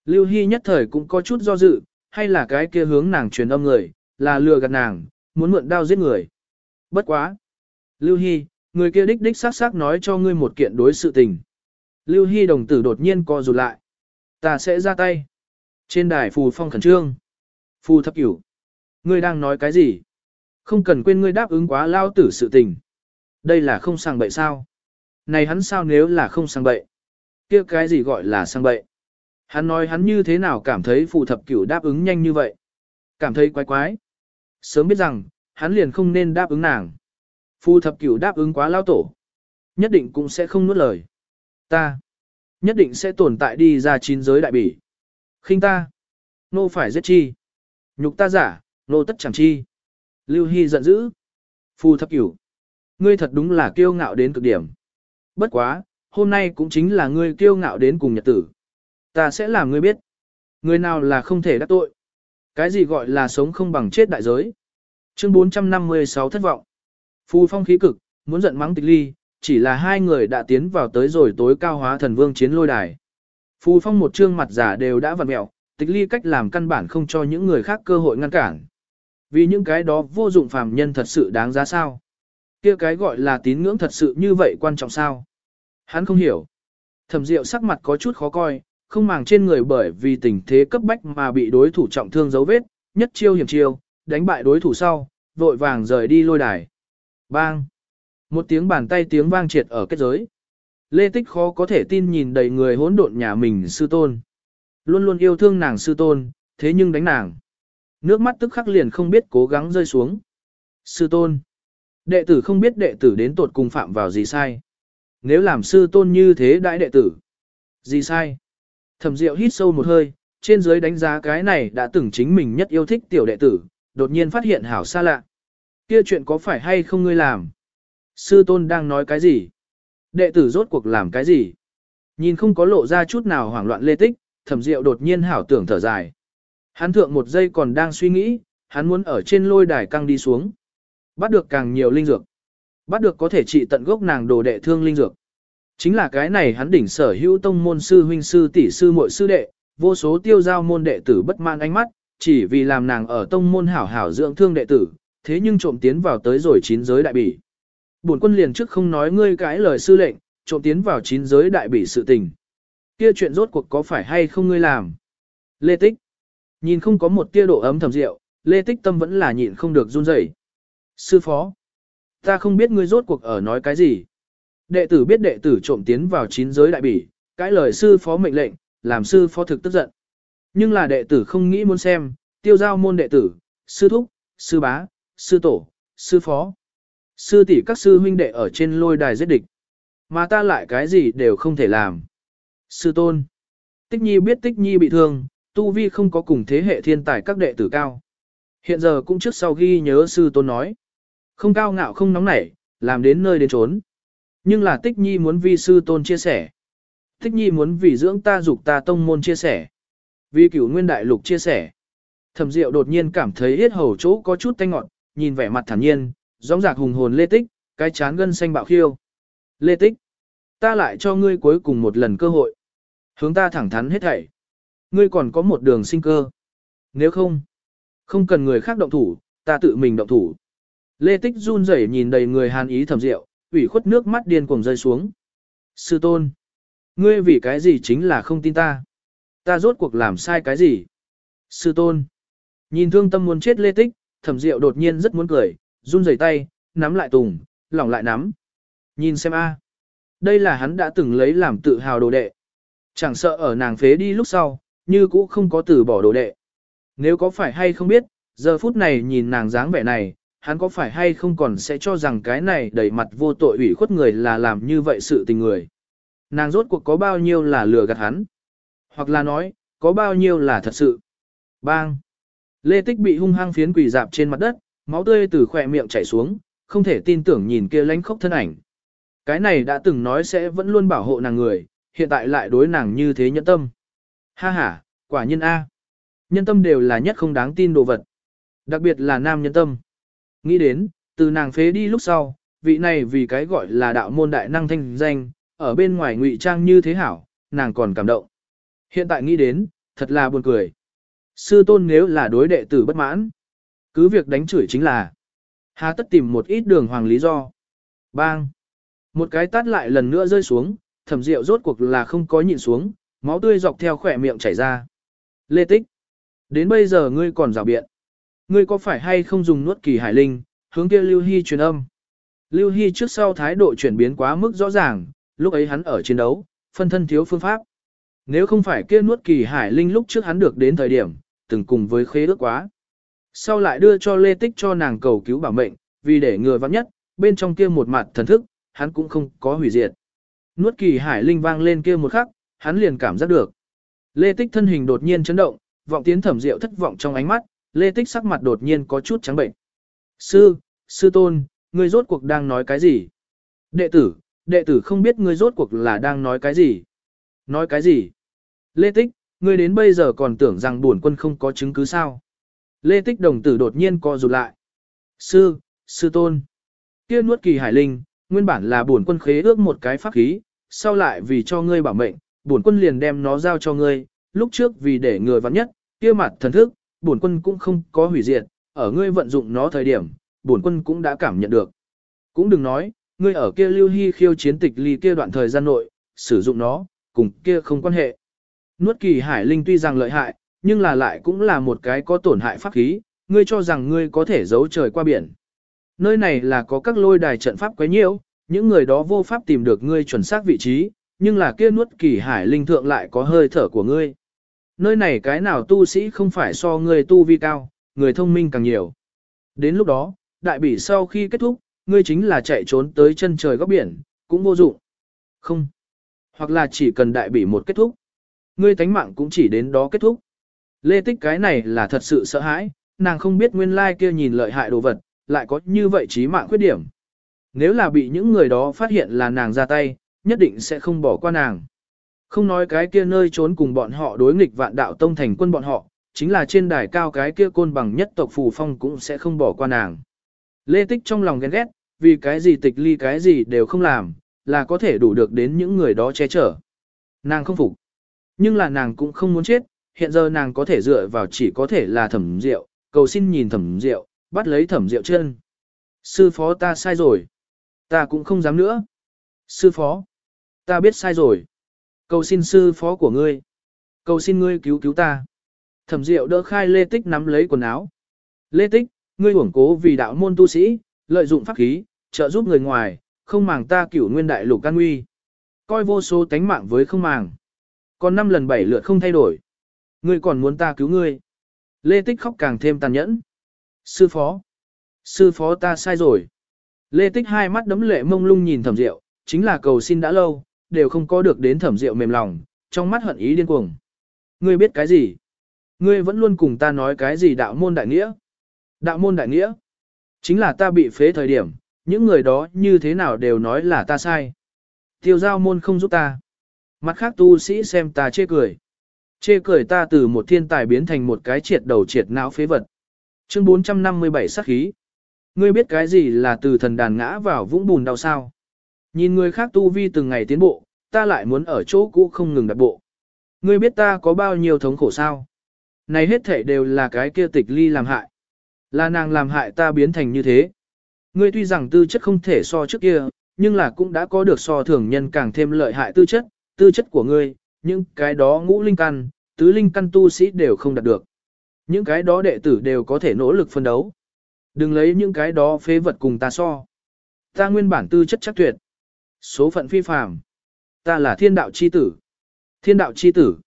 Lưu Hy nhất thời cũng có chút do dự, hay là cái kia hướng nàng truyền âm người, là lừa gạt nàng, muốn mượn đao giết người. Bất quá. Lưu Hy, người kia đích đích xác xác nói cho ngươi một kiện đối sự tình. Lưu Hy đồng tử đột nhiên co rụt lại. Ta sẽ ra tay. Trên đài phù phong khẩn trương. Phù thập cửu. Ngươi đang nói cái gì? Không cần quên ngươi đáp ứng quá lao tử sự tình. Đây là không sang bậy sao? Này hắn sao nếu là không sang bậy? kia cái gì gọi là sang bậy? Hắn nói hắn như thế nào cảm thấy phù thập cửu đáp ứng nhanh như vậy? Cảm thấy quái quái. Sớm biết rằng, hắn liền không nên đáp ứng nàng. Phù thập cửu đáp ứng quá lao tổ. Nhất định cũng sẽ không nuốt lời. Ta. Nhất định sẽ tồn tại đi ra chín giới đại bỉ khinh ta, nô phải giết chi. Nhục ta giả, nô tất chẳng chi. Lưu Hy giận dữ. Phu thập cửu. Ngươi thật đúng là kiêu ngạo đến cực điểm. Bất quá, hôm nay cũng chính là ngươi kiêu ngạo đến cùng nhật tử. Ta sẽ làm ngươi biết. Người nào là không thể đắc tội. Cái gì gọi là sống không bằng chết đại giới. Chương 456 thất vọng. Phu phong khí cực, muốn giận mắng tịch ly, chỉ là hai người đã tiến vào tới rồi tối cao hóa thần vương chiến lôi đài. Phù phong một trương mặt giả đều đã vặn mẹo, tịch ly cách làm căn bản không cho những người khác cơ hội ngăn cản. Vì những cái đó vô dụng phàm nhân thật sự đáng giá sao? Kia cái gọi là tín ngưỡng thật sự như vậy quan trọng sao? Hắn không hiểu. Thẩm diệu sắc mặt có chút khó coi, không màng trên người bởi vì tình thế cấp bách mà bị đối thủ trọng thương dấu vết, nhất chiêu hiểm chiêu, đánh bại đối thủ sau, vội vàng rời đi lôi đài. Bang! Một tiếng bàn tay tiếng vang triệt ở kết giới. Lê Tích khó có thể tin nhìn đầy người hỗn độn nhà mình sư tôn. Luôn luôn yêu thương nàng sư tôn, thế nhưng đánh nàng. Nước mắt tức khắc liền không biết cố gắng rơi xuống. Sư tôn. Đệ tử không biết đệ tử đến tột cùng phạm vào gì sai. Nếu làm sư tôn như thế đại đệ tử. Gì sai? Thẩm Diệu hít sâu một hơi, trên dưới đánh giá cái này đã từng chính mình nhất yêu thích tiểu đệ tử, đột nhiên phát hiện hảo xa lạ. Kia chuyện có phải hay không ngươi làm? Sư tôn đang nói cái gì? Đệ tử rốt cuộc làm cái gì? Nhìn không có lộ ra chút nào hoảng loạn lê tích, thẩm diệu đột nhiên hảo tưởng thở dài. Hắn thượng một giây còn đang suy nghĩ, hắn muốn ở trên lôi đài căng đi xuống. Bắt được càng nhiều linh dược. Bắt được có thể trị tận gốc nàng đồ đệ thương linh dược. Chính là cái này hắn đỉnh sở hữu tông môn sư huynh sư tỷ sư muội sư đệ, vô số tiêu giao môn đệ tử bất mãn ánh mắt, chỉ vì làm nàng ở tông môn hảo hảo dưỡng thương đệ tử, thế nhưng trộm tiến vào tới rồi chín giới đại bỉ. Bổn quân liền trước không nói ngươi cái lời sư lệnh, trộm tiến vào chín giới đại bỉ sự tình. Kia chuyện rốt cuộc có phải hay không ngươi làm? Lê Tích. Nhìn không có một tia độ ấm thầm rượu, Lê Tích tâm vẫn là nhịn không được run rẩy. Sư phó. Ta không biết ngươi rốt cuộc ở nói cái gì. Đệ tử biết đệ tử trộm tiến vào chín giới đại bỉ, cái lời sư phó mệnh lệnh, làm sư phó thực tức giận. Nhưng là đệ tử không nghĩ muốn xem, tiêu giao môn đệ tử, sư thúc, sư bá, sư tổ, sư phó. Sư tỷ các sư huynh đệ ở trên lôi đài giết địch. Mà ta lại cái gì đều không thể làm. Sư tôn. Tích nhi biết tích nhi bị thương, tu vi không có cùng thế hệ thiên tài các đệ tử cao. Hiện giờ cũng trước sau ghi nhớ sư tôn nói. Không cao ngạo không nóng nảy, làm đến nơi đến trốn. Nhưng là tích nhi muốn Vi sư tôn chia sẻ. Tích nhi muốn vì dưỡng ta dục ta tông môn chia sẻ. Vì cửu nguyên đại lục chia sẻ. Thẩm Diệu đột nhiên cảm thấy yết hầu chỗ có chút tanh ngọt, nhìn vẻ mặt thản nhiên, rõ rạc hùng hồn Lê Tích, cái chán gân xanh bạo khiêu. Lê Tích, ta lại cho ngươi cuối cùng một lần cơ hội. Hướng ta thẳng thắn hết thảy. Ngươi còn có một đường sinh cơ. Nếu không, không cần người khác động thủ, ta tự mình động thủ. Lê Tích run rẩy nhìn đầy người hàn ý thẩm Diệu, ủy khuất nước mắt điên cuồng rơi xuống. Sư tôn, ngươi vì cái gì chính là không tin ta? Ta rốt cuộc làm sai cái gì? Sư tôn, Nhìn thương tâm muốn chết lê tích, thẩm diệu đột nhiên rất muốn cười, run rẩy tay, nắm lại tùng, lỏng lại nắm. Nhìn xem a, Đây là hắn đã từng lấy làm tự hào đồ đệ. Chẳng sợ ở nàng phế đi lúc sau, như cũ không có từ bỏ đồ đệ. Nếu có phải hay không biết, giờ phút này nhìn nàng dáng vẻ này, hắn có phải hay không còn sẽ cho rằng cái này đầy mặt vô tội ủy khuất người là làm như vậy sự tình người. Nàng rốt cuộc có bao nhiêu là lừa gạt hắn. Hoặc là nói, có bao nhiêu là thật sự. Bang! Lê Tích bị hung hăng phiến quỳ dạp trên mặt đất, máu tươi từ khỏe miệng chảy xuống, không thể tin tưởng nhìn kia lánh khốc thân ảnh. Cái này đã từng nói sẽ vẫn luôn bảo hộ nàng người, hiện tại lại đối nàng như thế nhẫn tâm. Ha ha, quả nhân A. Nhân tâm đều là nhất không đáng tin đồ vật. Đặc biệt là nam nhân tâm. Nghĩ đến, từ nàng phế đi lúc sau, vị này vì cái gọi là đạo môn đại năng thanh danh, ở bên ngoài ngụy trang như thế hảo, nàng còn cảm động. Hiện tại nghĩ đến, thật là buồn cười. Sư tôn nếu là đối đệ tử bất mãn, cứ việc đánh chửi chính là hà tất tìm một ít đường hoàng lý do. Bang! Một cái tát lại lần nữa rơi xuống, thẩm rượu rốt cuộc là không có nhịn xuống, máu tươi dọc theo khỏe miệng chảy ra. Lê Tích! Đến bây giờ ngươi còn rào biện. Ngươi có phải hay không dùng nuốt kỳ hải linh, hướng kia Lưu Hy truyền âm. Lưu Hy trước sau thái độ chuyển biến quá mức rõ ràng, lúc ấy hắn ở chiến đấu, phân thân thiếu phương pháp. Nếu không phải kia nuốt kỳ hải linh lúc trước hắn được đến thời điểm, từng cùng với khế ước quá. Sau lại đưa cho Lê Tích cho nàng cầu cứu bảo mệnh, vì để người vắng nhất, bên trong kia một mặt thần thức, hắn cũng không có hủy diệt. Nuốt kỳ hải linh vang lên kia một khắc, hắn liền cảm giác được. Lê Tích thân hình đột nhiên chấn động, vọng tiến thẩm diệu thất vọng trong ánh mắt, Lê Tích sắc mặt đột nhiên có chút trắng bệnh. Sư, sư tôn, ngươi rốt cuộc đang nói cái gì? Đệ tử, đệ tử không biết ngươi rốt cuộc là đang nói cái gì? Nói cái gì? Lê Tích, Ngươi đến bây giờ còn tưởng rằng bổn quân không có chứng cứ sao. Lê Tích đồng tử đột nhiên co rụt lại. Sư, sư tôn. Kia nuốt kỳ hải linh, nguyên bản là bổn quân khế ước một cái pháp khí, sau lại vì cho ngươi bảo mệnh, bổn quân liền đem nó giao cho ngươi, lúc trước vì để người vắng nhất, kia mặt thần thức, bổn quân cũng không có hủy diệt, ở ngươi vận dụng nó thời điểm, bổn quân cũng đã cảm nhận được. Cũng đừng nói, ngươi ở kia lưu hy khiêu chiến tịch ly kia đoạn thời gian nội, sử dụng nó, cùng kia không quan hệ. Nuốt kỳ hải linh tuy rằng lợi hại, nhưng là lại cũng là một cái có tổn hại pháp khí, ngươi cho rằng ngươi có thể giấu trời qua biển. Nơi này là có các lôi đài trận pháp quấy nhiễu, những người đó vô pháp tìm được ngươi chuẩn xác vị trí, nhưng là kia nuốt kỳ hải linh thượng lại có hơi thở của ngươi. Nơi này cái nào tu sĩ không phải so người tu vi cao, người thông minh càng nhiều. Đến lúc đó, đại bỉ sau khi kết thúc, ngươi chính là chạy trốn tới chân trời góc biển, cũng vô dụng. Không. Hoặc là chỉ cần đại bỉ một kết thúc ngươi tánh mạng cũng chỉ đến đó kết thúc. Lê Tích cái này là thật sự sợ hãi, nàng không biết nguyên lai kia nhìn lợi hại đồ vật, lại có như vậy trí mạng khuyết điểm. Nếu là bị những người đó phát hiện là nàng ra tay, nhất định sẽ không bỏ qua nàng. Không nói cái kia nơi trốn cùng bọn họ đối nghịch vạn đạo tông thành quân bọn họ, chính là trên đài cao cái kia côn bằng nhất tộc phù phong cũng sẽ không bỏ qua nàng. Lê Tích trong lòng ghen ghét, vì cái gì tịch ly cái gì đều không làm, là có thể đủ được đến những người đó che chở. Nàng không phục. Nhưng là nàng cũng không muốn chết, hiện giờ nàng có thể dựa vào chỉ có thể là thẩm rượu, cầu xin nhìn thẩm rượu, bắt lấy thẩm rượu chân. Sư phó ta sai rồi. Ta cũng không dám nữa. Sư phó. Ta biết sai rồi. Cầu xin sư phó của ngươi. Cầu xin ngươi cứu cứu ta. Thẩm Diệu đỡ khai Lê Tích nắm lấy quần áo. Lê Tích, ngươi uổng cố vì đạo môn tu sĩ, lợi dụng pháp khí, trợ giúp người ngoài, không màng ta cửu nguyên đại lục can nguy. Coi vô số tánh mạng với không màng. Còn năm lần bảy lượt không thay đổi. Ngươi còn muốn ta cứu ngươi. Lê Tích khóc càng thêm tàn nhẫn. Sư phó. Sư phó ta sai rồi. Lê Tích hai mắt đấm lệ mông lung nhìn thẩm diệu, chính là cầu xin đã lâu, đều không có được đến thẩm diệu mềm lòng, trong mắt hận ý điên cuồng. Ngươi biết cái gì? Ngươi vẫn luôn cùng ta nói cái gì đạo môn đại nghĩa? Đạo môn đại nghĩa? Chính là ta bị phế thời điểm, những người đó như thế nào đều nói là ta sai. Tiêu giao môn không giúp ta. Mặt khác tu sĩ xem ta chê cười. Chê cười ta từ một thiên tài biến thành một cái triệt đầu triệt não phế vật. Chương 457 sát khí. Ngươi biết cái gì là từ thần đàn ngã vào vũng bùn đau sao? Nhìn người khác tu vi từng ngày tiến bộ, ta lại muốn ở chỗ cũ không ngừng đặt bộ. Ngươi biết ta có bao nhiêu thống khổ sao? Này hết thể đều là cái kia tịch ly làm hại. Là nàng làm hại ta biến thành như thế. Ngươi tuy rằng tư chất không thể so trước kia, nhưng là cũng đã có được so thường nhân càng thêm lợi hại tư chất, tư chất của ngươi, những cái đó ngũ linh căn, tứ linh căn tu sĩ đều không đạt được. Những cái đó đệ tử đều có thể nỗ lực phân đấu. Đừng lấy những cái đó phế vật cùng ta so. Ta nguyên bản tư chất chắc tuyệt. Số phận phi phàm. Ta là thiên đạo chi tử. Thiên đạo chi tử.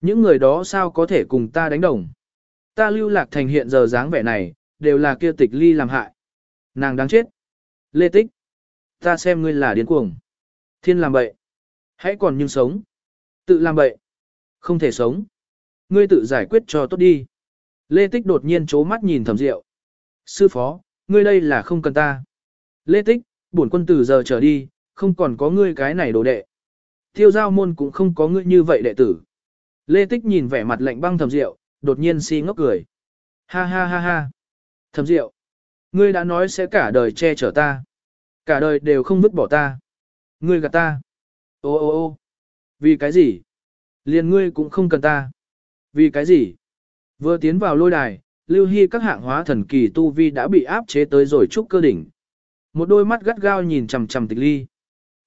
Những người đó sao có thể cùng ta đánh đồng. Ta lưu lạc thành hiện giờ dáng vẻ này, đều là kia tịch ly làm hại. Nàng đáng chết. Lê tích. Ta xem ngươi là điên cuồng. Thiên làm bậy. Hãy còn nhưng sống. Tự làm bậy. Không thể sống. Ngươi tự giải quyết cho tốt đi. Lê Tích đột nhiên chố mắt nhìn thẩm diệu. Sư phó, ngươi đây là không cần ta. Lê Tích, bổn quân từ giờ trở đi, không còn có ngươi cái này đồ đệ. Tiêu giao môn cũng không có ngươi như vậy đệ tử. Lê Tích nhìn vẻ mặt lạnh băng thẩm diệu, đột nhiên si ngốc cười. Ha ha ha ha. Thẩm diệu, ngươi đã nói sẽ cả đời che chở ta. Cả đời đều không vứt bỏ ta. Ngươi gạt ta. Ô ô ô vì cái gì? Liền ngươi cũng không cần ta. Vì cái gì? Vừa tiến vào lôi đài, lưu hy các hạng hóa thần kỳ tu vi đã bị áp chế tới rồi trúc cơ đỉnh. Một đôi mắt gắt gao nhìn chằm chằm tịch ly.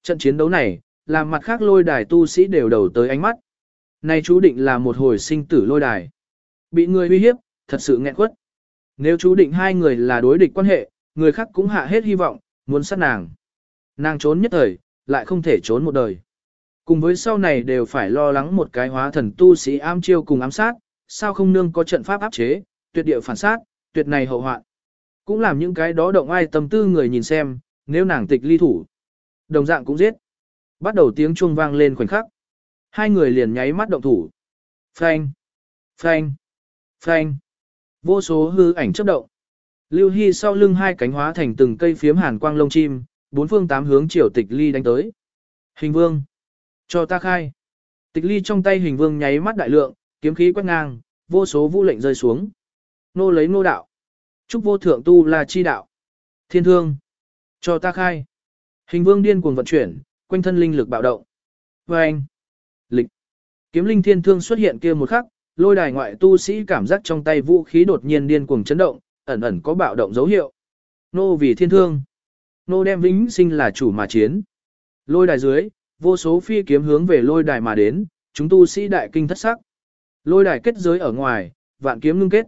Trận chiến đấu này, làm mặt khác lôi đài tu sĩ đều đầu tới ánh mắt. Này chú định là một hồi sinh tử lôi đài. Bị người uy hiếp, thật sự nghẹn quất. Nếu chú định hai người là đối địch quan hệ, người khác cũng hạ hết hy vọng, muốn sát nàng. Nàng trốn nhất thời, lại không thể trốn một đời. Cùng với sau này đều phải lo lắng một cái hóa thần tu sĩ am chiêu cùng ám sát, sao không nương có trận pháp áp chế, tuyệt địa phản sát, tuyệt này hậu hoạn. Cũng làm những cái đó động ai tâm tư người nhìn xem, nếu nàng tịch ly thủ. Đồng dạng cũng giết. Bắt đầu tiếng chuông vang lên khoảnh khắc. Hai người liền nháy mắt động thủ. Phanh, phanh, phanh. Vô số hư ảnh chớp động. Lưu Hy sau lưng hai cánh hóa thành từng cây phiếm hàn quang lông chim, bốn phương tám hướng chiều tịch ly đánh tới. Hình vương. Cho ta khai. Tịch ly trong tay hình vương nháy mắt đại lượng, kiếm khí quét ngang, vô số vũ lệnh rơi xuống. Nô lấy nô đạo. Trúc vô thượng tu là chi đạo. Thiên thương. Cho ta khai. Hình vương điên cuồng vận chuyển, quanh thân linh lực bạo động. Và anh. Lịch. Kiếm linh thiên thương xuất hiện kia một khắc, lôi đài ngoại tu sĩ cảm giác trong tay vũ khí đột nhiên điên cuồng chấn động, ẩn ẩn có bạo động dấu hiệu. Nô vì thiên thương. Nô đem vĩnh sinh là chủ mà chiến. Lôi đài dưới, vô số phi kiếm hướng về lôi đài mà đến, chúng tu sĩ đại kinh thất sắc. Lôi đài kết giới ở ngoài, vạn kiếm ngưng kết.